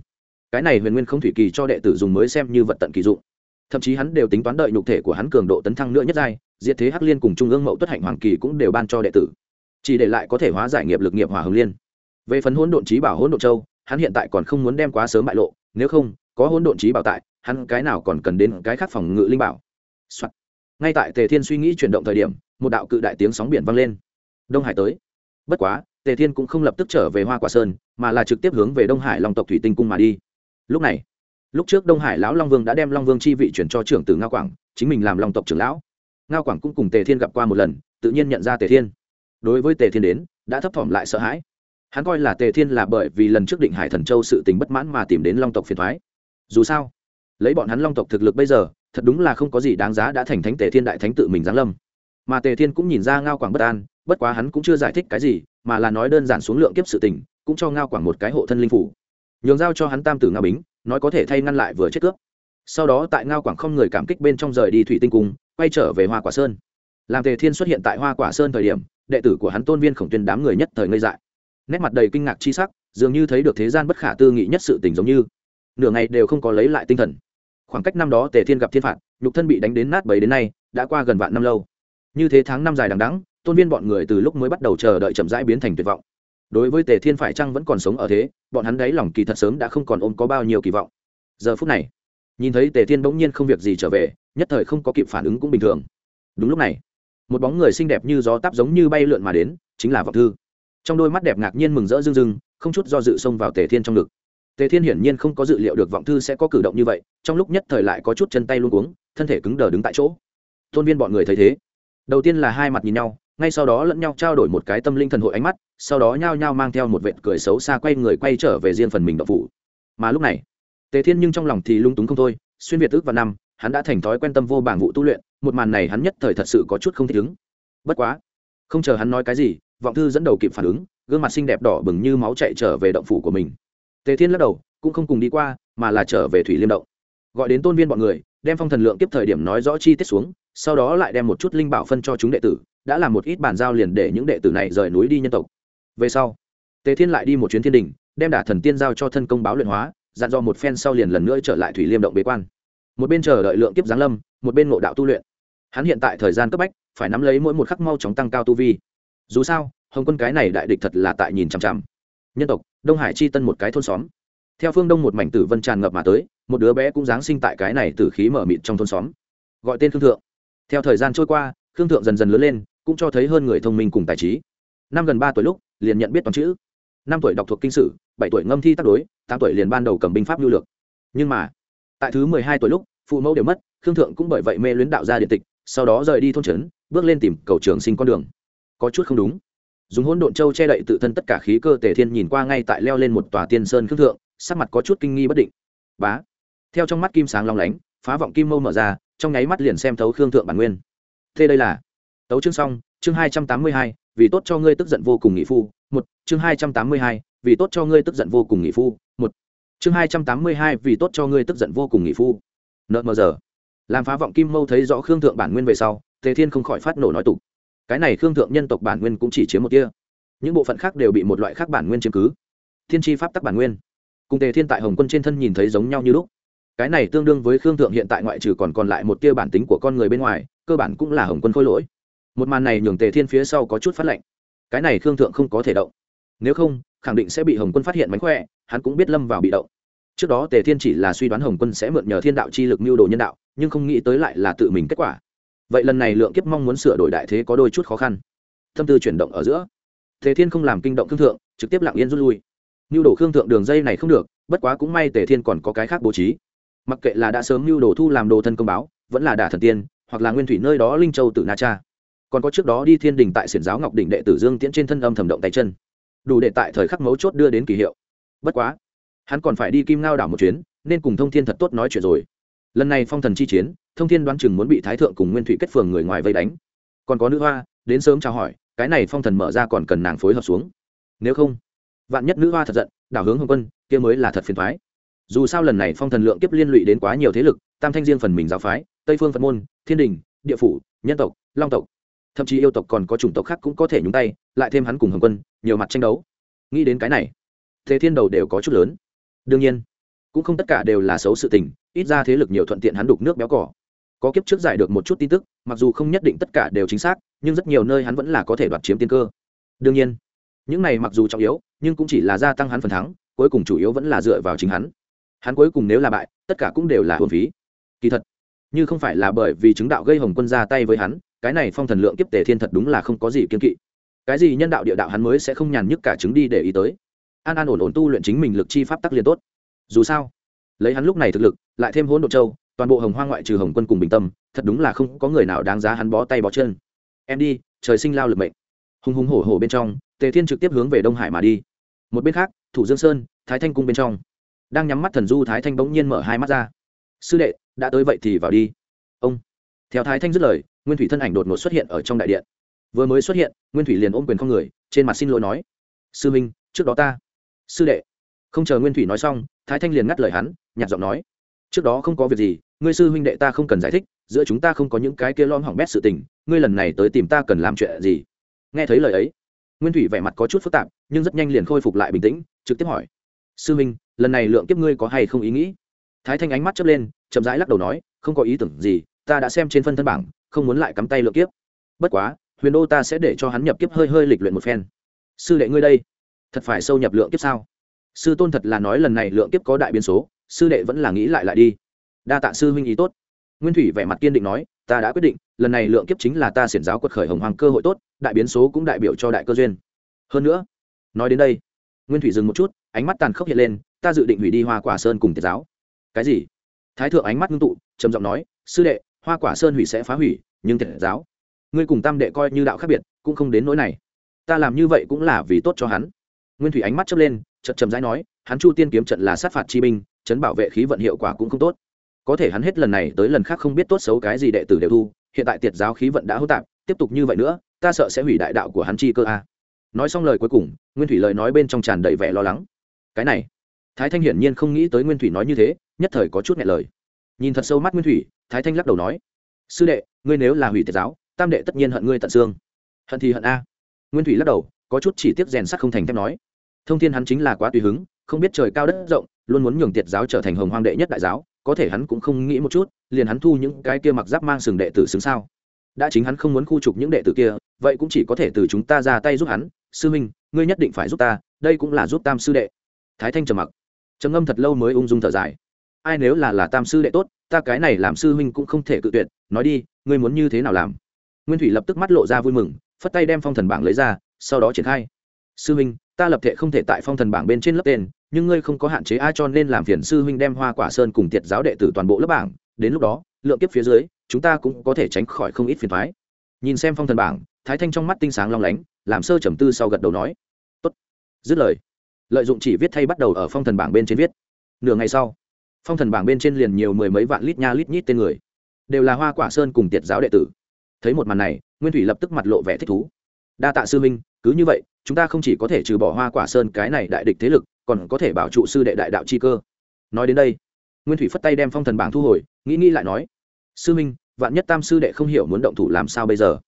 cái này huyền nguyên không thủy kỳ cho đệ tử dùng mới xem như vật tận kỳ dụng thậm chí hắn đều tính toán đợi nhục thể của hắn cường độ tấn thăng nữa nhất giai, diệt thế hắc liên cùng trung ương mậu tuất hạnh hoàng kỳ cũng đều ban cho đệ tử. Chỉ để lại có thể hóa giải nghiệp lực nghiệp hỏa hồng liên. Về phần hỗn độn trí bảo, hỗn độn châu, hắn hiện tại còn không muốn đem quá sớm bại lộ, nếu không, có hỗn độn trí bảo tại, hắn cái nào còn cần đến cái khác phòng ngự linh bảo、Soạn. ngay tại tề thiên suy nghĩ chuyển động thời điểm, một đạo cự đại tiếng sóng biển vang lên. Đông hải tới. Bất quá, tề thiên cũng không lập tức trở về hoa quả sơn, mà là trực tiếp hướng về đông hải long tộc thủy tinh cung mà đi. Lúc này lúc trước đông hải lão long vương đã đem long vương chi vị chuyển cho trưởng tử ngao quảng, chính mình làm long tộc trưởng lão. Ngao quảng cũng cùng tề thiên gặp qua một lần, tự nhiên nhận ra tề thiên. Đối với tề thiên đến, đã thấp thỏm lại sợ hãi. Hắn coi là tề thiên là bởi vì lần trước định hải thần châu sự tình bất mãn mà tìm đến long tộc phiền thoái dù sao, lấy bọn hắn long tộc thực lực bây giờ, thật đúng là không có gì đáng giá đã thành thánh tề thiên đại thánh tự mình giáng lâm. Mà tề thiên cũng nhìn ra ngao quảng bất an, bất quá hắn cũng chưa giải thích cái gì, mà là nói đơn giản xuống lượng kiếp sự tình, cũng cho ngao quảng một cái hộ thân linh phủ. Nhường giao cho hắn tam tử ngao bính nói có thể thay ngăn lại vừa chết cướp. Sau đó tại ngao quảng không người cảm kích bên trong rời đi thủy tinh cung, quay trở về hoa quả sơn. Làm tề thiên xuất hiện tại hoa quả sơn thời điểm, đệ tử của hắn tôn viên khổng tuyên đám người nhất thời ngây dại. Nét mặt đầy kinh ngạc chi sắc, dường như thấy được thế gian bất khả tư nghị nhất sự tình giống như. Nửa ngày đều không có lấy lại tinh thần. Khoảng cách năm đó tề thiên gặp thiên phạt, nhục thân bị đánh đến nát bấy đến nay, đã qua gần vạn năm lâu. Như thế tháng năm dài đằng đắng tôn viên bọn người từ lúc mới bắt đầu chờ đợi chậm rãi biến thành tuyệt vọng đối với tề thiên phải chăng vẫn còn sống ở thế, bọn hắn đáy lòng kỳ thật sớm đã không còn ôm có bao nhiêu kỳ vọng. Giờ phút này, nhìn thấy tề thiên bỗng nhiên không việc gì trở về, nhất thời không có kịp phản ứng cũng bình thường. Đúng lúc này, một bóng người xinh đẹp như gió táp giống như bay lượn mà đến, chính là vọng thư. Trong đôi mắt đẹp ngạc nhiên mừng rỡ rưng rưng, không chút do dự xông vào tề thiên trong ngực. Tề thiên hiển nhiên không có dự liệu được vọng thư sẽ có cử động như vậy, trong lúc nhất thời lại có chút chân tay luôn uống thân thể cứng đờ đứng tại chỗ. Tôn viên bọn người thấy thế, đầu tiên là hai mặt nhìn nhau, ngay sau đó lẫn nhau trao đổi một cái tâm linh thần hội ánh mắt sau đó nhao nhao mang theo một vệt cười xấu xa quay người quay trở về riêng phần mình đậu phủ. Mà lúc này, tề thiên nhưng trong lòng thì lung túng không thôi, xuyên việt ước và năm, hắn đã thành thói quen tâm vô bảng vụ tu luyện, một màn này hắn nhất thời thật sự có chút không thích ứng. Bất quá, không chờ hắn nói cái gì, vọng thư dẫn đầu kịp phản ứng, gương mặt xinh đẹp đỏ bừng như máu chạy trở về động phủ của mình. Tề thiên lắc đầu, cũng không cùng đi qua, mà là trở về thủy liêm động. Gọi đến tôn viên bọn người, đem phong thần lượng tiếp thời điểm nói rõ chi tiết xuống, sau đó lại đem một chút linh bảo phân cho chúng đệ tử, đã làm một ít bàn giao liền để những đệ tử này rời núi đi nhân tộc về sau, tề thiên lại đi một chuyến thiên đình, đem đả thần tiên giao cho thân công báo luyện hóa, dặn dò một phen sau liền lần nữa trở lại thủy liêm động bế quan. Một bên chờ đợi lượng kiếp giáng lâm, một bên ngộ đạo tu luyện. Hắn hiện tại thời gian cấp bách, phải nắm lấy mỗi một khắc mau chóng tăng cao tu vi. Dù sao, hồng quân cái này đại địch thật là tại nhìn chằm chằm. Nhân tộc, đông hải chi tân một cái thôn xóm. Theo phương đông một mảnh tử vân tràn ngập mà tới, một đứa bé cũng giáng sinh tại cái này từ khí mở mịt trong thôn xóm. Gọi tên khương thượng. Theo thời gian trôi qua, khương thượng dần dần lớn lên, cũng cho thấy hơn người thông minh cùng tài trí. Năm gần ba tuổi lúc liền nhận biết toàn chữ. Năm tuổi đọc thuộc kinh sử, bảy tuổi ngâm thi tác đối, tám tuổi liền ban đầu cầm binh pháp lưu lược. Nhưng mà, tại thứ mười hai tuổi lúc, phụ mẫu đều mất, khương thượng cũng bởi vậy mê luyến đạo gia điện tịch, sau đó rời đi thôn trấn, bước lên tìm cầu trường sinh con đường. Có chút không đúng. Dùng hỗn độn châu che đậy tự thân tất cả khí cơ tề thiên nhìn qua ngay tại leo lên một tòa tiên sơn khương thượng, sắc mặt có chút kinh nghi bất định. Bá, theo trong mắt kim sáng long lánh, phá vọng kim mâu mở ra, trong nháy mắt liền xem thấu khương thượng bản nguyên. Thế đây là, tấu chương xong, chương hai trăm tám mươi hai vì tốt cho ngươi tức giận vô cùng nghị phu, một, chương hai trăm tám mươi hai, vì tốt cho ngươi tức giận vô cùng nghị phu, một, chương hai trăm tám mươi hai, vì tốt cho ngươi tức giận vô cùng nghị phu. Nợ mờ giờ. Làm phá vọng kim mâu thấy rõ khương thượng bản nguyên về sau, tề thiên không khỏi phát nổ nói tục. Cái này khương thượng nhân tộc bản nguyên cũng chỉ chiếm một tia. Những bộ phận khác đều bị một loại khác bản nguyên chiếm cứ. Thiên tri pháp tắc bản nguyên. Cùng tề thiên tại hồng quân trên thân nhìn thấy giống nhau như lúc. Cái này tương đương với khương thượng hiện tại ngoại trừ còn còn lại một tia bản tính của con người bên ngoài, cơ bản cũng là hồng quân khôi lỗi một màn này nhường tề thiên phía sau có chút phát lệnh cái này khương thượng không có thể động. Nếu không, khẳng định sẽ bị hồng quân phát hiện mánh khỏe, hắn cũng biết lâm vào bị động. Trước đó tề thiên chỉ là suy đoán hồng quân sẽ mượn nhờ thiên đạo chi lực mưu đồ nhân đạo, nhưng không nghĩ tới lại là tự mình kết quả. Vậy lần này lượng kiếp mong muốn sửa đổi đại thế có đôi chút khó khăn. Tâm tư chuyển động ở giữa. Tề thiên không làm kinh động khương thượng, trực tiếp lặng yên rút lui. Mưu đồ khương thượng đường dây này không được, bất quá cũng may tề thiên còn có cái khác bố trí. Mặc kệ là đã sớm mưu đồ thu làm đồ thân công báo, vẫn là đả thần tiên, hoặc là nguyên thủy nơi đó linh châu tự na cha còn có trước đó đi thiên đình tại xiển giáo ngọc đỉnh đệ tử dương tiễn trên thân âm thầm động tay chân, đủ để tại thời khắc mấu chốt đưa đến kỳ hiệu. Bất quá, hắn còn phải đi kim ngao đảo một chuyến, nên cùng thông thiên thật tốt nói chuyện rồi. Lần này phong thần chi chiến, thông thiên đoán chừng muốn bị thái thượng cùng nguyên thủy kết phường người ngoài vây đánh. Còn có nữ hoa, đến sớm chào hỏi, cái này phong thần mở ra còn cần nàng phối hợp xuống. Nếu không, vạn nhất nữ hoa thật giận, đảo hướng hồng quân, kia mới là thật phiền thoái dù sao lần này phong thần lượng kiếp liên lụy đến quá nhiều thế lực, tam thanh riêng phần mình giáo phái, tây phương phật môn, thiên đình, địa phủ, nhân tộc, long tộc thậm chí yêu tộc còn có chủng tộc khác cũng có thể nhúng tay, lại thêm hắn cùng hồng quân, nhiều mặt tranh đấu. Nghĩ đến cái này, thế thiên đầu đều có chút lớn. Đương nhiên, cũng không tất cả đều là xấu sự tình, ít ra thế lực nhiều thuận tiện hắn đục nước béo cỏ. Có kiếp trước giải được một chút tin tức, mặc dù không nhất định tất cả đều chính xác, nhưng rất nhiều nơi hắn vẫn là có thể đoạt chiếm tiên cơ. Đương nhiên, những này mặc dù trọng yếu, nhưng cũng chỉ là gia tăng hắn phần thắng, cuối cùng chủ yếu vẫn là dựa vào chính hắn. Hắn cuối cùng nếu là bại, tất cả cũng đều là hồn phí. Kỳ thật, như không phải là bởi vì chứng đạo gây hồng quân ra tay với hắn cái này phong thần lượng kiếp tề thiên thật đúng là không có gì kiên kỵ. Cái gì nhân đạo địa đạo hắn mới sẽ không nhàn nhức cả chứng đi để ý tới. An an ổn ổn tu luyện chính mình lực chi pháp tắc liền tốt. Dù sao, lấy hắn lúc này thực lực, lại thêm hỗn độ châu, toàn bộ hồng hoa ngoại trừ hồng quân cùng bình tâm, thật đúng là không có người nào đáng giá hắn bó tay bó chân. Em đi, trời sinh lao lực mệnh. Hùng hùng hổ hổ bên trong, tề thiên trực tiếp hướng về đông hải mà đi. Một bên khác, thủ dương sơn, thái thanh cung bên trong. Đang nhắm mắt thần du thái thanh bỗng nhiên mở hai mắt ra. Sư đệ, đã tới vậy thì vào đi. Ông theo thái thanh dứt lời, nguyên thủy thân ảnh đột ngột xuất hiện ở trong đại điện. Vừa mới xuất hiện, nguyên thủy liền ôm quyền không người, trên mặt xin lỗi nói, sư minh, trước đó ta, sư đệ. Không chờ nguyên thủy nói xong, thái thanh liền ngắt lời hắn, nhạt giọng nói, trước đó không có việc gì, ngươi sư huynh đệ ta không cần giải thích, giữa chúng ta không có những cái kia lom hỏng bét sự tình, ngươi lần này tới tìm ta cần làm chuyện gì? Nghe thấy lời ấy, nguyên thủy vẻ mặt có chút phức tạp, nhưng rất nhanh liền khôi phục lại bình tĩnh, trực tiếp hỏi, sư huynh lần này lượng kiếp ngươi có hay không ý nghĩ? Thái thanh ánh mắt chớp lên, chậm rãi lắc đầu nói, không có ý tưởng gì ta đã xem trên phân thân bảng, không muốn lại cắm tay lượng kiếp. Bất quá, huyền đô ta sẽ để cho hắn nhập kiếp hơi hơi lịch luyện một phen. Sư đệ ngươi đây, thật phải sâu nhập lượng kiếp sao? Sư tôn thật là nói lần này lượng kiếp có đại biến số, sư đệ vẫn là nghĩ lại lại đi. Đa tạ sư huynh ý tốt. Nguyên thủy vẻ mặt kiên định nói, ta đã quyết định, lần này lượng kiếp chính là ta xiển giáo quật khởi hồng hoàng cơ hội tốt, đại biến số cũng đại biểu cho đại cơ duyên. Hơn nữa, nói đến đây, nguyên thủy dừng một chút, ánh mắt tàn khốc hiện lên, ta dự định hủy đi hoa quả sơn cùng tiệt giáo. Cái gì? Thái thượng ánh mắt ngưng tụ, trầm giọng nói, sư đệ hoa quả sơn hủy sẽ phá hủy, nhưng tiệt giáo, ngươi cùng tam đệ coi như đạo khác biệt, cũng không đến nỗi này. Ta làm như vậy cũng là vì tốt cho hắn. Nguyên thủy ánh mắt chớp lên chật chầm rãi nói, hắn chu tiên kiếm trận là sát phạt chi binh, chấn bảo vệ khí vận hiệu quả cũng không tốt. Có thể hắn hết lần này tới lần khác không biết tốt xấu cái gì đệ tử đều thu, hiện tại tiệt giáo khí vận đã hỗn tạp, tiếp tục như vậy nữa, ta sợ sẽ hủy đại đạo của hắn chi cơ a. Nói xong lời cuối cùng, nguyên thủy lời nói bên trong tràn đầy vẻ lo lắng. Cái này. Thái thanh hiển nhiên không nghĩ tới nguyên thủy nói như thế, nhất thời có chút nghẹn lời nhìn thật sâu mắt nguyên thủy, thái thanh lắc đầu nói, sư đệ, ngươi nếu là hủy tiệt giáo, tam đệ tất nhiên hận ngươi tận xương. Hận thì hận a. Nguyên thủy lắc đầu, có chút chỉ tiếp rèn sắt không thành thép nói, thông thiên hắn chính là quá tùy hứng, không biết trời cao đất rộng, luôn muốn nhường tiệt giáo trở thành hồng hoang đệ nhất đại giáo, có thể hắn cũng không nghĩ một chút, liền hắn thu những cái kia mặc giáp mang sừng đệ tử xứng sao. Đã chính hắn không muốn khu trục những đệ tử kia, vậy cũng chỉ có thể từ chúng ta ra tay giúp hắn. Sư minh, ngươi nhất định phải giúp ta, đây cũng là giúp tam sư đệ. Thái thanh trầm mặc. Trầm ngâm thật lâu mới ung dung thở dài ai nếu là là tam sư đệ tốt, ta cái này làm sư huynh cũng không thể cự tuyệt, nói đi, ngươi muốn như thế nào làm? Nguyên thủy lập tức mắt lộ ra vui mừng, phất tay đem phong thần bảng lấy ra, sau đó triển khai. Sư huynh, ta lập thể không thể tại phong thần bảng bên trên lớp tên, nhưng ngươi không có hạn chế ai cho nên làm phiền sư huynh đem hoa quả sơn cùng tiệt giáo đệ tử toàn bộ lớp bảng. Đến lúc đó, lượng kiếp phía dưới, chúng ta cũng có thể tránh khỏi không ít phiền thoái nhìn xem phong thần bảng, thái thanh trong mắt tinh sáng long lánh, làm sơ trầm tư sau gật đầu nói, tốt. Dứt lời, lợi dụng chỉ viết thay bắt đầu ở phong thần bảng bên trên viết. Nửa ngày sau phong thần bảng bên trên liền nhiều mười mấy vạn lít nha lít nhít tên người, đều là hoa quả sơn cùng tiệt giáo đệ tử. Thấy một màn này, nguyên thủy lập tức mặt lộ vẻ thích thú. Đa tạ sư minh cứ như vậy, chúng ta không chỉ có thể trừ bỏ hoa quả sơn cái này đại địch thế lực, còn có thể bảo trụ sư đệ đại đạo chi cơ. Nói đến đây, nguyên thủy phất tay đem phong thần bảng thu hồi, nghĩ nghĩ lại nói, sư minh vạn nhất tam sư đệ không hiểu muốn động thủ làm sao bây giờ?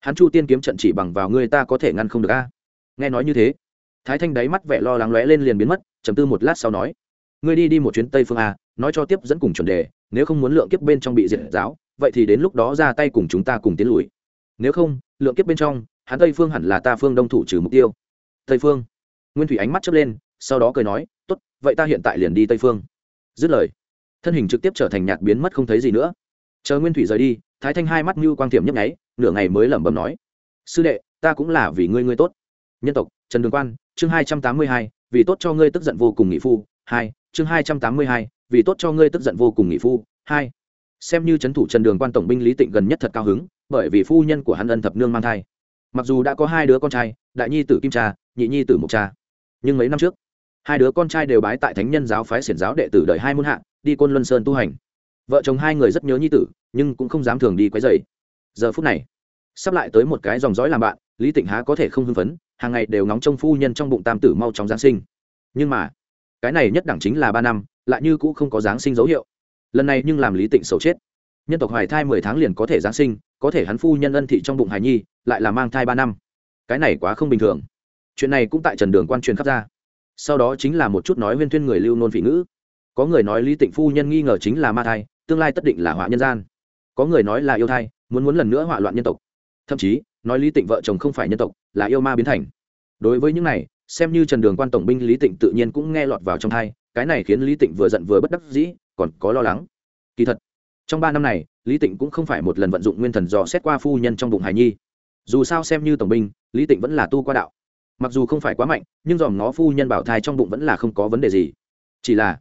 Hắn chu tiên kiếm trận chỉ bằng vào ngươi ta có thể ngăn không được a. Nghe nói như thế, thái thanh đáy mắt vẻ lo lắng lóe lên liền biến mất chầm tư một lát sau nói ngươi đi đi một chuyến tây phương a, nói cho tiếp dẫn cùng chuẩn đề, nếu không muốn lượng kiếp bên trong bị diệt giáo, vậy thì đến lúc đó ra tay cùng chúng ta cùng tiến lùi. Nếu không, lượng kiếp bên trong, hắn tây phương hẳn là ta phương đông thủ trừ mục tiêu. Tây phương. Nguyên thủy ánh mắt chớp lên, sau đó cười nói, tốt, vậy ta hiện tại liền đi tây phương. Dứt lời, thân hình trực tiếp trở thành nhạt biến mất không thấy gì nữa. Chờ nguyên thủy rời đi, thái thanh hai mắt mưu quang tiệm nhấp nháy, nửa ngày mới lẩm bẩm nói, sư đệ, ta cũng là vì ngươi ngươi tốt. Nhân tộc, trần đường quan, chương hai trăm tám mươi hai, vì tốt cho ngươi tức giận vô cùng nghị phu, hai chương hai trăm tám mươi hai, vì tốt cho ngươi tức giận vô cùng nghị phu, hai. Xem như c h ấ n thủ trần đường quan tổng binh lý tịnh gần nhất thật cao hứng, bởi vì phu nhân của hắn ân thập nương mang thai. Mặc dù đã có hai đứa con trai, đại nhi tử kim cha, nhị nhi tử mộc cha. Nhưng mấy năm trước, hai đứa con trai đều bái tại thánh nhân giáo phái xiển giáo đệ tử đợi hai môn hạ, đi côn luân sơn tu hành. Vợ chồng hai người rất nhớ nhi tử, nhưng cũng không dám thường đi quấy dày giờ phút này, sắp lại tới một cái dòng dõi làm bạn, lý tịnh há có thể không hưng phấn, hàng ngày đều nóng trong phu nhân trong bụng tam tử mau chóng giáng sinh. Nhưng mà cái này nhất đẳng chính là ba năm, lại như cũ không có giáng sinh dấu hiệu. Lần này nhưng làm lý tịnh xấu chết. Nhân tộc hoài thai mười tháng liền có thể giáng sinh, có thể hắn phu nhân ân thị trong bụng hài nhi, lại là mang thai ba năm. Cái này quá không bình thường. Chuyện này cũng tại trần đường quan truyền khắp ra. Sau đó chính là một chút nói huyên thuyên người lưu nôn vị ngữ. Có người nói lý tịnh phu nhân nghi ngờ chính là ma thai, tương lai tất định là họa nhân gian. Có người nói là yêu thai, muốn muốn lần nữa họa loạn nhân tộc. Thậm chí, nói lý tịnh vợ chồng không phải nhân tộc, là yêu ma biến thành. Đối với những này xem như trần đường quan tổng binh lý tịnh tự nhiên cũng nghe lọt vào trong thai cái này khiến lý tịnh vừa giận vừa bất đắc dĩ, còn có lo lắng. Kỳ thật, trong ba năm này, lý tịnh cũng không phải một lần vận dụng nguyên thần dò xét qua phu nhân trong bụng hài nhi. Dù sao xem như tổng binh, lý tịnh vẫn là tu qua đạo. Mặc dù không phải quá mạnh, nhưng dòm ngó phu nhân bảo thai trong bụng vẫn là không có vấn đề gì. Chỉ là,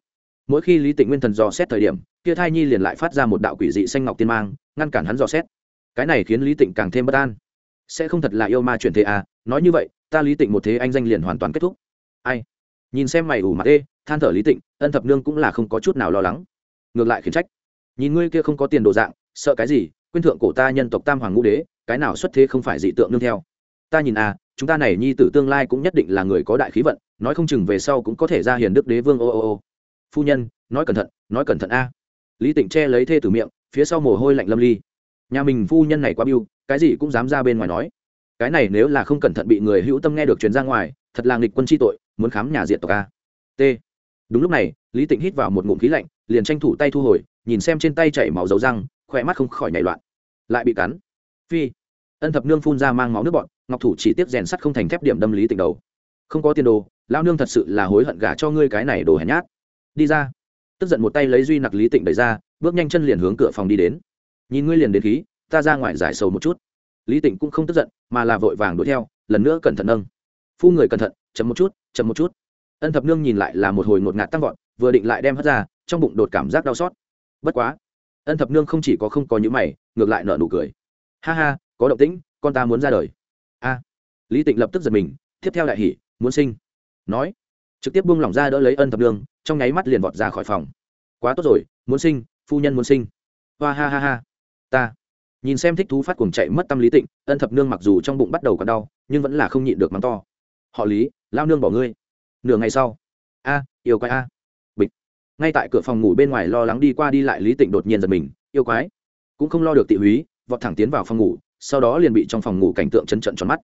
mỗi khi lý tịnh nguyên thần dò xét thời điểm, kia thai nhi liền lại phát ra một đạo quỷ dị xanh ngọc tiên mang, ngăn cản hắn dò xét. Cái này khiến lý tịnh càng thêm bất an. Sẽ không thật là yêu ma chuyển thế à nói như vậy ta lý tịnh một thế anh danh liền hoàn toàn kết thúc. Ai? Nhìn xem mày ủ mặt ê, than thở lý tịnh, ân thập nương cũng là không có chút nào lo lắng. Ngược lại khiến trách. Nhìn ngươi kia không có tiền đồ dạng, sợ cái gì? Quyên thượng cổ ta nhân tộc tam hoàng ngũ đế, cái nào xuất thế không phải dị tượng nương theo? Ta nhìn à chúng ta này nhi tử tương lai cũng nhất định là người có đại khí vận, nói không chừng về sau cũng có thể ra hiền đức đế vương ô ô ô. Phu nhân, nói cẩn thận, nói cẩn thận a. Lý tịnh che lấy thê tử miệng, phía sau mồ hôi lạnh lâm ly. Nhà mình phu nhân này quá biêu cái gì cũng dám ra bên ngoài nói cái này nếu là không cẩn thận bị người hữu tâm nghe được truyền ra ngoài, thật là nghịch quân chi tội, muốn khám nhà diện tộc a. T. Đúng lúc này, lý tịnh hít vào một ngụm khí lạnh, liền tranh thủ tay thu hồi, nhìn xem trên tay chảy máu dấu răng, khỏe mắt không khỏi nhảy loạn. Lại bị cắn. Phi. Ân thập nương phun ra mang máu nước bọn ngọc thủ chỉ tiếp rèn sắt không thành thép điểm đâm lý tịnh đầu. Không có tiền đồ lao nương thật sự là hối hận gả cho ngươi cái này đồ hèn nhát. Đi ra. Tức giận một tay lấy duy nặc lý tịnh đẩy ra, bước nhanh chân liền hướng cửa phòng đi đến. Nhìn ngươi liền đến khí, ta ra ngoài giải sầu một chút lý tịnh cũng không tức giận mà là vội vàng đuổi theo lần nữa cẩn thận nâng phu người cẩn thận chậm một chút chậm một chút ân thập nương nhìn lại là một hồi ngột ngạt tăng vọt vừa định lại đem hất ra trong bụng đột cảm giác đau xót bất quá ân thập nương không chỉ có không có những mày ngược lại nở nụ cười ha ha có động tĩnh con ta muốn ra đời a à, lý tịnh lập tức giật mình tiếp theo đại hỉ muốn sinh nói trực tiếp buông lỏng ra đỡ lấy ân thập nương trong nháy mắt liền vọt ra khỏi phòng quá tốt rồi muốn sinh phu nhân muốn sinh hoa ha ha ha ta nhìn xem thích thú phát cuồng chạy mất tâm lý tịnh, ân thập nương mặc dù trong bụng bắt đầu còn đau, nhưng vẫn là không nhịn được mắng to. Họ lý, lao nương bỏ ngươi. Nửa ngày sau, a, yêu quái a. Bịch. Ngay tại cửa phòng ngủ bên ngoài lo lắng đi qua đi lại, lý tịnh đột nhiên giật mình, yêu quái. Cũng không lo được tị húy, vọt thẳng tiến vào phòng ngủ, sau đó liền bị trong phòng ngủ cảnh tượng chấn trận tròn mắt.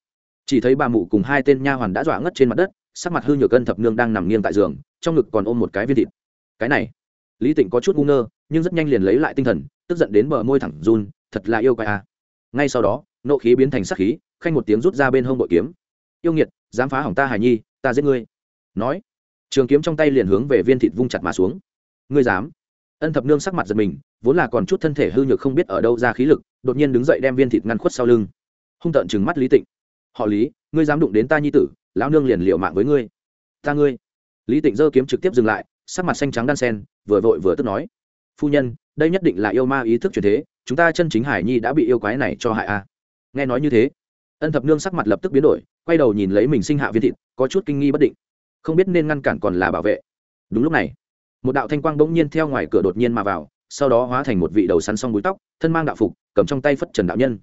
Chỉ thấy bà mụ cùng hai tên nha hoàn đã dọa ngất trên mặt đất, sắc mặt hư nhược cân thập nương đang nằm nghiêng tại giường, trong ngực còn ôm một cái viên thịt. Cái này, lý tịnh có chút ngu ngơ, nhưng rất nhanh liền lấy lại tinh thần, tức giận đến bờ môi thẳng run thật là yêu quái à. ngay sau đó, nộ khí biến thành sắc khí, khanh một tiếng rút ra bên hông bội kiếm. Yêu nghiệt, dám phá hỏng ta hải nhi, ta giết ngươi. Nói, trường kiếm trong tay liền hướng về viên thịt vung chặt mà xuống. Ngươi dám? Ân thập nương sắc mặt giật mình, vốn là còn chút thân thể hư nhược không biết ở đâu ra khí lực, đột nhiên đứng dậy đem viên thịt ngăn khuất sau lưng. Hung tợn chừng mắt lý tịnh. Họ lý, ngươi dám đụng đến ta nhi tử, lão nương liền liệu mạng với ngươi. Ta ngươi. Lý tịnh giơ kiếm trực tiếp dừng lại, sắc mặt xanh trắng đan sen, vừa vội vừa tức nói. Phu nhân đây nhất định là yêu ma ý thức truyền thế, chúng ta chân chính hải nhi đã bị yêu quái này cho hại a à. nghe nói như thế, ân thập nương sắc mặt lập tức biến đổi, quay đầu nhìn lấy mình sinh hạ viên thịt, có chút kinh nghi bất định. Không biết nên ngăn cản còn là bảo vệ. Đúng lúc này, một đạo thanh quang bỗng nhiên theo ngoài cửa đột nhiên mà vào, sau đó hóa thành một vị đầu sắn xong búi tóc, thân mang đạo phục, cầm trong tay phất trần đạo nhân.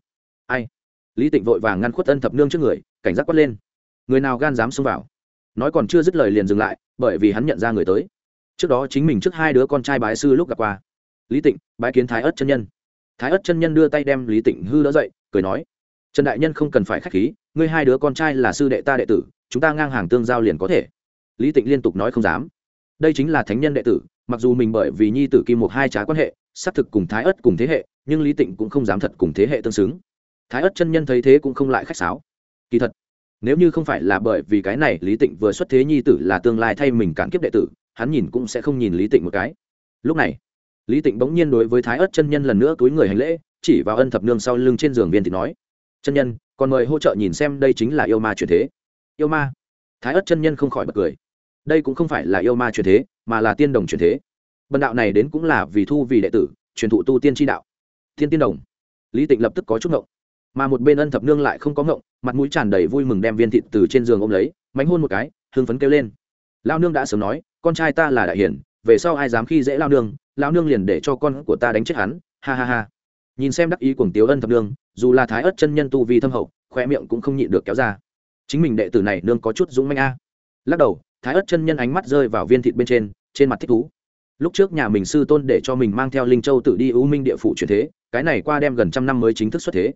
Ai? Lý tịnh vội vàng ngăn khuất ân thập nương trước người, cảnh giác quát lên. Người nào gan dám xông vào? Nói còn chưa dứt lời liền dừng lại, bởi vì hắn nhận ra người tới. Trước đó chính mình trước hai đứa con trai bái sư lúc gặp qua lý tịnh, bái kiến thái ất chân nhân. Thái ất chân nhân đưa tay đem lý tịnh hư đỡ dậy, cười nói, trần đại nhân không cần phải k h á c h khí, ngươi hai đứa con trai là sư đệ ta đệ tử, chúng ta ngang hàng tương giao liền có thể. Lý tịnh liên tục nói không dám. Đây chính là thánh nhân đệ tử, mặc dù mình bởi vì nhi tử kim một hai trá quan hệ, xác thực cùng thái ất cùng thế hệ, nhưng lý tịnh cũng không dám thật cùng thế hệ tương xứng. Thái ất chân nhân thấy thế cũng không lại khách sáo. Kỳ thật, nếu như không phải là bởi vì cái này lý tịnh vừa xuất thế nhi tử là tương lai thay mình cản kiếp đệ tử, hắn nhìn cũng sẽ không nhìn lý tịnh một cái. Lúc này lý tịnh bỗng nhiên đối với thái ớt chân nhân lần nữa túi người hành lễ, chỉ vào ân thập nương sau lưng trên giường viên thì nói, chân nhân, còn mời hỗ trợ nhìn xem đây chính là yêu ma truyền thế. Yêu ma? Thái ớt chân nhân không khỏi bật cười. Đây cũng không phải là yêu ma truyền thế, mà là tiên đồng truyền thế. Bần đạo này đến cũng là vì thu vì đệ tử, truyền thụ tu tiên tri đạo. Thiên tiên đồng. Lý tịnh lập tức có chút ngộng. Mà một bên ân thập nương lại không có ngộng, mặt mũi tràn đầy vui mừng đem viên thịt từ trên giường ôm lấy, mánh hôn một cái hương phấn kêu lên. Lao nương đã sớm nói, con trai ta là đại hiển, về sau ai dám khi dễ lao nương Lão nương liền để cho con của ta đánh chết hắn, ha ha ha. Nhìn xem đắc ý cuồng tiếu ân thập nương dù là thái ớt chân nhân tu vi thâm hậu khoe miệng cũng không nhịn được kéo ra. Chính mình đệ tử này nương có chút dũng manh a. Lắc đầu, thái ớt chân nhân ánh mắt rơi vào viên thịt bên trên trên mặt thích thú. Lúc trước nhà mình sư tôn để cho mình mang theo linh châu tự đi ưu minh địa phủ truyền thế, cái này qua đem gần trăm năm mới chính thức xuất thế.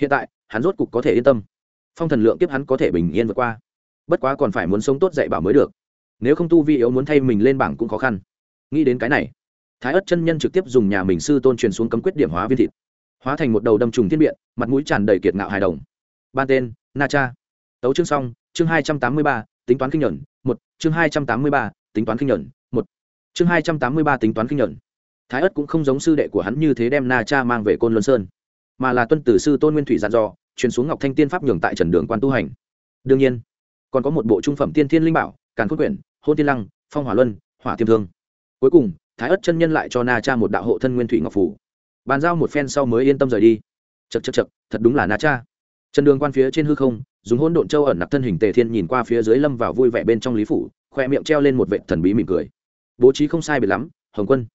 Hiện tại, hắn rốt cục có thể yên tâm. Phong thần lượng tiếp hắn có thể bình yên vượt qua. Bất quá còn phải muốn sống tốt dạy bảo mới được. Nếu không tu vi yếu muốn thay mình lên bảng cũng khó khăn. Nghĩ đến cái này thái ất chân nhân trực tiếp dùng nhà mình sư tôn truyền xuống cấm quyết điểm hóa viên thịt. Hóa thành một đầu đâm trùng thiên biện, mặt mũi tràn đầy kiệt ngạo hài đồng. Ban tên, na cha. Tấu chương xong, chương hai trăm tám mươi ba, tính toán kinh nhuận, một, chương hai trăm tám mươi ba, tính toán kinh nhuận, một. Chương hai trăm tám mươi ba tính toán kinh nhuận. Thái ất cũng không giống sư đệ của hắn như thế đem na cha mang về côn luân sơn, mà là tuân tử sư tôn nguyên thủy dặn dò, truyền xuống ngọc thanh tiên pháp nhường tại trần đường quan tu hành. Đương nhiên, còn có một bộ trung phẩm tiên thiên linh bảo, càn cốt quyển, hôn tiên lăng, phong hỏa luân, hỏa tiêm thương. Cuối cùng thái ất chân nhân lại cho na cha một đạo hộ thân nguyên thủy ngọc phủ. Bàn giao một phen sau mới yên tâm rời đi. Chật chật chật thật đúng là na cha. Trần đường quan phía trên hư không, dùng hôn độn châu ẩn nạp thân hình tề thiên nhìn qua phía dưới lâm vào vui vẻ bên trong lý phủ, khoe miệng treo lên một vệ thần bí mỉm cười. Bố trí không sai biệt lắm, hồng quân.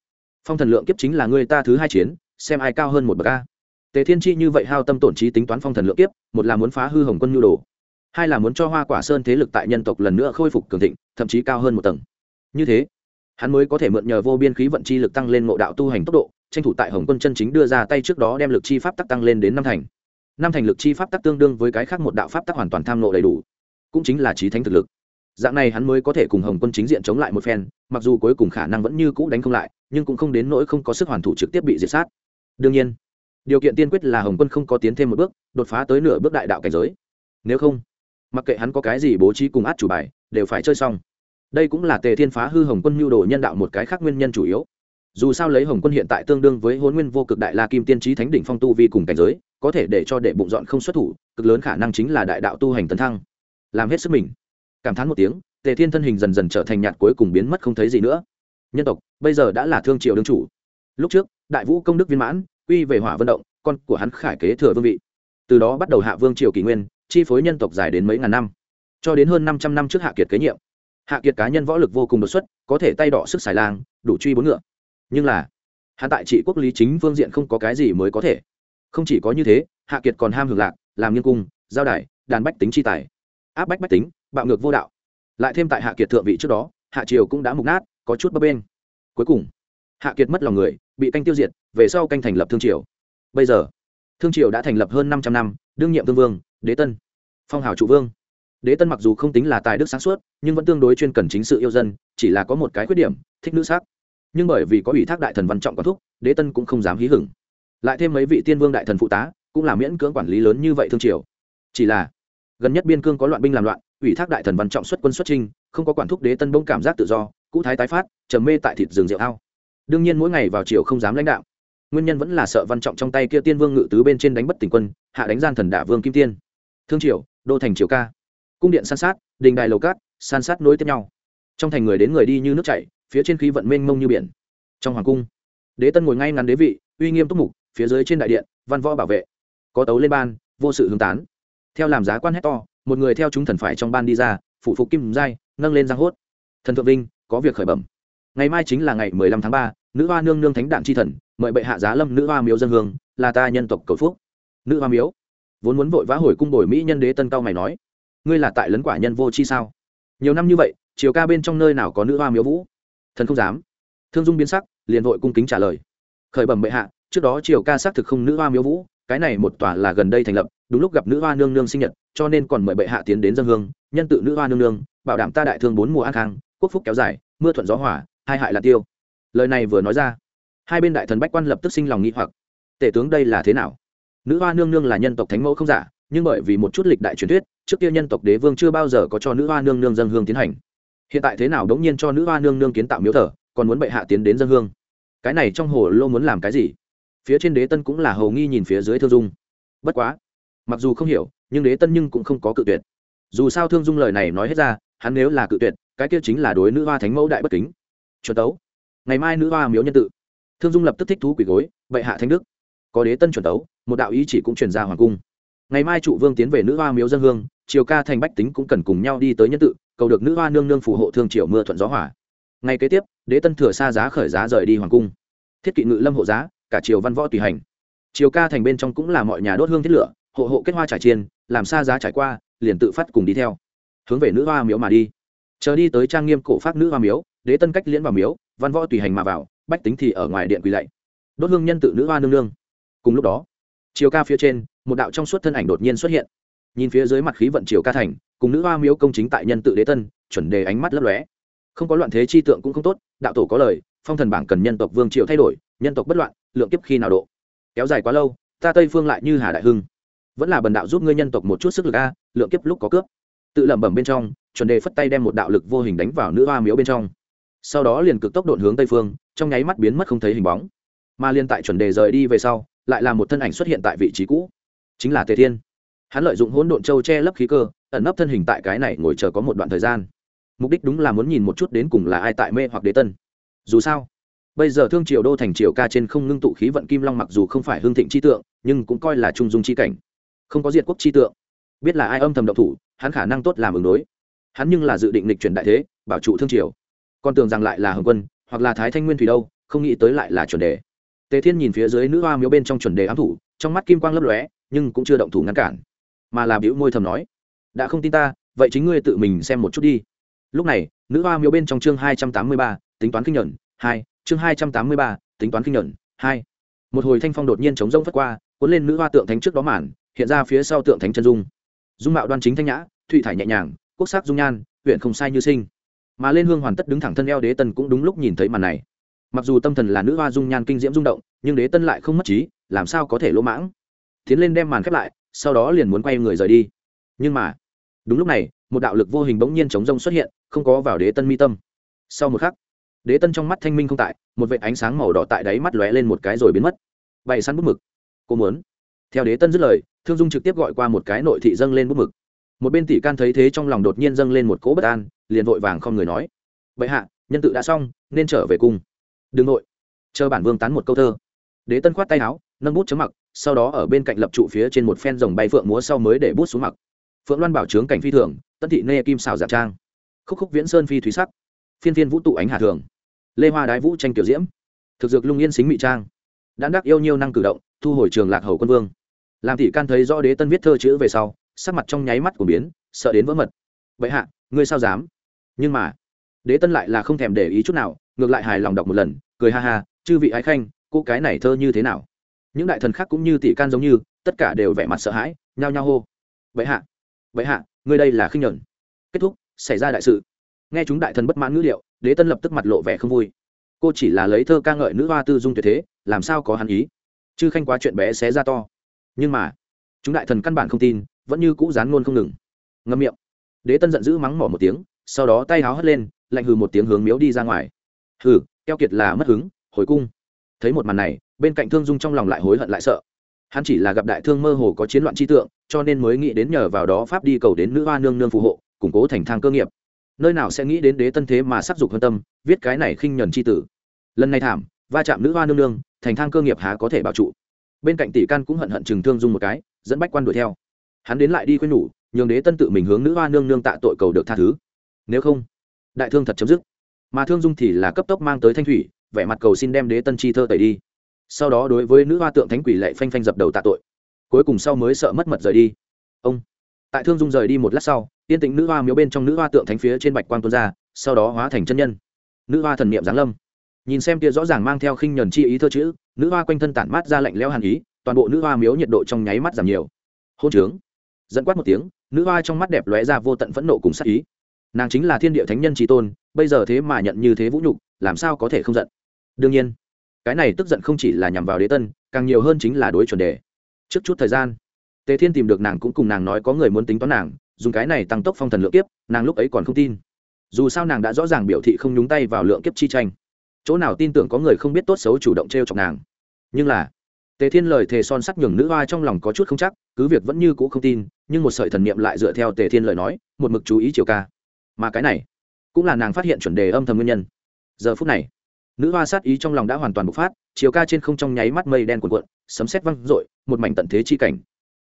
Phong thần lượng kiếp chính là người ta thứ hai chiến, xem ai cao hơn một bậc a. Tề thiên chi như vậy hao tâm tổn trí tính toán phong thần lượng kiếp, một là muốn phá hư hồng quân nhu đồ, hai là muốn cho hoa quả sơn thế lực tại nhân tộc lần nữa khôi phục cường thịnh, thậm chí cao hơn một tầng. Như thế hắn mới có thể mượn nhờ vô biên khí vận chi lực tăng lên ngộ đạo tu hành tốc độ, tranh thủ tại hồng quân chân chính đưa ra tay trước đó đem lực chi pháp tắc tăng lên đến năm thành. Năm thành lực chi pháp tắc tương đương với cái khác một đạo pháp tắc hoàn toàn tham ngộ đầy đủ, cũng chính là trí thánh thực lực. Dạng này hắn mới có thể cùng hồng quân chính diện chống lại một phen, mặc dù cuối cùng khả năng vẫn như cũ đánh không lại, nhưng cũng không đến nỗi không có sức hoàn thủ trực tiếp bị diệt sát. Đương nhiên, điều kiện tiên quyết là hồng quân không có tiến thêm một bước, đột phá tới nửa bước đại đạo cảnh giới. Nếu không, mặc kệ hắn có cái gì bố trí cùng át chủ bài, đều phải chơi xong đây cũng là tề thiên phá hư hồng quân nhu đồ nhân đạo một cái khác nguyên nhân chủ yếu. Dù sao lấy hồng quân hiện tại tương đương với hôn nguyên vô cực đại la kim tiên trí thánh đỉnh phong tu vi cùng cảnh giới, có thể để cho đệ bụng dọn không xuất thủ, cực lớn khả năng chính là đại đạo tu hành tấn thăng. Làm hết sức mình. Cảm thán một tiếng, tề thiên thân hình dần dần trở thành nhạt cuối cùng biến mất không thấy gì nữa. Nhân tộc, bây giờ đã là thương triều đương chủ. Lúc trước, đại vũ công đức viên mãn, quy về hỏa vận động, con của hắn khải kế thừa vương vị. Từ đó bắt đầu hạ vương triều kỷ nguyên, chi phối nhân tộc dài đến mấy ngàn năm. Cho đến hơn năm trăm năm trước hạ kiệt kế nhiệm hạ kiệt cá nhân võ lực vô cùng đột xuất, có thể tay đỏ sức xài lang, đủ truy bốn ngựa. Nhưng là hạ tại trị quốc lý chính phương diện không có cái gì mới có thể. Không chỉ có như thế, hạ kiệt còn ham hưởng lạc, làm nghiên cung, giao đài, đàn bách tính chi tài. Áp bách bách tính, bạo ngược vô đạo. Lại thêm tại hạ kiệt thượng vị trước đó, hạ triều cũng đã mục nát, có chút bấp bên cuối cùng, hạ kiệt mất lòng người, bị canh tiêu diệt, về sau canh thành lập thương triều. Bây giờ, thương triều đã thành lập hơn năm trăm năm, đương nhiệm thương vương, đế tân, phong hào trụ vương đế tân mặc dù không tính là tài đức sáng suốt, nhưng vẫn tương đối chuyên cần chính sự yêu dân, chỉ là có một cái khuyết điểm, thích nữ sắc. Nhưng bởi vì có ủy thác đại thần văn trọng quản thúc, đế tân cũng không dám hí hửng. Lại thêm mấy vị tiên vương đại thần phụ tá, cũng là miễn cưỡng quản lý lớn như vậy thương triều. Chỉ là, gần nhất biên cương có loạn binh làm loạn, ủy thác đại thần văn trọng xuất quân xuất trinh không có quản thúc đế tân bông cảm giác tự do, cũ thái tái phát, trầm mê tại thịt rừng rượu ao. Đương nhiên mỗi ngày vào chiều không dám lãnh đạo. Nguyên nhân vẫn là sợ văn trọng trong tay kia tiên vương ngự tứ bên trên đánh bất tỉnh quân, hạ đánh gian thần đả vương kim tiên. Thương triều, đô thành triều ca cung điện san sát, đình đài lầu cát, san sát nối tiếp nhau. Trong thành người đến người đi như nước chảy, phía trên khí vận mênh mông như biển. Trong hoàng cung, đế tân ngồi ngay ngắn đế vị, uy nghiêm túc mục, phía dưới trên đại điện, văn võ bảo vệ. Có tấu lên ban, vô sự hướng tán. Theo làm giá quan hét to, một người theo chúng thần phải trong ban đi ra phụ phục kim giai, nâng lên giang hốt. Thần thượng vinh, có việc khởi bẩm. Ngày mai chính là ngày mười lăm tháng ba, nữ hoa nương nương thánh đảng chi thần, mời bệ hạ giá lâm nữ hoa miếu dân hương, là ta nhân tộc cầu phúc. Nữ hoa miếu, vốn muốn vội vã hồi cung đổi mỹ nhân đế tân cao mày nói ngươi là tại lấn quả nhân vô chi sao? Nhiều năm như vậy chiều ca bên trong nơi nào có nữ hoa miếu vũ? Thần không dám. Thương dung biến sắc, liền vội cung kính trả lời. Khởi bẩm bệ hạ, trước đó chiều ca xác thực không nữ hoa miếu vũ, cái này một tòa là gần đây thành lập, đúng lúc gặp nữ hoa nương nương sinh nhật, cho nên còn mời bệ hạ tiến đến dân hương, nhân tự nữ hoa nương nương, bảo đảm ta đại thương bốn mùa an khang, quốc phúc kéo dài, mưa thuận gió hỏa hai hại là tiêu. Lời này vừa nói ra, hai bên đại thần bách quan lập tức sinh lòng nghĩ hoặc. Tể tướng đây là thế nào? Nữ hoa nương nương là nhân tộc thánh mẫu không giả, nhưng bởi vì một chút lịch đại truyền thuyết trước kia nhân tộc đế vương chưa bao giờ có cho nữ hoa nương nương dân hương tiến hành. Hiện tại thế nào đống nhiên cho nữ hoa nương nương kiến tạo miếu thờ, còn muốn bệ hạ tiến đến dân hương. Cái này trong hồ lô muốn làm cái gì? Phía trên đế tân cũng là hầu nghi nhìn phía dưới thương dung. Bất quá, mặc dù không hiểu, nhưng đế tân nhưng cũng không có cự tuyệt. Dù sao thương dung lời này nói hết ra, hắn nếu là cự tuyệt, cái kia chính là đối nữ hoa thánh mẫu đại bất kính. Chuẩn tấu. Ngày mai nữ hoa miếu nhân tự. Thương dung lập tức thích thú quỷ gối, bệ hạ thánh đức. Có đế tân chuẩn tấu, một đạo ý chỉ cũng truyền ra hoàng cung ngày mai trụ vương tiến về nữ hoa miếu dân hương, triều ca thành bách tính cũng cần cùng nhau đi tới nhân tự, cầu được nữ hoa nương nương phù hộ thương triều mưa thuận gió hỏa ngày kế tiếp, đế tân thừa xa giá khởi giá rời đi hoàng cung. Thiết kỵ ngự lâm hộ giá, cả triều văn võ tùy hành. Triều ca thành bên trong cũng là mọi nhà đốt hương thiết lửa, hộ hộ kết hoa trải chiên, làm xa giá trải qua, liền tự phát cùng đi theo. Hướng về nữ hoa miếu mà đi. Chờ đi tới trang nghiêm cổ phát nữ hoa miếu, đế tân cách liễn vào miếu, văn võ tùy hành mà vào, bách tính thì ở ngoài điện quỳ lạy. Đốt hương nhân tự nữ hoa nương nương. Cùng lúc đó chiều ca phía trên một đạo trong suốt thân ảnh đột nhiên xuất hiện. Nhìn phía dưới mặt khí vận triều ca thành, cùng nữ hoa miếu công chính tại nhân tự đế tân, chuẩn đề ánh mắt lấp lóe. Không có loạn thế chi tượng cũng không tốt, đạo tổ có lời, phong thần bảng cần nhân tộc vương triều thay đổi, nhân tộc bất loạn, lượng kiếp khi nào độ. Kéo dài quá lâu, ta tây phương lại như hà đại hưng. Vẫn là bần đạo giúp ngươi nhân tộc một chút sức lực a, lượng kiếp lúc có cướp. Tự lẩm bẩm bên trong, chuẩn đề phất tay đem một đạo lực vô hình đánh vào nữ hoa miếu bên trong. Sau đó liền cực tốc độn hướng tây phương, trong nháy mắt biến mất không thấy hình bóng. Mà liên tại chuẩn đề rời đi về sau, lại là một thân ảnh xuất hiện tại vị trí cũ chính là tề thiên. Hắn lợi dụng hỗn độn châu che lấp khí cơ, ẩn nấp thân hình tại cái này ngồi chờ có một đoạn thời gian. Mục đích đúng là muốn nhìn một chút đến cùng là ai tại mê hoặc đế tân. Dù sao, bây giờ thương triều đô thành triều ca trên không ngưng tụ khí vận kim long mặc dù không phải hương thịnh chi tượng, nhưng cũng coi là trung dung chi cảnh. Không có diệt quốc chi tượng. Biết là ai âm thầm độc thủ, hắn khả năng tốt làm ứng đối. Hắn nhưng là dự định lịch chuyển đại thế, bảo trụ thương triều. Còn tưởng rằng lại là hồng quân, hoặc là thái thanh nguyên thủy đâu, không nghĩ tới lại là chuẩn đề. Tề thiên nhìn phía dưới nữ hoa miếu bên trong chuẩn đề ám thủ, trong mắt kim quang lấp lóe nhưng cũng chưa động thủ ngăn cản. Mà là biểu môi thầm nói, đã không tin ta, vậy chính ngươi tự mình xem một chút đi. Lúc này, nữ hoa miếu bên trong chương hai trăm tám mươi ba, tính toán kinh nhuận, hai, chương hai trăm tám mươi ba, tính toán kinh nhuận, hai. Một hồi thanh phong đột nhiên chống rông phất qua, cuốn lên nữ hoa tượng thánh trước đó màn, hiện ra phía sau tượng thánh chân dung. Dung mạo đoan chính thanh nhã, thụy thải nhẹ nhàng, quốc sắc dung nhan, huyện không sai như sinh. Mà lên hương hoàn tất đứng thẳng thân eo đế tân cũng đúng lúc nhìn thấy màn này. Mặc dù tâm thần là nữ hoa dung nhan kinh diễm rung động, nhưng đế tân lại không mất trí, làm sao có thể lỗ mãng? Tiến lên đem màn khép lại, sau đó liền muốn quay người rời đi. Nhưng mà, đúng lúc này, một đạo lực vô hình bỗng nhiên chống rông xuất hiện, không có vào đế tân mi tâm. Sau một khắc, đế tân trong mắt thanh minh không tại, một vệ ánh sáng màu đỏ tại đáy mắt lóe lên một cái rồi biến mất. Bày săn bút mực. Cô muốn. Theo đế tân dứt lời, thương dung trực tiếp gọi qua một cái nội thị dâng lên bút mực. Một bên tỷ can thấy thế trong lòng đột nhiên dâng lên một cỗ bất an, liền vội vàng không người nói. Vậy hạ, nhân tự đã xong, nên trở về cung. Đừng nội. Chờ bản vương tán một câu thơ. Đế tân khoát tay áo nâng bút chấm mặc, sau đó ở bên cạnh lập trụ phía trên một phen rồng bay phượng múa sau mới để bút xuống mặc. Phượng loan bảo trướng cảnh phi thường, tân thị nê kim xào giả trang. Khúc khúc viễn sơn phi thúy sắc. Phiên phiên vũ tụ ánh hà thường. Lê hoa đái vũ tranh kiểu diễm. Thực dược lung yên xính mỹ trang. Đã đắc yêu nhiều năng cử động, thu hồi trường lạc hầu quân vương. Làm thị can thấy rõ đế tân viết thơ chữ về sau, sắc mặt trong nháy mắt của biến, sợ đến vỡ mật. Vậy hạ, ngươi sao dám? Nhưng mà, đế tân lại là không thèm để ý chút nào, ngược lại hài lòng đọc một lần, cười ha ha, chư vị ái khanh, cô cái này thơ như thế nào? Những đại thần khác cũng như tỷ can giống như, tất cả đều vẻ mặt sợ hãi, nhao nhao hô. Vậy hạ vậy hạ, ngươi đây là khinh nhẫn kết thúc, xảy ra đại sự. Nghe chúng đại thần bất mãn ngữ liệu đế tân lập tức mặt lộ vẻ không vui. Cô chỉ là lấy thơ ca ngợi nữ hoa tư dung tuyệt thế, làm sao có hắn ý? Chứ khanh quá chuyện bé xé ra to. Nhưng mà, chúng đại thần căn bản không tin, vẫn như cũ dán ngôn không ngừng. Ngâm miệng. Đế tân giận dữ mắng mỏ một tiếng, sau đó tay háo hất lên, lạnh hừ một tiếng hướng miếu đi ra ngoài. Hừ, keo kiệt là mất hứng, hồi cung thấy một màn này, bên cạnh thương dung trong lòng lại hối hận lại sợ. Hắn chỉ là gặp đại thương mơ hồ có chiến loạn chi tượng, cho nên mới nghĩ đến nhờ vào đó pháp đi cầu đến nữ hoa nương nương phù hộ, củng cố thành thang cơ nghiệp. Nơi nào sẽ nghĩ đến đế tân thế mà sắc dục hơn tâm, viết cái này khinh nhuần chi tử. Lần này thảm, va chạm nữ hoa nương nương, thành thang cơ nghiệp há có thể bảo trụ. Bên cạnh tỷ can cũng hận hận chừng thương dung một cái, dẫn bách quan đuổi theo. Hắn đến lại đi khuyên nhủ, nhường đế tân tự mình hướng nữ hoa nương nương tạ tội cầu được tha thứ. Nếu không, đại thương thật chấm dứt. Mà thương dung thì là cấp tốc mang tới thanh thủy vẻ mặt cầu xin đem đế tân chi thơ tẩy đi. Sau đó đối với nữ hoa tượng thánh quỷ lệ phanh phanh dập đầu tạ tội. Cuối cùng sau mới sợ mất mật rời đi. Ông. Tại thương dung rời đi một lát sau tiên tĩnh nữ hoa miếu bên trong nữ hoa tượng thánh phía trên bạch quang tuôn ra, sau đó hóa thành chân nhân. Nữ hoa thần niệm giáng lâm. Nhìn xem kia rõ ràng mang theo khinh nhuần chi ý thơ chữ, nữ hoa quanh thân tản mát ra lạnh lẽo hàn ý, toàn bộ nữ hoa miếu nhiệt độ trong nháy mắt giảm nhiều. Hôn trướng. Dẫn quát một tiếng, nữ hoa trong mắt đẹp lóe ra vô tận phẫn nộ cùng sắc ý. Nàng chính là thiên địa thánh nhân tri tôn, bây giờ thế mà nhận như thế vũ nhục, làm sao có thể không giận? Đương nhiên, cái này tức giận không chỉ là nhằm vào đế tân, càng nhiều hơn chính là đối chuẩn đề. Trước chút thời gian, tề thiên tìm được nàng cũng cùng nàng nói có người muốn tính toán nàng, dùng cái này tăng tốc phong thần lượng kiếp, nàng lúc ấy còn không tin. Dù sao nàng đã rõ ràng biểu thị không nhúng tay vào lượng kiếp chi tranh. Chỗ nào tin tưởng có người không biết tốt xấu chủ động t r e o chọc nàng. Nhưng là, tề thiên lời thề son sắt nhường nữ hoa trong lòng có chút không chắc, cứ việc vẫn như c ũ không tin, nhưng một sợi thần niệm lại dựa theo tề thiên lời nói, một mực chú ý chiều ca. Mà cái này, cũng là nàng phát hiện chuẩn đề âm thầm nguyên nhân. Giờ phút này nữ hoa sát ý trong lòng đã hoàn toàn bộc phát, chiều ca trên không trong nháy mắt mây đen cuộn cuộn, sấm sét văng r một mảnh tận thế chi cảnh.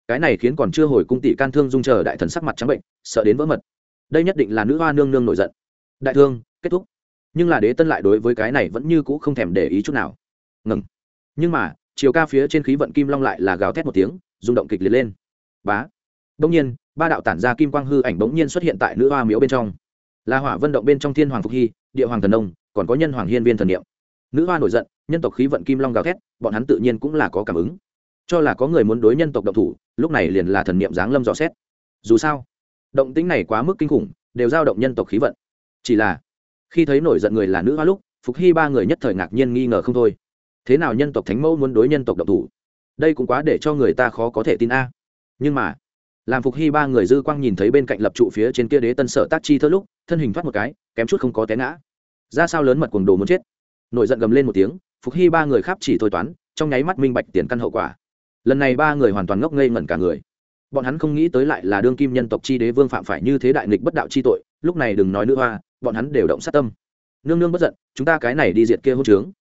Cái này khiến còn chưa hồi cung tỷ can thương dung chờ đại thần sắc mặt trắng bệnh, sợ đến vỡ mật. Đây nhất định là nữ hoa nương nương nổi giận. Đại thương, kết thúc. Nhưng là đế tân lại đối với cái này vẫn như cũ không thèm để ý chút nào. Ngừng. Nhưng mà, chiều ca phía trên khí vận kim long lại là gào thét một tiếng, rung động kịch liệt lên. Bá. Đông nhiên, ba đạo tản ra kim quang hư ảnh bỗng nhiên xuất hiện tại nữ hoa miếu bên trong. Là hỏa vận động bên trong thiên hoàng phục hy, địa hoàng thần nông còn có nhân hoàng hiên viên thần niệm. Nữ hoa nổi giận, nhân tộc khí vận kim long gào thét, bọn hắn tự nhiên cũng là có cảm ứng. Cho là có người muốn đối nhân tộc động thủ, lúc này liền là thần niệm giáng lâm dò xét. Dù sao, động tính này quá mức kinh khủng, đều giao động nhân tộc khí vận. Chỉ là, khi thấy nổi giận người là nữ hoa lúc, phục hy ba người nhất thời ngạc nhiên nghi ngờ không thôi. Thế nào nhân tộc thánh mẫu muốn đối nhân tộc động thủ? Đây cũng quá để cho người ta khó có thể tin a. Nhưng mà, làm phục hy ba người dư quang nhìn thấy bên cạnh lập trụ phía trên kia đế tân sở tác chi thơ lúc, thân hình thoát một cái, kém chút không có té ngã ra sao lớn mật cuồng đồ muốn chết. Nổi giận gầm lên một tiếng, phục hy ba người khắp chỉ thôi toán, trong nháy mắt minh bạch tiền căn hậu quả. Lần này ba người hoàn toàn ngốc ngây ngẩn cả người. Bọn hắn không nghĩ tới lại là đương kim nhân tộc chi đế vương phạm phải như thế đại nghịch bất đạo chi tội, lúc này đừng nói nữ hoa, bọn hắn đều động sát tâm. Nương nương bất giận, chúng ta cái này đi diệt kia hôn trướng.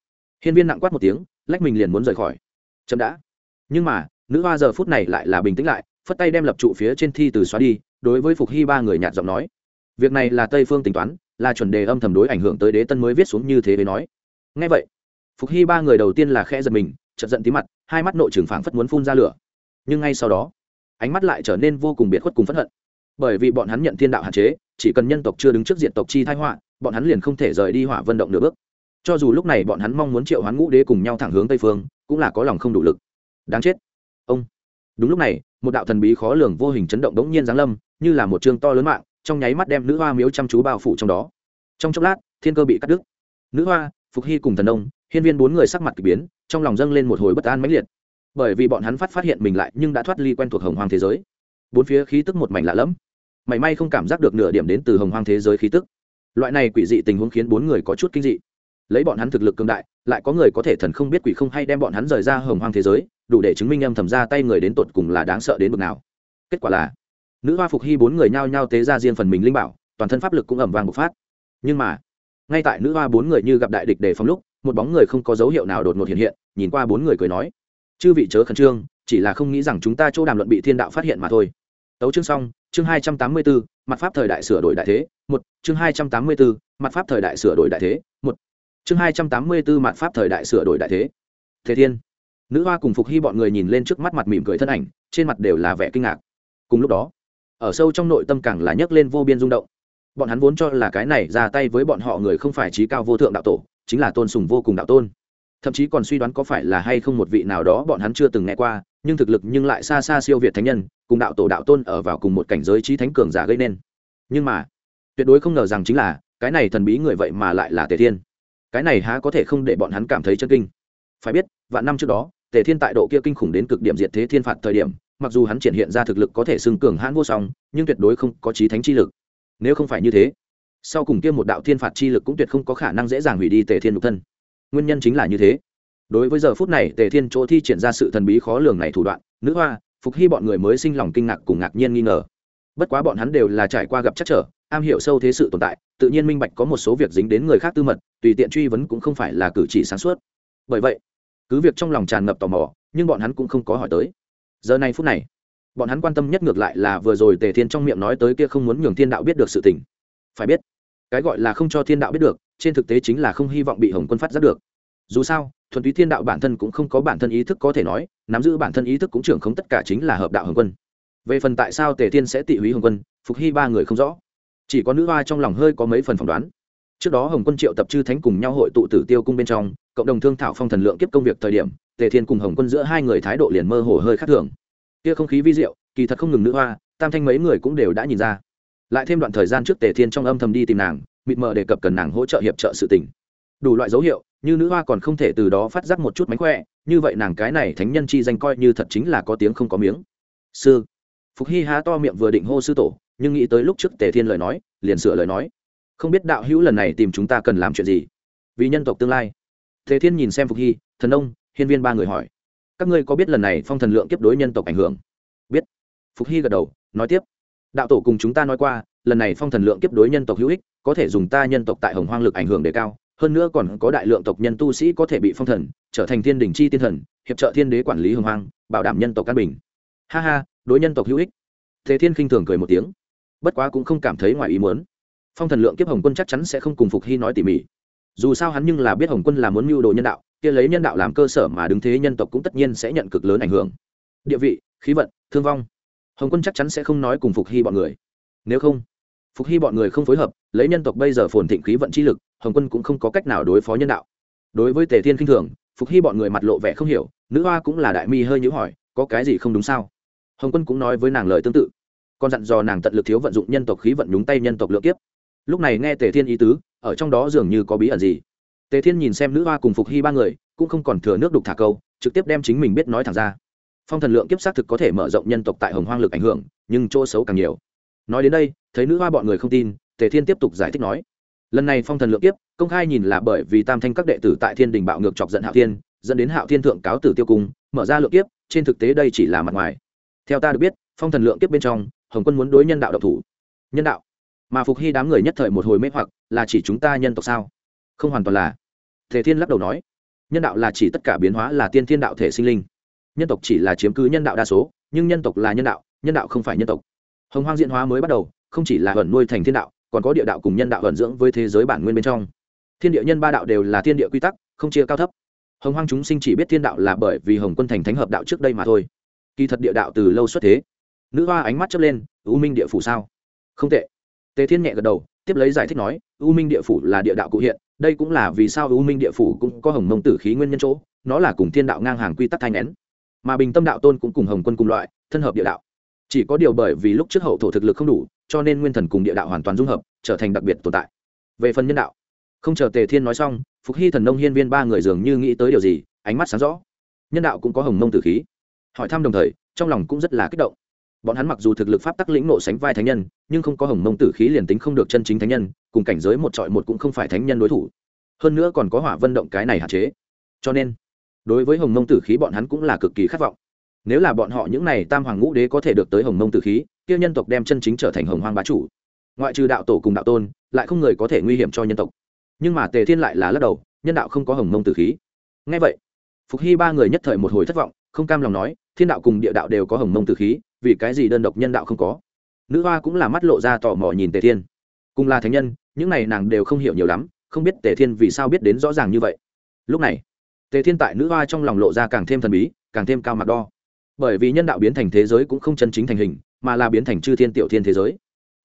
Hiên viên nặng quát một tiếng, lách mình liền muốn rời khỏi. Chậm đã. Nhưng mà, nữ hoa giờ phút này lại là bình tĩnh lại, phất tay đem lập trụ phía trên thi từ xóa đi, đối với phục hy ba người nhạt giọng nói. Việc này là tây phương tính toán là chuẩn đề âm thầm đối ảnh hưởng tới đế tân mới viết xuống như thế với nói. Ngay vậy, phục hy ba người đầu tiên là khe giật mình chật giận tí mặt, hai mắt nội trường phảng phất muốn phun ra lửa. Nhưng ngay sau đó, ánh mắt lại trở nên vô cùng biệt khuất cùng phẫn hận. Bởi vì bọn hắn nhận thiên đạo hạn chế, chỉ cần nhân tộc chưa đứng trước diện tộc chi thái họa, bọn hắn liền không thể rời đi hỏa vận động nửa bước. Cho dù lúc này bọn hắn mong muốn triệu hoán ngũ đế cùng nhau thẳng hướng tây phương, cũng là có lòng không đủ lực. Đáng chết. Ông. Đúng lúc này, một đạo thần bí khó lường vô hình chấn động đống nhiên giáng lâm, như là một chương to lớn mạng trong nháy mắt đem nữ hoa miếu chăm chú bao phủ trong đó. Trong chốc lát, thiên cơ bị cắt đứt. Nữ hoa, phục hy cùng thần ông, hiên viên bốn người sắc mặt k ỳ biến, trong lòng dâng lên một hồi bất an mãnh liệt. Bởi vì bọn hắn phát phát hiện mình lại nhưng đã thoát ly quen thuộc hồng hoang thế giới. Bốn phía khí tức một mảnh lạ lẫm. Mảy may không cảm giác được nửa điểm đến từ hồng hoang thế giới khí tức. Loại này quỷ dị tình huống khiến bốn người có chút kinh dị. Lấy bọn hắn thực lực cương đại, lại có người có thể thần không biết quỷ không hay đem bọn hắn rời ra hồng hoang thế giới, đủ để chứng minh âm thầm ra tay người đến tột cùng là đáng sợ đến bực nào. Kết quả là nữ hoa phục hy bốn người nhao nhao tế ra riêng phần mình linh bảo, toàn thân pháp lực cũng ẩm vàng một phát. Nhưng mà, ngay tại nữ hoa bốn người như gặp đại địch để phòng lúc, một bóng người không có dấu hiệu nào đột ngột hiện hiện, nhìn qua bốn người cười nói, chư vị chớ khẩn trương, chỉ là không nghĩ rằng chúng ta chỗ đàm luận bị thiên đạo phát hiện mà thôi. Tấu chương xong, chương hai trăm tám mươi bốn, mặt pháp thời đại sửa đổi đại thế, một, chương hai trăm tám mươi bốn, mặt pháp thời đại sửa đổi đại thế, một, chương hai trăm tám mươi bốn, mặt pháp thời đại sửa đổi đại thế. Thế thiên, nữ hoa cùng phục hy bọn người nhìn lên trước mắt mặt mỉm cười thân ảnh, trên mặt đều là vẻ kinh ngạc. Cùng lúc đó ở sâu trong nội tâm càng là nhấc lên vô biên rung động. Bọn hắn vốn cho là cái này ra tay với bọn họ người không phải trí cao vô thượng đạo tổ, chính là tôn sùng vô cùng đạo tôn. Thậm chí còn suy đoán có phải là hay không một vị nào đó bọn hắn chưa từng nghe qua, nhưng thực lực nhưng lại xa xa siêu việt thánh nhân, cùng đạo tổ đạo tôn ở vào cùng một cảnh giới trí thánh cường giả gây nên. Nhưng mà, tuyệt đối không ngờ rằng chính là, cái này thần bí người vậy mà lại là tề thiên. Cái này há có thể không để bọn hắn cảm thấy chân kinh. Phải biết, vạn năm trước đó, tề thiên tại độ kia kinh khủng đến cực điểm diệt thế thiên phạt thời điểm mặc dù hắn triển hiện ra thực lực có thể xưng cường hãn vô song, nhưng tuyệt đối không có trí thánh chi lực. Nếu không phải như thế, sau cùng kia một đạo thiên phạt chi lực cũng tuyệt không có khả năng dễ dàng hủy đi tề thiên nhục thân. Nguyên nhân chính là như thế. Đối với giờ phút này, tề thiên chỗ thi triển ra sự thần bí khó lường này thủ đoạn, nữ hoa, phục hy bọn người mới sinh lòng kinh ngạc cùng ngạc nhiên nghi ngờ. Bất quá bọn hắn đều là trải qua gặp chắc trở, am hiểu sâu thế sự tồn tại, tự nhiên minh bạch có một số việc dính đến người khác tư mật, tùy tiện truy vấn cũng không phải là cử chỉ sáng suốt. Bởi vậy, cứ việc trong lòng tràn ngập tò mò, nhưng bọn hắn cũng không có hỏi tới giờ này phút này, bọn hắn quan tâm nhất ngược lại là vừa rồi tề thiên trong miệng nói tới kia không muốn nhường thiên đạo biết được sự tình. Phải biết, cái gọi là không cho thiên đạo biết được, trên thực tế chính là không hy vọng bị hồng quân phát giác được. Dù sao, thuần túy thiên đạo bản thân cũng không có bản thân ý thức có thể nói, nắm giữ bản thân ý thức cũng trưởng không tất cả chính là hợp đạo hồng quân. Về phần tại sao tề thiên sẽ tị húy hồng quân, phục hy ba người không rõ. Chỉ có nữ hoa trong lòng hơi có mấy phần phỏng đoán. Trước đó hồng quân triệu tập chư thánh cùng nhau hội tụ tử tiêu cung bên trong, cộng đồng thương thảo phong thần lượng kiếp công việc thời điểm tề thiên cùng hồng quân giữa hai người thái độ liền mơ hồ hơi khác thường. Kia không khí vi diệu, kỳ thật không ngừng nữ hoa, tam thanh mấy người cũng đều đã nhìn ra. Lại thêm đoạn thời gian trước tề thiên trong âm thầm đi tìm nàng, mịt mờ đề cập cần nàng hỗ trợ hiệp trợ sự tình. Đủ loại dấu hiệu, như nữ hoa còn không thể từ đó phát giác một chút mánh khỏe, như vậy nàng cái này thánh nhân chi danh coi như thật chính là có tiếng không có miếng. Sư, phục hy há to miệng vừa định hô sư tổ, nhưng nghĩ tới lúc trước tề thiên lời nói, liền sửa lời nói. Không biết đạo hữu lần này tìm chúng ta cần làm chuyện gì? Vì nhân tộc tương lai. Tề thiên nhìn xem phục hy, thần ông hiên viên ba người hỏi, các ngươi có biết lần này phong thần lượng kiếp đối nhân tộc ảnh hưởng? Biết. Phục hy gật đầu, nói tiếp, đạo tổ cùng chúng ta nói qua, lần này phong thần lượng kiếp đối nhân tộc hữu ích, có thể dùng ta nhân tộc tại hồng hoang lực ảnh hưởng đề cao, hơn nữa còn có đại lượng tộc nhân tu sĩ có thể bị phong thần, trở thành thiên đình chi tiên thần, hiệp trợ thiên đế quản lý hồng hoang, bảo đảm nhân tộc căn bình. Ha ha, đối nhân tộc hữu ích. Thế thiên khinh thường cười một tiếng, bất quá cũng không cảm thấy ngoài ý muốn. Phong thần lượng kiếp hồng quân chắc chắn sẽ không cùng phục hy nói tỉ mỉ. Dù sao hắn nhưng là biết hồng quân là muốn mưu đồ nhân đạo kia lấy nhân đạo làm cơ sở mà đứng thế nhân tộc cũng tất nhiên sẽ nhận cực lớn ảnh hưởng. Địa vị, khí vận, thương vong. Hồng quân chắc chắn sẽ không nói cùng phục hy bọn người. Nếu không, phục hy bọn người không phối hợp, lấy nhân tộc bây giờ phồn thịnh khí vận chi lực, hồng quân cũng không có cách nào đối phó nhân đạo. Đối với tề thiên k i n h thường, phục hy bọn người mặt lộ vẻ không hiểu, nữ hoa cũng là đại mi hơi nhữ hỏi, có cái gì không đúng sao? Hồng quân cũng nói với nàng lời tương tự. Còn dặn dò nàng tận lực thiếu vận dụng nhân tộc khí vận nhúng tay nhân tộc lựa kiếp. Lúc này nghe tề thiên ý tứ, ở trong đó dường như có bí ẩn gì tề thiên nhìn xem nữ hoa cùng phục hy ba người, cũng không còn thừa nước đục thả câu, trực tiếp đem chính mình biết nói thẳng ra. Phong thần lượng kiếp xác thực có thể mở rộng nhân tộc tại hồng hoang lực ảnh hưởng, nhưng chỗ xấu càng nhiều. Nói đến đây, thấy nữ hoa bọn người không tin, tề thiên tiếp tục giải thích nói, lần này phong thần lượng kiếp, công khai nhìn là bởi vì tam thanh các đệ tử tại thiên đình bạo ngược chọc giận hạo thiên, dẫn đến hạo thiên thượng cáo tử tiêu cung, mở ra lượng kiếp, trên thực tế đây chỉ là mặt ngoài. Theo ta được biết, phong thần lượng kiếp bên trong, hồng quân muốn đối nhân đạo độc thủ. Nhân đạo? Mà phục hy đám người nhất thời một hồi mê hoặc, là chỉ chúng ta nhân tộc sao? Không hoàn toàn là. Thể thiên lắc đầu nói, nhân đạo là chỉ tất cả biến hóa là tiên thiên đạo thể sinh linh. Nhân tộc chỉ là chiếm cứ nhân đạo đa số, nhưng nhân tộc là nhân đạo nhân đạo không phải nhân tộc. Hồng hoang diễn hóa mới bắt đầu, không chỉ là ẩn nuôi thành thiên đạo, còn có địa đạo cùng nhân đạo ẩn dưỡng với thế giới bản nguyên bên trong. Thiên địa nhân ba đạo đều là thiên địa quy tắc, không chia cao thấp. Hồng hoang chúng sinh chỉ biết thiên đạo là bởi vì hồng quân thành thánh hợp đạo trước đây mà thôi. Kỳ thật địa đạo từ lâu xuất thế. Nữ hoa ánh mắt chớp lên, u minh địa phủ sao? Không tệ. Tề thiên nhẹ gật đầu, tiếp lấy giải thích nói, u minh địa phủ là địa đạo cụ hiện đây cũng là vì sao u minh địa phủ cũng có hồng mông tử khí nguyên nhân chỗ, nó là cùng thiên đạo ngang hàng quy tắc thanh nén mà bình tâm đạo tôn cũng cùng hồng quân cùng loại, thân hợp địa đạo. Chỉ có điều bởi vì lúc trước hậu thổ thực lực không đủ, cho nên nguyên thần cùng địa đạo hoàn toàn dung hợp, trở thành đặc biệt tồn tại. Về phần nhân đạo, không chờ tề thiên nói xong, phục hy thần nông hiên viên ba người dường như nghĩ tới điều gì, ánh mắt sáng rõ. Nhân đạo cũng có hồng mông tử khí. Hỏi thăm đồng thời, trong lòng cũng rất là kích động. Bọn hắn mặc dù thực lực pháp tắc lĩnh nộ sánh vai thánh nhân, nhưng không có hồng mông tử khí liền tính không được chân chính thánh nhân cùng cảnh giới một trọi một cũng không phải thánh nhân đối thủ. Hơn nữa còn có hỏa vân động cái này hạn chế. Cho nên, đối với hồng mông tử khí bọn hắn cũng là cực kỳ khát vọng. Nếu là bọn họ những n à y tam hoàng ngũ đế có thể được tới hồng mông tử khí, kia nhân tộc đem chân chính trở thành hồng hoang bá chủ. Ngoại trừ đạo tổ cùng đạo tôn, lại không người có thể nguy hiểm cho nhân tộc. Nhưng mà tề thiên lại là lắc đầu, nhân đạo không có hồng mông tử khí. Ngay vậy, phục hy ba người nhất thời một hồi thất vọng, không cam lòng nói, thiên đạo cùng địa đạo đều có hồng mông tử khí, vì cái gì đơn độc nhân đạo không có? Nữ hoa cũng là mắt lộ ra tò mò nhìn tề thiên. Cùng là thánh nhân những này nàng đều không hiểu nhiều lắm, không biết tề thiên vì sao biết đến rõ ràng như vậy. Lúc này, tề thiên tại nữ hoa trong lòng lộ ra càng thêm thần bí, càng thêm cao mặt đo. Bởi vì nhân đạo biến thành thế giới cũng không chân chính thành hình, mà là biến thành chư thiên tiểu thiên thế giới.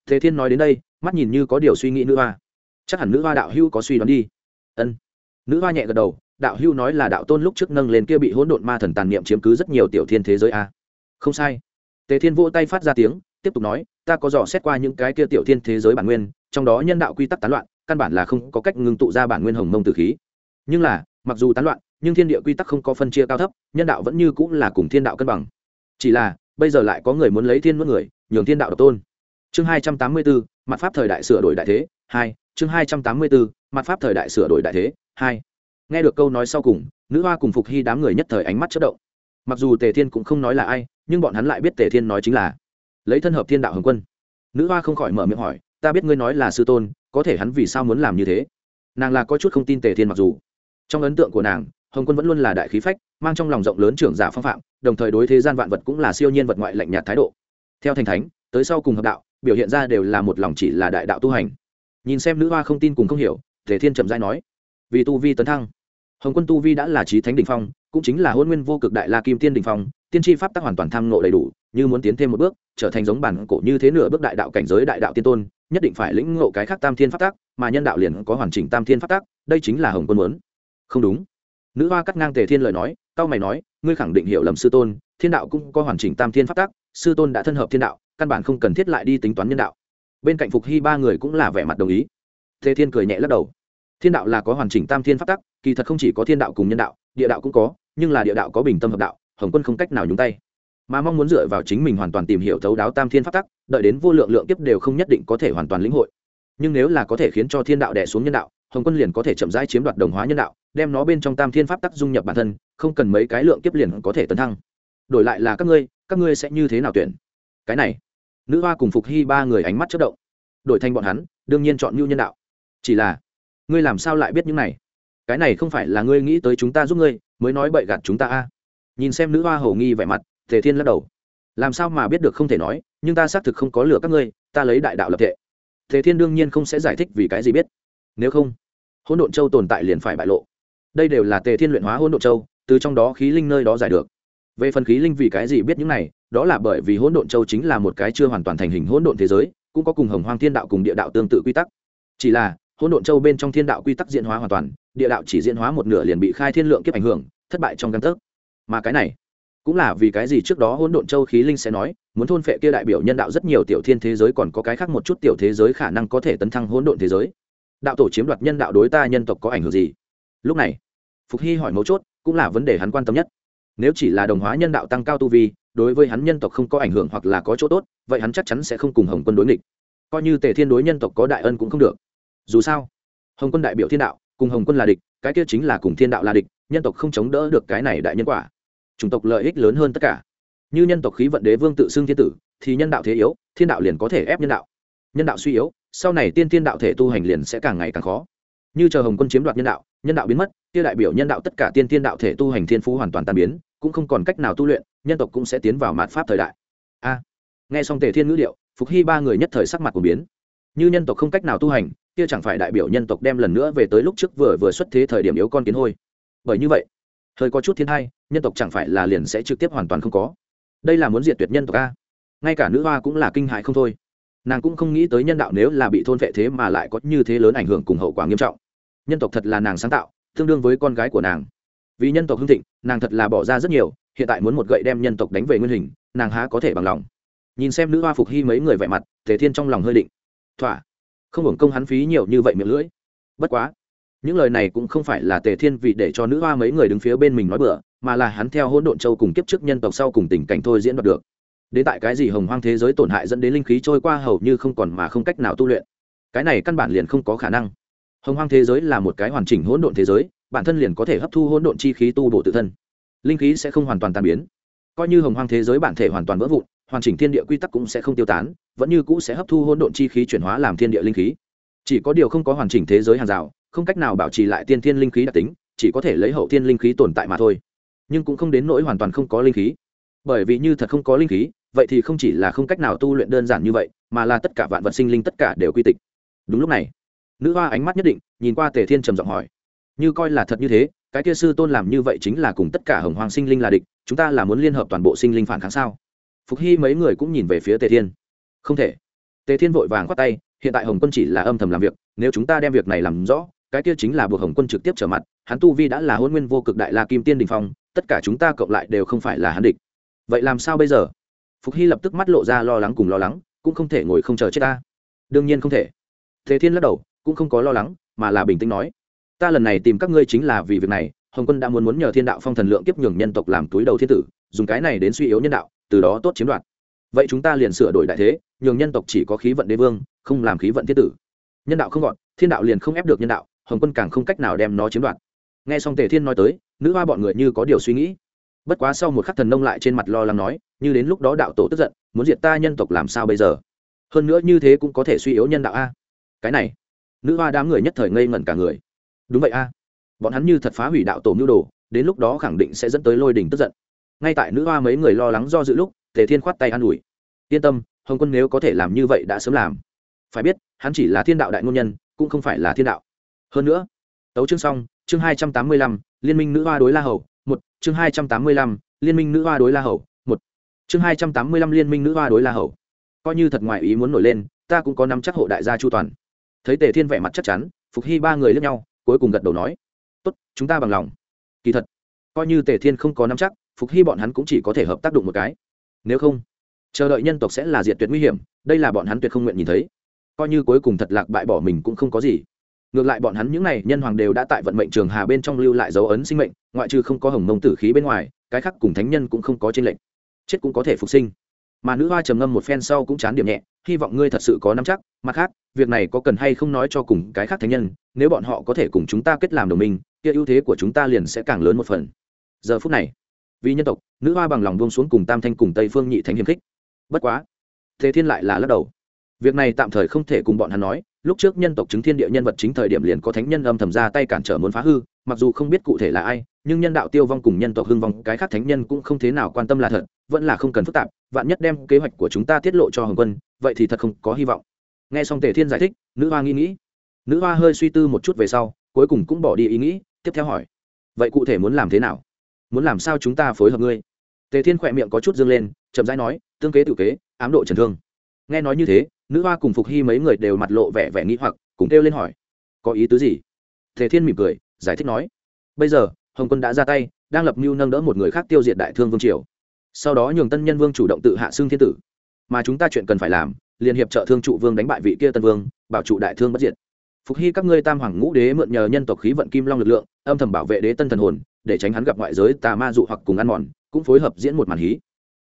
Tề thiên nói đến đây, mắt nhìn như có điều suy nghĩ nữ hoa. Chắc hẳn nữ hoa đạo hưu có suy đoán đi. Ân. Nữ hoa nhẹ gật đầu, đạo hưu nói là đạo tôn lúc trước nâng lên kia bị hỗn độn ma thần tàn niệm chiếm cứ rất nhiều tiểu thiên thế giới a. Không sai. Tề thiên vỗ tay phát ra tiếng, tiếp tục nói, ta có dò xét qua những cái kia tiểu thiên thế giới bản nguyên trong đó nhân đạo quy tắc tán loạn, căn bản là không có cách ngưng tụ ra bản nguyên hồng mông tử khí. Nhưng là, mặc dù tán loạn, nhưng thiên địa quy tắc không có phân chia cao thấp, nhân đạo vẫn như cũng là cùng thiên đạo cân bằng. Chỉ là, bây giờ lại có người muốn lấy thiên nuốt người, nhường thiên đạo độc tôn. Chương hai trăm tám mươi bốn, mặt pháp thời đại sửa đổi đại thế, hai, chương hai trăm tám mươi bốn, mặt pháp thời đại sửa đổi đại thế, hai. Nghe được câu nói sau cùng, nữ hoa cùng phục hy đám người nhất thời ánh mắt chất động. Mặc dù tề thiên cũng không nói là ai, nhưng bọn hắn lại biết tề thiên nói chính là, lấy thân hợp thiên đạo hồng quân. Nữ hoa không khỏi mở miệng hỏi ta biết ngươi nói là sư tôn, có thể hắn vì sao muốn làm như thế? Nàng là có chút không tin tề thiên mặc dù. Trong ấn tượng của nàng, hồng quân vẫn luôn là đại khí phách, mang trong lòng rộng lớn trưởng giả phong phạm, đồng thời đối thế gian vạn vật cũng là siêu nhiên vật ngoại lạnh nhạt thái độ. Theo thành thánh, tới sau cùng hợp đạo, biểu hiện ra đều là một lòng chỉ là đại đạo tu hành. Nhìn xem nữ hoa không tin cùng không hiểu, tề thiên chậm dai nói, vì tu vi tấn thăng, hồng quân tu vi đã là trí thánh đình phong, cũng chính là hôn nguyên vô cực đại la kim tiên đình phong, tiên tri pháp tắc hoàn toàn tham nộ đầy đủ như muốn tiến thêm một bước, trở thành giống bản cổ như thế nửa bước đại đạo cảnh giới đại đạo tiên tôn, nhất định phải lĩnh ngộ cái khác tam thiên pháp tắc, mà nhân đạo liền có hoàn chỉnh tam thiên pháp tắc, đây chính là hồng quân muốn. Không đúng. Nữ hoa cắt ngang tề thiên lời nói, cao mày nói, ngươi khẳng định hiểu lầm sư tôn, thiên đạo cũng có hoàn chỉnh tam thiên pháp tắc, sư tôn đã thân hợp thiên đạo, căn bản không cần thiết lại đi tính toán nhân đạo. Bên cạnh phục hy ba người cũng là vẻ mặt đồng ý. Tề thiên cười nhẹ lắc đầu. Thiên đạo là có hoàn chỉnh tam thiên pháp tắc, kỳ thật không chỉ có thiên đạo cùng nhân đạo, địa đạo cũng có, nhưng là địa đạo có bình tâm hợp đạo, hồng quân không cách nào nhúng tay mà mong muốn dựa vào chính mình hoàn toàn tìm hiểu thấu đáo tam thiên pháp tắc, đợi đến vô lượng lượng kiếp đều không nhất định có thể hoàn toàn lĩnh hội. Nhưng nếu là có thể khiến cho thiên đạo đẻ xuống nhân đạo, hồng quân liền có thể chậm rãi chiếm đoạt đồng hóa nhân đạo, đem nó bên trong tam thiên pháp tắc dung nhập bản thân, không cần mấy cái lượng kiếp liền có thể tấn thăng. Đổi lại là các ngươi các ngươi sẽ như thế nào tuyển? Cái này, nữ hoa cùng phục hy ba người ánh mắt chất động. Đổi thành bọn hắn, đương nhiên chọn mưu nhân đạo. Chỉ là, ngươi làm sao lại biết những này? Cái này không phải là ngươi nghĩ tới chúng ta giúp ngươi, mới nói bậy gạt chúng ta a. Nhìn xem nữ hoa hầu nghi vẻ mặt tề thiên lắc đầu. Làm sao mà biết được không thể nói, nhưng ta xác thực không có lừa các ngươi, ta lấy đại đạo lập thể tề thiên đương nhiên không sẽ giải thích vì cái gì biết. Nếu không, hỗn độn châu tồn tại liền phải bại lộ. Đây đều là tề thiên luyện hóa hỗn độn châu, từ trong đó khí linh nơi đó giải được. Về phần khí linh vì cái gì biết những này, đó là bởi vì hỗn độn châu chính là một cái chưa hoàn toàn thành hình hỗn độn thế giới, cũng có cùng hồng hoang thiên đạo cùng địa đạo tương tự quy tắc. Chỉ là, hỗn độn châu bên trong thiên đạo quy tắc diễn hóa hoàn toàn, địa đạo chỉ diễn hóa một nửa liền bị khai thiên lượng kiếp ảnh hưởng, thất bại trong căn tấc. Mà cái này cũng là vì cái gì trước đó hỗn độn châu khí linh sẽ nói, muốn thôn phệ kia đại biểu nhân đạo rất nhiều tiểu thiên thế giới còn có cái khác một chút tiểu thế giới khả năng có thể tấn thăng hỗn độn thế giới. Đạo tổ chiếm đoạt nhân đạo đối ta nhân tộc có ảnh hưởng gì? Lúc này, phục hy hỏi mấu chốt, cũng là vấn đề hắn quan tâm nhất. Nếu chỉ là đồng hóa nhân đạo tăng cao tu vi, đối với hắn nhân tộc không có ảnh hưởng hoặc là có chỗ tốt, vậy hắn chắc chắn sẽ không cùng hồng quân đối nghịch. Coi như tề thiên đối nhân tộc có đại ân cũng không được. Dù sao, hồng quân đại biểu thiên đạo, cùng hồng quân là địch, cái kia chính là cùng thiên đạo là địch, nhân tộc không chống đỡ được cái này đại nhân quả chủng tộc lợi ích lớn hơn tất cả. Như nhân tộc khí vận đế vương tự xưng thiên tử, thì nhân đạo thế yếu, thiên đạo liền có thể ép nhân đạo. Nhân đạo suy yếu, sau này tiên thiên đạo thể tu hành liền sẽ càng ngày càng khó. Như chờ hồng quân chiếm đoạt nhân đạo nhân đạo biến mất, kia đại biểu nhân đạo tất cả tiên thiên đạo thể tu hành thiên phú hoàn toàn tan biến, cũng không còn cách nào tu luyện, nhân tộc cũng sẽ tiến vào mạt pháp thời đại. A. À, nghe xong tề thiên ngữ điệu, phục hy ba người nhất thời sắc mặt của biến. Như nhân tộc không cách nào tu hành, kia chẳng phải đại biểu nhân tộc đem lần nữa về tới lúc trước vừa vừa xuất thế thời điểm yếu con kiến hôi. Bởi như vậy hơi có chút thiên hai nhân tộc chẳng phải là liền sẽ trực tiếp hoàn toàn không có. Đây là muốn diệt tuyệt nhân tộc a. Ngay cả nữ hoa cũng là kinh hại không thôi. Nàng cũng không nghĩ tới nhân đạo nếu là bị thôn vệ thế mà lại có như thế lớn ảnh hưởng cùng hậu quả nghiêm trọng. Nhân tộc thật là nàng sáng tạo, tương đương với con gái của nàng. Vì nhân tộc hưng thịnh, nàng thật là bỏ ra rất nhiều, hiện tại muốn một gậy đem nhân tộc đánh về nguyên hình, nàng há có thể bằng lòng. Nhìn xem nữ hoa phục hy mấy người vẻ mặt thể thiên trong lòng hơi định. Thỏa. Không hưởng công hắn phí nhiều như vậy miệng lưỡi. Bất quá những lời này cũng không phải là tề thiên vì để cho nữ hoa mấy người đứng phía bên mình nói bừa, mà là hắn theo hỗn độn châu cùng kiếp trước nhân tộc sau cùng tình cảnh thôi diễn đoạt được. Đến tại cái gì hồng hoang thế giới tổn hại dẫn đến linh khí trôi qua hầu như không còn mà không cách nào tu luyện. Cái này căn bản liền không có khả năng. Hồng hoang thế giới là một cái hoàn chỉnh hỗn độn thế giới, bản thân liền có thể hấp thu hỗn độn chi khí tu bổ tự thân. Linh khí sẽ không hoàn toàn tan biến. Coi như hồng hoang thế giới bản thể hoàn toàn vỡ vụn, hoàn chỉnh thiên địa quy tắc cũng sẽ không tiêu tán, vẫn như cũ sẽ hấp thu hỗn độn chi khí chuyển hóa làm thiên địa linh khí. Chỉ có điều không có hoàn chỉnh thế giới hàng rào không cách nào bảo trì lại tiên thiên linh khí đặc tính, chỉ có thể lấy hậu thiên linh khí tồn tại mà thôi. Nhưng cũng không đến nỗi hoàn toàn không có linh khí. Bởi vì như thật không có linh khí, vậy thì không chỉ là không cách nào tu luyện đơn giản như vậy, mà là tất cả vạn vật sinh linh tất cả đều quy tịch. Đúng lúc này, nữ hoa ánh mắt nhất định, nhìn qua tề thiên trầm giọng hỏi, như coi là thật như thế, cái kia sư tôn làm như vậy chính là cùng tất cả hồng hoàng sinh linh là địch, chúng ta là muốn liên hợp toàn bộ sinh linh phản kháng sao? Phục hy mấy người cũng nhìn về phía tề thiên. Không thể. Tề thiên vội vàng khoát tay, hiện tại hồng quân chỉ là âm thầm làm việc, nếu chúng ta đem việc này làm rõ cái kia chính là buộc hồng quân trực tiếp trở mặt, hắn tu vi đã là hôn nguyên vô cực đại la kim tiên đình phong, tất cả chúng ta cộng lại đều không phải là hắn địch. Vậy làm sao bây giờ? Phục hy lập tức mắt lộ ra lo lắng cùng lo lắng, cũng không thể ngồi không chờ chết ta. Đương nhiên không thể. Thế thiên lắc đầu, cũng không có lo lắng, mà là bình tĩnh nói, ta lần này tìm các ngươi chính là vì việc này, hồng quân đã muốn muốn nhờ thiên đạo phong thần lượng kiếp nhường nhân tộc làm túi đầu thiên tử, dùng cái này đến suy yếu nhân đạo, từ đó tốt chiếm đoạt. Vậy chúng ta liền sửa đổi đại thế, nhường nhân tộc chỉ có khí vận đế vương, không làm khí vận thiên tử. Nhân đạo không gọn, thiên đạo liền không ép được nhân đạo hồng quân càng không cách nào đem nó chiếm đoạt. Nghe xong tề thiên nói tới, nữ hoa bọn người như có điều suy nghĩ. Bất quá sau một khắc thần nông lại trên mặt lo lắng nói, như đến lúc đó đạo tổ tức giận, muốn diệt ta nhân tộc làm sao bây giờ? Hơn nữa như thế cũng có thể suy yếu nhân đạo a. Cái này, nữ hoa đám người nhất thời ngây ngẩn cả người. Đúng vậy a. Bọn hắn như thật phá hủy đạo tổ mưu đồ, đến lúc đó khẳng định sẽ dẫn tới lôi đình tức giận. Ngay tại nữ hoa mấy người lo lắng do dự lúc, tề thiên khoát tay an ủi. Yên tâm, hồng quân nếu có thể làm như vậy đã sớm làm. Phải biết, hắn chỉ là thiên đạo đại ngôn nhân, cũng không phải là thiên đạo hơn nữa, tấu chương xong, chương hai trăm tám mươi lăm, liên minh nữ hoa đối la hầu, một, chương hai trăm tám mươi lăm, liên minh nữ hoa đối la hầu, một, chương hai trăm tám mươi lăm, liên minh nữ hoa đối la hầu. Coi như thật ngoài ý muốn nổi lên, ta cũng có nắm chắc hộ đại gia chu toàn. Thấy tề thiên vẻ mặt chắc chắn, phục hy ba người lướt nhau, cuối cùng gật đầu nói, tốt, chúng ta bằng lòng. Kỳ thật, coi như tề thiên không có nắm chắc, phục hy bọn hắn cũng chỉ có thể hợp tác đụng một cái. Nếu không, chờ đợi nhân tộc sẽ là diệt tuyệt nguy hiểm, đây là bọn hắn tuyệt không nguyện nhìn thấy. Coi như cuối cùng thật lạc bại bỏ mình cũng không có gì ngược lại bọn hắn những này nhân hoàng đều đã tại vận mệnh trường hà bên trong lưu lại dấu ấn sinh mệnh, ngoại trừ không có hồng mông tử khí bên ngoài, cái khác cùng thánh nhân cũng không có trên lệnh chết cũng có thể phục sinh. Mà nữ hoa trầm ngâm một phen sau cũng chán điểm nhẹ, hy vọng ngươi thật sự có nắm chắc, mặt khác, việc này có cần hay không nói cho cùng cái khác thánh nhân, nếu bọn họ có thể cùng chúng ta kết làm đồng minh, kia ưu thế của chúng ta liền sẽ càng lớn một phần. Giờ phút này, vì nhân tộc, nữ hoa bằng lòng buông xuống cùng tam thanh cùng tây phương nhị thánh hiềm khích. Bất quá thế thiên lại là lắc đầu việc này tạm thời không thể cùng bọn hắn nói, lúc trước nhân tộc chứng thiên địa nhân vật chính thời điểm liền có thánh nhân âm thầm ra tay cản trở muốn phá hư, mặc dù không biết cụ thể là ai, nhưng nhân đạo tiêu vong cùng nhân tộc hưng vong, cái khác thánh nhân cũng không thế nào quan tâm là thật, vẫn là không cần phức tạp, vạn nhất đem kế hoạch của chúng ta tiết lộ cho hồng quân, vậy thì thật không có hy vọng. Nghe xong tề thiên giải thích, nữ hoa nghĩ nghĩ. Nữ hoa hơi suy tư một chút về sau, cuối cùng cũng bỏ đi ý nghĩ, tiếp theo hỏi, vậy cụ thể muốn làm thế nào? Muốn làm sao chúng ta phối hợp ngươi? Tề thiên khỏe miệng có chút dương lên, chậm rãi nói, tương kế tự kế, ám độ trần thương. Nghe nói như thế nữ hoa cùng phục hy mấy người đều mặt lộ vẻ vẻ nghĩ hoặc, cùng kêu lên hỏi, có ý tứ gì? Thế thiên mỉm cười, giải thích nói, bây giờ, hồng quân đã ra tay, đang lập mưu nâng đỡ một người khác tiêu diệt đại thương vương triều. Sau đó nhường tân nhân vương chủ động tự hạ xương thiên tử. Mà chúng ta chuyện cần phải làm, liên hiệp trợ thương trụ vương đánh bại vị kia tân vương, bảo trụ đại thương bất diệt. Phục hy các ngươi tam hoàng ngũ đế mượn nhờ nhân tộc khí vận kim long lực lượng, âm thầm bảo vệ đế tân thần hồn, để tránh hắn gặp ngoại giới tà ma dụ hoặc cùng ăn mòn, cũng phối hợp diễn một màn hí.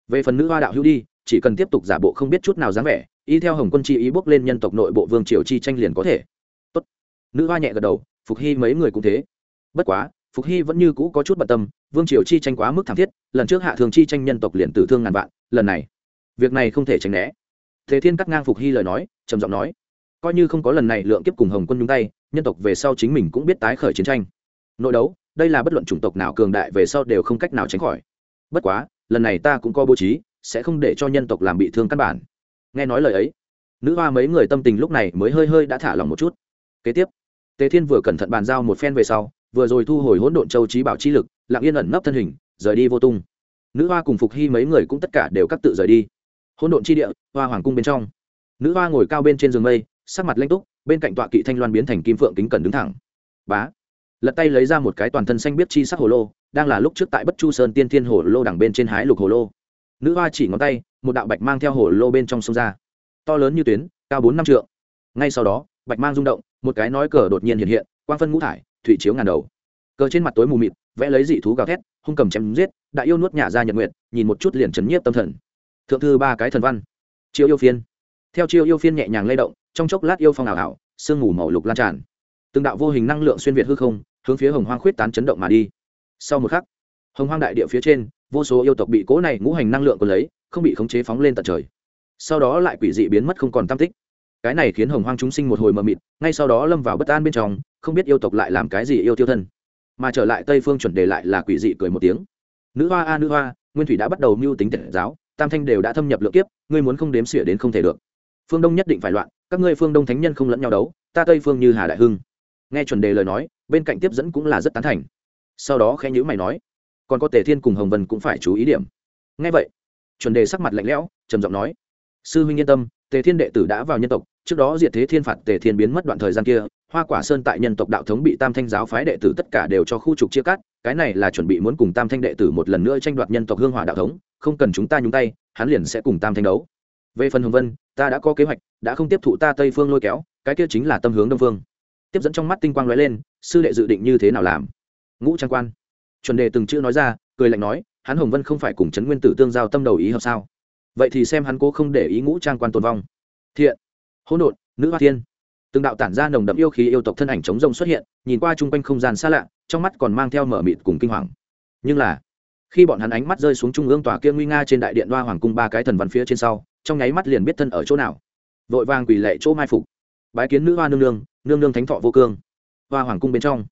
Về phần nữ hoa đạo hữu đi, chỉ cần tiếp tục giả bộ không biết chút nào dáng vẻ y theo hồng quân chi ý bước lên nhân tộc nội bộ vương triều chi tranh liền có thể. Tốt. nữ hoa nhẹ gật đầu, phục hy mấy người cũng thế. Bất quá, phục hy vẫn như cũ có chút bận tâm, vương triều chi tranh quá mức thảm thiết, lần trước hạ thường chi tranh nhân tộc liền tử thương ngàn vạn, lần này, việc này không thể tránh né. Thế thiên cắt ngang phục hy lời nói, trầm giọng nói, coi như không có lần này lượng kiếp cùng hồng quân nhung tay, nhân tộc về sau chính mình cũng biết tái khởi chiến tranh. Nội đấu, đây là bất luận chủng tộc nào cường đại về sau đều không cách nào tránh khỏi. Bất quá, lần này ta cũng có bố trí, sẽ không để cho nhân tộc làm bị thương căn bản nghe nói lời ấy, nữ hoa mấy người tâm tình lúc này mới hơi hơi đã thả lòng một chút. Kế tiếp, tề thiên vừa cẩn thận bàn giao một phen về sau, vừa rồi thu hồi hỗn độn châu trí bảo chi lực, lặng yên ẩn nấp thân hình, rời đi vô tung. Nữ hoa cùng phục hy mấy người cũng tất cả đều cắt tự rời đi. Hỗn độn chi địa, hoa hoàng cung bên trong. Nữ hoa ngồi cao bên trên giường mây, sắc mặt lanh túc, bên cạnh tọa kỵ thanh loan biến thành kim phượng kính cần đứng thẳng. Bá. Lật tay lấy ra một cái toàn thân xanh biết chi sắc hồ lô, đang là lúc trước tại bất chu sơn tiên thiên hồ lô đằng bên trên hái lục hồ lô nữ hoa chỉ ngón tay, một đạo bạch mang theo hồ lô bên trong sông ra. To lớn như tuyến, cao bốn năm trượng. Ngay sau đó, bạch mang rung động, một cái nói cờ đột nhiên hiện hiện, quang phân ngũ thải, thủy chiếu ngàn đầu. Cờ trên mặt tối mù mịt, vẽ lấy dị thú gào thét, hung cầm chém giết, đại yêu nuốt nhả ra nhật nguyện nhìn một chút liền trấn nhiếp tâm thần. Thượng thư ba cái thần văn. Chiêu yêu phiên. Theo chiêu yêu phiên nhẹ nhàng lay động, trong chốc lát yêu phong ảo ảo, sương mù màu lục lan tràn. Từng đạo vô hình năng lượng xuyên việt hư không, hướng phía hồng hoang khuyết tán chấn động mà đi. Sau một khắc, hồng hoang đại địa phía trên vô số yêu tộc bị cố này ngũ hành năng lượng còn lấy, không bị khống chế phóng lên tận trời. Sau đó lại quỷ dị biến mất không còn tam tích. Cái này khiến hồng hoang chúng sinh một hồi mờ mịt, ngay sau đó lâm vào bất an bên trong, không biết yêu tộc lại làm cái gì yêu tiêu thân. Mà trở lại tây phương chuẩn đề lại là quỷ dị cười một tiếng. Nữ hoa a, nữ hoa, nguyên thủy đã bắt đầu mưu tính tiện giáo, tam thanh đều đã thâm nhập lượng kiếp, ngươi muốn không đếm xỉa đến không thể được. Phương đông nhất định phải loạn, các ngươi phương đông thánh nhân không lẫn nhau đấu, ta tây phương như hà đại hưng. Nghe chuẩn đề lời nói, bên cạnh tiếp dẫn cũng là rất tán thành. Sau đó khẽ nhữ mày nói còn có tề thiên cùng hồng vân cũng phải chú ý điểm. Ngay vậy, chuẩn đề sắc mặt lạnh lẽo, trầm giọng nói, sư huynh yên tâm, tề thiên đệ tử đã vào nhân tộc, trước đó diệt thế thiên phạt tề thiên biến mất đoạn thời gian kia, hoa quả sơn tại nhân tộc đạo thống bị tam thanh giáo phái đệ tử tất cả đều cho khu trục chia cắt, cái này là chuẩn bị muốn cùng tam thanh đệ tử một lần nữa tranh đoạt nhân tộc hương hỏa đạo thống, không cần chúng ta nhúng tay, hắn liền sẽ cùng tam thanh đấu. Về phần hồng vân, ta đã có kế hoạch, đã không tiếp thụ ta tây phương lôi kéo, cái kia chính là tâm hướng đông phương. Tiếp dẫn trong mắt tinh quang lóe lên, sư đệ dự định như thế nào làm? Ngũ trang quan chuẩn đề từng chữ nói ra, cười lạnh nói, hắn hồng vân không phải cùng trấn nguyên tử tương giao tâm đầu ý hợp sao? Vậy thì xem hắn cố không để ý ngũ trang quan tồn vong. Thiện, hỗn độn, nữ hoa thiên. Từng đạo tản ra nồng đậm yêu khí yêu tộc thân ảnh chống rông xuất hiện, nhìn qua chung quanh không gian xa lạ, trong mắt còn mang theo mở mịt cùng kinh hoàng. Nhưng là, khi bọn hắn ánh mắt rơi xuống trung ương tòa kia nguy nga trên đại điện đoa hoàng cung ba cái thần văn phía trên sau, trong nháy mắt liền biết thân ở chỗ nào. Vội vàng quỳ lệ chỗ mai phục. Bái kiến nữ hoa nương nương nương nương thánh thọ vô cương. Hoa hoàng cung bên trong,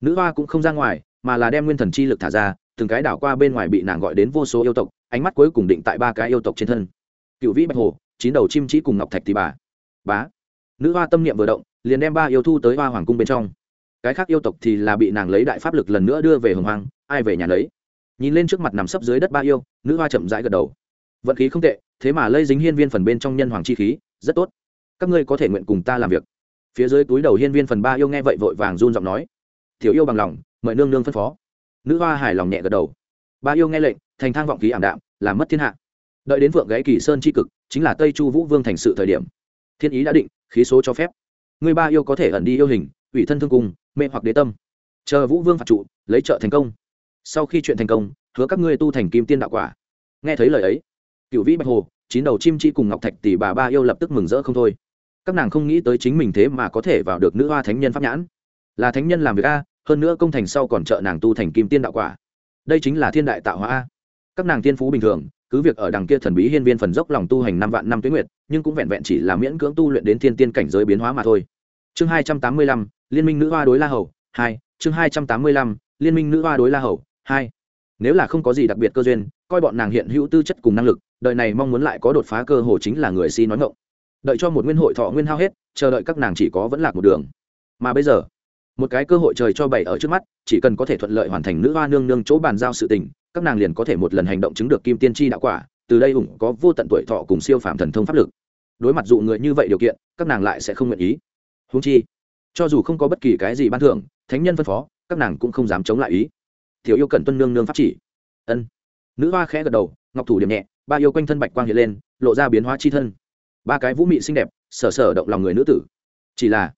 nữ hoa cũng không ra ngoài mà là đem nguyên thần chi lực thả ra, từng cái đảo qua bên ngoài bị nàng gọi đến vô số yêu tộc, ánh mắt cuối cùng định tại ba cái yêu tộc trên thân. Cựu vĩ bạch hồ, chín đầu chim chỉ cùng ngọc thạch thì bà. Bá. Nữ hoa tâm niệm vừa động, liền đem ba yêu thu tới hoa hoàng cung bên trong. Cái khác yêu tộc thì là bị nàng lấy đại pháp lực lần nữa đưa về hồng hoàng ai về nhà lấy. Nhìn lên trước mặt nằm sấp dưới đất ba yêu, nữ hoa chậm rãi gật đầu. Vận khí không tệ, thế mà lây dính hiên viên phần bên trong nhân hoàng chi khí, rất tốt. Các ngươi có thể nguyện cùng ta làm việc. Phía dưới túi đầu hiên viên phần ba yêu nghe vậy vội vàng run giọng nói. Thiếu yêu bằng lòng mời nương nương phân phó. Nữ hoa hài lòng nhẹ gật đầu. Ba yêu nghe lệnh, thành thang vọng khí ảm đạm, làm mất thiên hạ. Đợi đến vượng gáy kỳ sơn c cực, chính là tây chu vũ vương thành sự thời điểm. Thiên ý đã định, khí số cho phép. Người ba yêu có thể ẩn đi yêu hình, ủy thân thương cung, mê hoặc đế tâm. Chờ vũ vương phạt trụ, lấy trợ thành công. Sau khi chuyện thành công, hứa các ngươi tu thành kim tiên đạo quả. Nghe thấy lời ấy cựu vĩ bạch hồ, chín đầu chim chi cùng ngọc thạch tỷ bà ba yêu lập tức mừng rỡ không thôi. Các nàng không nghĩ tới chính mình thế mà có thể vào được nữ hoa thánh nhân pháp nhãn. Là thánh nhân làm việc a hơn nữa công thành sau còn trợ nàng tu thành kim tiên đạo quả. Đây chính là thiên đại tạo hóa a. Các nàng tiên phú bình thường, cứ việc ở đằng kia thần bí hiên viên phần dốc lòng tu hành năm vạn năm tuyến nguyệt, nhưng cũng vẹn vẹn chỉ là miễn cưỡng tu luyện đến thiên tiên cảnh giới biến hóa mà thôi. Chương hai trăm tám mươi lăm, liên minh nữ hoa đối la hầu, hai, chương hai trăm tám mươi lăm, liên minh nữ hoa đối la hầu, hai. Nếu là không có gì đặc biệt cơ duyên, coi bọn nàng hiện hữu tư chất cùng năng lực đợi này mong muốn lại có đột phá cơ hồ chính là người si nói ngộng đợi cho một nguyên hội thọ nguyên hao hết, chờ đợi các nàng chỉ có vẫn lạc một đường. Mà bây giờ một cái cơ hội trời cho bảy ở trước mắt, chỉ cần có thể thuận lợi hoàn thành nữ hoa nương nương chỗ bàn giao sự tình, các nàng liền có thể một lần hành động chứng được kim tiên tri đạo quả, từ đây ủng có vô tận tuổi thọ cùng siêu phạm thần thông pháp lực. Đối mặt dụ người như vậy điều kiện, các nàng lại sẽ không nguyện ý. Húng chi, cho dù không có bất kỳ cái gì ban thưởng, thánh nhân phân phó, các nàng cũng không dám chống lại ý. Thiếu yêu cần tuân nương nương pháp chỉ. Ân. Nữ hoa khẽ gật đầu, ngọc thủ điểm nhẹ, ba yêu quanh thân bạch quang hiện lên, lộ ra biến hóa chi thân. Ba cái vũ mị xinh đẹp sở sở động lòng người nữ tử. Chỉ là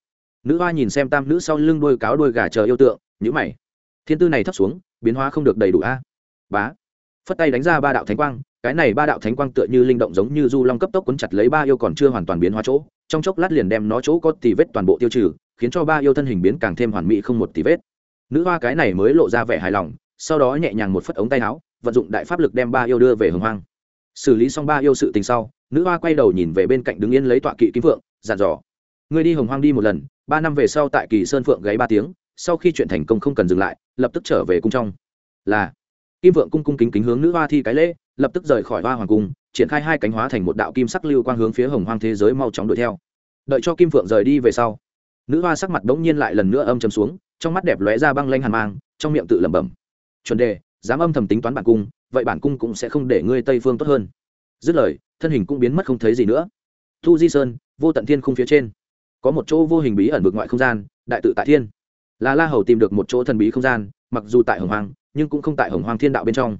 nữ hoa nhìn xem tam nữ sau lưng đôi cáo đôi gà chờ yêu tượng nhữ mày. Thiên tư này thấp xuống, biến hóa không được đầy đủ a. Bá. Phất tay đánh ra ba đạo thánh quang, cái này ba đạo thánh quang tựa như linh động giống như du long cấp tốc quấn chặt lấy ba yêu còn chưa hoàn toàn biến hóa chỗ, trong chốc lát liền đem nó chỗ có tì vết toàn bộ tiêu trừ, khiến cho ba yêu thân hình biến càng thêm hoàn mỹ không một tì vết. Nữ hoa cái này mới lộ ra vẻ hài lòng, sau đó nhẹ nhàng một phất ống tay áo, vận dụng đại pháp lực đem ba yêu đưa về hồng hoang. Xử lý xong ba yêu sự tình sau, nữ hoa quay đầu nhìn về bên cạnh đứng yên lấy tọa kỵ kim phượng dàn dò ngươi đi hồng hoang đi một lần, ba năm về sau tại kỳ sơn phượng gáy ba tiếng, sau khi chuyện thành công không cần dừng lại, lập tức trở về cung trong. Là, kim vượng cung cung kính kính hướng nữ hoa thi cái lễ, lập tức rời khỏi hoa hoàng cung, triển khai hai cánh hóa thành một đạo kim sắc lưu quang hướng phía hồng hoang thế giới mau chóng đuổi theo. Đợi cho kim phượng rời đi về sau, nữ hoa sắc mặt bỗng nhiên lại lần nữa âm chầm xuống, trong mắt đẹp lóe ra băng lanh hàn mang, trong miệng tự lẩm bẩm. Chuẩn đề, dám âm thầm tính toán bản cung, vậy bản cung cũng sẽ không để ngươi tây phương tốt hơn. Dứt lời, thân hình cũng biến mất không thấy gì nữa. Thu di sơn, vô tận thiên khung phía trên có một chỗ vô hình bí ẩn vực ngoại không gian, đại tự tại thiên. Là la hầu tìm được một chỗ thần bí không gian, mặc dù tại hồng hoàng nhưng cũng không tại hồng hoàng thiên đạo bên trong.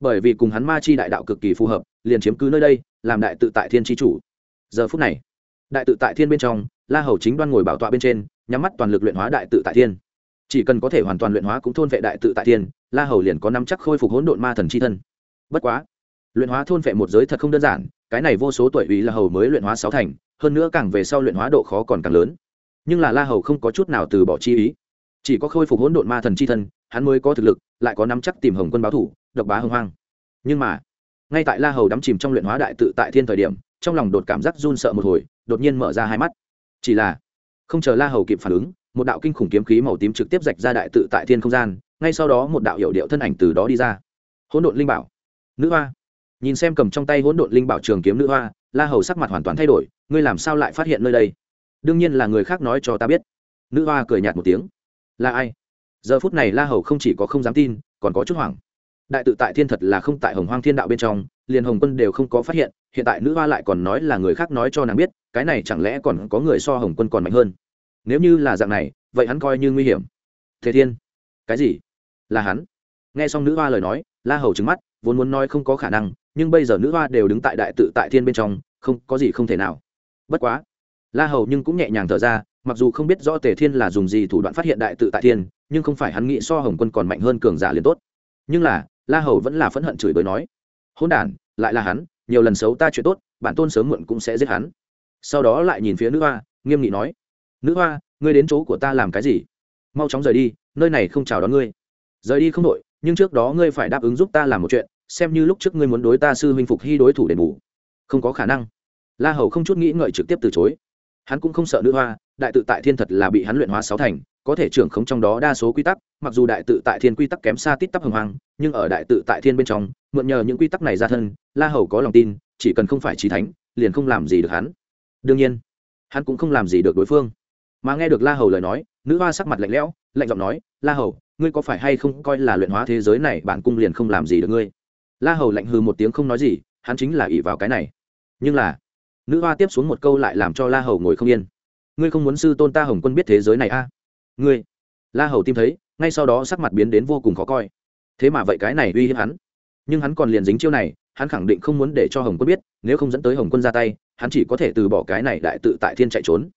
Bởi vì cùng hắn ma chi đại đạo cực kỳ phù hợp, liền chiếm cứ nơi đây, làm đại tự tại thiên tri chủ. Giờ phút này, đại tự tại thiên bên trong, la hầu chính đoan ngồi bảo tọa bên trên, nhắm mắt toàn lực luyện hóa đại tự tại thiên. Chỉ cần có thể hoàn toàn luyện hóa cũng thôn vệ đại tự tại thiên, la hầu liền có năm chắc khôi phục hỗn độn ma thần c h i thân. Bất quá, luyện hóa thôn vệ một giới thật không đơn giản, cái này vô số tuổi ủy la hầu mới luyện hóa sáu thành hơn nữa càng về sau luyện hóa độ khó còn càng lớn. Nhưng là la hầu không có chút nào từ bỏ chi ý. Chỉ có khôi phục hỗn độn ma thần c h i thân, hắn mới có thực lực, lại có nắm chắc tìm hồng quân báo thủ, độc bá hồng hoang. Nhưng mà, ngay tại la hầu đắm chìm trong luyện hóa đại tự tại thiên thời điểm, trong lòng đột cảm giác run sợ một hồi, đột nhiên mở ra hai mắt. Chỉ là, không chờ la hầu kịp phản ứng, một đạo kinh khủng kiếm khí màu tím trực tiếp rạch ra đại tự tại thiên không gian, ngay sau đó một đạo hiệu điệu thân ảnh từ đó đi ra. Hỗn độn linh bảo. Nữ hoa. Nhìn xem cầm trong tay hỗn độn linh bảo trường kiếm nữ hoa la hầu sắc mặt hoàn toàn thay đổi, ngươi làm sao lại phát hiện nơi đây? Đương nhiên là người khác nói cho ta biết. Nữ hoa cười nhạt một tiếng, là ai? Giờ phút này la hầu không chỉ có không dám tin, còn có chút hoảng. Đại tự tại thiên thật là không tại hồng hoang thiên đạo bên trong, liền hồng quân đều không có phát hiện hiện tại nữ hoa lại còn nói là người khác nói cho nàng biết, cái này chẳng lẽ còn có người so hồng quân còn mạnh hơn? Nếu như là dạng này, vậy hắn coi như nguy hiểm. Thế thiên, cái gì? Là hắn? Nghe xong nữ hoa lời nói, la hầu trứng mắt, vốn muốn nói không có khả năng, nhưng bây giờ nữ hoa đều đứng tại đại tự tại thiên bên trong không có gì không thể nào. Bất quá, la hầu nhưng cũng nhẹ nhàng thở ra, mặc dù không biết rõ tề thiên là dùng gì thủ đoạn phát hiện đại tự tại thiên, nhưng không phải hắn nghĩ so hồng quân còn mạnh hơn cường giả liền tốt. Nhưng là, la hầu vẫn là phẫn hận chửi bới nói hôn đản, lại là hắn, nhiều lần xấu ta chuyện tốt, bản tôn sớm muộn cũng sẽ giết hắn. Sau đó lại nhìn phía nữ hoa, nghiêm nghị nói, nữ hoa, ngươi đến chỗ của ta làm cái gì? Mau chóng rời đi, nơi này không chào đón ngươi. Rời đi không đội, nhưng trước đó ngươi phải đáp ứng giúp ta làm một chuyện, xem như lúc trước ngươi muốn đối ta sư huynh phục hy đối thủ đền bù không có khả năng. La hầu không chút nghĩ ngợi trực tiếp từ chối. Hắn cũng không sợ nữ hoa, đại tự tại thiên thật là bị hắn luyện hóa sáu thành, có thể trưởng khống trong đó đa số quy tắc, mặc dù đại tự tại thiên quy tắc kém xa tít tắp hồng hoang, nhưng ở đại tự tại thiên bên trong, mượn nhờ những quy tắc này ra thân, la hầu có lòng tin, chỉ cần không phải trí thánh, liền không làm gì được hắn. Đương nhiên, hắn cũng không làm gì được đối phương. Mà nghe được la hầu lời nói, nữ hoa sắc mặt lạnh lẽo, lạnh giọng nói, la hầu, ngươi có phải hay không coi là luyện hóa thế giới này bản cung liền không làm gì được ngươi? La hầu lạnh hừ một tiếng không nói gì, hắn chính là ỷ vào cái này nhưng là, nữ hoa tiếp xuống một câu lại làm cho la hầu ngồi không yên. Ngươi không muốn sư tôn ta hồng quân biết thế giới này a à? ngươi, la hầu tìm thấy, ngay sau đó sắc mặt biến đến vô cùng khó coi. Thế mà vậy cái này uy hiếp hắn. Nhưng hắn còn liền dính chiêu này, hắn khẳng định không muốn để cho hồng quân biết, nếu không dẫn tới hồng quân ra tay, hắn chỉ có thể từ bỏ cái này đại tự tại thiên chạy trốn.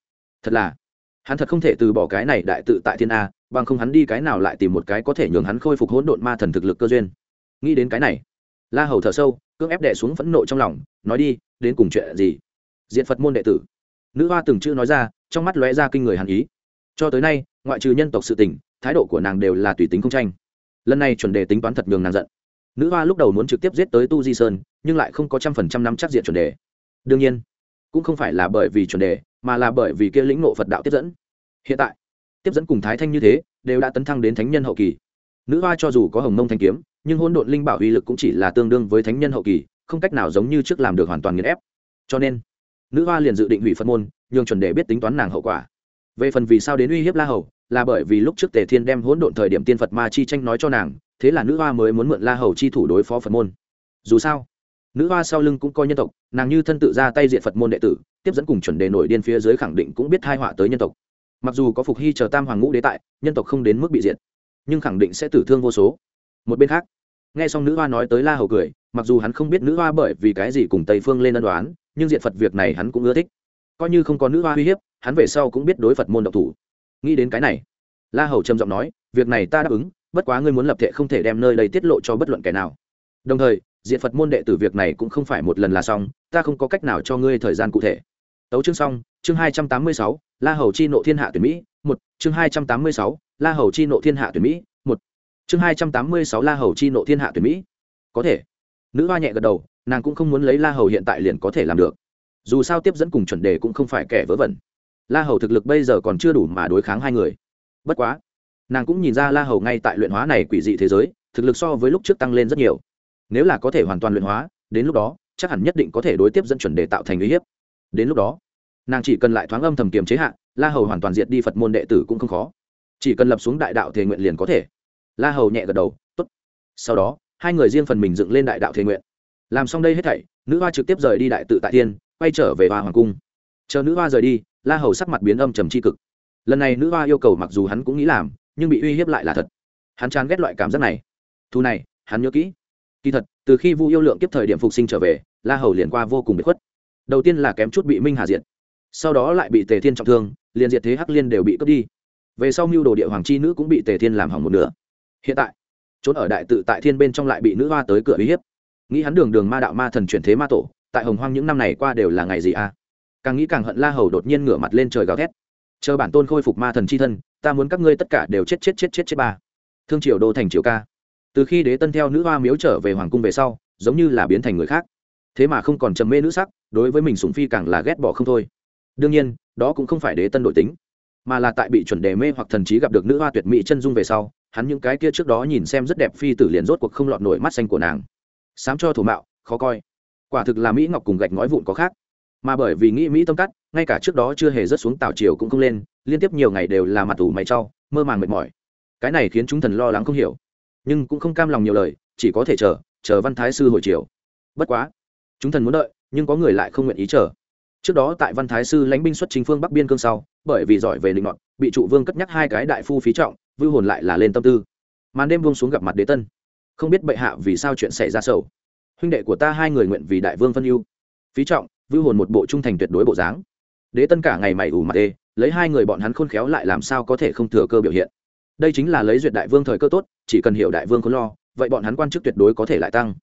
Thật là, hắn thật không thể từ bỏ cái này đại tự tại thiên a, bằng không hắn đi cái nào lại tìm một cái có thể nhường hắn khôi phục hỗn độn ma thần thực lực cơ duyên. Nghĩ đến cái này, la hầu thở sâu, cưỡng ép đệ xuống phẫn nộ trong lòng nói đi, đến cùng chuyện gì? Diện phật môn đệ tử. Nữ hoa từng chữ nói ra, trong mắt lóe ra kinh người hàn ý. Cho tới nay, ngoại trừ nhân tộc sự tình, thái độ của nàng đều là tùy tính không tranh. Lần này chuẩn đề tính toán thật nhường nàng giận. Nữ hoa lúc đầu muốn trực tiếp giết tới tu di sơn, nhưng lại không có trăm phần trăm năm chắc diện chuẩn đề. Đương nhiên, cũng không phải là bởi vì chuẩn đề, mà là bởi vì kia lĩnh nộ phật đạo tiếp dẫn. Hiện tại, tiếp dẫn cùng thái thanh như thế, đều đã tấn thăng đến thánh nhân hậu kỳ. Nữ hoa cho dù có hồng mông thanh kiếm, nhưng hôn độn linh bảo uy lực cũng chỉ là tương đương với thánh nhân hậu kỳ không cách nào giống như trước làm được hoàn toàn nghiền ép. Cho nên, nữ hoa liền dự định hủy phật môn, nhường chuẩn đề biết tính toán nàng hậu quả. Về phần vì sao đến uy hiếp la hầu, là bởi vì lúc trước tề thiên đem hỗn độn thời điểm tiên phật ma chi tranh nói cho nàng, thế là nữ hoa mới muốn mượn la hầu chi thủ đối phó phật môn. Dù sao, nữ hoa sau lưng cũng coi nhân tộc, nàng như thân tự ra tay diện phật môn đệ tử, tiếp dẫn cùng chuẩn đề nổi điên phía dưới khẳng định cũng biết thai họa tới nhân tộc. Mặc dù có phục hy chờ tam hoàng ngũ đế tại, nhân tộc không đến mức bị diệt, nhưng khẳng định sẽ tử thương vô số. Một bên khác, nghe xong nữ hoa nói tới la hầu cười mặc dù hắn không biết nữ hoa bởi vì cái gì cùng tây phương lên ân đoán nhưng diện phật việc này hắn cũng ưa thích. Coi như không có nữ hoa uy hiếp, hắn về sau cũng biết đối phật môn độc thủ. Nghĩ đến cái này, la hầu trầm giọng nói, việc này ta đáp ứng, bất quá ngươi muốn lập thệ không thể đem nơi đây tiết lộ cho bất luận kẻ nào. Đồng thời, diện phật môn đệ tử việc này cũng không phải một lần là xong, ta không có cách nào cho ngươi thời gian cụ thể. Tấu chương xong, chương hai trăm tám mươi sáu, la hầu chi nộ thiên hạ tuyển mỹ, một, chương hai trăm tám mươi sáu, la hầu chi nộ thiên hạ tuyển mỹ, một, chương hai trăm tám mươi sáu, la hầu chi nộ thiên hạ tuyển mỹ. Có thể nữ hoa nhẹ gật đầu, nàng cũng không muốn lấy la hầu hiện tại liền có thể làm được. Dù sao tiếp dẫn cùng chuẩn đề cũng không phải kẻ vớ vẩn. La hầu thực lực bây giờ còn chưa đủ mà đối kháng hai người. Bất quá, nàng cũng nhìn ra la hầu ngay tại luyện hóa này quỷ dị thế giới, thực lực so với lúc trước tăng lên rất nhiều. Nếu là có thể hoàn toàn luyện hóa, đến lúc đó, chắc hẳn nhất định có thể đối tiếp dẫn chuẩn đề tạo thành uy hiếp. Đến lúc đó, nàng chỉ cần lại thoáng âm thầm kiềm chế hạn la hầu hoàn toàn diệt đi phật môn đệ tử cũng không khó. Chỉ cần lập xuống đại đạo thể nguyện liền có thể. La hầu nhẹ gật đầu t ố t sau đó hai người riêng phần mình dựng lên đại đạo thế nguyện. Làm xong đây hết thảy, nữ hoa trực tiếp rời đi đại tự tại tiên quay trở về hoa hoàng cung. Chờ nữ hoa rời đi, la hầu sắc mặt biến âm trầm c h i cực. Lần này nữ hoa yêu cầu mặc dù hắn cũng nghĩ làm, nhưng bị uy hiếp lại là thật. Hắn chán ghét loại cảm giác này. Thu này, hắn nhớ kỹ. Kỳ thật, từ khi vu yêu lượng kiếp thời điểm phục sinh trở về, la hầu liền qua vô cùng bị khuất. Đầu tiên là kém chút bị minh hà diệt. Sau đó lại bị tề thiên trọng thương, liền diệt thế hắc liên đều bị cướp đi. Về sau mưu đồ địa hoàng chi nữ cũng bị tề thiên làm hỏng một nửa. Hiện tại trốn ở đại tự tại thiên bên trong lại bị nữ hoa tới cửa uy hiếp. Nghĩ hắn đường đường ma đạo ma thần chuyển thế ma tổ, tại hồng hoang những năm này qua đều là ngày gì à? Càng nghĩ càng hận la hầu đột nhiên ngửa mặt lên trời gào thét. Chờ bản tôn khôi phục ma thần c h i thân, ta muốn các ngươi tất cả đều chết chết chết chết chết ba. Thương triều đô thành triều ca. Từ khi đế tân theo nữ hoa miếu trở về hoàng cung về sau, giống như là biến thành người khác. Thế mà không còn trầm mê nữ sắc, đối với mình sùng phi càng là ghét bỏ không thôi. Đương nhiên, đó cũng không phải đế tân đội tính, mà là tại bị chuẩn đề mê hoặc thần trí gặp được nữ hoa tuyệt mỹ chân dung về sau hắn những cái kia trước đó nhìn xem rất đẹp phi tử liền rốt cuộc không lọt nổi mắt xanh của nàng. Sám cho thủ mạo, khó coi. Quả thực là mỹ ngọc cùng gạch ngói vụn có khác. Mà bởi vì nghĩ mỹ tâm cắt, ngay cả trước đó chưa hề rớt xuống tảo chiều cũng không lên, liên tiếp nhiều ngày đều là mặt ủ mày trau mơ màng mệt mỏi. Cái này khiến chúng thần lo lắng không hiểu. Nhưng cũng không cam lòng nhiều lời, chỉ có thể chờ chờ văn thái sư hồi chiều bất quá, chúng thần muốn đợi, nhưng có người lại không nguyện ý chờ. Trước đó tại văn thái sư lãnh binh xuất chính phương bắc biên cương sau, bởi vì giỏi về định mọn bị trụ vương cất nhắc hai cái đại phu phí trọng vưu hồn lại là lên tâm tư. Màn đêm buông xuống gặp mặt đế tân. Không biết bệ hạ vì sao chuyện xảy ra sầu. Huynh đệ của ta hai người nguyện vì đại vương phân ưu. Phí trọng, vưu hồn một bộ trung thành tuyệt đối bộ dáng. Đế tân cả ngày mày ủ mặt đê, lấy hai người bọn hắn khôn khéo lại làm sao có thể không thừa cơ biểu hiện. Đây chính là lấy duyệt đại vương thời cơ tốt, chỉ cần hiểu đại vương có lo, vậy bọn hắn quan chức tuyệt đối có thể lại tăng.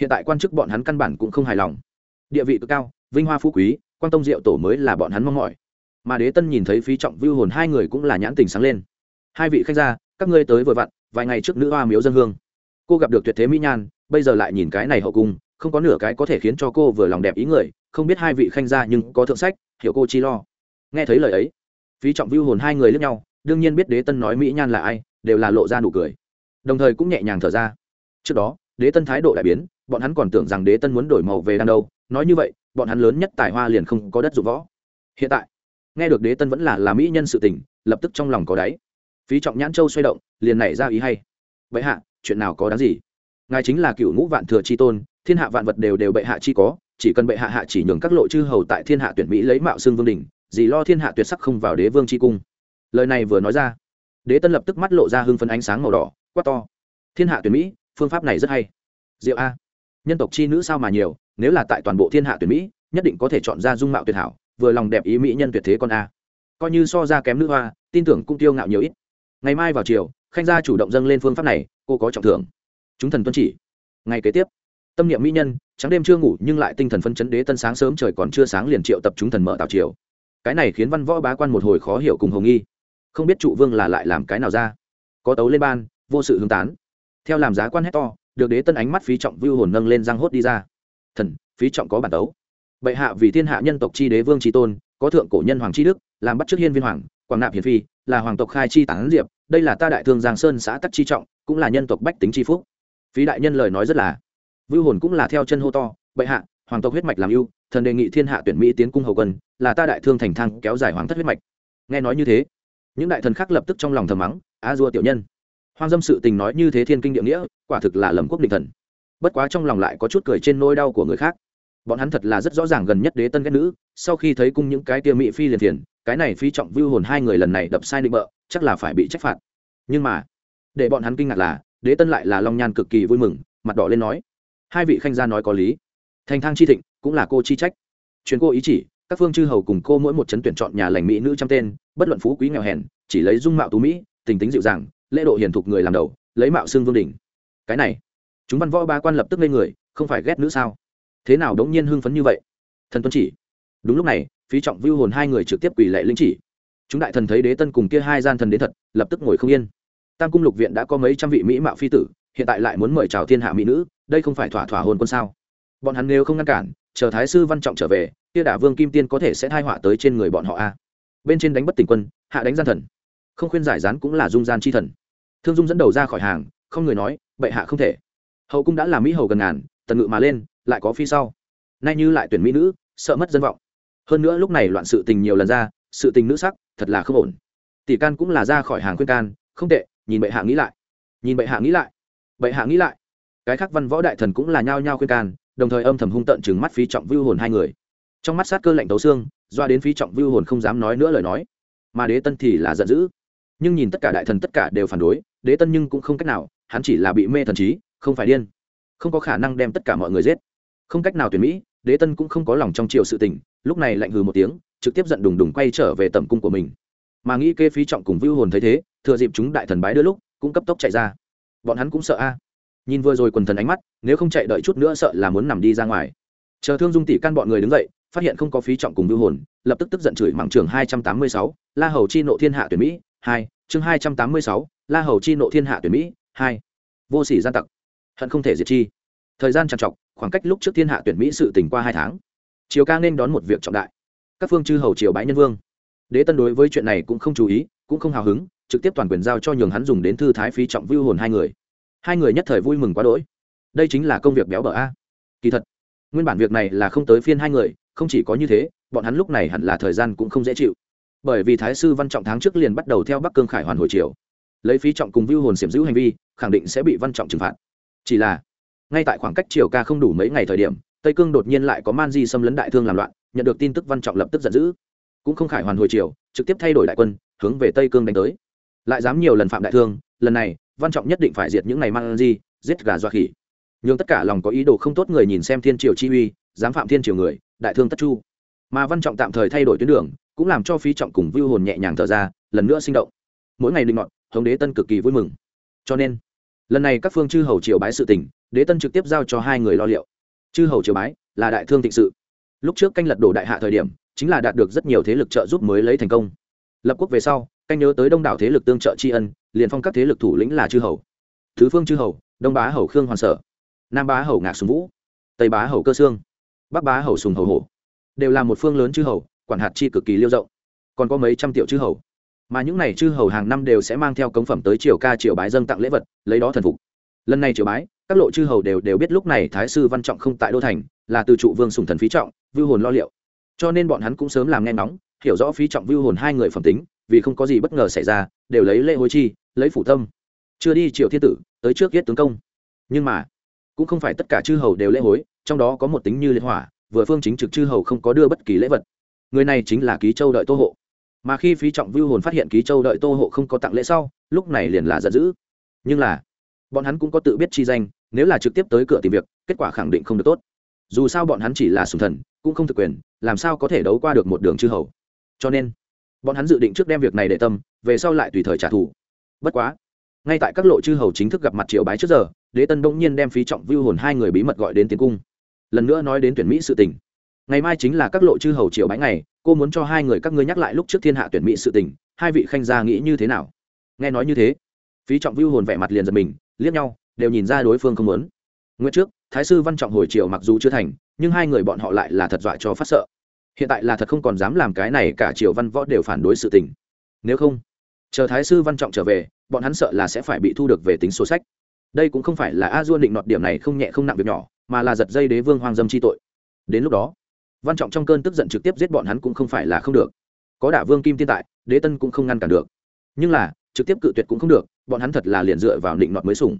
Hiện tại quan chức bọn hắn căn bản cũng không hài lòng. Địa vị cực cao, vinh hoa phú quý quan tông diệu tổ mới là bọn hắn mong mỏi. Mà đế tân nhìn thấy phí trọng vưu hồn hai người cũng là nhãn tình sáng lên hai vị khách gia, các ngươi tới vừa vặn, vài ngày trước nữ hoa miếu dân hương. Cô gặp được tuyệt thế mỹ nhan, bây giờ lại nhìn cái này hậu cung, không có nửa cái có thể khiến cho cô vừa lòng đẹp ý người, không biết hai vị khanh gia nhưng có thượng sách, hiểu cô chi lo. Nghe thấy lời ấy, phí trọng vưu hồn hai người lướt nhau, đương nhiên biết đế tân nói mỹ nhan là ai, đều là lộ ra nụ cười. Đồng thời cũng nhẹ nhàng thở ra. Trước đó, đế tân thái độ đại biến, bọn hắn còn tưởng rằng đế tân muốn đổi màu về đang đâu. Nói như vậy, bọn hắn lớn nhất tài hoa liền không có đất dụng võ. Hiện tại, nghe được đế tân vẫn là là mỹ nhân sự tình, lập tức trong lòng có đáy phí trọng nhãn châu xoay động, liền nảy ra ý hay. Vậy hạ, chuyện nào có đáng gì? Ngài chính là cựu ngũ vạn thừa chi tôn, thiên hạ vạn vật đều đều bệ hạ chi có, chỉ cần bệ hạ hạ chỉ nhường các lộ chư hầu tại thiên hạ tuyển mỹ lấy mạo xương vương đình gì lo thiên hạ tuyệt sắc không vào đế vương chi cung. Lời này vừa nói ra, đế tân lập tức mắt lộ ra hưng phấn ánh sáng màu đỏ, quát to. Thiên hạ tuyển mỹ, phương pháp này rất hay. Diệu a. Nhân tộc chi nữ sao mà nhiều, nếu là tại toàn bộ thiên hạ tuyển mỹ, nhất định có thể chọn ra dung mạo tuyệt hảo, vừa lòng đẹp ý mỹ nhân tuyệt thế con a. Coi như so ra kém nữ hoa, tin tưởng cũng tiêu ngạo nhiều ít ngày mai vào chiều, khanh gia chủ động dâng lên phương pháp này, cô có trọng thưởng. Chúng thần tuân chỉ. Ngày kế tiếp, tâm niệm mỹ nhân, trắng đêm chưa ngủ nhưng lại tinh thần phân chấn đế tân sáng sớm trời còn chưa sáng liền triệu tập chúng thần mở tào triều. Cái này khiến văn võ bá quan một hồi khó hiểu cùng hồng nghi. Không biết trụ vương là lại làm cái nào ra. Có tấu lên ban, vô sự hướng tán. Theo làm giá quan hét to, được đế tân ánh mắt phí trọng vưu hồn nâng lên răng hốt đi ra. Thần, phí trọng có bản tấu. Bệ hạ vì thiên hạ nhân tộc chi đế vương tri tôn, có thượng cổ nhân hoàng tri đức, làm bắt trước hiên viên hoàng, quảng nạp hiền phi là hoàng tộc khai chi tán diệp, đây là ta đại thương giang sơn xã tắc chi trọng, cũng là nhân tộc bách tính chi phúc. Phí đại nhân lời nói rất là. Vưu hồn cũng là theo chân hô to, bệ hạ, hoàng tộc huyết mạch làm ưu, thần đề nghị thiên hạ tuyển mỹ tiến cung hầu quân, là ta đại thương thành thang kéo dài hoàng thất huyết mạch. Nghe nói như thế, những đại thần khác lập tức trong lòng thầm mắng, a dua tiểu nhân. Hoang dâm sự tình nói như thế thiên kinh địa nghĩa, quả thực là lầm quốc định thần. Bất quá trong lòng lại có chút cười trên nỗi đau của người khác bọn hắn thật là rất rõ ràng gần nhất đế tân ghét nữ, sau khi thấy cung những cái tia mỹ phi liền thiền, cái này phi trọng vưu hồn hai người lần này đập sai định bợ, chắc là phải bị trách phạt. Nhưng mà, để bọn hắn kinh ngạc là, đế tân lại là long nhan cực kỳ vui mừng, mặt đỏ lên nói, hai vị khanh gia nói có lý. Thành thang chi thịnh, cũng là cô chi trách. Chuyến cô ý chỉ, các phương chư hầu cùng cô mỗi một chấn tuyển chọn nhà lành mỹ nữ trăm tên, bất luận phú quý nghèo hèn, chỉ lấy dung mạo tú mỹ, tình tính dịu dàng, lễ độ hiền thục người làm đầu, lấy mạo xương vương đình cái này, chúng văn võ ba quan lập tức lên người, không phải ghét nữ sao? Thế nào đống nhiên hưng phấn như vậy? Thần tuân chỉ. Đúng lúc này, phí trọng vưu hồn hai người trực tiếp quỳ lệ linh chỉ. Chúng đại thần thấy đế tân cùng kia hai gian thần đến thật, lập tức ngồi không yên. Tam cung lục viện đã có mấy trăm vị mỹ mạo phi tử, hiện tại lại muốn mời chào thiên hạ mỹ nữ, đây không phải thỏa thỏa hồn quân sao? Bọn hắn nếu không ngăn cản, chờ thái sư văn trọng trở về, kia đả vương kim tiên có thể sẽ thai họa tới trên người bọn họ a. Bên trên đánh bất tỉnh quân, hạ đánh gian thần. Không khuyên giải rán cũng là dung gian chi thần. Thương dung dẫn đầu ra khỏi hàng, không người nói, bệ hạ không thể. Hậu cung đã là mỹ hầu gần ngàn, tần ngự mà lên lại có phi sau. Nay như lại tuyển mỹ nữ, sợ mất dân vọng. Hơn nữa lúc này loạn sự tình nhiều lần ra, sự tình nữ sắc, thật là không ổn. Tỷ can cũng là ra khỏi hàng khuyên can, không tệ, nhìn bệ hạ nghĩ lại. Nhìn bệ hạ nghĩ lại. Bệ hạ nghĩ lại. Cái khác văn võ đại thần cũng là nhao nhao khuyên can, đồng thời âm thầm hung tận chừng mắt phí trọng vưu hồn hai người. Trong mắt sát cơ lạnh tấu xương, doa đến phí trọng vưu hồn không dám nói nữa lời nói. Mà đế tân thì là giận dữ. Nhưng nhìn tất cả đại thần tất cả đều phản đối, đế tân nhưng cũng không cách nào, hắn chỉ là bị mê thần trí, không phải điên. Không có khả năng đem tất cả mọi người giết không cách nào tuyển mỹ, đế tân cũng không có lòng trong triều sự tình, lúc này lạnh hừ một tiếng, trực tiếp giận đùng đùng quay trở về tầm cung của mình. Mà nghĩ kê phí trọng cùng vưu hồn thấy thế, thừa dịp chúng đại thần bái đưa lúc, cũng cấp tốc chạy ra. Bọn hắn cũng sợ a. Nhìn vừa rồi quần thần ánh mắt, nếu không chạy đợi chút nữa sợ là muốn nằm đi ra ngoài. Chờ thương dung tỷ căn bọn người đứng dậy, phát hiện không có phí trọng cùng vưu hồn, lập tức tức giận chửi mạng trường hai trăm tám mươi sáu, la hầu chi nộ thiên hạ tuyển mỹ, hai, chương hai trăm tám mươi sáu, la hầu chi nộ thiên hạ tuyển mỹ, hai. Vô sỉ gian tặc. Hận không thể diệt chi thời gian trằn trọc khoảng cách lúc trước thiên hạ tuyển mỹ sự tỉnh qua hai tháng. Triều ca nên đón một việc trọng đại. Các phương chư hầu triều bái nhân vương. Đế tân đối với chuyện này cũng không chú ý cũng không hào hứng trực tiếp toàn quyền giao cho nhường hắn dùng đến thư thái phí trọng vưu hồn hai người. Hai người nhất thời vui mừng quá đỗi. Đây chính là công việc béo bở a. Kỳ thật nguyên bản việc này là không tới phiên hai người không chỉ có như thế bọn hắn lúc này hẳn là thời gian cũng không dễ chịu. Bởi vì thái sư văn trọng tháng trước liền bắt đầu theo bắc cương khải hoàn hồi triều, lấy phí trọng cùng vưu hồn xiểm giữ hành vi khẳng định sẽ bị văn trọng trừng phạt. Chỉ là ngay tại khoảng cách triều ca không đủ mấy ngày thời điểm, tây cương đột nhiên lại có man di xâm lấn đại thương làm loạn, nhận được tin tức văn trọng lập tức giận dữ. Cũng không khải hoàn hồi triều, trực tiếp thay đổi đại quân, hướng về tây cương đánh tới. Lại dám nhiều lần phạm đại thương, lần này, văn trọng nhất định phải diệt những này man di, giết gà doa khỉ. Nhưng tất cả lòng có ý đồ không tốt người nhìn xem thiên triều chi uy, dám phạm thiên triều người, đại thương tất chu. Mà văn trọng tạm thời thay đổi tuyến đường, cũng làm cho phí trọng cùng vưu hồn nhẹ nhàng thở ra, lần nữa sinh động. Mỗi ngày linh ngọn hồng đế tân cực kỳ vui mừng. Cho nên, lần này các phương chư hầu triều bái sự tình đế tân trực tiếp giao cho hai người lo liệu. Chư hầu triều bái, là đại thương thịnh sự. Lúc trước canh lật đổ đại hạ thời điểm, chính là đạt được rất nhiều thế lực trợ giúp mới lấy thành công. Lập quốc về sau, canh nhớ tới đông đảo thế lực tương trợ tri ân, liền phong các thế lực thủ lĩnh là chư hầu. Thứ phương chư hầu, đông bá hầu khương hoàn sở, nam bá hầu ngạc sùng vũ, tây bá hầu cơ sương, bắc bá hầu sùng hầu hổ, đều là một phương lớn chư hầu, quản hạt chi cực kỳ liêu rộng, còn có mấy trăm triệu chư hầu. Mà những này chư hầu hàng năm đều sẽ mang theo cống phẩm tới triều ca triều bái dâng tặng lễ vật, lấy đó thần phục. Lần này triều bái các lộ chư hầu đều đều biết lúc này thái sư văn trọng không tại đô thành, là từ trụ vương sùng thần phí trọng, vưu hồn lo liệu. Cho nên bọn hắn cũng sớm làm nghe nóng hiểu rõ phí trọng vưu hồn hai người phẩm tính, vì không có gì bất ngờ xảy ra, đều lấy lễ hối chi, lấy phủ tâm. Chưa đi triệu thiên tử, tới trước yết tướng công. Nhưng mà, cũng không phải tất cả chư hầu đều lễ hối, trong đó có một tính như liệt hỏa, vừa phương chính trực chư hầu không có đưa bất kỳ lễ vật. Người này chính là ký châu đợi tô hộ. Mà khi phí trọng vưu hồn phát hiện ký châu đợi tô hộ không có tặng lễ sau, lúc này liền là giận dữ. Nhưng là, bọn hắn cũng có tự biết chi danh nếu là trực tiếp tới cửa tìm việc, kết quả khẳng định không được tốt. Dù sao bọn hắn chỉ là sùng thần, cũng không thực quyền, làm sao có thể đấu qua được một đường chư hầu? Cho nên, bọn hắn dự định trước đem việc này để tâm, về sau lại tùy thời trả thù. Bất quá, ngay tại các lộ chư hầu chính thức gặp mặt triệu bái trước giờ, đế tân bỗng nhiên đem phí trọng vưu hồn hai người bí mật gọi đến tiến cung. Lần nữa nói đến tuyển mỹ sự tình. Ngày mai chính là các lộ chư hầu triệu bái ngày, cô muốn cho hai người các ngươi nhắc lại lúc trước thiên hạ tuyển mỹ sự tình, hai vị khanh gia nghĩ như thế nào? Nghe nói như thế, phí trọng vưu hồn vẻ mặt liền giật mình, liếc nhau đều nhìn ra đối phương không muốn. Nguyên trước, thái sư văn trọng hồi triều mặc dù chưa thành, nhưng hai người bọn họ lại là thật dọa cho phát sợ. Hiện tại là thật không còn dám làm cái này, cả triều văn võ đều phản đối sự tình. Nếu không, chờ thái sư văn trọng trở về, bọn hắn sợ là sẽ phải bị thu được về tính sổ sách. Đây cũng không phải là a duôn định nọt điểm này không nhẹ không nặng việc nhỏ, mà là giật dây đế vương hoang dâm chi tội. Đến lúc đó, văn trọng trong cơn tức giận trực tiếp giết bọn hắn cũng không phải là không được. Có đả vương kim tiên tại, đế tân cũng không ngăn cản được. Nhưng là, trực tiếp cự tuyệt cũng không được, bọn hắn thật là liền dựa vào định nọt mới sủng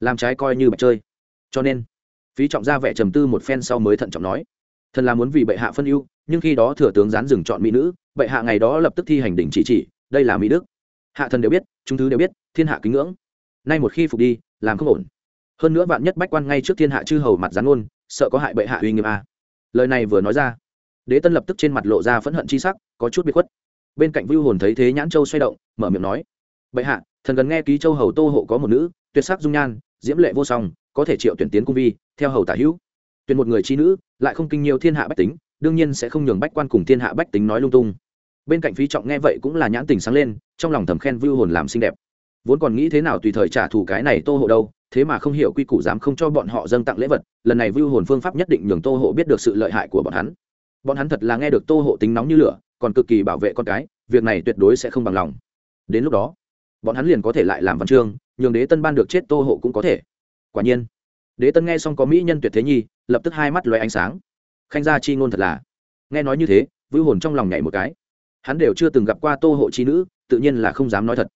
làm trái coi như bạch chơi. Cho nên, phí trọng ra vẻ trầm tư một phen sau mới thận trọng nói, thần là muốn vì bệ hạ phân ưu, nhưng khi đó thừa tướng gián dừng chọn mỹ nữ, bệ hạ ngày đó lập tức thi hành đỉnh chỉ chỉ, đây là mỹ đức. Hạ thần đều biết, chúng thứ đều biết, thiên hạ kính ngưỡng. Nay một khi phục đi, làm không ổn. Hơn nữa vạn nhất bách quan ngay trước thiên hạ chư hầu mặt gián ôn sợ có hại bệ hạ uy nghiêm a. Lời này vừa nói ra, đế tân lập tức trên mặt lộ ra phẫn hận chi sắc, có chút bị khuất. Bên cạnh vưu hồn thấy thế nhãn châu xoay động, mở miệng nói, bệ hạ, thần gần nghe ký châu hầu tô hộ có một nữ, tuyệt sắc dung nhan diễm lệ vô song, có thể triệu tuyển tiến cung vi, theo hầu tả hữu. Tuyển một người chi nữ, lại không kinh nhiều thiên hạ bách tính, đương nhiên sẽ không nhường bách quan cùng thiên hạ bách tính nói lung tung. Bên cạnh phí trọng nghe vậy cũng là nhãn tình sáng lên, trong lòng thầm khen vưu hồn làm xinh đẹp. Vốn còn nghĩ thế nào tùy thời trả thù cái này tô hộ đâu, thế mà không hiểu quy củ dám không cho bọn họ dâng tặng lễ vật, lần này vưu hồn phương pháp nhất định nhường tô hộ biết được sự lợi hại của bọn hắn. Bọn hắn thật là nghe được tô hộ tính nóng như lửa, còn cực kỳ bảo vệ con cái, việc này tuyệt đối sẽ không bằng lòng. Đến lúc đó bọn hắn liền có thể lại làm văn chương, nhường đế tân ban được chết tô hộ cũng có thể. Quả nhiên, đế tân nghe xong có mỹ nhân tuyệt thế nhi, lập tức hai mắt loay ánh sáng. Khanh gia chi ngôn thật là. Nghe nói như thế, vưu hồn trong lòng nhảy một cái. Hắn đều chưa từng gặp qua tô hộ chi nữ, tự nhiên là không dám nói thật.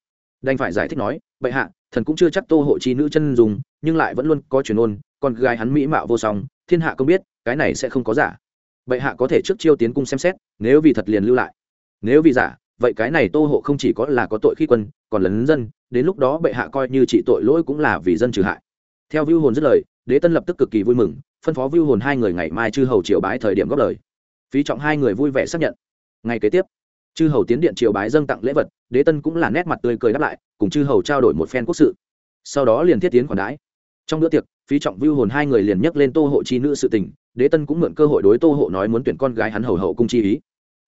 Đành phải giải thích nói, bệ hạ, thần cũng chưa chắc tô hộ chi nữ chân dùng nhưng lại vẫn luôn có truyền ôn còn gái hắn mỹ mạo vô song, thiên hạ không biết, cái này sẽ không có giả. Bệ hạ có thể trước chiêu tiến cung xem xét, nếu vì thật liền lưu lại. Nếu vì giả vậy cái này tô hộ không chỉ có là có tội khi quân, còn lấn dân, đến lúc đó bệ hạ coi như trị tội lỗi cũng là vì dân trừ hại. Theo vưu hồn dứt lời, đế tân lập tức cực kỳ vui mừng, phân phó vưu hồn hai người ngày mai chư hầu triều bái thời điểm góp lời. Phí trọng hai người vui vẻ xác nhận. Ngày kế tiếp, chư hầu tiến điện triều bái dâng tặng lễ vật, đế tân cũng là nét mặt tươi cười đáp lại, cùng chư hầu trao đổi một phen quốc sự. Sau đó liền thiết tiến khoản đãi. Trong bữa tiệc, phí trọng vưu hồn hai người liền nhắc lên tô hộ chi nữ sự tình, đế tân cũng mượn cơ hội đối tô hộ nói muốn tuyển con gái hắn hầu hậu cung chi ý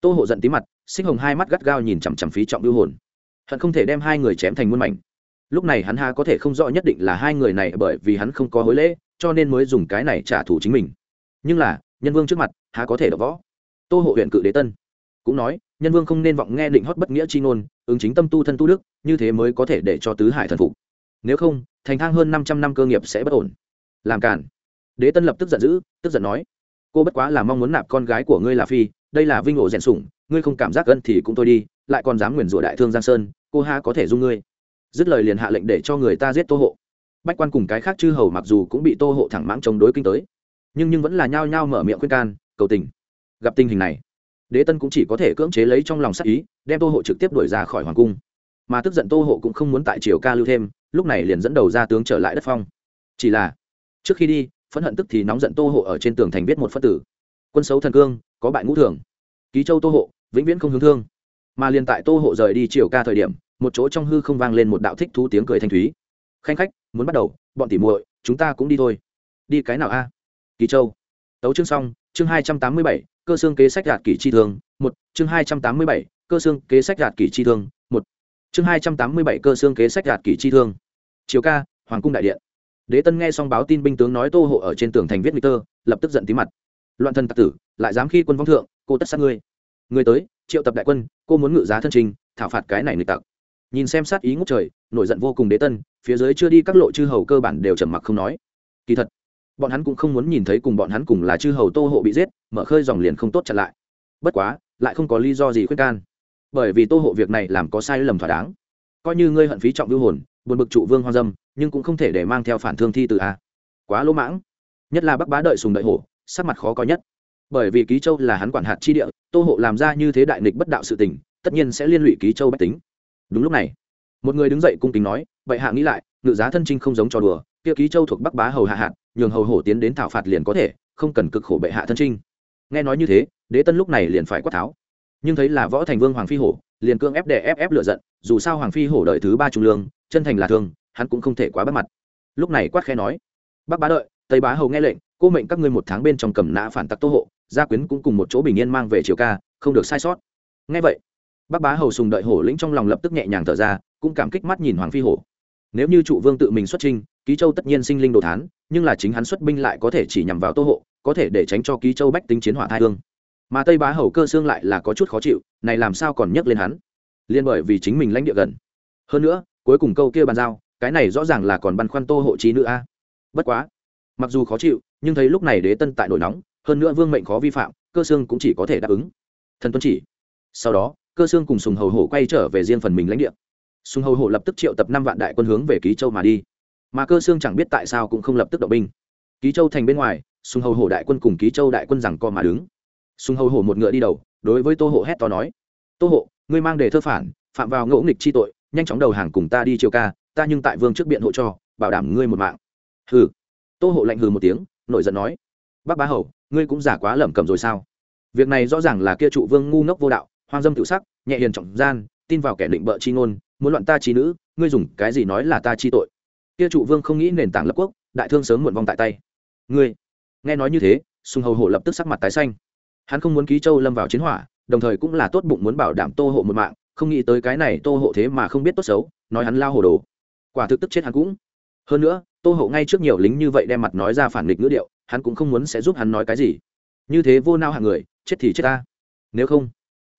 tô hộ giận tí mặt, xích hồng hai mắt gắt gao nhìn chằm chằm phí trọng biêu hồn. Hận không thể đem hai người chém thành muôn mảnh. Lúc này hắn ha có thể không rõ nhất định là hai người này bởi vì hắn không có hối lễ, cho nên mới dùng cái này trả thù chính mình. Nhưng là, nhân vương trước mặt, há có thể đỡ võ? Tô hộ huyện cự đế tân. Cũng nói, nhân vương không nên vọng nghe định hót bất nghĩa chi ngôn, ứng chính tâm tu thân tu đức, như thế mới có thể để cho tứ hải thần phục. Nếu không, thành thang hơn năm trăm năm cơ nghiệp sẽ bất ổn. Làm cản đế tân lập tức giận dữ, tức giận nói, cô bất quá là mong muốn nạp con gái của ngươi là phi đây là vinh ổ rèn sủng, ngươi không cảm giác gân thì cũng thôi đi, lại còn dám nguyền rủa đại thương giang sơn, cô ha có thể dung ngươi. Dứt lời liền hạ lệnh để cho người ta giết tô hộ. Bách quan cùng cái khác chư hầu mặc dù cũng bị tô hộ thẳng mãng chống đối kinh tới, nhưng nhưng vẫn là nhao nhao mở miệng khuyên can, cầu tình. Gặp tình hình này, đế tân cũng chỉ có thể cưỡng chế lấy trong lòng sắc ý, đem tô hộ trực tiếp đuổi ra khỏi hoàng cung. Mà tức giận tô hộ cũng không muốn tại triều ca lưu thêm, lúc này liền dẫn đầu ra tướng trở lại đất phong. Chỉ là, trước khi đi, phẫn hận tức thì nóng giận tô hộ ở trên tường thành viết một phân tử. Quân xấu thần cương có bại ngũ thường. Ký châu tô hộ, vĩnh viễn không hướng thương. Mà liền tại tô hộ rời đi chiều ca thời điểm, một chỗ trong hư không vang lên một đạo thích thú tiếng cười thanh thúy. Khanh khách, muốn bắt đầu, bọn tỉ muội, chúng ta cũng đi thôi. Đi cái nào a? Kỳ châu. Tấu chương xong, chương hai trăm tám mươi bảy, cơ xương kế sách gạt kỷ chi thương một, chương hai trăm tám mươi bảy, cơ xương kế sách gạt kỷ chi thương một. Chương hai trăm tám mươi bảy, cơ xương kế sách gạt kỷ chi thương chiều ca, hoàng cung đại điện. Đế tân nghe xong báo tin binh tướng nói tô hộ ở trên tường thành viết nguy tơ lập tức giận tí mặt loạn thần tặc tử, lại dám khi quân vong thượng, cô tất sát ngươi. Người tới, triệu tập đại quân, cô muốn ngự giá thân trình, thảo phạt cái này nghịch tặc. Nhìn xem sát ý ngốc trời, nổi giận vô cùng đế tân, phía dưới chưa đi các lộ chư hầu cơ bản đều trầm mặc không nói. Kỳ thật, bọn hắn cũng không muốn nhìn thấy cùng bọn hắn cùng là chư hầu tô hộ bị giết, mở khơi dòng liền không tốt chặn lại. Bất quá, lại không có lý do gì khuyên can. Bởi vì tô hộ việc này làm có sai lầm thỏa đáng. Coi như ngươi hận phí trọng vưu hồn, buồn bực trụ vương hoang dâm, nhưng cũng không thể để mang theo phản thương thi từ a. Quá lỗ mãng. Nhất là bắc bá đợi sùng đợi hổ sắc mặt khó coi nhất. Bởi vì ký châu là hắn quản hạt chi địa, tô hộ làm ra như thế đại nghịch bất đạo sự tình, tất nhiên sẽ liên lụy ký châu bách tính. Đúng lúc này, một người đứng dậy cung kính nói vậy hạ nghĩ lại, ngự giá thân trinh không giống trò đùa, kia ký châu thuộc bắc bá hầu hạ hạt, nhường hầu hổ tiến đến thảo phạt liền có thể, không cần cực khổ bệ hạ thân trinh. Nghe nói như thế, đế tân lúc này liền phải quát tháo. Nhưng thấy là võ thành vương hoàng phi hổ, liền cương ép để ép ép lựa giận, dù sao hoàng phi hổ đợi thứ ba trung lương, chân thành là thương, hắn cũng không thể quá bắt mặt. Lúc này quát khẽ nói, bắc bá đợi, tây bá hầu nghe lệnh cô mệnh các ngươi một tháng bên trong cầm nã phản tặc tô hộ, gia quyến cũng cùng một chỗ bình yên mang về triều ca, không được sai sót. Nghe vậy bắc bá hầu sùng đợi hổ lĩnh trong lòng lập tức nhẹ nhàng thở ra, cũng cảm kích mắt nhìn hoàng phi hổ. Nếu như trụ vương tự mình xuất trinh ký châu tất nhiên sinh linh đồ thán, nhưng là chính hắn xuất binh lại có thể chỉ nhằm vào tô hộ, có thể để tránh cho ký châu bách tính chiến hỏa thai hương. Mà tây bá hầu cơ xương lại là có chút khó chịu, này làm sao còn nhắc lên hắn? Liên bởi vì chính mình lãnh địa gần. Hơn nữa, cuối cùng câu kia bàn giao, cái này rõ ràng là còn băn khoăn tô hộ trí nữ a. Bất quá, mặc dù khó chịu nhưng thấy lúc này đế tân tại nổi nóng, hơn nữa vương mệnh khó vi phạm, cơ xương cũng chỉ có thể đáp ứng. Thần tuân chỉ. Sau đó, cơ xương cùng sùng hầu hổ quay trở về riêng phần mình lãnh địa. Sùng hầu hổ lập tức triệu tập năm vạn đại quân hướng về ký châu mà đi. Mà cơ xương chẳng biết tại sao cũng không lập tức động binh. Ký châu thành bên ngoài, sùng hầu hổ đại quân cùng ký châu đại quân rằng co mà đứng. Sùng hầu hổ một ngựa đi đầu, đối với tô hộ hét to nói, tô hộ ngươi mang đề thơ phản, phạm vào ngẫu nghịch chi tội, nhanh chóng đầu hàng cùng ta đi chiều ca, ta nhưng tại vương trước biện hộ cho, bảo đảm ngươi một mạng. Hừ. Tô hộ lạnh hừ một tiếng nổi giận nói, bác bá hầu, ngươi cũng giả quá lẩm cẩm rồi sao? Việc này rõ ràng là kia trụ vương ngu ngốc vô đạo, hoang dâm tự sắc, nhẹ hiền trọng gian, tin vào kẻ định bợ chi ngôn, muốn loạn ta chi nữ, ngươi dùng cái gì nói là ta chi tội? Kia trụ vương không nghĩ nền tảng lập quốc, đại thương sớm muộn vong tại tay. Ngươi? Nghe nói như thế, sùng hầu hổ lập tức sắc mặt tái xanh. Hắn không muốn ký châu lâm vào chiến hỏa, đồng thời cũng là tốt bụng muốn bảo đảm tô hộ một mạng, không nghĩ tới cái này tô hộ thế mà không biết tốt xấu, nói hắn lao hồ đồ. Quả thực tức chết hắn cũng hơn nữa, tô hậu ngay trước nhiều lính như vậy đem mặt nói ra phản nghịch ngữ điệu, hắn cũng không muốn sẽ giúp hắn nói cái gì. Như thế vô nao hạng người, chết thì chết ta. Nếu không,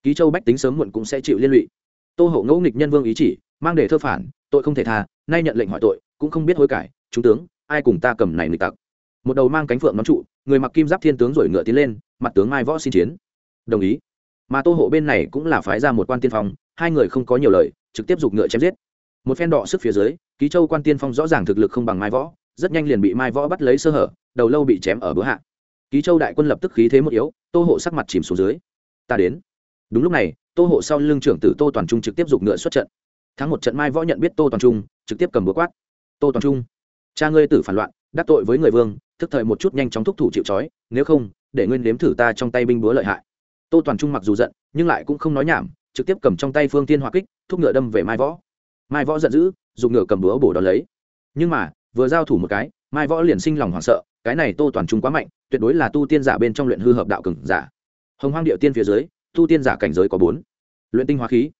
ký châu bách tính sớm muộn cũng sẽ chịu liên lụy. Tô hậu ngẫu nghịch nhân vương ý chỉ, mang để thơ phản, tội không thể tha, nay nhận lệnh hỏi tội, cũng không biết hối cải trung tướng, ai cùng ta cầm này nghịch tặc? Một đầu mang cánh phượng nón trụ, người mặc kim giáp thiên tướng rồi ngựa tiến lên, mặt tướng mai võ xin chiến. Đồng ý. Mà tô hộ bên này cũng là phái ra một quan tiên phong, hai người không có nhiều lời, trực tiếp giục ngựa chém giết một phen đọ sức phía dưới, ký châu quan tiên phong rõ ràng thực lực không bằng mai võ, rất nhanh liền bị mai võ bắt lấy sơ hở, đầu lâu bị chém ở bữa hạ. Ký châu đại quân lập tức khí thế một yếu, tô hộ sắc mặt chìm xuống dưới. Ta đến. Đúng lúc này, tô hộ sau lưng trưởng tử tô toàn trung trực tiếp giục ngựa xuất trận. Thắng một trận mai võ nhận biết tô toàn trung, trực tiếp cầm búa quát. Tô toàn trung, cha ngươi tử phản loạn, đắc tội với người vương, thức thời một chút nhanh chóng thúc thủ chịu trói, nếu không, để nguyên nếm thử ta trong tay binh búa lợi hại. Tô toàn trung mặc dù giận, nhưng lại cũng không nói nhảm, trực tiếp cầm trong tay phương tiên hoa kích, thúc ngựa đâm về mai võ mai võ giận dữ dùng ngựa cầm búa bổ đón lấy. Nhưng mà, vừa giao thủ một cái, mai võ liền sinh lòng hoảng sợ, cái này tô toàn trung quá mạnh, tuyệt đối là tu tiên giả bên trong luyện hư hợp đạo cừng giả. Hồng hoang điệu tiên phía dưới, tu tiên giả cảnh giới có bốn. Luyện tinh hóa khí,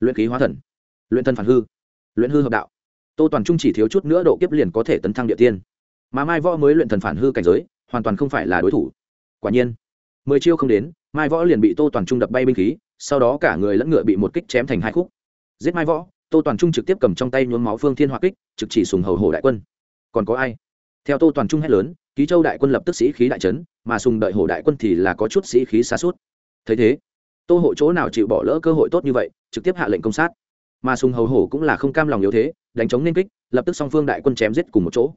luyện khí hóa thần, luyện thân phản hư, luyện hư hợp đạo. Tô toàn trung chỉ thiếu chút nữa độ kiếp liền có thể tấn thăng địa tiên. Mà mai võ mới luyện thần phản hư cảnh giới, hoàn toàn không phải là đối thủ. Quả nhiên, mười chiêu không đến, mai võ liền bị tô toàn trung đập bay binh khí, sau đó cả người lẫn ngựa bị một kích chém thành hai khúc. Giết mai võ tô toàn trung trực tiếp cầm trong tay nhuốm máu phương thiên hoa kích, trực chỉ sùng hầu Hổ đại quân. Còn có ai? Theo tô toàn trung hét lớn, ký châu đại quân lập tức sĩ khí đại trấn mà sùng đợi Hổ đại quân thì là có chút sĩ khí xa suốt. Thấy thế, tô hộ chỗ nào chịu bỏ lỡ cơ hội tốt như vậy, trực tiếp hạ lệnh công sát. Mà sùng hầu hổ cũng là không cam lòng yếu thế, đánh chống nên kích, lập tức song phương đại quân chém giết cùng một chỗ.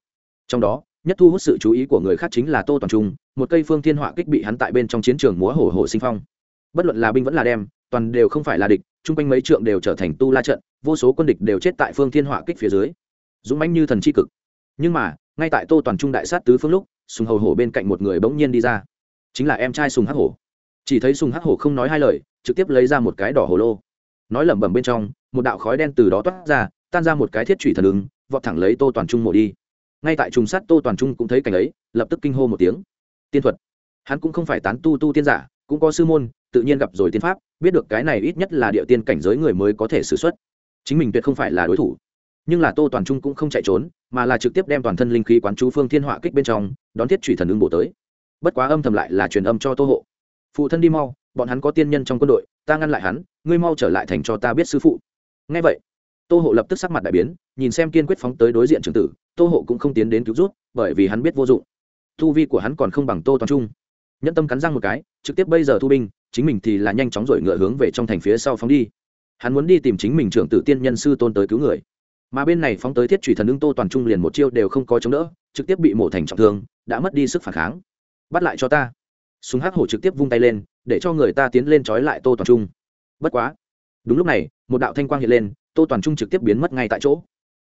Trong đó, nhất thu hút sự chú ý của người khác chính là tô toàn trung, một cây phương thiên họa kích bị hắn tại bên trong chiến trường múa hổ hổ sinh phong. Bất luận là binh vẫn là đem toàn đều không phải là địch, chung quanh mấy trượng đều trở thành tu la trận, vô số quân địch đều chết tại phương thiên hỏa kích phía dưới. Dũng mãnh như thần c h i cực. Nhưng mà, ngay tại tô toàn trung đại sát tứ phương lúc, sùng hầu hổ bên cạnh một người bỗng nhiên đi ra. Chính là em trai sùng hắc hổ. Chỉ thấy sùng hắc hổ không nói hai lời, trực tiếp lấy ra một cái đỏ hồ lô. Nói lẩm bẩm bên trong, một đạo khói đen từ đó toát ra, tan ra một cái thiết trụy thần ứng, vọt thẳng lấy tô toàn trung mổ đi. Ngay tại trùng sát tô toàn trung cũng thấy cảnh ấy, lập tức kinh hô một tiếng. Tiên thuật. Hắn cũng không phải tán tu tu tiên giả, cũng có sư môn, tự nhiên gặp rồi tiên pháp biết được cái này ít nhất là địa tiên cảnh giới người mới có thể xử x u ấ t chính mình tuyệt không phải là đối thủ. Nhưng là tô toàn trung cũng không chạy trốn, mà là trực tiếp đem toàn thân linh khí quán chú phương thiên họa kích bên trong, đón thiết thủy thần ứng bổ tới. Bất quá âm thầm lại là truyền âm cho tô hộ. Phụ thân đi mau, bọn hắn có tiên nhân trong quân đội, ta ngăn lại hắn, ngươi mau trở lại thành cho ta biết sư phụ. Ngay vậy, tô hộ lập tức sắc mặt đại biến, nhìn xem kiên quyết phóng tới đối diện trường tử, tô hộ cũng không tiến đến cứu rút, bởi vì hắn biết vô dụng. Thu vi của hắn còn không bằng tô toàn trung nhẫn tâm cắn răng một cái, trực tiếp bây giờ thu binh, chính mình thì là nhanh chóng rồi ngựa hướng về trong thành phía sau phóng đi. Hắn muốn đi tìm chính mình trưởng tử tiên nhân sư tôn tới cứu người. Mà bên này phóng tới thiết trùy thần ưng tô toàn trung liền một chiêu đều không có chống đỡ, trực tiếp bị mổ thành trọng thương, đã mất đi sức phản kháng. Bắt lại cho ta. Súng hắc hổ trực tiếp vung tay lên, để cho người ta tiến lên trói lại tô toàn trung. Bất quá. Đúng lúc này, một đạo thanh quang hiện lên, tô toàn trung trực tiếp biến mất ngay tại chỗ.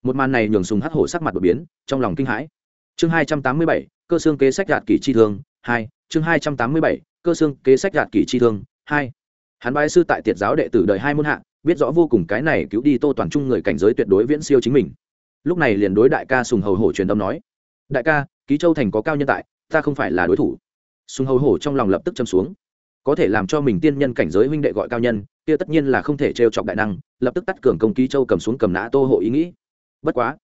Một màn này nhường súng hắc hổ sắc mặt đột biến, trong lòng kinh hãi. Chương hai trăm tám mươi bảy, cơ xương kế sách gạt kỷ chi thương hai, chương hai trăm tám mươi bảy, cơ xương kế sách gạt kỷ chi thương, hai. Hắn bái sư tại tiệt giáo đệ tử đời hai môn hạ, biết rõ vô cùng cái này cứu đi tô toàn trung người cảnh giới tuyệt đối viễn siêu chính mình. Lúc này liền đối đại ca sùng hầu hổ truyền âm nói, đại ca, ký châu thành có cao nhân tại, ta không phải là đối thủ. Sùng hầu hổ trong lòng lập tức châm xuống, có thể làm cho mình tiên nhân cảnh giới huynh đệ gọi cao nhân, kia tất nhiên là không thể trêu chọc đại năng, lập tức tắt cường công ký châu cầm xuống cầm nã tô hộ ý nghĩ. Bất quá,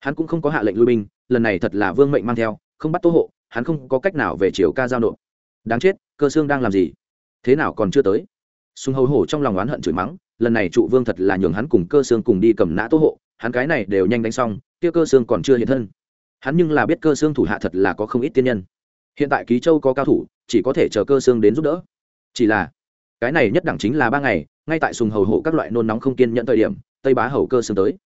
hắn cũng không có hạ lệnh lui binh, lần này thật là vương mệnh mang theo, không bắt tô hộ hắn không có cách nào về chiều ca giao nộp. Đáng chết, cơ xương đang làm gì? Thế nào còn chưa tới? Sùng hầu hổ trong lòng oán hận chửi mắng, lần này trụ vương thật là nhường hắn cùng cơ xương cùng đi cầm nã tố hộ, hắn cái này đều nhanh đánh xong, kia cơ xương còn chưa hiện thân. Hắn nhưng là biết cơ xương thủ hạ thật là có không ít tiên nhân. Hiện tại ký châu có cao thủ, chỉ có thể chờ cơ xương đến giúp đỡ. Chỉ là, cái này nhất đẳng chính là ba ngày, ngay tại sùng hầu hộ các loại nôn nóng không kiên nhận thời điểm, tây bá hầu cơ xương tới.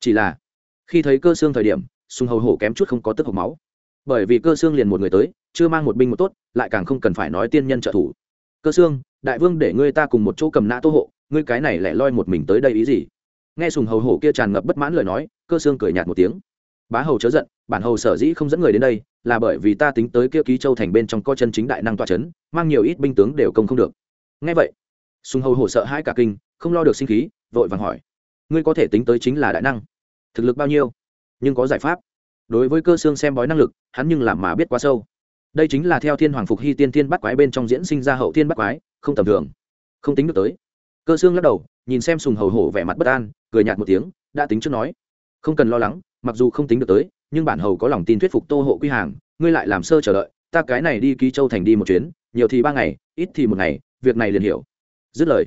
Chỉ là, khi thấy cơ xương thời điểm, sùng hầu hổ kém chút không có tức hộc máu bởi vì cơ xương liền một người tới, chưa mang một binh một tốt, lại càng không cần phải nói tiên nhân trợ thủ. Cơ xương, đại vương để ngươi ta cùng một chỗ cầm nã tô hộ, ngươi cái này lẻ loi một mình tới đây ý gì? Nghe sùng hầu hổ kia tràn ngập bất mãn lời nói, cơ xương cười nhạt một tiếng. Bá hầu chớ giận, bản hầu sở dĩ không dẫn người đến đây, là bởi vì ta tính tới kia ký châu thành bên trong co chân chính đại năng toa c h ấ n mang nhiều ít binh tướng đều công không được. Ngay vậy, sùng hầu hổ sợ hai cả kinh, không lo được sinh khí, vội vàng hỏi, ngươi có thể tính tới chính là đại năng? Thực lực bao nhiêu? Nhưng có giải pháp? Đối với cơ xương xem bói năng lực, hắn nhưng làm mà biết quá sâu. Đây chính là theo thiên hoàng phục hy tiên thiên bắt quái bên trong diễn sinh ra hậu thiên bắt quái, không tầm thường, không tính được tới. Cơ xương lắc đầu, nhìn xem sùng hầu hổ vẻ mặt bất an, cười nhạt một tiếng, đã tính trước nói. Không cần lo lắng, mặc dù không tính được tới, nhưng bản hầu có lòng tin thuyết phục tô hộ quy hàng, ngươi lại làm sơ chờ đợi, ta cái này đi ký châu thành đi một chuyến, nhiều thì ba ngày, ít thì một ngày, việc này liền hiểu. Dứt lời,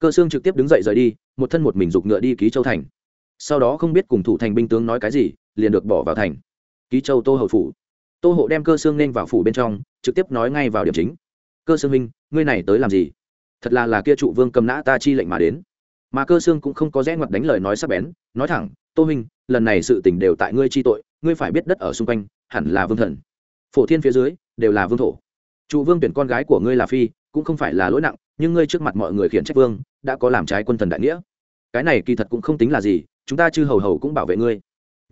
cơ xương trực tiếp đứng dậy rời đi, một thân một mình giục ngựa đi ký châu thành. Sau đó không biết cùng thủ thành binh tướng nói cái gì liền được bỏ vào thành. Ký châu tô hầu phủ. Tô hộ đem cơ xương nên vào phủ bên trong, trực tiếp nói ngay vào điểm chính. Cơ xương minh ngươi này tới làm gì? Thật là là kia trụ vương cầm nã ta chi lệnh mà đến. Mà cơ xương cũng không có rẽ ngoặt đánh lời nói sắc bén, nói thẳng, tô minh lần này sự tình đều tại ngươi chi tội, ngươi phải biết đất ở xung quanh, hẳn là vương thần. Phổ thiên phía dưới, đều là vương thổ. Trụ vương tuyển con gái của ngươi là phi, cũng không phải là lỗi nặng, nhưng ngươi trước mặt mọi người khiển trách vương, đã có làm trái quân thần đại nghĩa. Cái này kỳ thật cũng không tính là gì, chúng ta chư hầu hầu cũng bảo vệ ngươi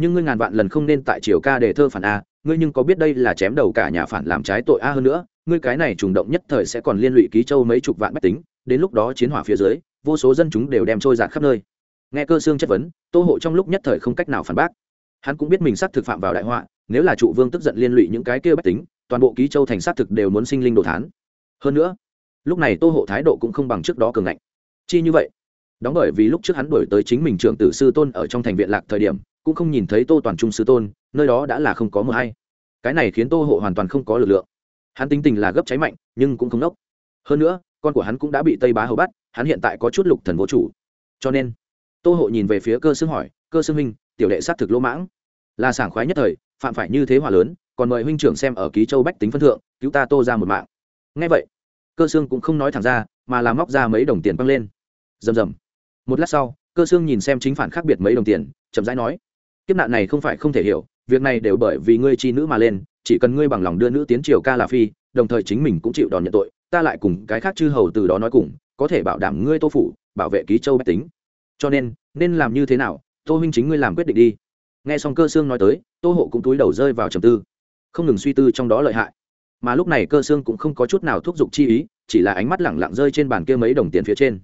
nhưng ngươi ngàn vạn lần không nên tại triều ca để thơ phản a, ngươi nhưng có biết đây là chém đầu cả nhà phản làm trái tội a hơn nữa, ngươi cái này trùng động nhất thời sẽ còn liên lụy ký châu mấy chục vạn bách tính, đến lúc đó chiến hỏa phía dưới, vô số dân chúng đều đem trôi giạt khắp nơi. Nghe cơ xương chất vấn, tô hộ trong lúc nhất thời không cách nào phản bác. Hắn cũng biết mình xác thực phạm vào đại họa, nếu là trụ vương tức giận liên lụy những cái kia bách tính, toàn bộ ký châu thành xác thực đều muốn sinh linh đồ thán. Hơn nữa, lúc này tô hộ thái độ cũng không bằng trước đó cường ngạnh. Chi như vậy đóng bởi vì lúc trước hắn đổi tới chính mình trưởng tử sư tôn ở trong thành viện lạc thời điểm, cũng không nhìn thấy tô toàn trung sư tôn, nơi đó đã là không có mờ hay. Cái này khiến tô hộ hoàn toàn không có lực lượng. Hắn tính tình là gấp cháy mạnh, nhưng cũng không nốc. Hơn nữa, con của hắn cũng đã bị tây bá hầu bắt, hắn hiện tại có chút lục thần vô chủ. Cho nên, tô hộ nhìn về phía cơ xương hỏi, cơ xương huynh, tiểu đệ sát thực lỗ mãng. Là sảng khoái nhất thời, phạm phải như thế hòa lớn, còn mời huynh trưởng xem ở ký châu bách tính phân thượng, cứu ta tô ra một mạng. Ngay vậy, cơ xương cũng không nói thẳng ra, mà làm móc ra mấy đồng tiền băng lên. Rầm rầm một lát sau, cơ xương nhìn xem chính phản khác biệt mấy đồng tiền, chậm rãi nói, kiếp nạn này không phải không thể hiểu, việc này đều bởi vì ngươi chi nữ mà lên, chỉ cần ngươi bằng lòng đưa nữ tiến triều ca là phi, đồng thời chính mình cũng chịu đòn nhận tội, ta lại cùng cái khác chư hầu từ đó nói cùng, có thể bảo đảm ngươi tô phủ, bảo vệ ký châu bách tính. Cho nên nên làm như thế nào, tô huynh chính ngươi làm quyết định đi. Nghe xong cơ xương nói tới, tô hộ cũng túi đầu rơi vào trầm tư, không ngừng suy tư trong đó lợi hại. Mà lúc này cơ xương cũng không có chút nào thúc giục chi ý, chỉ là ánh mắt lẳng lặng rơi trên bàn kia mấy đồng tiền phía trên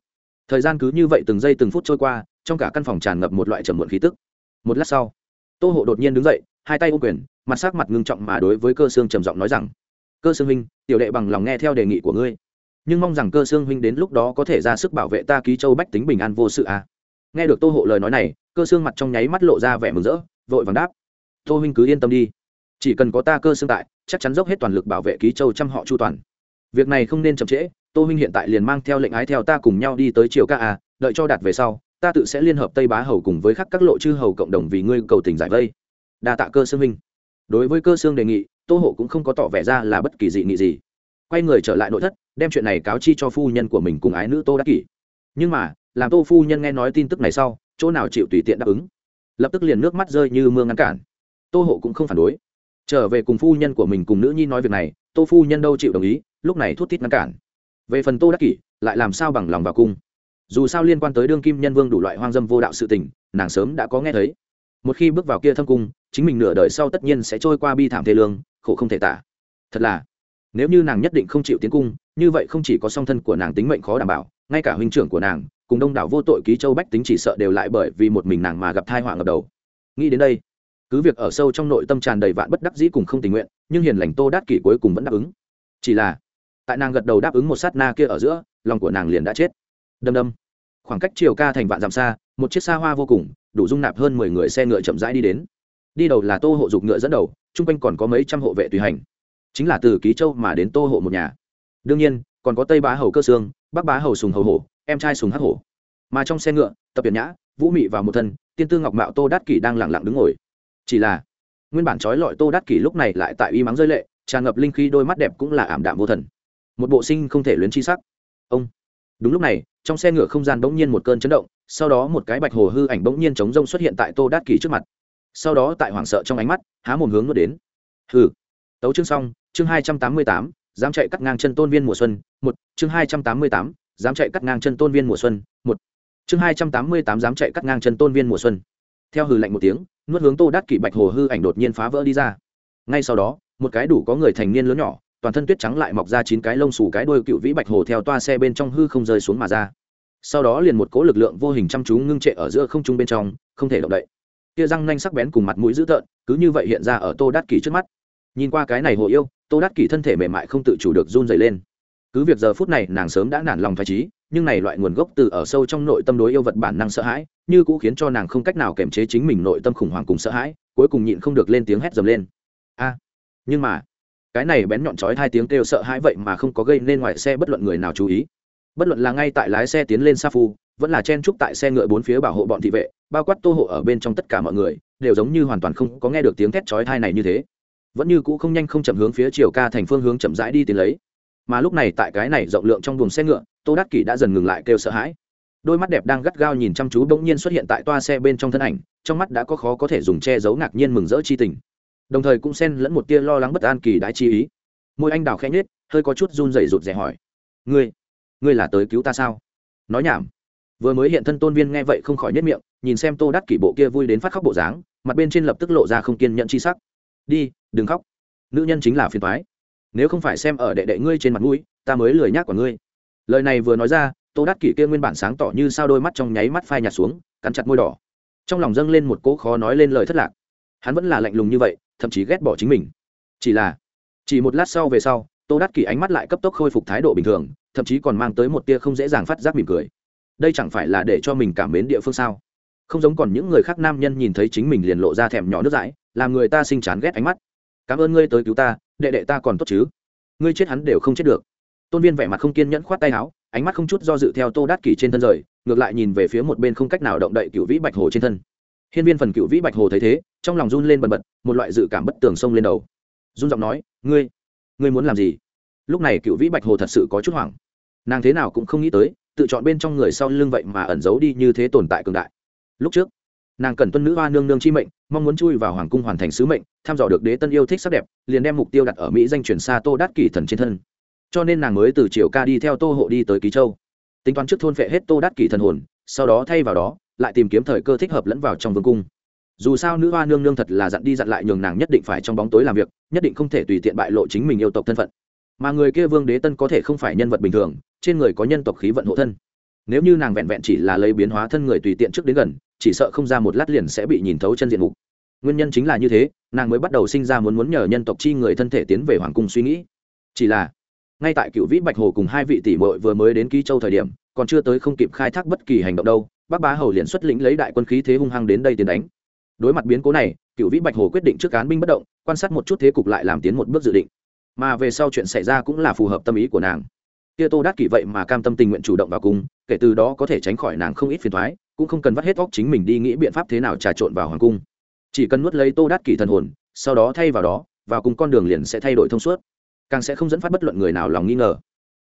thời gian cứ như vậy từng giây từng phút trôi qua, trong cả căn phòng tràn ngập một loại trầm muộn khí tức. Một lát sau, tô hộ đột nhiên đứng dậy, hai tay ô quyền, mặt sắc mặt ngưng trọng mà đối với cơ Sương trầm giọng nói rằng, cơ sương huynh, tiểu đệ bằng lòng nghe theo đề nghị của ngươi. Nhưng mong rằng cơ Sương huynh đến lúc đó có thể ra sức bảo vệ ta ký châu bách tính bình an vô sự à. nghe được tô hộ lời nói này, cơ Sương mặt trong nháy mắt lộ ra vẻ mừng rỡ, vội vàng đáp, tô huynh cứ yên tâm đi. Chỉ cần có ta cơ Sương tại, chắc chắn dốc hết toàn lực bảo vệ ký châu chăm họ chu toàn. Việc này không nên chậm trễ tô huynh hiện tại liền mang theo lệnh ái theo ta cùng nhau đi tới triều ca à đợi cho đạt về sau, ta tự sẽ liên hợp tây bá hầu cùng với khắc các lộ chư hầu cộng đồng vì ngươi cầu tình giải vây. Đa tạ cơ xương huynh. Đối với cơ xương đề nghị, tô hộ cũng không có tỏ vẻ ra là bất kỳ dị nghị gì. Quay người trở lại nội thất, đem chuyện này cáo chi cho phu nhân của mình cùng ái nữ tô đắc kỷ. Nhưng mà, làm tô phu nhân nghe nói tin tức này sau, chỗ nào chịu tùy tiện đáp ứng. Lập tức liền nước mắt rơi như mưa ngăn cản. Tô hộ cũng không phản đối. Trở về cùng phu nhân của mình cùng nữ nhi nói việc này, tô phu nhân đâu chịu đồng ý, lúc này thút thít ngăn cản về phần tô đắc kỷ, lại làm sao bằng lòng vào cung? Dù sao liên quan tới đương kim nhân vương đủ loại hoang dâm vô đạo sự tình, nàng sớm đã có nghe thấy. Một khi bước vào kia thâm cung, chính mình nửa đời sau tất nhiên sẽ trôi qua bi thảm thế lương, khổ không thể tả. Thật là, nếu như nàng nhất định không chịu tiến cung, như vậy không chỉ có song thân của nàng tính mệnh khó đảm bảo, ngay cả huynh trưởng của nàng, cùng đông đảo vô tội ký châu bách tính chỉ sợ đều lại bởi vì một mình nàng mà gặp thai họa ngập đầu. Nghĩ đến đây, cứ việc ở sâu trong nội tâm tràn đầy vạn bất đắc dĩ cùng không tình nguyện, nhưng hiền lành tô đát kỷ cuối cùng vẫn đáp ứng. Chỉ là tại nàng gật đầu đáp ứng một sát na kia ở giữa, lòng của nàng liền đã chết. Đâm đâm. Khoảng cách chiều ca thành vạn dặm xa, một chiếc xa hoa vô cùng, đủ dung nạp hơn mười người xe ngựa chậm rãi đi đến. Đi đầu là tô hộ dục ngựa dẫn đầu, chung quanh còn có mấy trăm hộ vệ tùy hành. Chính là từ ký châu mà đến tô hộ một nhà. Đương nhiên, còn có tây bá hầu cơ sương, bắc bá hầu sùng hầu hổ, em trai sùng hắc hổ. Mà trong xe ngựa, tập biệt nhã, vũ mị vào một thân, tiên tư ngọc mạo tô đát kỷ đang lẳng lặng đứng ngồi. Chỉ là, nguyên bản trói lọi tô đát kỷ lúc này lại tại y mắng rơi lệ, tràn ngập linh khí, đôi mắt đẹp cũng là ảm đạm vô thần một bộ sinh không thể luyến chi sắc. Ông. Đúng lúc này, trong xe ngựa không gian bỗng nhiên một cơn chấn động, sau đó một cái bạch hồ hư ảnh bỗng nhiên chống rông xuất hiện tại tô đát kỷ trước mặt. Sau đó tại hoảng sợ trong ánh mắt, há mồm hướng nuốt đến. Hừ. Tấu chương xong, chương hai trăm tám mươi tám, dám chạy cắt ngang chân tôn viên mùa xuân, một, chương hai trăm tám mươi tám, dám chạy cắt ngang chân tôn viên mùa xuân, một. Chương hai trăm tám mươi tám, dám chạy cắt ngang chân tôn viên mùa xuân. Theo hừ lạnh một tiếng, nuốt hướng tô đát kỷ bạch hồ hư ảnh đột nhiên phá vỡ đi ra. Ngay sau đó, một cái đủ có người thành niên lớn nhỏ toàn thân tuyết trắng lại mọc ra chín cái lông xù cái đôi cựu vĩ bạch hồ theo toa xe bên trong hư không rơi xuống mà ra. Sau đó liền một cỗ lực lượng vô hình chăm chú ngưng trệ ở giữa không trung bên trong, không thể động đậy. Kia răng nanh sắc bén cùng mặt mũi dữ tợn, cứ như vậy hiện ra ở tô đát kỷ trước mắt. Nhìn qua cái này hồ yêu, tô đát kỷ thân thể mềm mại không tự chủ được run dày lên. Cứ việc giờ phút này nàng sớm đã nản lòng phải trí, nhưng này loại nguồn gốc từ ở sâu trong nội tâm đối yêu vật bản năng sợ hãi, như cũ khiến cho nàng không cách nào kiềm chế chính mình nội tâm khủng hoảng cùng sợ hãi, cuối cùng nhịn không được lên tiếng hét dầm lên. A, nhưng mà cái này bén nhọn chói hai tiếng kêu sợ hãi vậy mà không có gây nên ngoài xe bất luận người nào chú ý. Bất luận là ngay tại lái xe tiến lên sa phu, vẫn là chen trúc tại xe ngựa bốn phía bảo hộ bọn thị vệ, bao quát tô hộ ở bên trong tất cả mọi người, đều giống như hoàn toàn không có nghe được tiếng thét chói thai này như thế. Vẫn như cũ không nhanh không chậm hướng phía chiều ca thành phương hướng chậm rãi đi tiến lấy. Mà lúc này tại cái này rộng lượng trong buồng xe ngựa, tô đắc kỷ đã dần ngừng lại kêu sợ hãi. Đôi mắt đẹp đang gắt gao nhìn chăm chú bỗng nhiên xuất hiện tại toa xe bên trong thân ảnh, trong mắt đã có khó có thể dùng che giấu ngạc nhiên mừng rỡ chi tình đồng thời cũng xen lẫn một tia lo lắng bất an kỳ đãi chi ý. Môi anh đào khẽ nhết hơi có chút run rẩy rụt rè hỏi, ngươi ngươi là tới cứu ta sao? Nói nhảm. Vừa mới hiện thân tôn viên nghe vậy không khỏi nhất miệng, nhìn xem tô đắc kỷ bộ kia vui đến phát khóc bộ dáng, mặt bên trên lập tức lộ ra không kiên nhận chi sắc. Đi, đừng khóc. Nữ nhân chính là phiền toái. Nếu không phải xem ở đệ đệ ngươi trên mặt mũi, ta mới lười nhác của ngươi. Lời này vừa nói ra, tô đắc kỷ kia nguyên bản sáng tỏ như sao đôi mắt trong nháy mắt phai nhạt xuống, cắn chặt môi đỏ. Trong lòng dâng lên một cỗ khó nói lên lời thất lạc. Hắn vẫn là lạnh lùng như vậy thậm chí ghét bỏ chính mình. Chỉ là, chỉ một lát sau về sau, tô đắc kỷ ánh mắt lại cấp tốc khôi phục thái độ bình thường, thậm chí còn mang tới một tia không dễ dàng phát giác mỉm cười. Đây chẳng phải là để cho mình cảm mến địa phương sao? Không giống còn những người khác nam nhân nhìn thấy chính mình liền lộ ra thèm nhỏ nước dãi, làm người ta sinh chán ghét ánh mắt. Cảm ơn ngươi tới cứu ta, đệ đệ ta còn tốt chứ? Ngươi chết hắn đều không chết được. Tôn viên vẻ mặt không kiên nhẫn khoát tay áo, ánh mắt không chút do dự theo tô đát kỷ trên thân rời, ngược lại nhìn về phía một bên không cách nào động đậy cựu vĩ bạch hồ trên thân hiên viên phần cựu vĩ bạch hồ thấy thế, trong lòng run lên bần bật, một loại dự cảm bất tường sông lên đầu. Run giọng nói, ngươi ngươi muốn làm gì? Lúc này cựu vĩ bạch hồ thật sự có chút hoảng. Nàng thế nào cũng không nghĩ tới, tự chọn bên trong người sau lưng vậy mà ẩn giấu đi như thế tồn tại cường đại. Lúc trước, nàng cần tuân nữ hoa nương nương chi mệnh, mong muốn chui vào hoàng cung hoàn thành sứ mệnh, thăm dò được đế tân yêu thích sắc đẹp, liền đem mục tiêu đặt ở mỹ danh chuyển xa tô đát kỷ thần trên thân. Cho nên nàng mới từ triều ca đi theo tô hộ đi tới ký châu. Tính toán trước thôn phệ hết tô đát kỷ thần hồn, sau đó thay vào đó lại tìm kiếm thời cơ thích hợp lẫn vào trong vương cung. Dù sao nữ hoa nương nương thật là dặn đi dặn lại nhường nàng nhất định phải trong bóng tối làm việc, nhất định không thể tùy tiện bại lộ chính mình yêu tộc thân phận. Mà người kia vương đế tân có thể không phải nhân vật bình thường, trên người có nhân tộc khí vận hộ thân. Nếu như nàng vẹn vẹn chỉ là lấy biến hóa thân người tùy tiện trước đến gần, chỉ sợ không ra một lát liền sẽ bị nhìn thấu chân diện mục. Nguyên nhân chính là như thế, nàng mới bắt đầu sinh ra muốn muốn nhờ nhân tộc chi người thân thể tiến về hoàng cung suy nghĩ. Chỉ là, ngay tại cựu vĩ bạch hồ cùng hai vị tỷ mội vừa mới đến ký châu thời điểm, còn chưa tới không kịp khai thác bất kỳ hành động đâu bác bá hầu liền xuất lĩnh lấy đại quân khí thế hung hăng đến đây tiến đánh. Đối mặt biến cố này cựu vĩ bạch hồ quyết định trước cán binh bất động, quan sát một chút thế cục lại làm tiến một bước dự định. Mà về sau chuyện xảy ra cũng là phù hợp tâm ý của nàng. Kia tô đắc kỷ vậy mà cam tâm tình nguyện chủ động vào cung, kể từ đó có thể tránh khỏi nàng không ít phiền thoái cũng không cần vắt hết óc chính mình đi nghĩ biện pháp thế nào trà trộn vào hoàng cung. Chỉ cần nuốt lấy tô đắc kỷ thần hồn, sau đó thay vào đó, vào cùng con đường liền sẽ thay đổi thông suốt. Càng sẽ không dẫn phát bất luận người nào lòng nghi ngờ.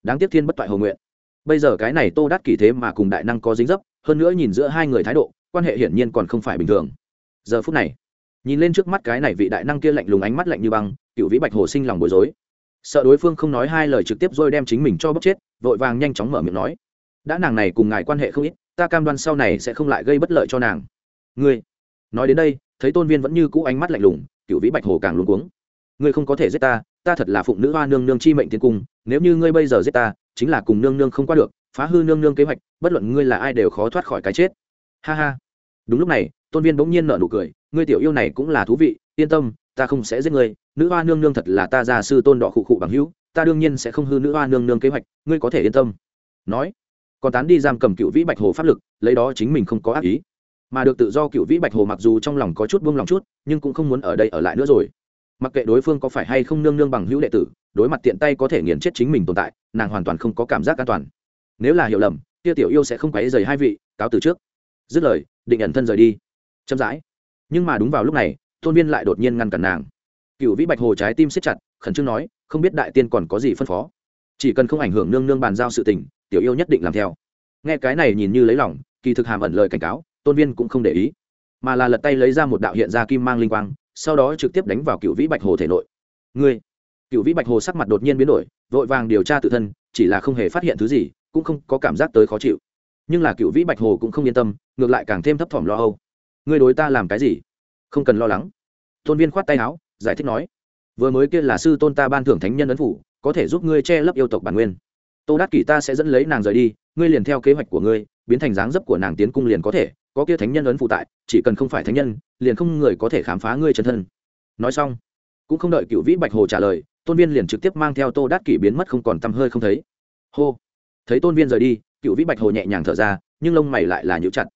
Đáng tiếc thiên bất toại hồ nguyện bây giờ cái này tô đát kỳ thế mà cùng đại năng có dính dấp, hơn nữa nhìn giữa hai người thái độ, quan hệ hiển nhiên còn không phải bình thường. Giờ phút này, nhìn lên trước mắt cái này vị đại năng kia lạnh lùng ánh mắt lạnh như băng cựu vĩ bạch hồ sinh lòng bối rối. Sợ đối phương không nói hai lời trực tiếp rồi đem chính mình cho bốc chết, vội vàng nhanh chóng mở miệng nói, đã nàng này cùng ngài quan hệ không ít, ta cam đoan sau này sẽ không lại gây bất lợi cho nàng. Ngươi? Nói đến đây, thấy tôn viên vẫn như cũ ánh mắt lạnh lùng cựu vĩ bạch hồ càng luống cuống. Ngươi không có thể giết ta ta thật là phụng nữ hoa nương nương chi mệnh tiến cung, nếu như ngươi bây giờ giết ta chính là cùng nương nương không qua được, phá hư nương nương kế hoạch, bất luận ngươi là ai đều khó thoát khỏi cái chết. Ha ha. Đúng lúc này, tôn viên bỗng nhiên nở nụ cười, ngươi tiểu yêu này cũng là thú vị, yên tâm, ta không sẽ giết ngươi, nữ hoa nương nương thật là ta già sư tôn đỏ khụ khụ bằng hữu, ta đương nhiên sẽ không hư nữ hoa nương nương kế hoạch, ngươi có thể yên tâm. Nói, còn tán đi giam cầm cựu vĩ bạch hồ pháp lực, lấy đó chính mình không có ác ý. Mà được tự do cựu vĩ bạch hồ mặc dù trong lòng có chút buông lòng chút, nhưng cũng không muốn ở đây ở lại nữa rồi. Mặc kệ đối phương có phải hay không nương nương bằng hữu đệ tử, đối mặt tiện tay có thể nghiền chết chính mình tồn tại nàng hoàn toàn không có cảm giác an toàn. Nếu là hiểu lầm, kia tiểu yêu sẽ không quấy dày hai vị, cáo từ trước. Dứt lời, định ẩn thân rời đi. Chậm rãi. Nhưng mà đúng vào lúc này, tôn viên lại đột nhiên ngăn cản nàng. Cựu vĩ bạch hồ trái tim siết chặt, khẩn trương nói, không biết đại tiên còn có gì phân phó? Chỉ cần không ảnh hưởng nương nương bàn giao sự tình, tiểu yêu nhất định làm theo. Nghe cái này nhìn như lấy lòng, kỳ thực hàm ẩn lời cảnh cáo, tôn viên cũng không để ý. Mà là lật tay lấy ra một đạo hiện ra kim mang linh quang, sau đó trực tiếp đánh vào cựu vĩ bạch hồ thể nội. Ngươi cựu vĩ bạch hồ sắc mặt đột nhiên biến đổi, vội vàng điều tra tự thân, chỉ là không hề phát hiện thứ gì, cũng không có cảm giác tới khó chịu. Nhưng là cựu vĩ bạch hồ cũng không yên tâm, ngược lại càng thêm thấp thỏm lo âu. Ngươi đối ta làm cái gì? Không cần lo lắng. Tôn viên khoát tay áo, giải thích nói, vừa mới kia là sư tôn ta ban thưởng thánh nhân ấn phủ, có thể giúp ngươi che lấp yêu tộc bản nguyên. Tô đắc kỷ ta sẽ dẫn lấy nàng rời đi, ngươi liền theo kế hoạch của ngươi, biến thành dáng dấp của nàng tiến cung liền có thể, có kia thánh nhân ấn phụ tại, chỉ cần không phải thánh nhân, liền không người có thể khám phá ngươi chân thân. Nói xong, cũng không đợi cựu vĩ bạch hồ trả lời tôn viên liền trực tiếp mang theo tô đát kỷ biến mất không còn t hơi không thấy. Hô! Thấy tôn viên rời đi, cựu vĩ bạch hồ nhẹ nhàng thở ra, nhưng lông mày lại là nhũ chặt.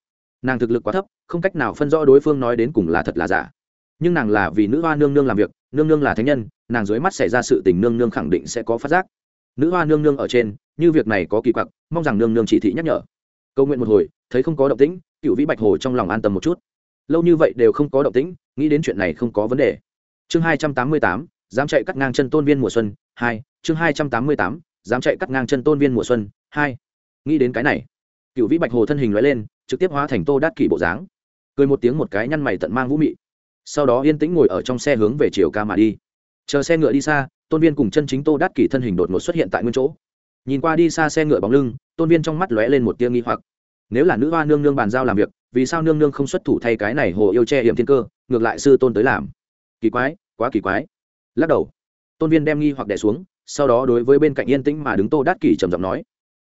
Nàng thực lực quá thấp, không cách nào phân rõ đối phương nói đến cùng là thật là giả. Nhưng nàng là vì nữ hoa nương nương làm việc, nương nương là thánh nhân, nàng dưới mắt xảy ra sự tình nương nương khẳng định sẽ có phát giác. Nữ hoa nương nương ở trên, như việc này có kỳ quặc, mong rằng nương nương chỉ thị nhắc nhở. Câu nguyện một hồi, thấy không có động tĩnh, cựu vĩ bạch hồ trong lòng an tâm một chút. Lâu như vậy đều không có động tĩnh, nghĩ đến chuyện này không có vấn đề. Chương hai trăm tám mươi tám dám chạy cắt ngang chân tôn viên mùa xuân, hai, chương hai trăm tám mươi tám, dám chạy cắt ngang chân tôn viên mùa xuân, hai. Nghĩ đến cái này, cựu vĩ bạch hồ thân hình loại lên, trực tiếp hóa thành tô đát kỷ bộ dáng. Cười một tiếng một cái nhăn mày tận mang vũ mị. Sau đó yên tĩnh ngồi ở trong xe hướng về chiều ca mà đi. Chờ xe ngựa đi xa, tôn viên cùng chân chính tô đát kỷ thân hình đột ngột xuất hiện tại nguyên chỗ. Nhìn qua đi xa xe ngựa bóng lưng, tôn viên trong mắt lóe lên một tia nghi hoặc. Nếu là nữ hoa nương nương bàn giao làm việc, vì sao nương nương không xuất thủ thay cái này hồ yêu che hiểm thiên cơ, ngược lại sư tôn tới làm? Kỳ quái, quá kỳ quái lắc đầu. Tôn viên đem nghi hoặc đẻ xuống, sau đó đối với bên cạnh yên tĩnh mà đứng tô đát kỷ trầm giọng nói,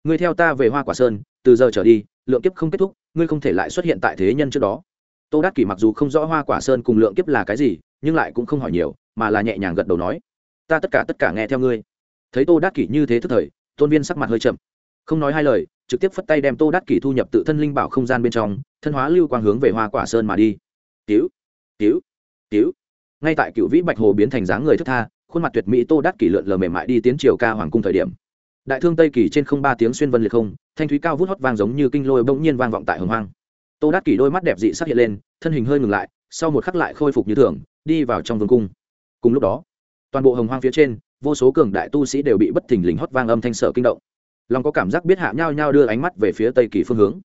ngươi theo ta về hoa quả sơn, từ giờ trở đi, lượng kiếp không kết thúc, ngươi không thể lại xuất hiện tại thế nhân trước đó. Tô đát kỷ mặc dù không rõ hoa quả sơn cùng lượng kiếp là cái gì, nhưng lại cũng không hỏi nhiều, mà là nhẹ nhàng gật đầu nói, ta tất cả tất cả nghe theo ngươi. Thấy tô đát kỷ như thế thức thời, tôn viên sắc mặt hơi chậm. Không nói hai lời, trực tiếp phất tay đem tô đát kỷ thu nhập tự thân linh bảo không gian bên trong, thân hóa lưu quang hướng về hoa quả sơn mà đi. Cứu cứu cứu ngay tại cựu vĩ bạch hồ biến thành dáng người thức tha, khuôn mặt tuyệt mỹ tô đát kỷ lượn lờ mềm mại đi tiến triều ca hoàng cung thời điểm. Đại thương tây kỳ trên không ba tiếng xuyên vân liệt không, thanh thúy cao vút hót vang giống như kinh lôi bỗng nhiên vang vọng tại hồng hoang. Tô đát kỷ đôi mắt đẹp dị sắc hiện lên, thân hình hơi ngừng lại, sau một khắc lại khôi phục như thường, đi vào trong vương cung. Cùng lúc đó, toàn bộ hồng hoang phía trên, vô số cường đại tu sĩ đều bị bất thình lình hót vang âm thanh sở kinh động. Lòng có cảm giác biết hạ nhau nhau đưa ánh mắt về phía tây kỳ phương hướng.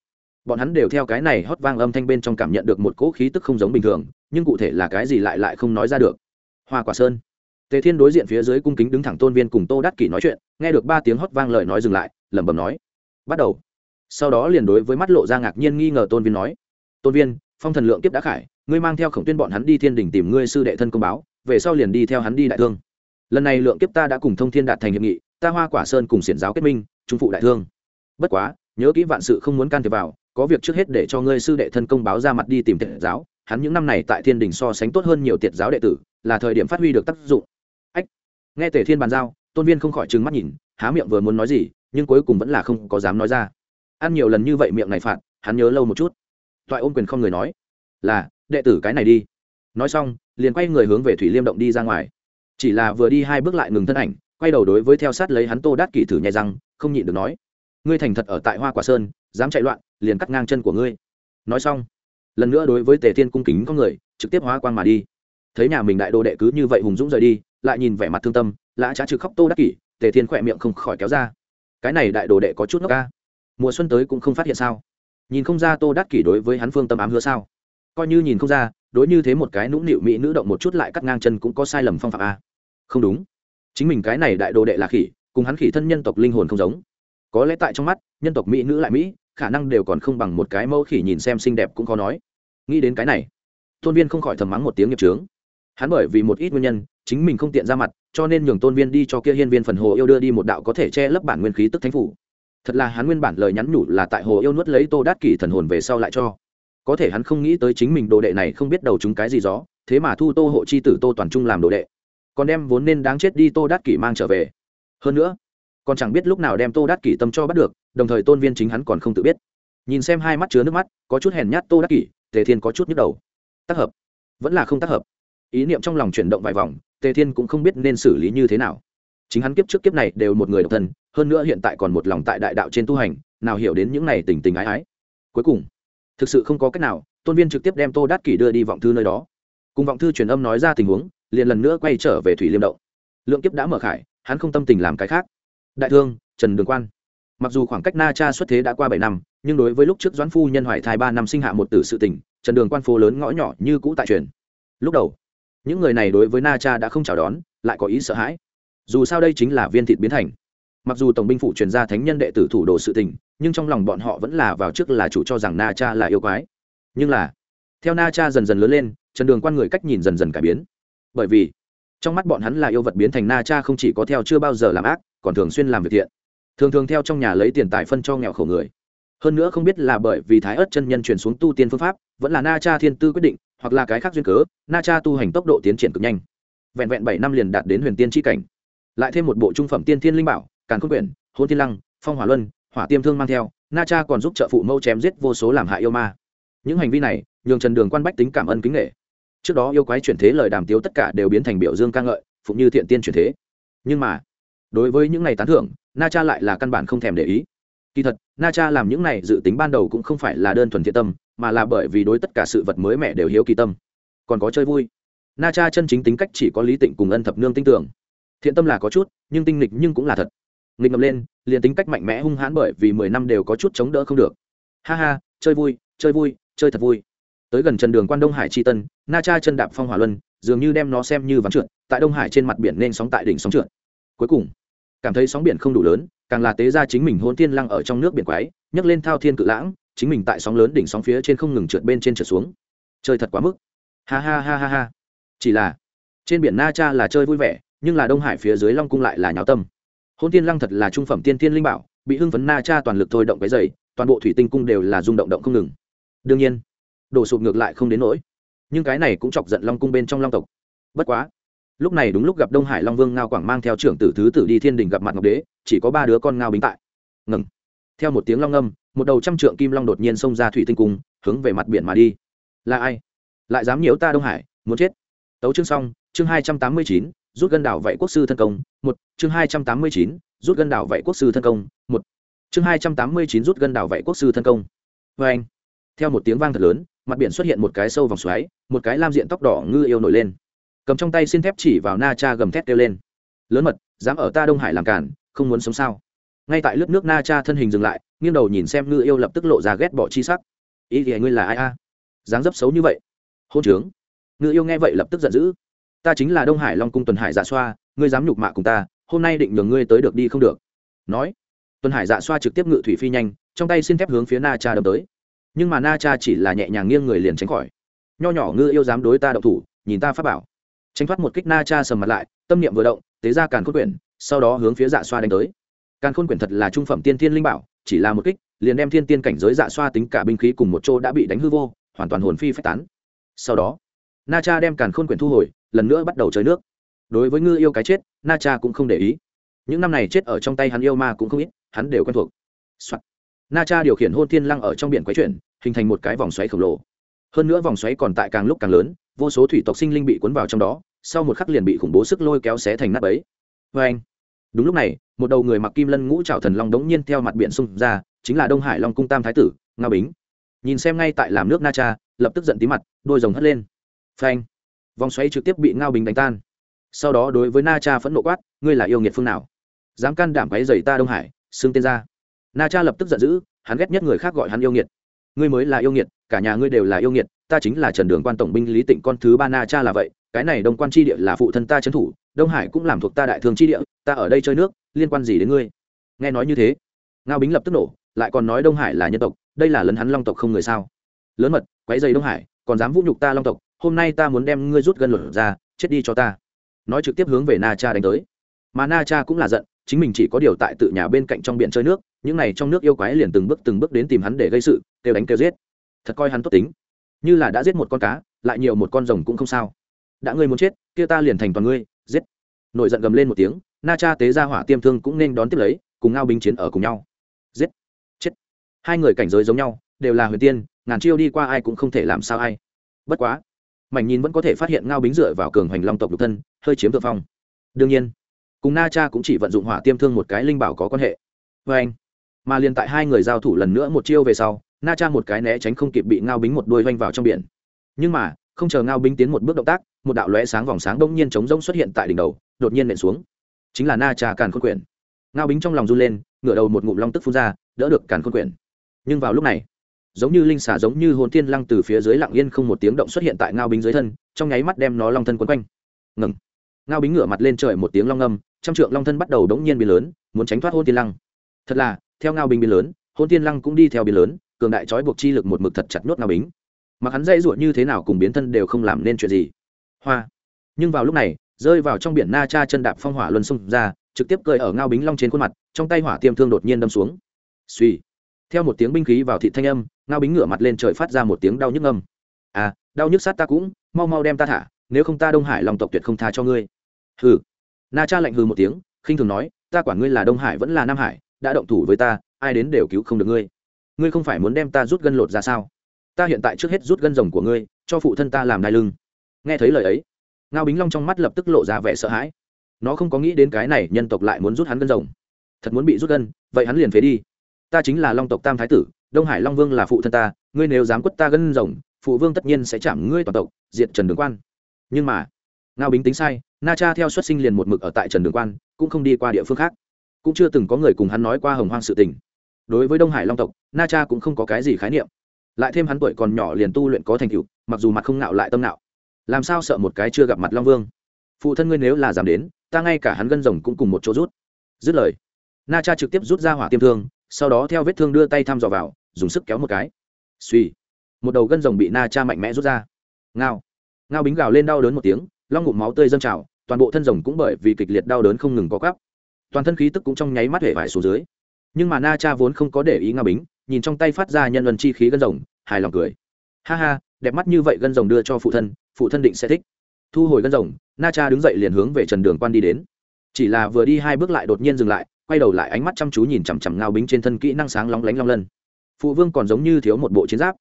Bọn hắn đều theo cái này hót vang âm thanh bên trong cảm nhận được một cỗ khí tức không giống bình thường nhưng cụ thể là cái gì lại lại không nói ra được. Hoa quả sơn. Tề thiên đối diện phía dưới cung kính đứng thẳng tôn viên cùng tô đắc kỷ nói chuyện, nghe được ba tiếng hót vang lời nói dừng lại, lẩm bẩm nói, bắt đầu. Sau đó liền đối với mắt lộ ra ngạc nhiên nghi ngờ tôn viên nói, tôn viên, phong thần lượng kiếp đã khải, ngươi mang theo khổng tuyên bọn hắn đi thiên đình tìm ngươi sư đệ thân công báo, về sau liền đi theo hắn đi đại thương. Lần này lượng kiếp ta đã cùng thông thiên đạt thành hiệp nghị, ta hoa quả sơn cùng xiển giáo kết minh, trung phụ đại thương. Bất quá, nhớ kỹ vạn sự không muốn can thiệp vào, có việc trước hết để cho ngươi sư đệ thân công báo ra mặt đi tìm tiệt giáo hắn những năm này tại thiên đình so sánh tốt hơn nhiều tiệt giáo đệ tử, là thời điểm phát huy được tác dụng. Ách, nghe tề thiên bàn giao, tôn viên không khỏi trừng mắt nhìn, há miệng vừa muốn nói gì, nhưng cuối cùng vẫn là không có dám nói ra. Ăn nhiều lần như vậy miệng này phạt, hắn nhớ lâu một chút. Toại ôm quyền không người nói, là, đệ tử cái này đi. Nói xong, liền quay người hướng về thủy liêm động đi ra ngoài. Chỉ là vừa đi hai bước lại ngừng thân ảnh, quay đầu đối với theo sát lấy hắn tô đát kỷ thử nhai răng, không nhịn được nói, ngươi thành thật ở tại hoa quả sơn, dám chạy loạn, liền cắt ngang chân của ngươi. Nói xong lần nữa đối với tề thiên cung kính có người, trực tiếp hóa quan mà đi. Thấy nhà mình đại đồ đệ cứ như vậy hùng dũng rời đi, lại nhìn vẻ mặt thương tâm, lã trá trực khóc tô đắc kỷ, tề thiên khỏe miệng không khỏi kéo ra. Cái này đại đồ đệ có chút ngốc ca. Mùa xuân tới cũng không phát hiện sao? Nhìn không ra tô đắc kỷ đối với hắn phương tâm ám hứa sao? Coi như nhìn không ra, đối như thế một cái nũng nịu mỹ nữ động một chút lại cắt ngang chân cũng có sai lầm phong phạm a. Không đúng. Chính mình cái này đại đồ đệ là khỉ, cùng hắn khỉ thân nhân tộc linh hồn không giống. Có lẽ tại trong mắt, nhân tộc mỹ nữ lại mỹ khả năng đều còn không bằng một cái mẫu khỉ nhìn xem xinh đẹp cũng khó nói. Nghĩ đến cái này, tôn viên không khỏi thầm mắng một tiếng nghiệp trướng hắn bởi vì một ít nguyên nhân, chính mình không tiện ra mặt, cho nên nhường tôn viên đi cho kia hiên viên phần hồ yêu đưa đi một đạo có thể che lấp bản nguyên khí tức thánh phủ. Thật là hắn nguyên bản lời nhắn nhủ là tại hồ yêu nuốt lấy tô đát kỷ thần hồn về sau lại cho. Có thể hắn không nghĩ tới chính mình đồ đệ này không biết đầu chúng cái gì gió, thế mà thu tô hộ chi tử tô toàn trung làm đồ đệ. Còn đem vốn nên đáng chết đi tô đát kỷ mang trở về. Hơn nữa, còn chẳng biết lúc nào đem tô đát kỷ tâm cho bắt được đồng thời tôn viên chính hắn còn không tự biết. Nhìn xem hai mắt chứa nước mắt, có chút hèn nhát tô đát kỷ, tề thiên có chút nhức đầu. Tác hợp? Vẫn là không tác hợp. Ý niệm trong lòng chuyển động vài vòng, tề thiên cũng không biết nên xử lý như thế nào. Chính hắn kiếp trước kiếp này đều một người độc thân, hơn nữa hiện tại còn một lòng tại đại đạo trên tu hành, nào hiểu đến những này tình tình ái ái. Cuối cùng, thực sự không có cách nào, tôn viên trực tiếp đem tô đát kỷ đưa đi vọng thư nơi đó. Cùng vọng thư truyền âm nói ra tình huống, liền lần nữa quay trở về thủy liêm động. Lượng kiếp đã mở khải, hắn không tâm tình làm cái khác. Đại thương, trần đường quan mặc dù khoảng cách na cha xuất thế đã qua bảy năm, nhưng đối với lúc trước doãn phu nhân hoài thai ba năm sinh hạ một tử sự tình trần đường quan phố lớn ngõ nhỏ như cũ tại truyền. Lúc đầu, những người này đối với na cha đã không chào đón, lại có ý sợ hãi. Dù sao đây chính là viên thịt biến thành. Mặc dù tổng binh phụ truyền ra thánh nhân đệ tử thủ đồ sự tình, nhưng trong lòng bọn họ vẫn là vào trước là chủ cho rằng na cha là yêu quái. Nhưng là, theo na cha dần dần lớn lên trần đường quan người cách nhìn dần dần cải biến. Bởi vì, trong mắt bọn hắn là yêu vật biến thành na cha không chỉ có theo chưa bao giờ làm ác, còn thường xuyên làm việc thiện thường thường theo trong nhà lấy tiền tài phân cho nghèo khổ người. Hơn nữa không biết là bởi vì thái ớt chân nhân chuyển xuống tu tiên phương pháp, vẫn là na cha thiên tư quyết định, hoặc là cái khác duyên cớ, na cha tu hành tốc độ tiến triển cực nhanh. Vẹn vẹn bảy năm liền đạt đến huyền tiên tri cảnh. Lại thêm một bộ trung phẩm tiên thiên linh bảo, càn khôn quyển hôn thiên lăng, phong hỏa luân, hỏa tiêm thương mang theo, na cha còn giúp trợ phụ mâu chém giết vô số làm hại yêu ma. Những hành vi này, nhường trần đường quan bách tính cảm ơn kính nghệ trước đó yêu quái chuyển thế lời đàm tiếu tất cả đều biến thành biểu dương ca ngợi, phụng như thiện tiên chuyển thế. Nhưng mà đối với những ngày tán thưởng, na cha lại là căn bản không thèm để ý. Kỳ thật, na cha làm những này dự tính ban đầu cũng không phải là đơn thuần thiện tâm, mà là bởi vì đối tất cả sự vật mới mẻ đều hiếu kỳ tâm. Còn có chơi vui. Na cha chân chính tính cách chỉ có lý tịnh cùng ân thập nương tin tưởng thiện tâm là có chút, nhưng tinh lịch nhưng cũng là thật. Nghịch ngầm lên, liền tính cách mạnh mẽ hung hãn bởi vì mười năm đều có chút chống đỡ không được. Ha ha, chơi vui chơi vui, chơi thật vui. Tới gần trần đường quan đông hải tri tân, na cha chân đạp phong hỏa luân, dường như đem nó xem như vắng trượt, tại đông hải trên mặt biển nên sóng tại đỉnh sóng trượt. Cuối cùng cảm thấy sóng biển không đủ lớn, càng là tế ra chính mình hôn thiên lăng ở trong nước biển quái, nhấc lên thao thiên cự lãng, chính mình tại sóng lớn đỉnh sóng phía trên không ngừng trượt bên trên trượt xuống. Chơi thật quá mức. Ha ha ha ha ha. Chỉ là, trên biển na cha là chơi vui vẻ, nhưng là đông hải phía dưới long cung lại là nháo tâm. Hôn Thiên lăng thật là trung phẩm tiên tiên linh bảo, bị hưng phấn na cha toàn lực thôi động cái dày, toàn bộ thủy tinh cung đều là rung động động không ngừng. Đương nhiên, đổ sụp ngược lại không đến nỗi. Nhưng cái này cũng chọc giận long cung bên trong long tộc. Bất quá lúc này đúng lúc gặp đông hải long vương ngao quảng mang theo trưởng tử thứ tử đi thiên đình gặp mặt ngọc đế, chỉ có ba đứa con ngao bính tại. Ngừng. Theo một tiếng long âm, một đầu trăm trượng kim long đột nhiên xông ra thủy tinh cung, hướng về mặt biển mà đi. Là ai? Lại dám nhiễu ta đông hải, muốn chết. Tấu chương xong, chương hai trăm tám mươi chín, rút gân đảo vậy quốc sư thân công, một, chương hai trăm tám mươi chín, rút gân đảo vậy quốc sư thân công, một, chương hai trăm tám mươi chín, rút gân đảo vậy quốc sư thân công. Vê anh, theo một tiếng vang thật lớn, mặt biển xuất hiện một cái sâu vòng xoáy, một cái lam diện tóc đỏ ngư yêu nổi lên cầm trong tay xin thép chỉ vào na cha gầm thét kêu lên. Lớn mật, dám ở ta đông hải làm cản, không muốn sống sao? Ngay tại lớp nước na cha thân hình dừng lại, nghiêng đầu nhìn xem ngư yêu lập tức lộ ra ghét bỏ chi sắc. Ý thì ngươi là ai a? Dáng dấp xấu như vậy. Hôn trướng. Ngư yêu nghe vậy lập tức giận dữ. Ta chính là đông hải long cung tuần hải dạ xoa, ngươi dám nhục mạ cùng ta, hôm nay định nhường ngươi tới được đi không được. Nói. Tuần hải dạ xoa trực tiếp ngự thủy phi nhanh, trong tay xin thép hướng phía na cha đâm tới. Nhưng mà na cha chỉ là nhẹ nhàng nghiêng người liền tránh khỏi. Nho nhỏ ngư yêu dám đối ta đậu thủ, nhìn ta phát bảo tránh thoát một kích na cha sầm mặt lại, tâm niệm vừa động, tế ra càn khôn quyển, sau đó hướng phía dạ xoa đánh tới. Càn khôn quyển thật là trung phẩm tiên thiên linh bảo, chỉ là một kích, liền đem thiên tiên cảnh giới dạ xoa tính cả binh khí cùng một chỗ đã bị đánh hư vô, hoàn toàn hồn phi phách tán. Sau đó, na cha đem càn khôn quyển thu hồi, lần nữa bắt đầu chơi nước. Đối với ngư yêu cái chết, na cha cũng không để ý. Những năm này chết ở trong tay hắn yêu ma cũng không ít, hắn đều quen thuộc、Soạn. na cha điều khiển hôn thiên lăng ở trong biển quái chuyển, hình thành một cái vòng xoáy khổng lồ. Hơn nữa vòng xoáy còn tại càng lúc càng lớn vô số thủy tộc sinh linh bị cuốn vào trong đó, sau một khắc liền bị khủng bố sức lôi kéo xé thành nát ấy vê anh, đúng lúc này, một đầu người mặc kim lân ngũ trảo thần long đống nhiên theo mặt biển xung ra, chính là đông hải long cung tam thái tử nga bính. Nhìn xem ngay tại làm nước na cha, lập tức giận tí mặt, đôi rồng hất lên. Phanh vòng xoáy trực tiếp bị ngao bình đánh tan. Sau đó đối với na cha phẫn nộ quát, ngươi là yêu nghiệt phương nào? Dám can đảm váy dày ta đông hải, xưng tên ra. Na cha lập tức giận dữ, hắn ghét nhất người khác gọi hắn yêu nghiệt. Ngươi mới là yêu nghiệt cả nhà ngươi đều là yêu nghiệt, ta chính là trần đường quan tổng binh lý tịnh con thứ ba na cha là vậy, cái này đông quan tri địa là phụ thân ta trấn thủ, đông hải cũng làm thuộc ta đại thương tri địa, ta ở đây chơi nước, liên quan gì đến ngươi? Nghe nói như thế, ngao bính lập tức nổ, lại còn nói đông hải là nhân tộc, đây là lấn hắn long tộc không người sao? Lớn mật quái dày đông hải, còn dám vũ nhục ta long tộc, hôm nay ta muốn đem ngươi rút gân luật ra, chết đi cho ta. Nói trực tiếp hướng về na cha đánh tới. Mà na cha cũng là giận, chính mình chỉ có điều tại tự nhà bên cạnh trong biển chơi nước, những này trong nước yêu quái liền từng bước từng bước đến tìm hắn để gây sự, kêu đánh kêu giết thật coi hắn tốt tính. Như là đã giết một con cá, lại nhiều một con rồng cũng không sao. Đã ngươi muốn chết, kia ta liền thành toàn ngươi, giết. Nổi giận gầm lên một tiếng, na cha tế ra hỏa tiêm thương cũng nên đón tiếp lấy, cùng ngao binh chiến ở cùng nhau. Giết. Chết. Hai người cảnh giới giống nhau, đều là huyền tiên, ngàn chiêu đi qua ai cũng không thể làm sao ai. Bất quá, mảnh nhìn vẫn có thể phát hiện ngao bính dựa vào cường hoành long tộc độc thân, hơi chiếm thượng phong. Đương nhiên, cùng na cha cũng chỉ vận dụng hỏa tiêm thương một cái linh bảo có quan hệ. Vê anh mà liền tại hai người giao thủ lần nữa một chiêu về sau na cha một cái né tránh không kịp bị ngao bính một đuôi vanh vào trong biển. Nhưng mà, không chờ ngao bính tiến một bước động tác, một đạo lóe sáng vòng sáng đông nhiên chống rông xuất hiện tại đỉnh đầu, đột nhiên nện xuống. Chính là na cha càn khôn quyển ngao bính trong lòng run lên, ngửa đầu một ngụm long tức phun ra, đỡ được càn khôn quyển nhưng vào lúc này, giống như linh xả giống như hồn thiên lăng từ phía dưới lặng yên không một tiếng động xuất hiện tại ngao bính dưới thân, trong nháy mắt đem nó long thân quấn quanh. Ngừng. Ngao bính ngửa mặt lên trời một tiếng long ngâm, trăm trượng long thân bắt đầu đống nhiên biến lớn, muốn tránh thoát hôn thiên lăng. Thật là, theo ngao bính biến lớn hôn thiên lăng cũng đi theo biến lớn cường đại trói buộc chi lực một mực thật chặt nhốt ngao bính. Mà hắn dây ruột như thế nào cùng biến thân đều không làm nên chuyện gì. Hoa. Nhưng vào lúc này, rơi vào trong biển na cha chân đạp phong hỏa luân xung ra, trực tiếp cười ở ngao bính long trên khuôn mặt, trong tay hỏa tiêm thương đột nhiên đâm xuống. Suy theo một tiếng binh khí vào thị thanh âm, ngao bính ngửa mặt lên trời phát ra một tiếng đau nhức âm. À đau nhức sát ta cũng, mau mau đem ta thả, nếu không ta đông hải lòng tộc tuyệt không tha cho ngươi. Hừ. Na cha lạnh hừ một tiếng, khinh thường nói, ta quản ngươi là đông hải vẫn là nam hải, đã động thủ với ta, ai đến đều cứu không được ngươi ngươi không phải muốn đem ta rút gân lột ra sao? Ta hiện tại trước hết rút gân rồng của ngươi, cho phụ thân ta làm đai lưng. Nghe thấy lời ấy, ngao bính long trong mắt lập tức lộ ra vẻ sợ hãi. Nó không có nghĩ đến cái này nhân tộc lại muốn rút hắn gân rồng. Thật muốn bị rút gân, vậy hắn liền phế đi. Ta chính là long tộc tam thái tử, đông hải long vương là phụ thân ta, ngươi nếu dám quất ta gân rồng, phụ vương tất nhiên sẽ chạm ngươi toàn tộc, diệt trần đường quan. Nhưng mà, ngao bính tính sai, na cha theo xuất sinh liền một mực ở tại trần đường quan, cũng không đi qua địa phương khác. Cũng chưa từng có người cùng hắn nói qua hồng hoang sự tình đối với đông hải long tộc, na cha cũng không có cái gì khái niệm. Lại thêm hắn tuổi còn nhỏ liền tu luyện có thành tựu, mặc dù mặt không nạo lại tâm nạo làm sao sợ một cái chưa gặp mặt long vương? Phụ thân ngươi nếu là dám đến, ta ngay cả hắn gân rồng cũng cùng một chỗ rút. Dứt lời, na cha trực tiếp rút ra hỏa tiêm thương, sau đó theo vết thương đưa tay thăm dò vào, dùng sức kéo một cái. Suy một đầu gân rồng bị na cha mạnh mẽ rút ra. Ngao ngao bính gào lên đau đớn một tiếng, long ngụm máu tươi dâng trào, toàn bộ thân rồng cũng bởi vì kịch liệt đau đớn không ngừng có cắp toàn thân khí tức cũng trong nháy mắt hệ vải xuống dưới nhưng mà na cha vốn không có để ý ngao bính, nhìn trong tay phát ra nhân luân chi khí gân rồng, hài lòng cười. Ha ha, đẹp mắt như vậy gân rồng đưa cho phụ thân phụ thân định sẽ thích. Thu hồi gân rồng, na cha đứng dậy liền hướng về trần đường quan đi đến. Chỉ là vừa đi hai bước lại đột nhiên dừng lại, quay đầu lại ánh mắt chăm chú nhìn chằm chằm ngao bính trên thân kỹ năng sáng lóng lánh long lân. Phụ vương còn giống như thiếu một bộ chiến giáp.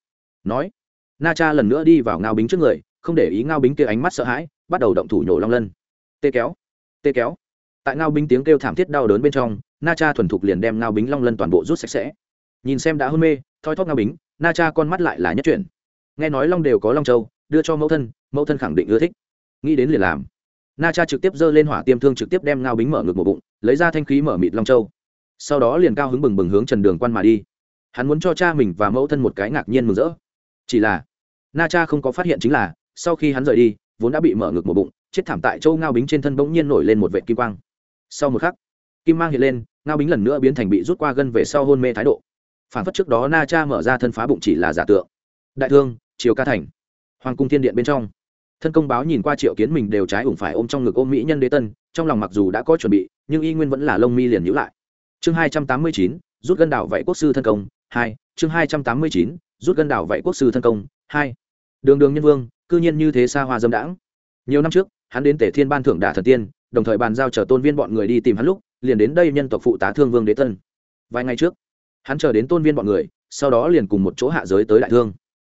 Nói, na cha lần nữa đi vào ngao bính trước người, không để ý ngao bính kia ánh mắt sợ hãi, bắt đầu động thủ nhổ long lân. Tê kéo tê kéo tại ngao bính tiếng kêu thảm thiết đau đớn bên trong, na cha thuần thục liền đem ngao bính long lân toàn bộ rút sạch sẽ. Nhìn xem đã hôn mê, thoi thóp ngao bính, na cha con mắt lại là nhất chuyển. Nghe nói long đều có long châu, đưa cho mẫu thân mẫu thân khẳng định ưa thích. Nghĩ đến liền làm. Na cha trực tiếp giơ lên hỏa tiêm thương trực tiếp đem ngao bính mở ngực một bụng, lấy ra thanh khí mở mịt long châu. Sau đó liền cao hứng bừng bừng hướng trần đường quan mà đi. Hắn muốn cho cha mình và mẫu thân một cái ngạc nhiên mừng rỡ. Chỉ là, na cha không có phát hiện chính là, sau khi hắn rời đi, vốn đã bị mở ngực một bụng, chết thảm tại châu ngao bính trên thân bỗng nhiên nổi lên một vệ kim quang sau một khắc, kim mang hiện lên, ngao bính lần nữa biến thành bị rút qua gân về sau hôn mê thái độ. Phản phất trước đó na cha mở ra thân phá bụng chỉ là giả tượng. Đại thương, triều ca thành. Hoàng cung thiên điện bên trong. Thân công báo nhìn qua triệu kiến mình đều trái ủng phải ôm trong ngực ôm mỹ nhân đế tân, trong lòng mặc dù đã có chuẩn bị, nhưng y nguyên vẫn là lông mi liền nhữ lại. Chương hai trăm tám mươi chín, rút gân đảo vậy quốc sư thân công, hai, chương hai trăm tám mươi chín, rút gân đảo vậy quốc sư thân công, hai. Đường đường nhân vương, cư nhiên như thế xa hoa dâm đãng. Nhiều năm trước, hắn đến tể thiên ban thưởng đà thần tiên đồng thời bàn giao chờ tôn viên bọn người đi tìm hắn lúc, liền đến đây nhân tộc phụ tá thương vương đế tân. Vài ngày trước, hắn chờ đến tôn viên bọn người, sau đó liền cùng một chỗ hạ giới tới đại thương.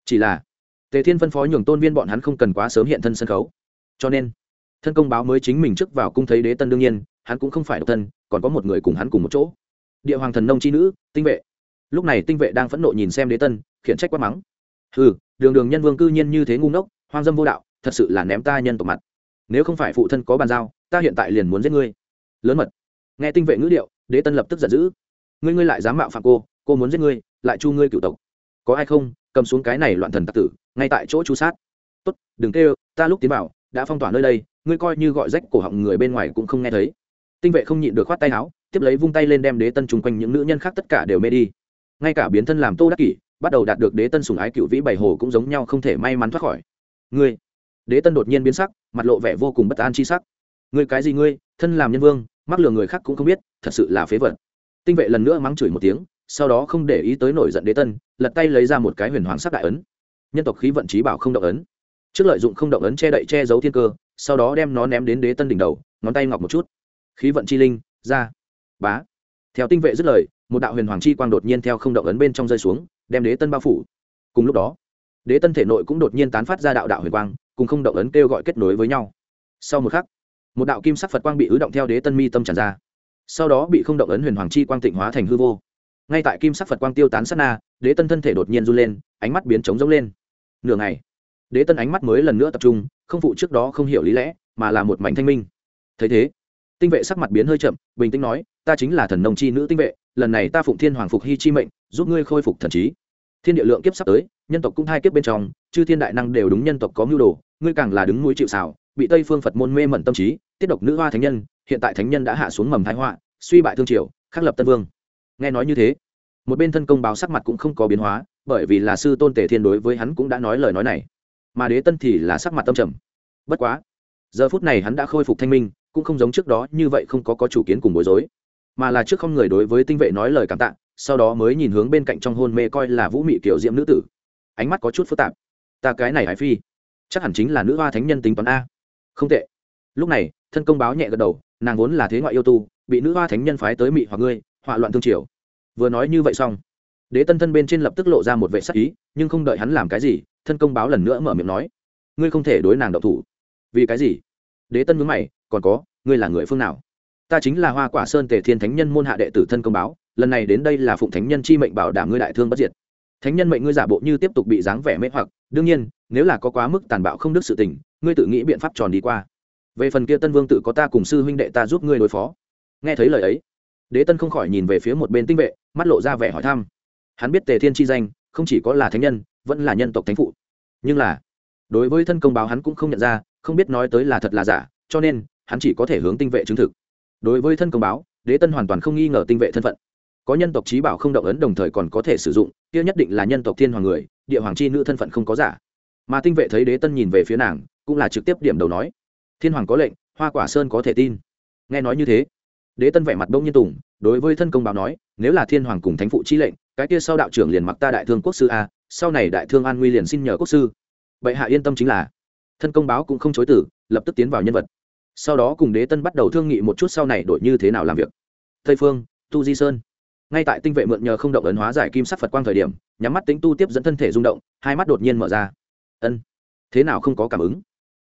Chỉ là, tề thiên phân phó nhường tôn viên bọn hắn không cần quá sớm hiện thân sân khấu. Cho nên, thân công báo mới chính mình trước vào cung thấy đế tân đương nhiên, hắn cũng không phải độc thân, còn có một người cùng hắn cùng một chỗ. Địa hoàng thần nông c h i nữ, tinh vệ. Lúc này tinh vệ đang phẫn nộ nhìn xem đế tân, khiển trách quát mắng. Ừ đường đường nhân vương cư nhiên như thế ngu ngốc, hoang dâm vô đạo, thật sự là ném ta nhân tộc mặt. Nếu không phải phụ thân có bàn giao ta hiện tại liền muốn giết ngươi. Lớn mật. Nghe tinh vệ ngữ điệu, đế tân lập tức giận dữ. Ngươi ngươi lại dám mạo phạm cô cô muốn giết ngươi, lại chu ngươi cựu tộc. Có ai không, cầm xuống cái này loạn thần tặc tử, ngay tại chỗ chu sát. Tốt, đừng kêu, ta lúc tiến vào, đã phong tỏa nơi đây, ngươi coi như gọi rách cổ họng người bên ngoài cũng không nghe thấy. Tinh vệ không nhịn được khoát tay áo, tiếp lấy vung tay lên đem đế tân chung quanh những nữ nhân khác tất cả đều mê đi. Ngay cả biến thân làm tô đắc kỷ, bắt đầu đạt được đế tân sùng ái cựu vĩ bảy hồ cũng giống nhau không thể may mắn thoát khỏi. Ngươi. Đế tân đột nhiên biến sắc, mặt lộ vẻ vô cùng bất an chi sắc ngươi cái gì ngươi, thân làm nhân vương, mắc lừa người khác cũng không biết, thật sự là phế vật. Tinh vệ lần nữa mắng chửi một tiếng, sau đó không để ý tới nổi giận đế tân, lật tay lấy ra một cái huyền hoàng sắc đại ấn. Nhân tộc khí vận trí bảo không động ấn. Trước lợi dụng không động ấn che đậy che giấu thiên cơ, sau đó đem nó ném đến đế tân đỉnh đầu, ngón tay ngọc một chút. Khí vận chi linh, ra. Bá. Theo tinh vệ dứt lời, một đạo huyền hoàng chi quang đột nhiên theo không động ấn bên trong rơi xuống, đem đế tân bao phủ. Cùng lúc đó, đế tân thể nội cũng đột nhiên tán phát ra đạo đạo huyền quang, cùng không động ấn kêu gọi kết nối với nhau. Sau một khắc một đạo kim sắc phật quang bị ứ động theo đế tân mi tâm tràn ra sau đó bị không động ấn huyền hoàng chi quang tịnh hóa thành hư vô ngay tại kim sắc phật quang tiêu tán sát na đế tân thân thể đột nhiên run lên ánh mắt biến trống rỗng lên nửa ngày đế tân ánh mắt mới lần nữa tập trung không phụ trước đó không hiểu lý lẽ mà là một mảnh thanh minh thấy thế tinh vệ sắc mặt biến hơi chậm bình tĩnh nói ta chính là thần nông chi nữ tinh vệ lần này ta phụng thiên hoàng phục hy chi mệnh giúp ngươi khôi phục thần trí thiên địa lượng kiếp sắp tới nhân tộc cũng hai kiếp bên trong chư thiên đại năng đều đúng nhân tộc có mưu đồ ngươi càng là đứng mũi chịu xào bị tây phương phật môn mê mẩn tâm trí, tiết độc nữ hoa thánh nhân, hiện tại thánh nhân đã hạ xuống mầm thái họa, suy bại thương triều, khắc lập tân vương. Nghe nói như thế, một bên thân công báo sắc mặt cũng không có biến hóa, bởi vì là sư tôn tề thiên đối với hắn cũng đã nói lời nói này. Mà đế tân thì là sắc mặt tâm trầm. Bất quá, giờ phút này hắn đã khôi phục thanh minh, cũng không giống trước đó như vậy không có có chủ kiến cùng bối rối. Mà là trước không người đối với tinh vệ nói lời cảm tạ, sau đó mới nhìn hướng bên cạnh trong hôn mê coi là vũ mị kiểu diễm nữ tử. Ánh mắt có chút phức tạp. Ta cái này hải phi, chắc hẳn chính là nữ hoa thánh nhân tính toán a không tệ. Lúc này, thân công báo nhẹ gật đầu, nàng vốn là thế ngoại yêu tu, bị nữ hoa thánh nhân phái tới mị hoặc ngươi, họa loạn thương triều. Vừa nói như vậy xong, đế tân thân bên trên lập tức lộ ra một vệ sắc ý, nhưng không đợi hắn làm cái gì, thân công báo lần nữa mở miệng nói, ngươi không thể đối nàng độc thủ. Vì cái gì? Đế tân mướn mày, còn có, ngươi là người phương nào? Ta chính là hoa quả sơn tề thiên thánh nhân môn hạ đệ tử thân công báo, lần này đến đây là phụng thánh nhân chi mệnh bảo đảm ngươi đại thương bất diệt. Thánh nhân mệnh ngươi giả bộ như tiếp tục bị dáng vẻ mê hoặc, đương nhiên, nếu là có quá mức tàn bạo không đức sự tình ngươi tự nghĩ biện pháp tròn đi qua. Về phần kia tân vương tự có ta cùng sư huynh đệ ta giúp ngươi đối phó. Nghe thấy lời ấy, đế tân không khỏi nhìn về phía một bên tinh vệ, mắt lộ ra vẻ hỏi thăm. Hắn biết tề thiên chi danh, không chỉ có là thánh nhân, vẫn là nhân tộc thánh phụ. Nhưng là, đối với thân công báo hắn cũng không nhận ra, không biết nói tới là thật là giả, cho nên, hắn chỉ có thể hướng tinh vệ chứng thực. Đối với thân công báo, đế tân hoàn toàn không nghi ngờ tinh vệ thân phận. Có nhân tộc trí bảo không động ấn đồng thời còn có thể sử dụng, kia nhất định là nhân tộc thiên hoàng người, địa hoàng chi nữ thân phận không có giả. Mà tinh vệ thấy đế tân nhìn về phía nàng cũng là trực tiếp điểm đầu nói. Thiên hoàng có lệnh, hoa quả sơn có thể tin. Nghe nói như thế, đế tân vẻ mặt đông nhiên tùng, đối với thân công báo nói, nếu là thiên hoàng cùng thánh phụ chi lệnh, cái kia sau đạo trưởng liền mặc ta đại thương quốc sư a, sau này đại thương an nguy liền xin nhờ quốc sư. Bệ hạ yên tâm chính là. Thân công báo cũng không chối tử lập tức tiến vào nhân vật. Sau đó cùng đế tân bắt đầu thương nghị một chút sau này đổi như thế nào làm việc. Tây phương, tu di sơn. Ngay tại tinh vệ mượn nhờ không động ấn hóa giải kim sắc phật quang thời điểm, nhắm mắt tính tu tiếp dẫn thân thể rung động, hai mắt đột nhiên mở ra. Ân, thế nào không có cảm ứng?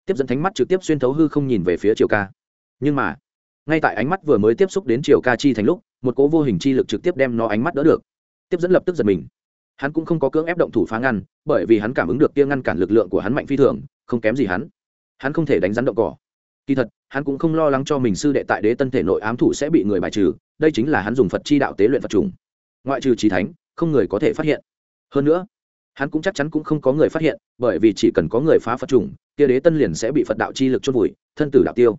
Tiếp dẫn thánh mắt trực tiếp xuyên thấu hư không nhìn về phía triều ca. Nhưng mà, ngay tại ánh mắt vừa mới tiếp xúc đến triều ca chi thành lúc, một cỗ vô hình chi lực trực tiếp đem nó ánh mắt đỡ được. Tiếp dẫn lập tức giật mình. Hắn cũng không có cưỡng ép động thủ phá ngăn, bởi vì hắn cảm ứng được kia ngăn cản lực lượng của hắn mạnh phi thường, không kém gì hắn. Hắn không thể đánh rắn động cỏ. Kỳ thật, hắn cũng không lo lắng cho mình sư đệ tại đế tân thể nội ám thủ sẽ bị người bài trừ, đây chính là hắn dùng phật chi đạo tế luyện phật trùng ngoại trừ trí thánh, không người có thể phát hiện. Hơn nữa hắn cũng chắc chắn cũng không có người phát hiện, bởi vì chỉ cần có người phá phật trùng kia đế tân liền sẽ bị phật đạo chi lực chôn vùi, thân tử đạo tiêu.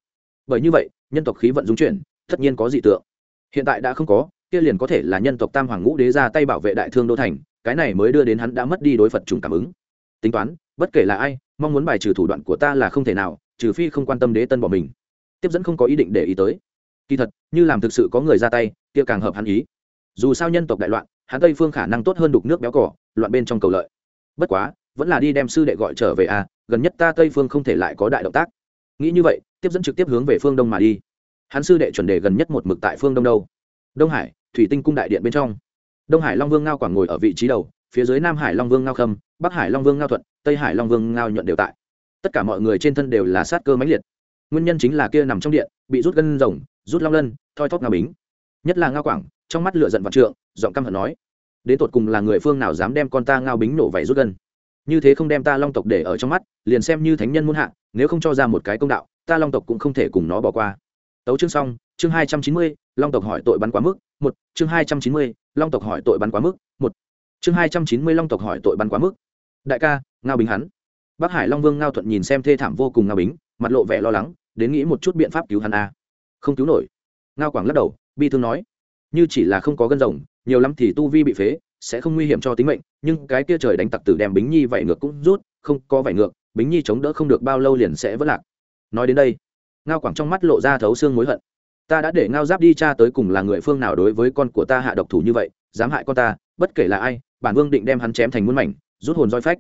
Bởi như vậy, nhân tộc khí vận dung chuyển, tất nhiên có dị tượng. Hiện tại đã không có, kia liền có thể là nhân tộc tam hoàng ngũ đế ra tay bảo vệ đại thương đô thành, cái này mới đưa đến hắn đã mất đi đối phật trùng cảm ứng. Tính toán, bất kể là ai, mong muốn bài trừ thủ đoạn của ta là không thể nào, trừ phi không quan tâm đế tân bỏ mình. Tiếp dẫn không có ý định để ý tới. Kỳ thật, như làm thực sự có người ra tay, kia càng hợp hắn ý. Dù sao nhân tộc đại loạn, hắn tây phương khả năng tốt hơn đục nước béo cỏ loạn bên trong cầu lợi. Bất quá, vẫn là đi đem sư đệ gọi trở về à gần nhất ta tây phương không thể lại có đại động tác. Nghĩ như vậy, tiếp dẫn trực tiếp hướng về phương đông mà đi. Hắn sư đệ chuẩn đề gần nhất một mực tại phương đông đâu. Đông hải, thủy tinh cung đại điện bên trong. Đông hải long vương ngao quảng ngồi ở vị trí đầu, phía dưới nam hải long vương ngao khâm, bắc hải long vương ngao thuận, tây hải long vương ngao nhuận đều tại. Tất cả mọi người trên thân đều là sát cơ mãnh liệt. Nguyên nhân chính là kia nằm trong điện, bị rút gân rồng, rút long lân, thoi thóp ngao bính. Nhất là ngao quảng, trong mắt lửa giận vạn trượng, giọng căm hận nói đến tột cùng là người phương nào dám đem con ta ngao bính nổ vảy rút gân? Như thế không đem ta long tộc để ở trong mắt, liền xem như thánh nhân muôn hạ, nếu không cho ra một cái công đạo, ta long tộc cũng không thể cùng nó bỏ qua. Tấu chương xong, chương hai trăm chín mươi, long tộc hỏi tội bắn quá mức, một, chương hai trăm chín mươi, long tộc hỏi tội bắn quá mức, một, chương hai trăm chín mươi, long tộc hỏi tội bắn quá mức. Đại ca, ngao bính hắn. Bắc hải long vương ngao thuận nhìn xem thê thảm vô cùng ngao bính, mặt lộ vẻ lo lắng, đến nghĩ một chút biện pháp cứu hắn a. Không cứu nổi. Ngao quảng lắc đầu, bi thương nói như chỉ là không có gân rồng, nhiều lắm thì tu vi bị phế, sẽ không nguy hiểm cho tính mệnh, nhưng cái kia trời đánh tặc tử đem bính nhi vảy ngược cũng rút, không có vảy ngược, bính nhi chống đỡ không được bao lâu liền sẽ vỡ lạc. Nói đến đây, ngao quảng trong mắt lộ ra thấu xương mối hận. Ta đã để ngao giáp đi cha tới cùng là người phương nào đối với con của ta hạ độc thủ như vậy, dám hại con ta, bất kể là ai, bản vương định đem hắn chém thành muôn mảnh, rút hồn roi phách.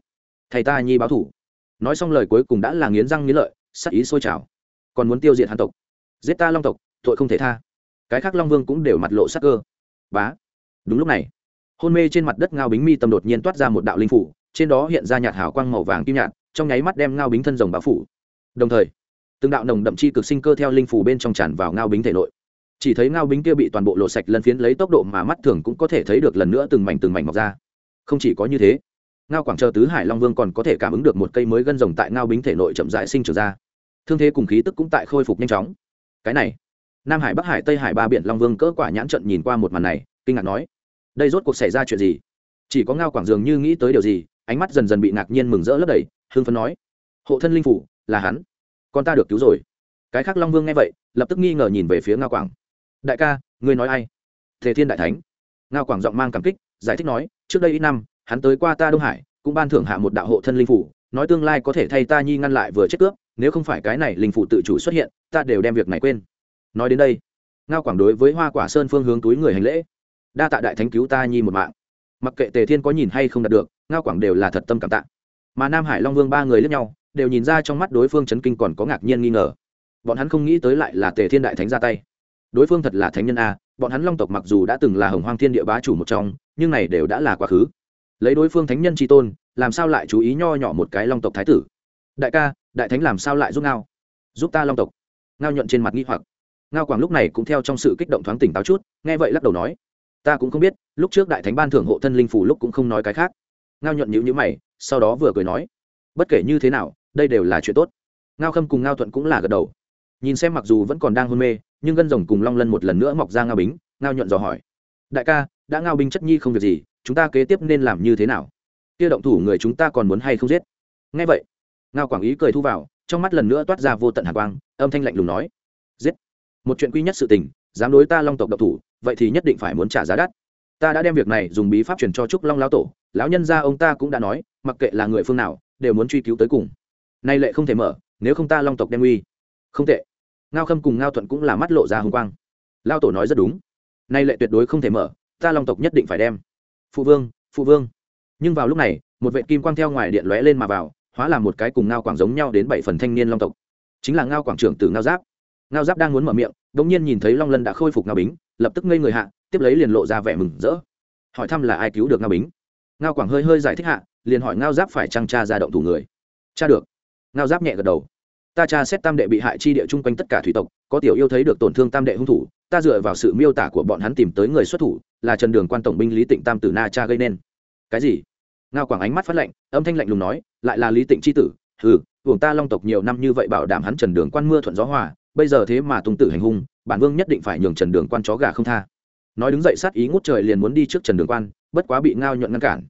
Thầy ta nhi báo thủ. Nói xong lời cuối cùng đã là nghiến răng nghiến lợi, sắc ý sôi trào. Còn muốn tiêu diệt hắn tộc. Giết ta long tộc, tội không thể tha cái khác long vương cũng đều mặt lộ sắc cơ. Bá. Đúng lúc này, hôn mê trên mặt đất ngao bính mi tâm đột nhiên toát ra một đạo linh phủ, trên đó hiện ra nhạt hào quang màu vàng kim nhạt, trong nháy mắt đem ngao bính thân rồng bao phủ. Đồng thời, từng đạo nồng đậm chi cực sinh cơ theo linh phủ bên trong tràn vào ngao bính thể nội. Chỉ thấy ngao bính kia bị toàn bộ lộ sạch lân phiến lấy tốc độ mà mắt thường cũng có thể thấy được lần nữa từng mảnh từng mảnh mọc ra. Không chỉ có như thế, ngao quảng chờ tứ hải long vương còn có thể cảm ứng được một cây mới gân rồng tại ngao bính thể nội chậm dại sinh trưởng ra. Thương thế cùng khí tức cũng tại khôi phục nhanh chóng. Cái này nam hải bắc hải tây hải ba biển long vương cỡ quả nhãn trận nhìn qua một màn này kinh ngạc nói đây rốt cuộc xảy ra chuyện gì chỉ có ngao quảng dường như nghĩ tới điều gì ánh mắt dần dần bị ngạc nhiên mừng rỡ lấp đầy hương phấn nói hộ thân linh phủ là hắn con ta được cứu rồi cái khác long vương nghe vậy lập tức nghi ngờ nhìn về phía ngao quảng đại ca ngươi nói ai thế thiên đại thánh ngao quảng giọng mang cảm kích giải thích nói trước đây ít năm hắn tới qua ta đông hải cũng ban thưởng hạ một đạo hộ thân linh phủ nói tương lai có thể thay ta nhi ngăn lại vừa chết cướp nếu không phải cái này linh phủ tự chủ xuất hiện ta đều đem việc này quên nói đến đây, ngao quảng đối với hoa quả sơn phương hướng túi người hành lễ. Đa tạ đại thánh cứu ta nhi một mạng. Mặc kệ tề thiên có nhìn hay không đạt được, ngao quảng đều là thật tâm cảm tạ. Mà nam hải long vương ba người lẫn nhau, đều nhìn ra trong mắt đối phương chấn kinh còn có ngạc nhiên nghi ngờ. Bọn hắn không nghĩ tới lại là tề thiên đại thánh ra tay. Đối phương thật là thánh nhân a, bọn hắn long tộc mặc dù đã từng là hồng hoang thiên địa bá chủ một trong, nhưng này đều đã là quá khứ. Lấy đối phương thánh nhân tri tôn, làm sao lại chú ý nho nhỏ một cái long tộc thái tử? Đại ca, đại thánh làm sao lại giúp ngao? Giúp ta long tộc. Ngao nhuận trên mặt nghi hoặc ngao quảng lúc này cũng theo trong sự kích động thoáng tỉnh táo chút, nghe vậy lắc đầu nói, ta cũng không biết, lúc trước đại thánh ban thưởng hộ thân linh phủ lúc cũng không nói cái khác. Ngao nhuận nhữ nhữ mày, sau đó vừa cười nói, bất kể như thế nào, đây đều là chuyện tốt. Ngao khâm cùng ngao thuận cũng là gật đầu. Nhìn xem mặc dù vẫn còn đang hôn mê, nhưng gân rồng cùng long lân một lần nữa mọc ra ngao bính, ngao nhuận dò hỏi, đại ca, đã ngao binh chất nhi không việc gì, chúng ta kế tiếp nên làm như thế nào? Kia động thủ người chúng ta còn muốn hay không giết? Ngay vậy, ngao quảng ý cười thu vào, trong mắt lần nữa toát ra vô tận hạ quang, âm thanh lạnh lùng nói, giết một chuyện quy nhất sự tình, dám đối ta long tộc độc thủ, vậy thì nhất định phải muốn trả giá đắt. Ta đã đem việc này dùng bí pháp truyền cho trúc long lão tổ, lão nhân gia ông ta cũng đã nói, mặc kệ là người phương nào, đều muốn truy cứu tới cùng. Nay lệ không thể mở, nếu không ta long tộc đem uy. Không tệ. Ngao khâm cùng ngao thuận cũng là mắt lộ ra hồng quang. Lao tổ nói rất đúng. Nay lệ tuyệt đối không thể mở, ta long tộc nhất định phải đem. Phụ vương phụ vương. Nhưng vào lúc này, một vệ kim quang theo ngoài điện lóe lên mà vào, hóa làm một cái cùng ngao quảng giống nhau đến bảy phần thanh niên long tộc. Chính là ngao quảng trưởng từ ngao giáp. Ngao giáp đang muốn mở miệng đ ỗ n g nhiên nhìn thấy long lân đã khôi phục ngao bính, lập tức ngây người hạ, tiếp lấy liền lộ ra vẻ mừng rỡ. Hỏi thăm là ai cứu được ngao bính? Ngao quảng hơi hơi giải thích hạ, liền hỏi ngao giáp phải trăng tra ra động thủ người? Cha được. Ngao giáp nhẹ gật đầu. Ta tra xét tam đệ bị hại chi địa chung quanh tất cả thủy tộc, có tiểu yêu thấy được tổn thương tam đệ hung thủ, ta dựa vào sự miêu tả của bọn hắn tìm tới người xuất thủ, là trần đường quan tổng binh lý tịnh tam tử na cha gây nên. Cái gì? Ngao quảng ánh mắt phát lạnh, âm thanh lạnh lùng nói, lại là lý tịnh c h i tử. Ừ hưởng ta long tộc nhiều năm như vậy bảo đảm hắn trần đường quan mưa thuận gió hòa bây giờ thế mà tung tử hành hung, bản vương nhất định phải nhường trần đường quan chó gà không tha. Nói đứng dậy sát ý ngút trời liền muốn đi trước trần đường quan, bất quá bị ngao nhuận ngăn cản.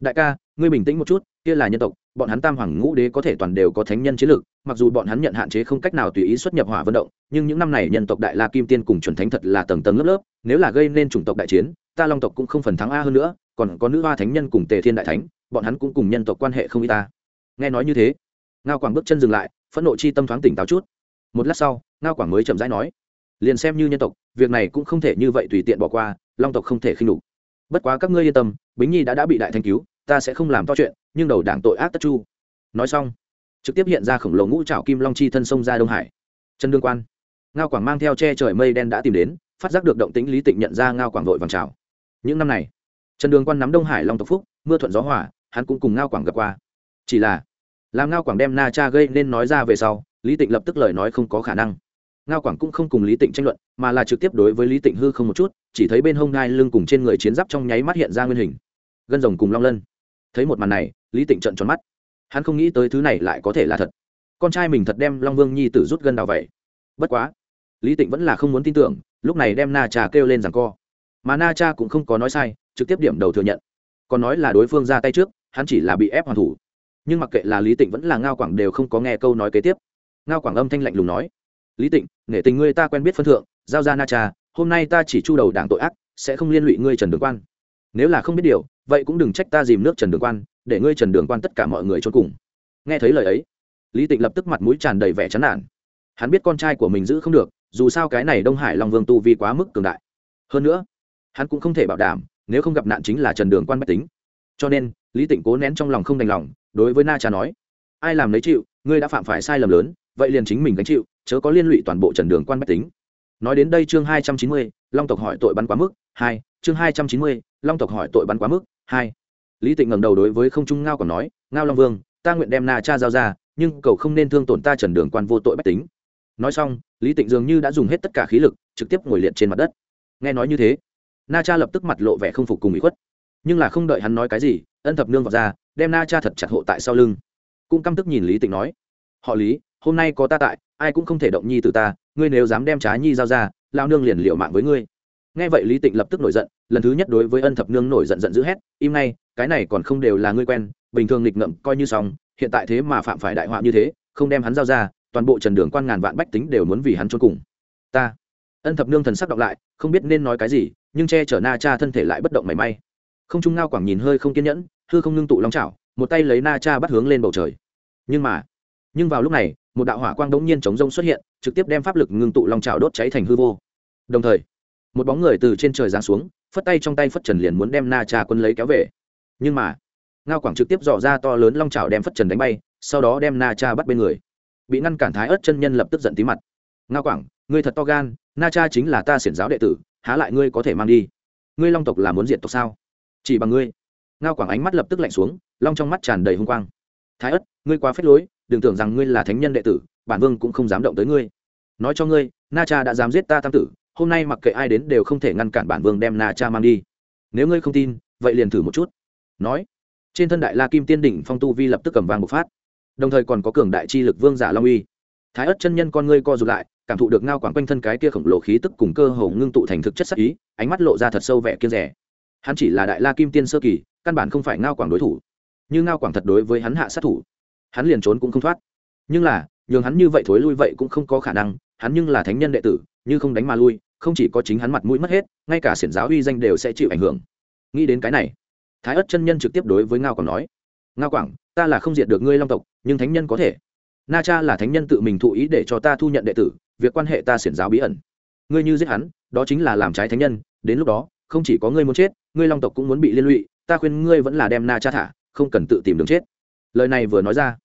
Đại ca, ngươi bình tĩnh một chút, kia là nhân tộc, bọn hắn tam hoàng ngũ đế có thể toàn đều có thánh nhân chiến lược, mặc dù bọn hắn nhận hạn chế không cách nào tùy ý xuất nhập hỏa vận động, nhưng những năm này nhân tộc đại la kim tiên cùng chuẩn thánh thật là tầng tầng lớp lớp, nếu là gây nên chủng tộc đại chiến, ta long tộc cũng không phần thắng a hơn nữa, còn có nữ hoa thánh nhân cùng tề thiên đại thánh, bọn hắn cũng cùng nhân tộc quan hệ không y ta. Nghe nói như thế, ngao quảng bước chân dừng lại, phẫn nộ chi tâm thoáng tỉnh táo chút một lát sau, ngao quảng mới chậm rãi nói, liền xem như nhân tộc, việc này cũng không thể như vậy tùy tiện bỏ qua, long tộc không thể khinh đủ bất quá các ngươi yên tâm, bính nhi đã đã bị đại thanh cứu, ta sẽ không làm to chuyện, nhưng đầu đảng tội ác tất chu. Nói xong, trực tiếp hiện ra khổng lồ ngũ trảo kim long chi thân sông ra đông hải. Chân đương quan, ngao quảng mang theo che trời mây đen đã tìm đến, phát giác được động tĩnh lý tịnh nhận ra ngao quảng vội vàng chào. Những năm này trần đường quan nắm đông hải long tộc phúc, mưa thuận gió hỏa hắn cũng cùng ngao quảng gặp qua. Chỉ là, làm ngao quảng đem na cha gây nên nói ra về sau lý tịnh lập tức lời nói không có khả năng. Ngao quảng cũng không cùng lý tịnh tranh luận, mà là trực tiếp đối với lý tịnh hư không một chút, chỉ thấy bên hông ngai lưng cùng trên người chiến giáp trong nháy mắt hiện ra nguyên hình. Gân rồng cùng long lân. Thấy một màn này, lý tịnh trận tròn mắt. Hắn không nghĩ tới thứ này lại có thể là thật. Con trai mình thật đem long vương nhi tử rút gân đào vậy. Bất quá, lý tịnh vẫn là không muốn tin tưởng, lúc này đem na cha kêu lên rằng co. Mà na cha cũng không có nói sai, trực tiếp điểm đầu thừa nhận. Còn nói là đối phương ra tay trước, hắn chỉ là bị ép hoàn thủ. Nhưng mặc kệ là lý tịnh vẫn là ngao quảng đều không có nghe câu nói kế tiếp ngao quảng âm thanh lạnh lùng nói, lý tịnh nể tình ngươi ta quen biết phân thượng, giao ra na trà hôm nay ta chỉ chu đầu đảng tội ác, sẽ không liên lụy ngươi trần đường quan. Nếu là không biết điều, vậy cũng đừng trách ta dìm nước trần đường quan, để ngươi trần đường quan tất cả mọi người trốn cùng. Nghe thấy lời ấy, lý tịnh lập tức mặt mũi tràn đầy vẻ chán nản. Hắn biết con trai của mình giữ không được, dù sao cái này đông hải long vương tu vi quá mức cường đại. Hơn nữa, hắn cũng không thể bảo đảm, nếu không gặp nạn chính là trần đường quan bách tính. Cho nên, lý tịnh cố nén trong lòng không đành lòng, đối với na trà nói, ai làm lấy chịu, ngươi đã phạm phải sai lầm lớn vậy liền chính mình gánh chịu, chớ có liên lụy toàn bộ trần đường quan bách tính. Nói đến đây chương hai trăm chín mươi, long tộc hỏi tội bắn quá mức, hai, chương hai trăm chín mươi, long tộc hỏi tội bắn quá mức, hai. Lý tịnh ngẩng đầu đối với không trung ngao còn nói, ngao long vương, ta nguyện đem na cha giao ra, nhưng cầu không nên thương tổn ta trần đường quan vô tội bách tính. Nói xong, lý tịnh dường như đã dùng hết tất cả khí lực, trực tiếp ngồi liệt trên mặt đất. Nghe nói như thế, na cha lập tức mặt lộ vẻ không phục cùng bị khuất. Nhưng là không đợi hắn nói cái gì, ân thập nương vào ra, đem na cha thật chặt hộ tại sau lưng. Cũng căm tức nhìn lý tịnh nói, họ lý hôm nay có ta tại, ai cũng không thể động nhi từ ta, ngươi nếu dám đem trái nhi giao ra lao nương liền liệu mạng với ngươi. Nghe vậy lý tịnh lập tức nổi giận, lần thứ nhất đối với ân thập nương nổi giận giận dữ hét, im ngay, cái này còn không đều là ngươi quen, bình thường nghịch ngậm coi như xong, hiện tại thế mà phạm phải đại họa như thế, không đem hắn giao ra, toàn bộ trần đường quan ngàn vạn bách tính đều muốn vì hắn trốn cùng. Ta. Ân thập nương thần sắc đọc lại, không biết nên nói cái gì, nhưng che chở na cha thân thể lại bất động mảy may. Không trung ngao quảng nhìn hơi không kiên nhẫn, hư không ngưng tụ long chảo, một tay lấy na cha bắt hướng lên bầu trời. Nhưng mà nhưng vào lúc này, một đạo hỏa quang đống nhiên chống rông xuất hiện, trực tiếp đem pháp lực ngưng tụ long chảo đốt cháy thành hư vô. Đồng thời, một bóng người từ trên trời giáng xuống, phất tay trong tay phất trần liền muốn đem na trà quân lấy kéo về. Nhưng mà, ngao quảng trực tiếp dò ra to lớn long chảo đem phất trần đánh bay, sau đó đem na cha bắt bên người. Bị ngăn cản thái ớt chân nhân lập tức giận tí mặt. Ngao quảng, ngươi thật to gan, na cha chính là ta xiển giáo đệ tử, há lại ngươi có thể mang đi? Ngươi long tộc là muốn diện tộc sao? Chỉ bằng ngươi. Ngao quảng ánh mắt lập tức lạnh xuống, long trong mắt tràn đầy hung quang. Thái ớt ngươi quá phết lối đừng tưởng rằng ngươi là thánh nhân đệ tử, bản vương cũng không dám động tới ngươi. Nói cho ngươi, na cha đã dám giết ta tam tử, hôm nay mặc kệ ai đến đều không thể ngăn cản bản vương đem na cha mang đi. Nếu ngươi không tin, vậy liền thử một chút. Nói, trên thân đại la kim tiên đỉnh phong tu vi lập tức cầm vàng bộc phát. Đồng thời còn có cường đại chi lực vương giả long uy. Thái ất chân nhân con ngươi co rụt lại, cảm thụ được ngao quảng quanh thân cái kia khổng lồ khí tức cùng cơ hồ ngưng tụ thành thực chất sắc ý, ánh mắt lộ ra thật sâu vẻ kiên rẻ. Hắn chỉ là đại la kim tiên sơ kỳ, căn bản không phải ngao quảng đối thủ. Như ngao quảng thật đối với hắn hạ sát thủ hắn liền trốn cũng không thoát. Nhưng là, nhường hắn như vậy thối lui vậy cũng không có khả năng, hắn nhưng là thánh nhân đệ tử, như không đánh mà lui, không chỉ có chính hắn mặt mũi mất hết, ngay cả xiển giáo uy danh đều sẽ chịu ảnh hưởng. Nghĩ đến cái này, thái ất chân nhân trực tiếp đối với ngao quảng nói, ngao quảng, ta là không diệt được ngươi long tộc, nhưng thánh nhân có thể. Na cha là thánh nhân tự mình thụ ý để cho ta thu nhận đệ tử, việc quan hệ ta xiển giáo bí ẩn. Ngươi như giết hắn, đó chính là làm trái thánh nhân, đến lúc đó, không chỉ có ngươi muốn chết, ngươi long tộc cũng muốn bị liên lụy, ta khuyên ngươi vẫn là đem na cha thả, không cần tự tìm đường chết. Lời này vừa nói ra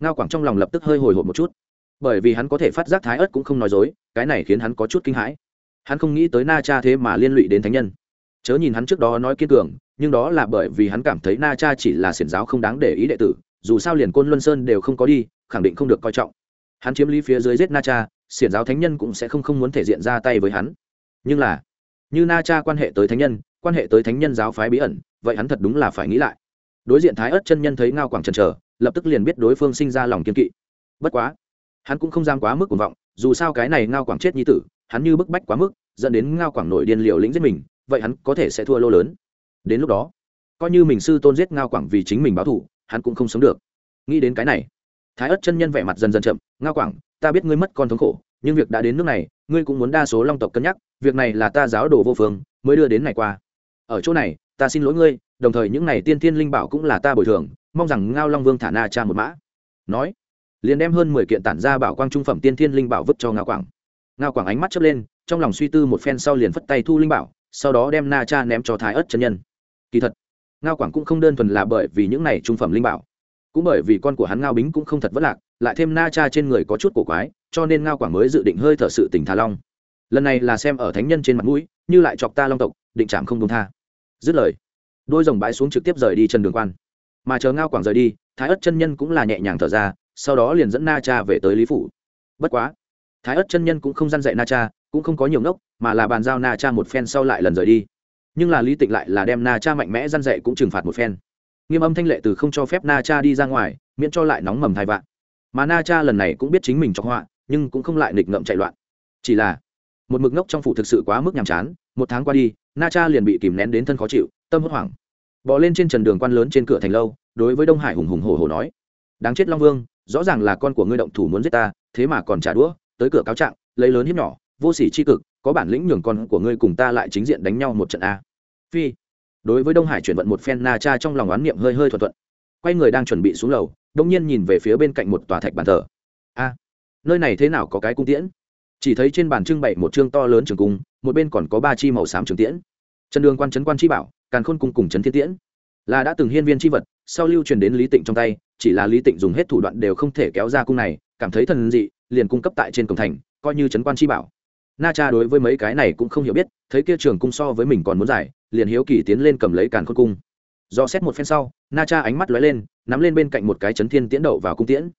ngao quảng trong lòng lập tức hơi hồi hộp một chút bởi vì hắn có thể phát giác thái ớt cũng không nói dối cái này khiến hắn có chút kinh hãi hắn không nghĩ tới na cha thế mà liên lụy đến thánh nhân chớ nhìn hắn trước đó nói kiên cường nhưng đó là bởi vì hắn cảm thấy na cha chỉ là xiển giáo không đáng để ý đệ tử dù sao liền côn luân sơn đều không có đi khẳng định không được coi trọng hắn chiếm lý phía dưới giết na cha xiển giáo thánh nhân cũng sẽ không không muốn thể diện ra tay với hắn nhưng là như na cha quan hệ tới thánh nhân quan hệ tới thánh nhân giáo phái bí ẩn vậy hắn thật đúng là phải nghĩ lại đối diện thái ớt chân nhân thấy ngao quảng trần trờ lập tức liền biết đối phương sinh ra lòng kiên kỵ. Bất quá, hắn cũng không dám quá mức cuồng vọng, dù sao cái này ngao quảng chết như tử, hắn như bức bách quá mức, dẫn đến ngao quảng nổi điên liều lĩnh giết mình, vậy hắn có thể sẽ thua lô lớn. Đến lúc đó, coi như mình sư tôn giết ngao quảng vì chính mình báo thù, hắn cũng không sống được. Nghĩ đến cái này, thái ất chân nhân vẻ mặt dần dần chậm, ngao quảng, ta biết ngươi mất con thống khổ, nhưng việc đã đến nước này, ngươi cũng muốn đa số long tộc cân nhắc, việc này là ta giáo đồ vô phương, mới đưa đến này qua. Ở chỗ này, ta xin lỗi ngươi, đồng thời những này tiên thiên linh bảo cũng là ta bồi thường mong rằng ngao long vương thả na cha một mã. Nói, liền đem hơn mười kiện tản ra bảo quang trung phẩm tiên thiên linh bảo vứt cho ngao quảng. Ngao quảng ánh mắt chớp lên, trong lòng suy tư một phen sau liền phất tay thu linh bảo, sau đó đem na cha ném cho thái ớt chân nhân. Kỳ thật, ngao quảng cũng không đơn thuần là bởi vì những này trung phẩm linh bảo, cũng bởi vì con của hắn ngao bính cũng không thật vất lạc, lại thêm na cha trên người có chút cổ quái, cho nên ngao quảng mới dự định hơi thở sự tỉnh thà long. Lần này là xem ở thánh nhân trên mặt mũi, như lại chọc ta long tộc, định chạm không công tha. Dứt lời, đôi rồng bãi xuống trực tiếp rời đi chân đường quan mà chờ ngao quảng rời đi, thái ất chân nhân cũng là nhẹ nhàng thở ra, sau đó liền dẫn na cha về tới lý phủ. Bất quá, thái ất chân nhân cũng không dăn dạy na cha, cũng không có nhiều ngốc, mà là bàn giao na cha một phen sau lại lần rời đi. Nhưng là lý tịnh lại là đem na cha mạnh mẽ dăn dạy cũng trừng phạt một phen. Nghiêm âm thanh lệ từ không cho phép na cha đi ra ngoài, miễn cho lại nóng mầm thai vạn. Mà na cha lần này cũng biết chính mình cho họa, nhưng cũng không lại nghịch ngợm chạy loạn. Chỉ là, một mực ngốc trong phủ thực sự quá mức nhàm chán, một tháng qua đi, na cha liền bị kìm nén đến thân khó chịu, tâm hốt hoảng bò lên trên trần đường quan lớn trên cửa thành lâu, đối với đông hải hùng hùng hổ hổ nói, đáng chết long vương, rõ ràng là con của ngươi động thủ muốn giết ta, thế mà còn trả đũa, tới cửa cáo trạng, lấy lớn hiếp nhỏ, vô sỉ c h i cực, có bản lĩnh nhường con của ngươi cùng ta lại chính diện đánh nhau một trận a. Phi. Đối với đông hải chuyển vận một phen na cha trong lòng oán niệm hơi hơi thuận thuận, quay người đang chuẩn bị xuống lầu, đông nhiên nhìn về phía bên cạnh một tòa thạch bàn thờ. A, nơi này thế nào có cái cung tiễn? Chỉ thấy trên bàn trưng bày một chương to lớn trường cung, một bên còn có ba chi màu xám trường tiễn. Trần đường quan trấn quan chi bảo càn khôn cung cùng trấn thiên tiễn. Là đã từng hiên viên chi vật, sau lưu truyền đến lý tịnh trong tay, chỉ là lý tịnh dùng hết thủ đoạn đều không thể kéo ra cung này, cảm thấy thần dị, liền cung cấp tại trên cổng thành, coi như trấn quan chi bảo. Na cha đối với mấy cái này cũng không hiểu biết, thấy kia trường cung so với mình còn muốn giải liền hiếu kỳ tiến lên cầm lấy càn khôn cung. Do xét một phen sau, na cha ánh mắt lóe lên, nắm lên bên cạnh một cái chấn thiên tiễn đậu vào cung tiễn.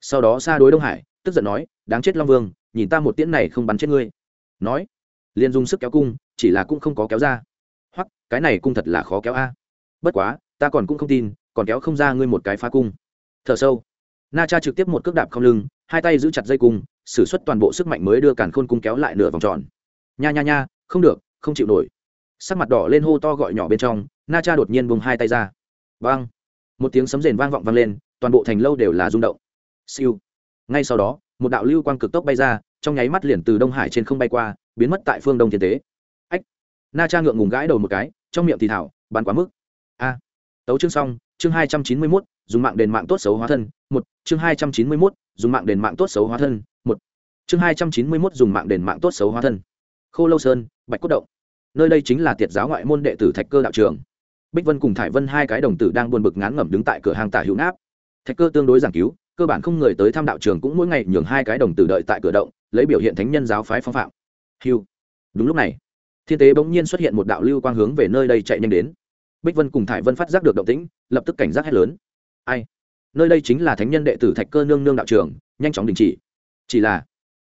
Sau đó xa đối đông hải, tức giận nói, đáng chết long vương, nhìn ta một tiễn này không bắn chết ngươi. Nói, liền dùng sức kéo cung, chỉ là cũng không có kéo ra cái này cung thật là khó kéo a. Bất quá, ta còn cũng không tin, còn kéo không ra ngươi một cái phá cung. Thở sâu. Na cha trực tiếp một cước đạp không lưng, hai tay giữ chặt dây cung s ử suất toàn bộ sức mạnh mới đưa càn khôn cung kéo lại nửa vòng tròn. Nha nha nha, không được, không chịu nổi. Sắc mặt đỏ lên hô to gọi nhỏ bên trong, na cha đột nhiên bùng hai tay ra. Vang một tiếng sấm rền vang vọng vang lên, toàn bộ thành lâu đều là rung động. Siêu. Ngay sau đó, một đạo lưu quang cực tốc bay ra, trong nháy mắt liền từ đông hải trên không bay qua, biến mất tại phương đông thiên tế. Ách. Na cha ngượng ngùng gãi đầu một cái trong miệng thì thảo bắn quá mức. A. Tấu chương xong, chương hai trăm chín mươi mốt, dùng mạng đền mạng tốt xấu hóa thân, một. Chương hai trăm chín mươi mốt, dùng mạng đền mạng tốt xấu hóa thân, một. Chương hai trăm chín mươi mốt, dùng mạng đền mạng tốt xấu hóa thân. Khô lâu sơn, bạch cốt động. Nơi đây chính là tiệt giáo ngoại môn đệ tử thạch cơ đạo trường. Bích vân cùng thải vân hai cái đồng tử đang buồn bực ngán ngẩm đứng tại cửa hàng tả hữu áp thạch cơ tương đối giảng cứu, cơ bản không người tới thăm đạo trường cũng mỗi ngày nhường hai cái đồng tử đợi tại cửa động, lấy biểu hiện thánh nhân giáo phái phong phạm. Hiu đúng lúc này thiên tế bỗng nhiên xuất hiện một đạo lưu quang hướng về nơi đây chạy nhanh đến. Bích vân cùng thải vân phát giác được động tĩnh, lập tức cảnh giác hét lớn. Ai? Nơi đây chính là thánh nhân đệ tử thạch cơ nương nương đạo trường nhanh chóng đình chỉ. Chỉ là,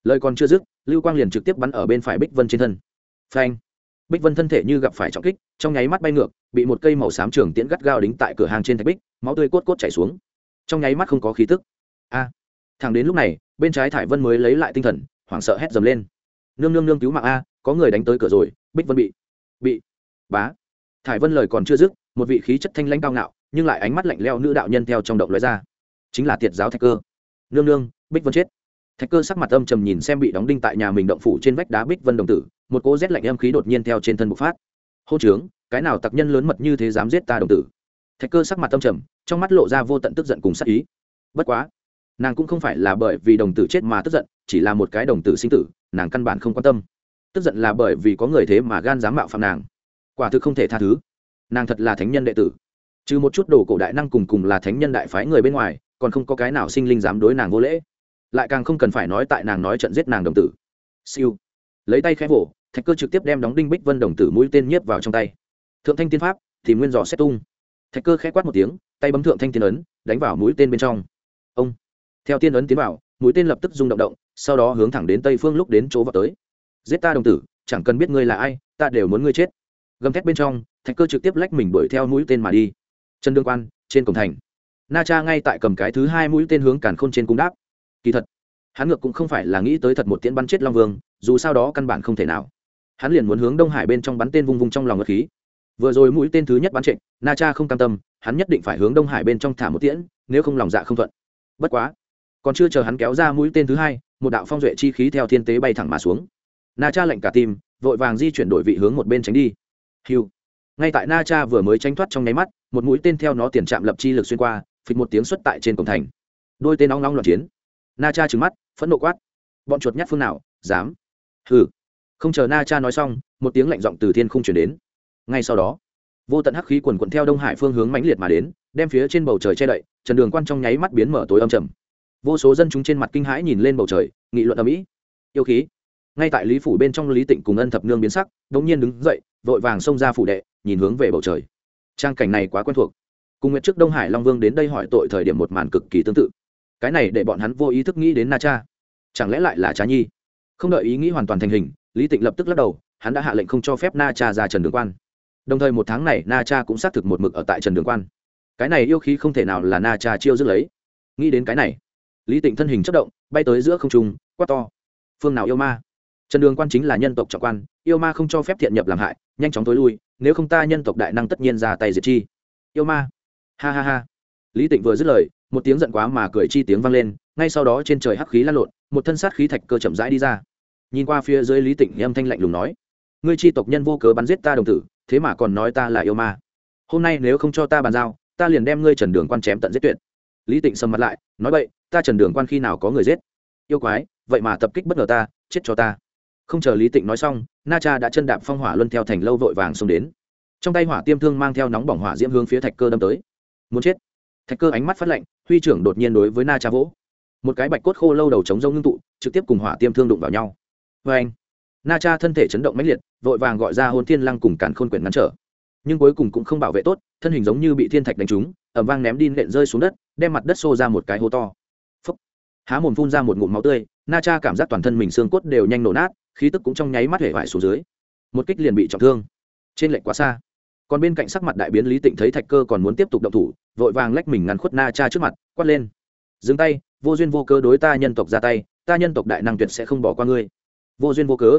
lời còn chưa dứt, lưu quang liền trực tiếp bắn ở bên phải bích vân trên thân. Phanh! Bích vân thân thể như gặp phải trọng kích, trong nháy mắt bay ngược, bị một cây màu xám trường tiễn gắt gao đính tại cửa hàng trên thạch bích, máu tươi cốt cốt chảy xuống. Trong nháy mắt không có khí tức. A! Thằng đến lúc này, bên trái thải vân mới lấy lại tinh thần, hoảng sợ hét dầm lên. Nương nương nương cứu mạng a, có người đánh tới cửa rồi bích vân bị bị, bá. Thải vân lời còn chưa dứt, một vị khí chất thanh lãnh cao ngạo, nhưng lại ánh mắt lạnh leo nữ đạo nhân theo trong động lóe ra. Chính là tiệt giáo thạch cơ. Nương nương, bích vân chết. Thạch cơ sắc mặt âm trầm nhìn xem bị đóng đinh tại nhà mình động phủ trên vách đá bích vân đồng tử, một cô rét lạnh âm khí đột nhiên theo trên thân bộc phát. Hô trướng cái nào tặc nhân lớn mật như thế dám giết ta đồng tử? Thạch cơ sắc mặt âm trầm, trong mắt lộ ra vô tận tức giận cùng sắc ý. Bất quá, nàng cũng không phải là bởi vì đồng tử chết mà tức giận, chỉ là một cái đồng tử sinh tử, nàng căn bản không quan tâm tức giận là bởi vì có người thế mà gan dám mạo phạm nàng. Quả thực không thể tha thứ. Nàng thật là thánh nhân đệ tử. Trừ một chút đồ cổ đại năng cùng cùng là thánh nhân đại phái người bên ngoài, còn không có cái nào sinh linh dám đối nàng vô lễ. Lại càng không cần phải nói tại nàng nói trận giết nàng đồng tử. Siêu. Lấy tay khẽ vỗ, thạch cơ trực tiếp đem đóng đinh bích vân đồng tử mũi tên nhiếp vào trong tay. Thượng thanh tiên pháp, thì nguyên dò xét tung. Thạch cơ khẽ quát một tiếng, tay bấm thượng thanh tiên ấn, đánh vào mũi tên bên trong. Ông. Theo tiên ấn tiến vào, mũi tên lập tức rung động động, sau đó hướng thẳng đến tây phương lúc đến chỗ vào tới giết ta đồng tử, chẳng cần biết ngươi là ai, ta đều muốn ngươi chết. Gầm thét bên trong, thạch cơ trực tiếp lách mình đuổi theo mũi tên mà đi. Chân đương quan, trên cổng thành. Na cha ngay tại cầm cái thứ hai mũi tên hướng càn khôn trên cung đáp. Kỳ thật, hắn ngược cũng không phải là nghĩ tới thật một tiễn bắn chết long vương, dù sao đó căn bản không thể nào. Hắn liền muốn hướng đông hải bên trong bắn tên vung vung trong lòng ngất khí. Vừa rồi mũi tên thứ nhất bắn trịnh na cha không cam tâm, hắn nhất định phải hướng đông hải bên trong thả một tiễn, nếu không lòng dạ không thuận. Bất quá, còn chưa chờ hắn kéo ra mũi tên thứ hai, một đạo phong duệ chi khí theo thiên tế bay thẳng mà xuống na cha lệnh cả tim, vội vàng di chuyển đổi vị hướng một bên tránh đi. Hiu. Ngay tại na cha vừa mới tránh thoát trong nháy mắt, một mũi tên theo nó tiền chạm lập chi lực xuyên qua, phịch một tiếng xuất tại trên cổng thành. Đôi tên nóng nóng loạn chiến. Na cha trừng mắt, phẫn nộ quát. Bọn chuột nhát phương nào, dám. Hừ. Không chờ na cha nói xong, một tiếng lạnh giọng từ thiên không chuyển đến. Ngay sau đó, vô tận hắc khí quần quận theo đông hải phương hướng mãnh liệt mà đến, đem phía trên bầu trời che đậy, trần đường quan trong nháy mắt biến mở tối âm trầm. Vô số dân chúng trên mặt kinh hãi nhìn lên bầu trời, nghị luận ở mỹ yêu khí ngay tại lý phủ bên trong lý tịnh cùng ân thập nương biến sắc đ ỗ n g nhiên đứng dậy, vội vàng xông ra phủ đệ, nhìn hướng về bầu trời. Trang cảnh này quá quen thuộc. Cùng nguyệt trước đông hải long vương đến đây hỏi tội thời điểm một màn cực kỳ tương tự. Cái này để bọn hắn vô ý thức nghĩ đến na cha. Chẳng lẽ lại là trá nhi? Không đợi ý nghĩ hoàn toàn thành hình, lý tịnh lập tức lắc đầu, hắn đã hạ lệnh không cho phép na cha ra trần đường quan. Đồng thời một tháng này, na cha cũng xác thực một mực ở tại trần đường quan. Cái này yêu khí không thể nào là na cha chiêu dứt lấy. Nghĩ đến cái này, lý tịnh thân hình chất động, bay tới giữa không trung, quát to. Phương nào yêu ma? Trần đường quan chính là nhân tộc trọng quan, yêu ma không cho phép thiện nhập làm hại, nhanh chóng tối lui, nếu không ta nhân tộc đại năng tất nhiên ra tay diệt chi. Yêu ma. Ha ha ha. Lý tịnh vừa dứt lời, một tiếng giận quá mà cười chi tiếng vang lên, ngay sau đó trên trời hắc khí lan lộn, một thân sát khí thạch cơ chậm rãi đi ra. Nhìn qua phía dưới lý tịnh âm thanh lạnh lùng nói, ngươi chi tộc nhân vô cớ bắn giết ta đồng tử, thế mà còn nói ta là yêu ma. Hôm nay nếu không cho ta bàn giao, ta liền đem ngươi trần đường quan chém tận giết tuyệt. Lý tịnh sầm mặt lại, nói, vậy, ta trần đường quan khi nào có người giết? Yêu quái, vậy mà tập kích bất ngờ ta, chết cho ta không chờ lý tịnh nói xong, na cha đã chân đạp phong hỏa luân theo thành lâu vội vàng xông đến. Trong tay hỏa tiêm thương mang theo nóng bỏng hỏa diễm hướng phía thạch cơ đâm tới. Muốn chết. Thạch cơ ánh mắt phát lạnh, huy trưởng đột nhiên đối với na cha vỗ. Một cái bạch cốt khô lâu đầu chống rông ngưng tụ, trực tiếp cùng hỏa tiêm thương đụng vào nhau. Vê anh, na cha thân thể chấn động mãnh liệt, vội vàng gọi ra hôn thiên lăng cùng cản khôn quyển ngăn trở. Nhưng cuối cùng cũng không bảo vệ tốt, thân hình giống như bị thiên thạch đánh trúng ẩm vang ném đi nện rơi xuống đất, đem mặt đất xô ra một cái hố to. Há mồm phun ra một ngụm máu tươi, na cha cảm giác toàn thân mình xương cốt đều nhanh nổ nát khí tức cũng trong nháy mắt hể vải xuống dưới. Một kích liền bị trọng thương. Trên lệnh quá xa. Còn bên cạnh sắc mặt đại biến lý tịnh thấy thạch cơ còn muốn tiếp tục động thủ, vội vàng lách mình ngăn khuất na cha trước mặt, quát lên. Dừng tay, vô duyên vô cớ đối ta nhân tộc ra tay, ta nhân tộc đại năng tuyệt sẽ không bỏ qua ngươi. Vô duyên vô cớ?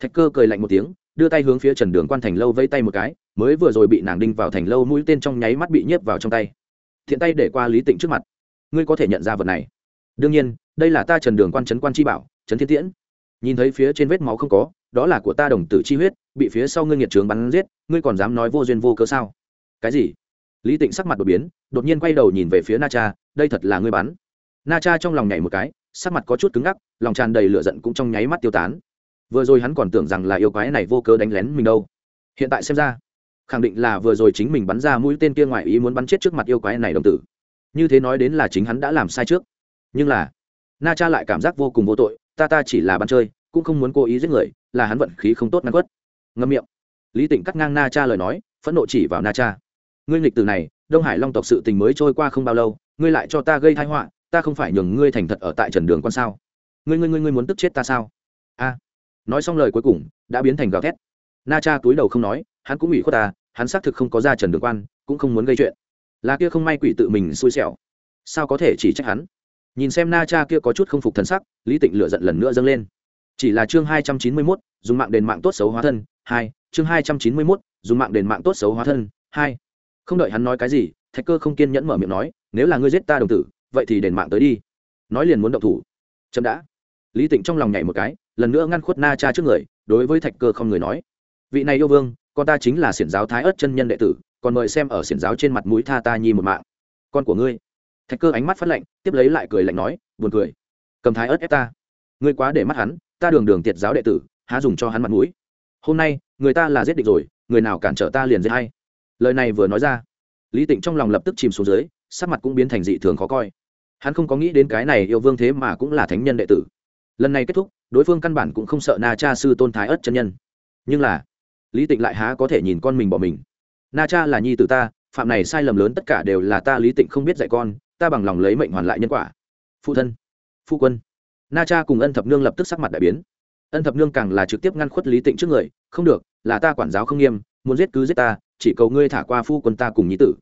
Thạch cơ cười lạnh một tiếng, đưa tay hướng phía trần đường quan thành lâu vây tay một cái, mới vừa rồi bị nàng đinh vào thành lâu mũi tên trong nháy mắt bị nhiếp vào trong tay. Thiện tay để qua lý tịnh trước mặt, ngươi có thể nhận ra vật này. Đương nhiên, đây là ta trần đường quan trấn quan chi bảo, trấn thiên tiễn nhìn thấy phía trên vết máu không có, đó là của ta đồng tử chi huyết, bị phía sau ngươi nghiệt trướng bắn giết, ngươi còn dám nói vô duyên vô cớ sao? Cái gì? Lý tịnh sắc mặt đột biến, đột nhiên quay đầu nhìn về phía na cha, đây thật là ngươi bắn. Na cha trong lòng nhảy một cái, sắc mặt có chút cứng ngắc, lòng tràn đầy lửa giận cũng trong nháy mắt tiêu tán. Vừa rồi hắn còn tưởng rằng là yêu quái này vô cớ đánh lén mình đâu. Hiện tại xem ra, khẳng định là vừa rồi chính mình bắn ra mũi tên kia ngoài ý muốn bắn chết trước mặt yêu quái này đồng tử. Như thế nói đến là chính hắn đã làm sai trước. Nhưng là, na cha lại cảm giác vô cùng vô tội ta ta chỉ là bạn chơi, cũng không muốn cố ý giết người, là hắn vận khí không tốt ngăn quất. Ngâm miệng. Lý tịnh cắt ngang na cha lời nói, phẫn nộ chỉ vào na cha. Ngươi nghịch từ này, đông hải long tộc sự tình mới trôi qua không bao lâu, ngươi lại cho ta gây tai họa, ta không phải nhường ngươi thành thật ở tại trần đường con sao? Ngươi ngươi ngươi ngươi muốn tức chết ta sao? A. Nói xong lời cuối cùng, đã biến thành gào thét. Na cha túi đầu không nói, hắn cũng ủy khuất ta, hắn xác thực không có ra trần đường quan, cũng không muốn gây chuyện. Là kia không may quỷ tự mình xui xẻo. Sao có thể chỉ trách hắn? Nhìn xem na cha kia có chút không phục thần sắc, lý tịnh lựa giận lần nữa dâng lên. Chỉ là chương hai trăm chín mươi mốt, dùng mạng đền mạng tốt xấu hóa thân, hai, chương hai trăm chín mươi mốt, dùng mạng đền mạng tốt xấu hóa thân, hai. Không đợi hắn nói cái gì, thạch cơ không kiên nhẫn mở miệng nói, nếu là ngươi giết ta đồng tử, vậy thì đền mạng tới đi. Nói liền muốn động thủ. Chậm đã. Lý tịnh trong lòng nhảy một cái, lần nữa ngăn khuất na cha trước người, đối với thạch cơ không người nói, vị này yêu vương, con ta chính là xiển giáo thái ớt chân nhân đệ tử, còn mời xem ở xiển giáo trên mặt mũi tha ta nhi một mạng. Con của ngươi thạch cơ ánh mắt phát lạnh, tiếp lấy lại cười lạnh nói, buồn cười. Cầm thái ớt ép ta. Ngươi quá để mắt hắn, ta đường đường tiệt giáo đệ tử, há dùng cho hắn mặt mũi. Hôm nay, người ta là giết địch rồi, người nào cản trở ta liền giết hay lời này vừa nói ra, lý tịnh trong lòng lập tức chìm xuống dưới, sắc mặt cũng biến thành dị thường khó coi. Hắn không có nghĩ đến cái này yêu vương thế mà cũng là thánh nhân đệ tử. Lần này kết thúc, đối phương căn bản cũng không sợ na cha sư tôn thái ất chân nhân. Nhưng là, lý tịnh lại há có thể nhìn con mình bỏ mình. Na cha là nhi t ta, phạm này sai lầm lớn tất cả đều là ta lý tịnh không biết dạy con ta bằng lòng lấy mệnh hoàn lại nhân quả. Phụ thân phụ quân. Na cha cùng ân thập nương lập tức sắc mặt đại biến. Ân thập nương càng là trực tiếp ngăn khuất lý tịnh trước người, không được, là ta quản giáo không nghiêm, muốn giết cứ giết ta, chỉ cầu ngươi thả qua phu quân ta cùng nhí tử.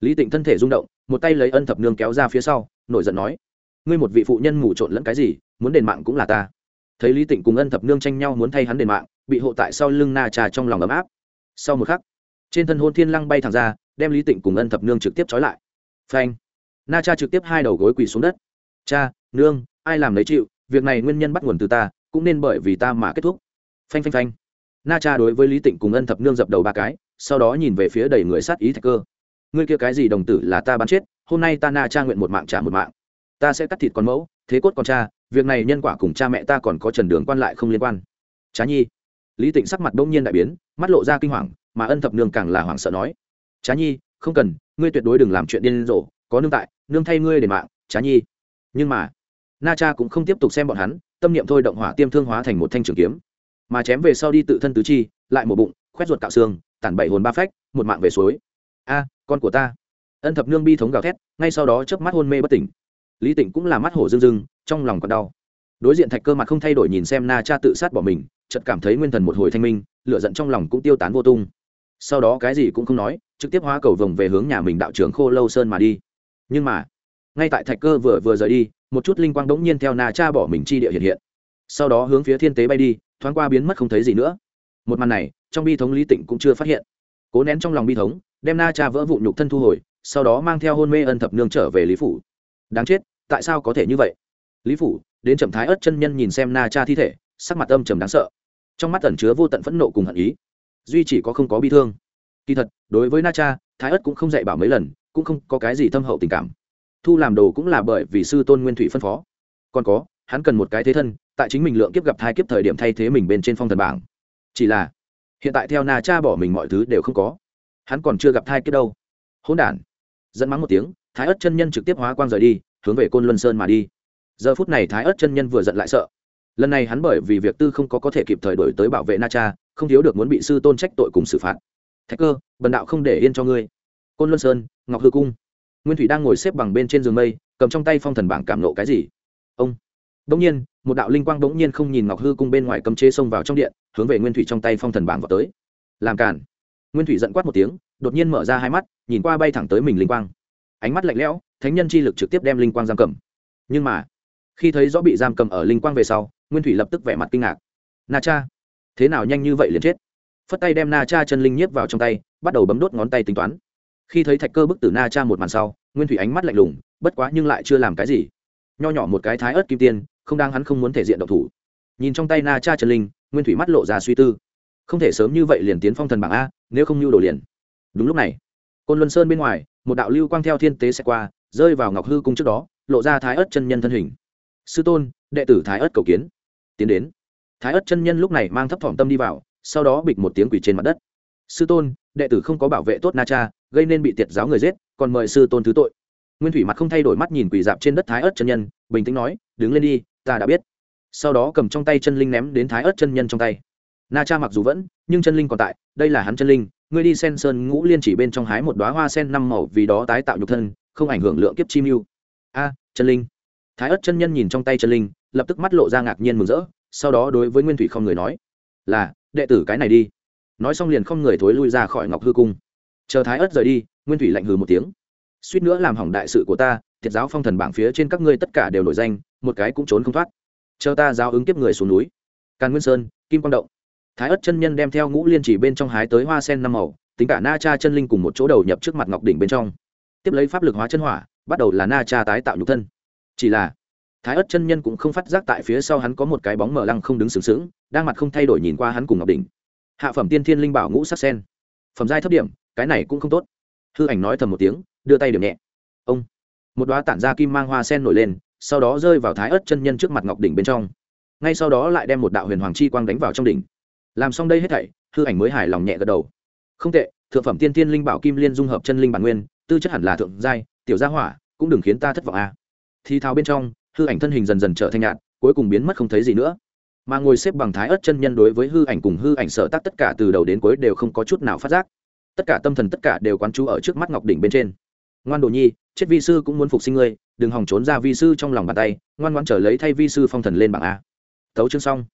Lý tịnh thân thể rung động, một tay lấy ân thập nương kéo ra phía sau, nổi giận nói, ngươi một vị phụ nhân mù trộn lẫn cái gì, muốn đền mạng cũng là ta. Thấy lý tịnh cùng ân thập nương tranh nhau muốn thay hắn đền mạng, bị hộ tại sau lưng na trà trong lòng ấm áp. Sau một khắc, trên thân hôn thiên lăng bay thẳng ra, đem lý tịnh cùng ân thập nương trực tiếp trói lại. Phanh! Na cha trực tiếp hai đầu gối quỳ xuống đất. Cha, nương, ai làm lấy chịu, việc này nguyên nhân bắt nguồn từ ta, cũng nên bởi vì ta mà kết thúc. Phanh phanh phanh. Na cha đối với lý tịnh cùng ân thập nương dập đầu ba cái, sau đó nhìn về phía đầy người sát ý thạch cơ. Ngươi kia cái gì đồng tử là ta bắn chết, hôm nay ta na cha nguyện một mạng trả một mạng. Ta sẽ cắt thịt con mẫu, thế cốt con cha, việc này nhân quả cùng cha mẹ ta còn có trần đường quan lại không liên quan. Trá nhi. Lý tịnh sắc mặt đông nhiên đại biến, mắt lộ ra kinh hoàng, mà ân thập nương càng là hoảng sợ nói trá nhi, không cần, ngươi tuyệt đối đừng làm chuyện điên rồ có nương tại, nương thay ngươi để mạng, trá nhi. Nhưng mà, na cha cũng không tiếp tục xem bọn hắn, tâm niệm thôi động hỏa tiêm thương hóa thành một thanh trường kiếm. Mà chém về sau đi tự thân tứ chi, lại một bụng, khoét ruột cạo xương, tản bảy hồn ba phách, một mạng về suối. A, con của ta. Ân thập nương bi thống gào thét, ngay sau đó chớp mắt hôn mê bất tỉnh. Lý tịnh cũng là mắt hổ rưng rưng, trong lòng còn đau. Đối diện thạch cơ mặt không thay đổi nhìn xem na cha tự sát bỏ mình, chợt cảm thấy nguyên thần một hồi thanh minh, lửa giận trong lòng cũng tiêu tán vô tung. Sau đó cái gì cũng không nói, trực tiếp hóa cầu vồng về hướng nhà mình đạo trưởng khô lâu sơn mà đi nhưng mà, ngay tại thạch cơ vừa vừa rời đi, một chút linh quang đống nhiên theo na cha bỏ mình chi địa hiện hiện. Sau đó hướng phía thiên tế bay đi, thoáng qua biến mất không thấy gì nữa. Một màn này, trong bi thống lý tịnh cũng chưa phát hiện. Cố nén trong lòng bi thống, đem na cha vỡ vụ nhục thân thu hồi, sau đó mang theo hôn mê ân thập nương trở về lý phủ. Đáng chết, tại sao có thể như vậy? Lý phủ, đến trầm thái ớt chân nhân nhìn xem na cha thi thể, sắc mặt âm trầm đáng sợ. Trong mắt tẩn chứa vô tận phẫn nộ cùng hận ý. Duy chỉ có không có bi thương. Kỳ thật, đối với na cha, thái ớt cũng không dạy bảo mấy lần cũng không có cái gì thâm hậu tình cảm. Thu làm đồ cũng là bởi vì sư tôn nguyên thủy phân phó. Còn có, hắn cần một cái thế thân, tại chính mình lượng kiếp gặp thai kiếp thời điểm thay thế mình bên trên phong thần bảng. Chỉ là, hiện tại theo na cha bỏ mình mọi thứ đều không có. Hắn còn chưa gặp thai kiếp đâu. Hỗn đản. Dẫn mắng một tiếng, thái ớt chân nhân trực tiếp hóa quang rời đi, hướng về côn luân sơn mà đi. Giờ phút này thái ớt chân nhân vừa giận lại sợ. Lần này hắn bởi vì việc tư không có có thể kịp thời đổi tới bảo vệ na cha, không thiếu được muốn bị sư tôn trách tội cùng xử phạt. Thạch cơ, bần đạo không để yên cho ngươi côn luân sơn ngọc hư cung nguyên thủy đang ngồi xếp bằng bên trên giường mây cầm trong tay phong thần bảng cảm nộ cái gì ông đông nhiên một đạo linh quang bỗng nhiên không nhìn ngọc hư cung bên ngoài cấm chế xông vào trong điện hướng về nguyên thủy trong tay phong thần bảng vào tới làm cản nguyên thủy giận quát một tiếng đột nhiên mở ra hai mắt nhìn qua bay thẳng tới mình linh quang ánh mắt lạnh lẽo thánh nhân chi lực trực tiếp đem linh quang giam cầm nhưng mà khi thấy rõ bị giam cầm ở linh quang về sau nguyên thủy lập tức vẻ mặt kinh ngạc na cha thế nào nhanh như vậy liền chết phất tay đem na cha chân linh nhiếp vào trong tay bắt đầu bấm đốt ngón tay tính toán khi thấy thạch cơ bức tử na cha một màn sau, nguyên thủy ánh mắt lạnh lùng, bất quá nhưng lại chưa làm cái gì. Nho nhỏ một cái thái ớt kim tiên, không đang hắn không muốn thể diện độc thủ. Nhìn trong tay na cha Trần linh, nguyên thủy mắt lộ ra suy tư. Không thể sớm như vậy liền tiến phong thần bảng a, nếu không nhu đồ liền. Đúng lúc này, côn luân sơn bên ngoài, một đạo lưu quang theo thiên tế sẽ qua, rơi vào ngọc hư cung trước đó, lộ ra thái ớt chân nhân thân hình. Sư tôn, đệ tử thái ớt cầu kiến. Tiến đến. Thái ớt chân nhân lúc này mang thấp thỏm tâm đi vào, sau đó bịch một tiếng quỷ trên mặt đất. Sư tôn, đệ tử không có bảo vệ tốt na cha gây nên bị tiệt giáo người giết, còn mời sư tôn thứ tội. Nguyên thủy mặt không thay đổi mắt nhìn quỷ dạp trên đất thái ớt chân nhân, bình tĩnh nói, đứng lên đi, ta đã biết. Sau đó cầm trong tay chân linh ném đến thái ớt chân nhân trong tay. Na cha mặc dù vẫn, nhưng chân linh còn tại, đây là hắn chân linh, ngươi đi sen sơn ngũ liên chỉ bên trong hái một đoá hoa sen năm màu vì đó tái tạo nhục thân, không ảnh hưởng lượng kiếp chi mưu. A, chân linh. Thái ất chân nhân nhìn trong tay chân linh, lập tức mắt lộ ra ngạc nhiên mừng rỡ, sau đó đối với nguyên thủy không người nói, là, đệ tử cái này đi. Nói xong liền không người thối lui ra khỏi ngọc hư cung chờ thái ớt rời đi, nguyên thủy lạnh hừ một tiếng. Suýt nữa làm hỏng đại sự của ta thiệt giáo phong thần bảng phía trên các ngươi tất cả đều nổi danh, một cái cũng trốn không thoát. Chờ ta giao ứng tiếp người xuống núi. Càn nguyên sơn, kim quang động. Thái ớt chân nhân đem theo ngũ liên chỉ bên trong hái tới hoa sen năm màu, tính cả na cha chân linh cùng một chỗ đầu nhập trước mặt ngọc đỉnh bên trong. Tiếp lấy pháp lực hóa chân hỏa, bắt đầu là na cha tái tạo nhục thân. Chỉ là, thái ớt chân nhân cũng không phát giác tại phía sau hắn có một cái bóng mở lăng không đứng sướng sướng đang mặt không thay đổi nhìn qua hắn cùng ngọc đỉnh. Hạ phẩm tiên thiên linh bảo ngũ sắc sen. Phẩm giai thấp điểm cái này cũng không tốt. Hư ảnh nói thầm một tiếng, đưa tay điểm nhẹ. Ông. Một đoá tản ra kim mang hoa sen nổi lên, sau đó rơi vào thái ớt chân nhân trước mặt ngọc đỉnh bên trong. Ngay sau đó lại đem một đạo huyền hoàng chi quang đánh vào trong đỉnh. Làm xong đây hết thảy, hư ảnh mới hài lòng nhẹ gật đầu. Không tệ, thượng phẩm tiên tiên linh bảo kim liên dung hợp chân linh bản nguyên, tư chất hẳn là thượng giai, tiểu gia hỏa, cũng đừng khiến ta thất vọng a. À. thì thao bên trong, hư ảnh thân hình dần dần trở thành nhạt, cuối cùng biến mất không thấy gì nữa. Mà ngồi xếp bằng thái ớt chân nhân đối với hư ảnh cùng hư ảnh sở tác tất cả từ đầu đến cuối đều không có chút nào phát giác tất cả tâm thần tất cả đều quán chú ở trước mắt ngọc đỉnh bên trên. Ngoan đồ nhi, chết vi sư cũng muốn phục sinh ngươi, đừng hòng trốn ra vi sư trong lòng bàn tay, ngoan ngoan trở lấy thay vi sư phong thần lên bảng a. Thấu chương xong.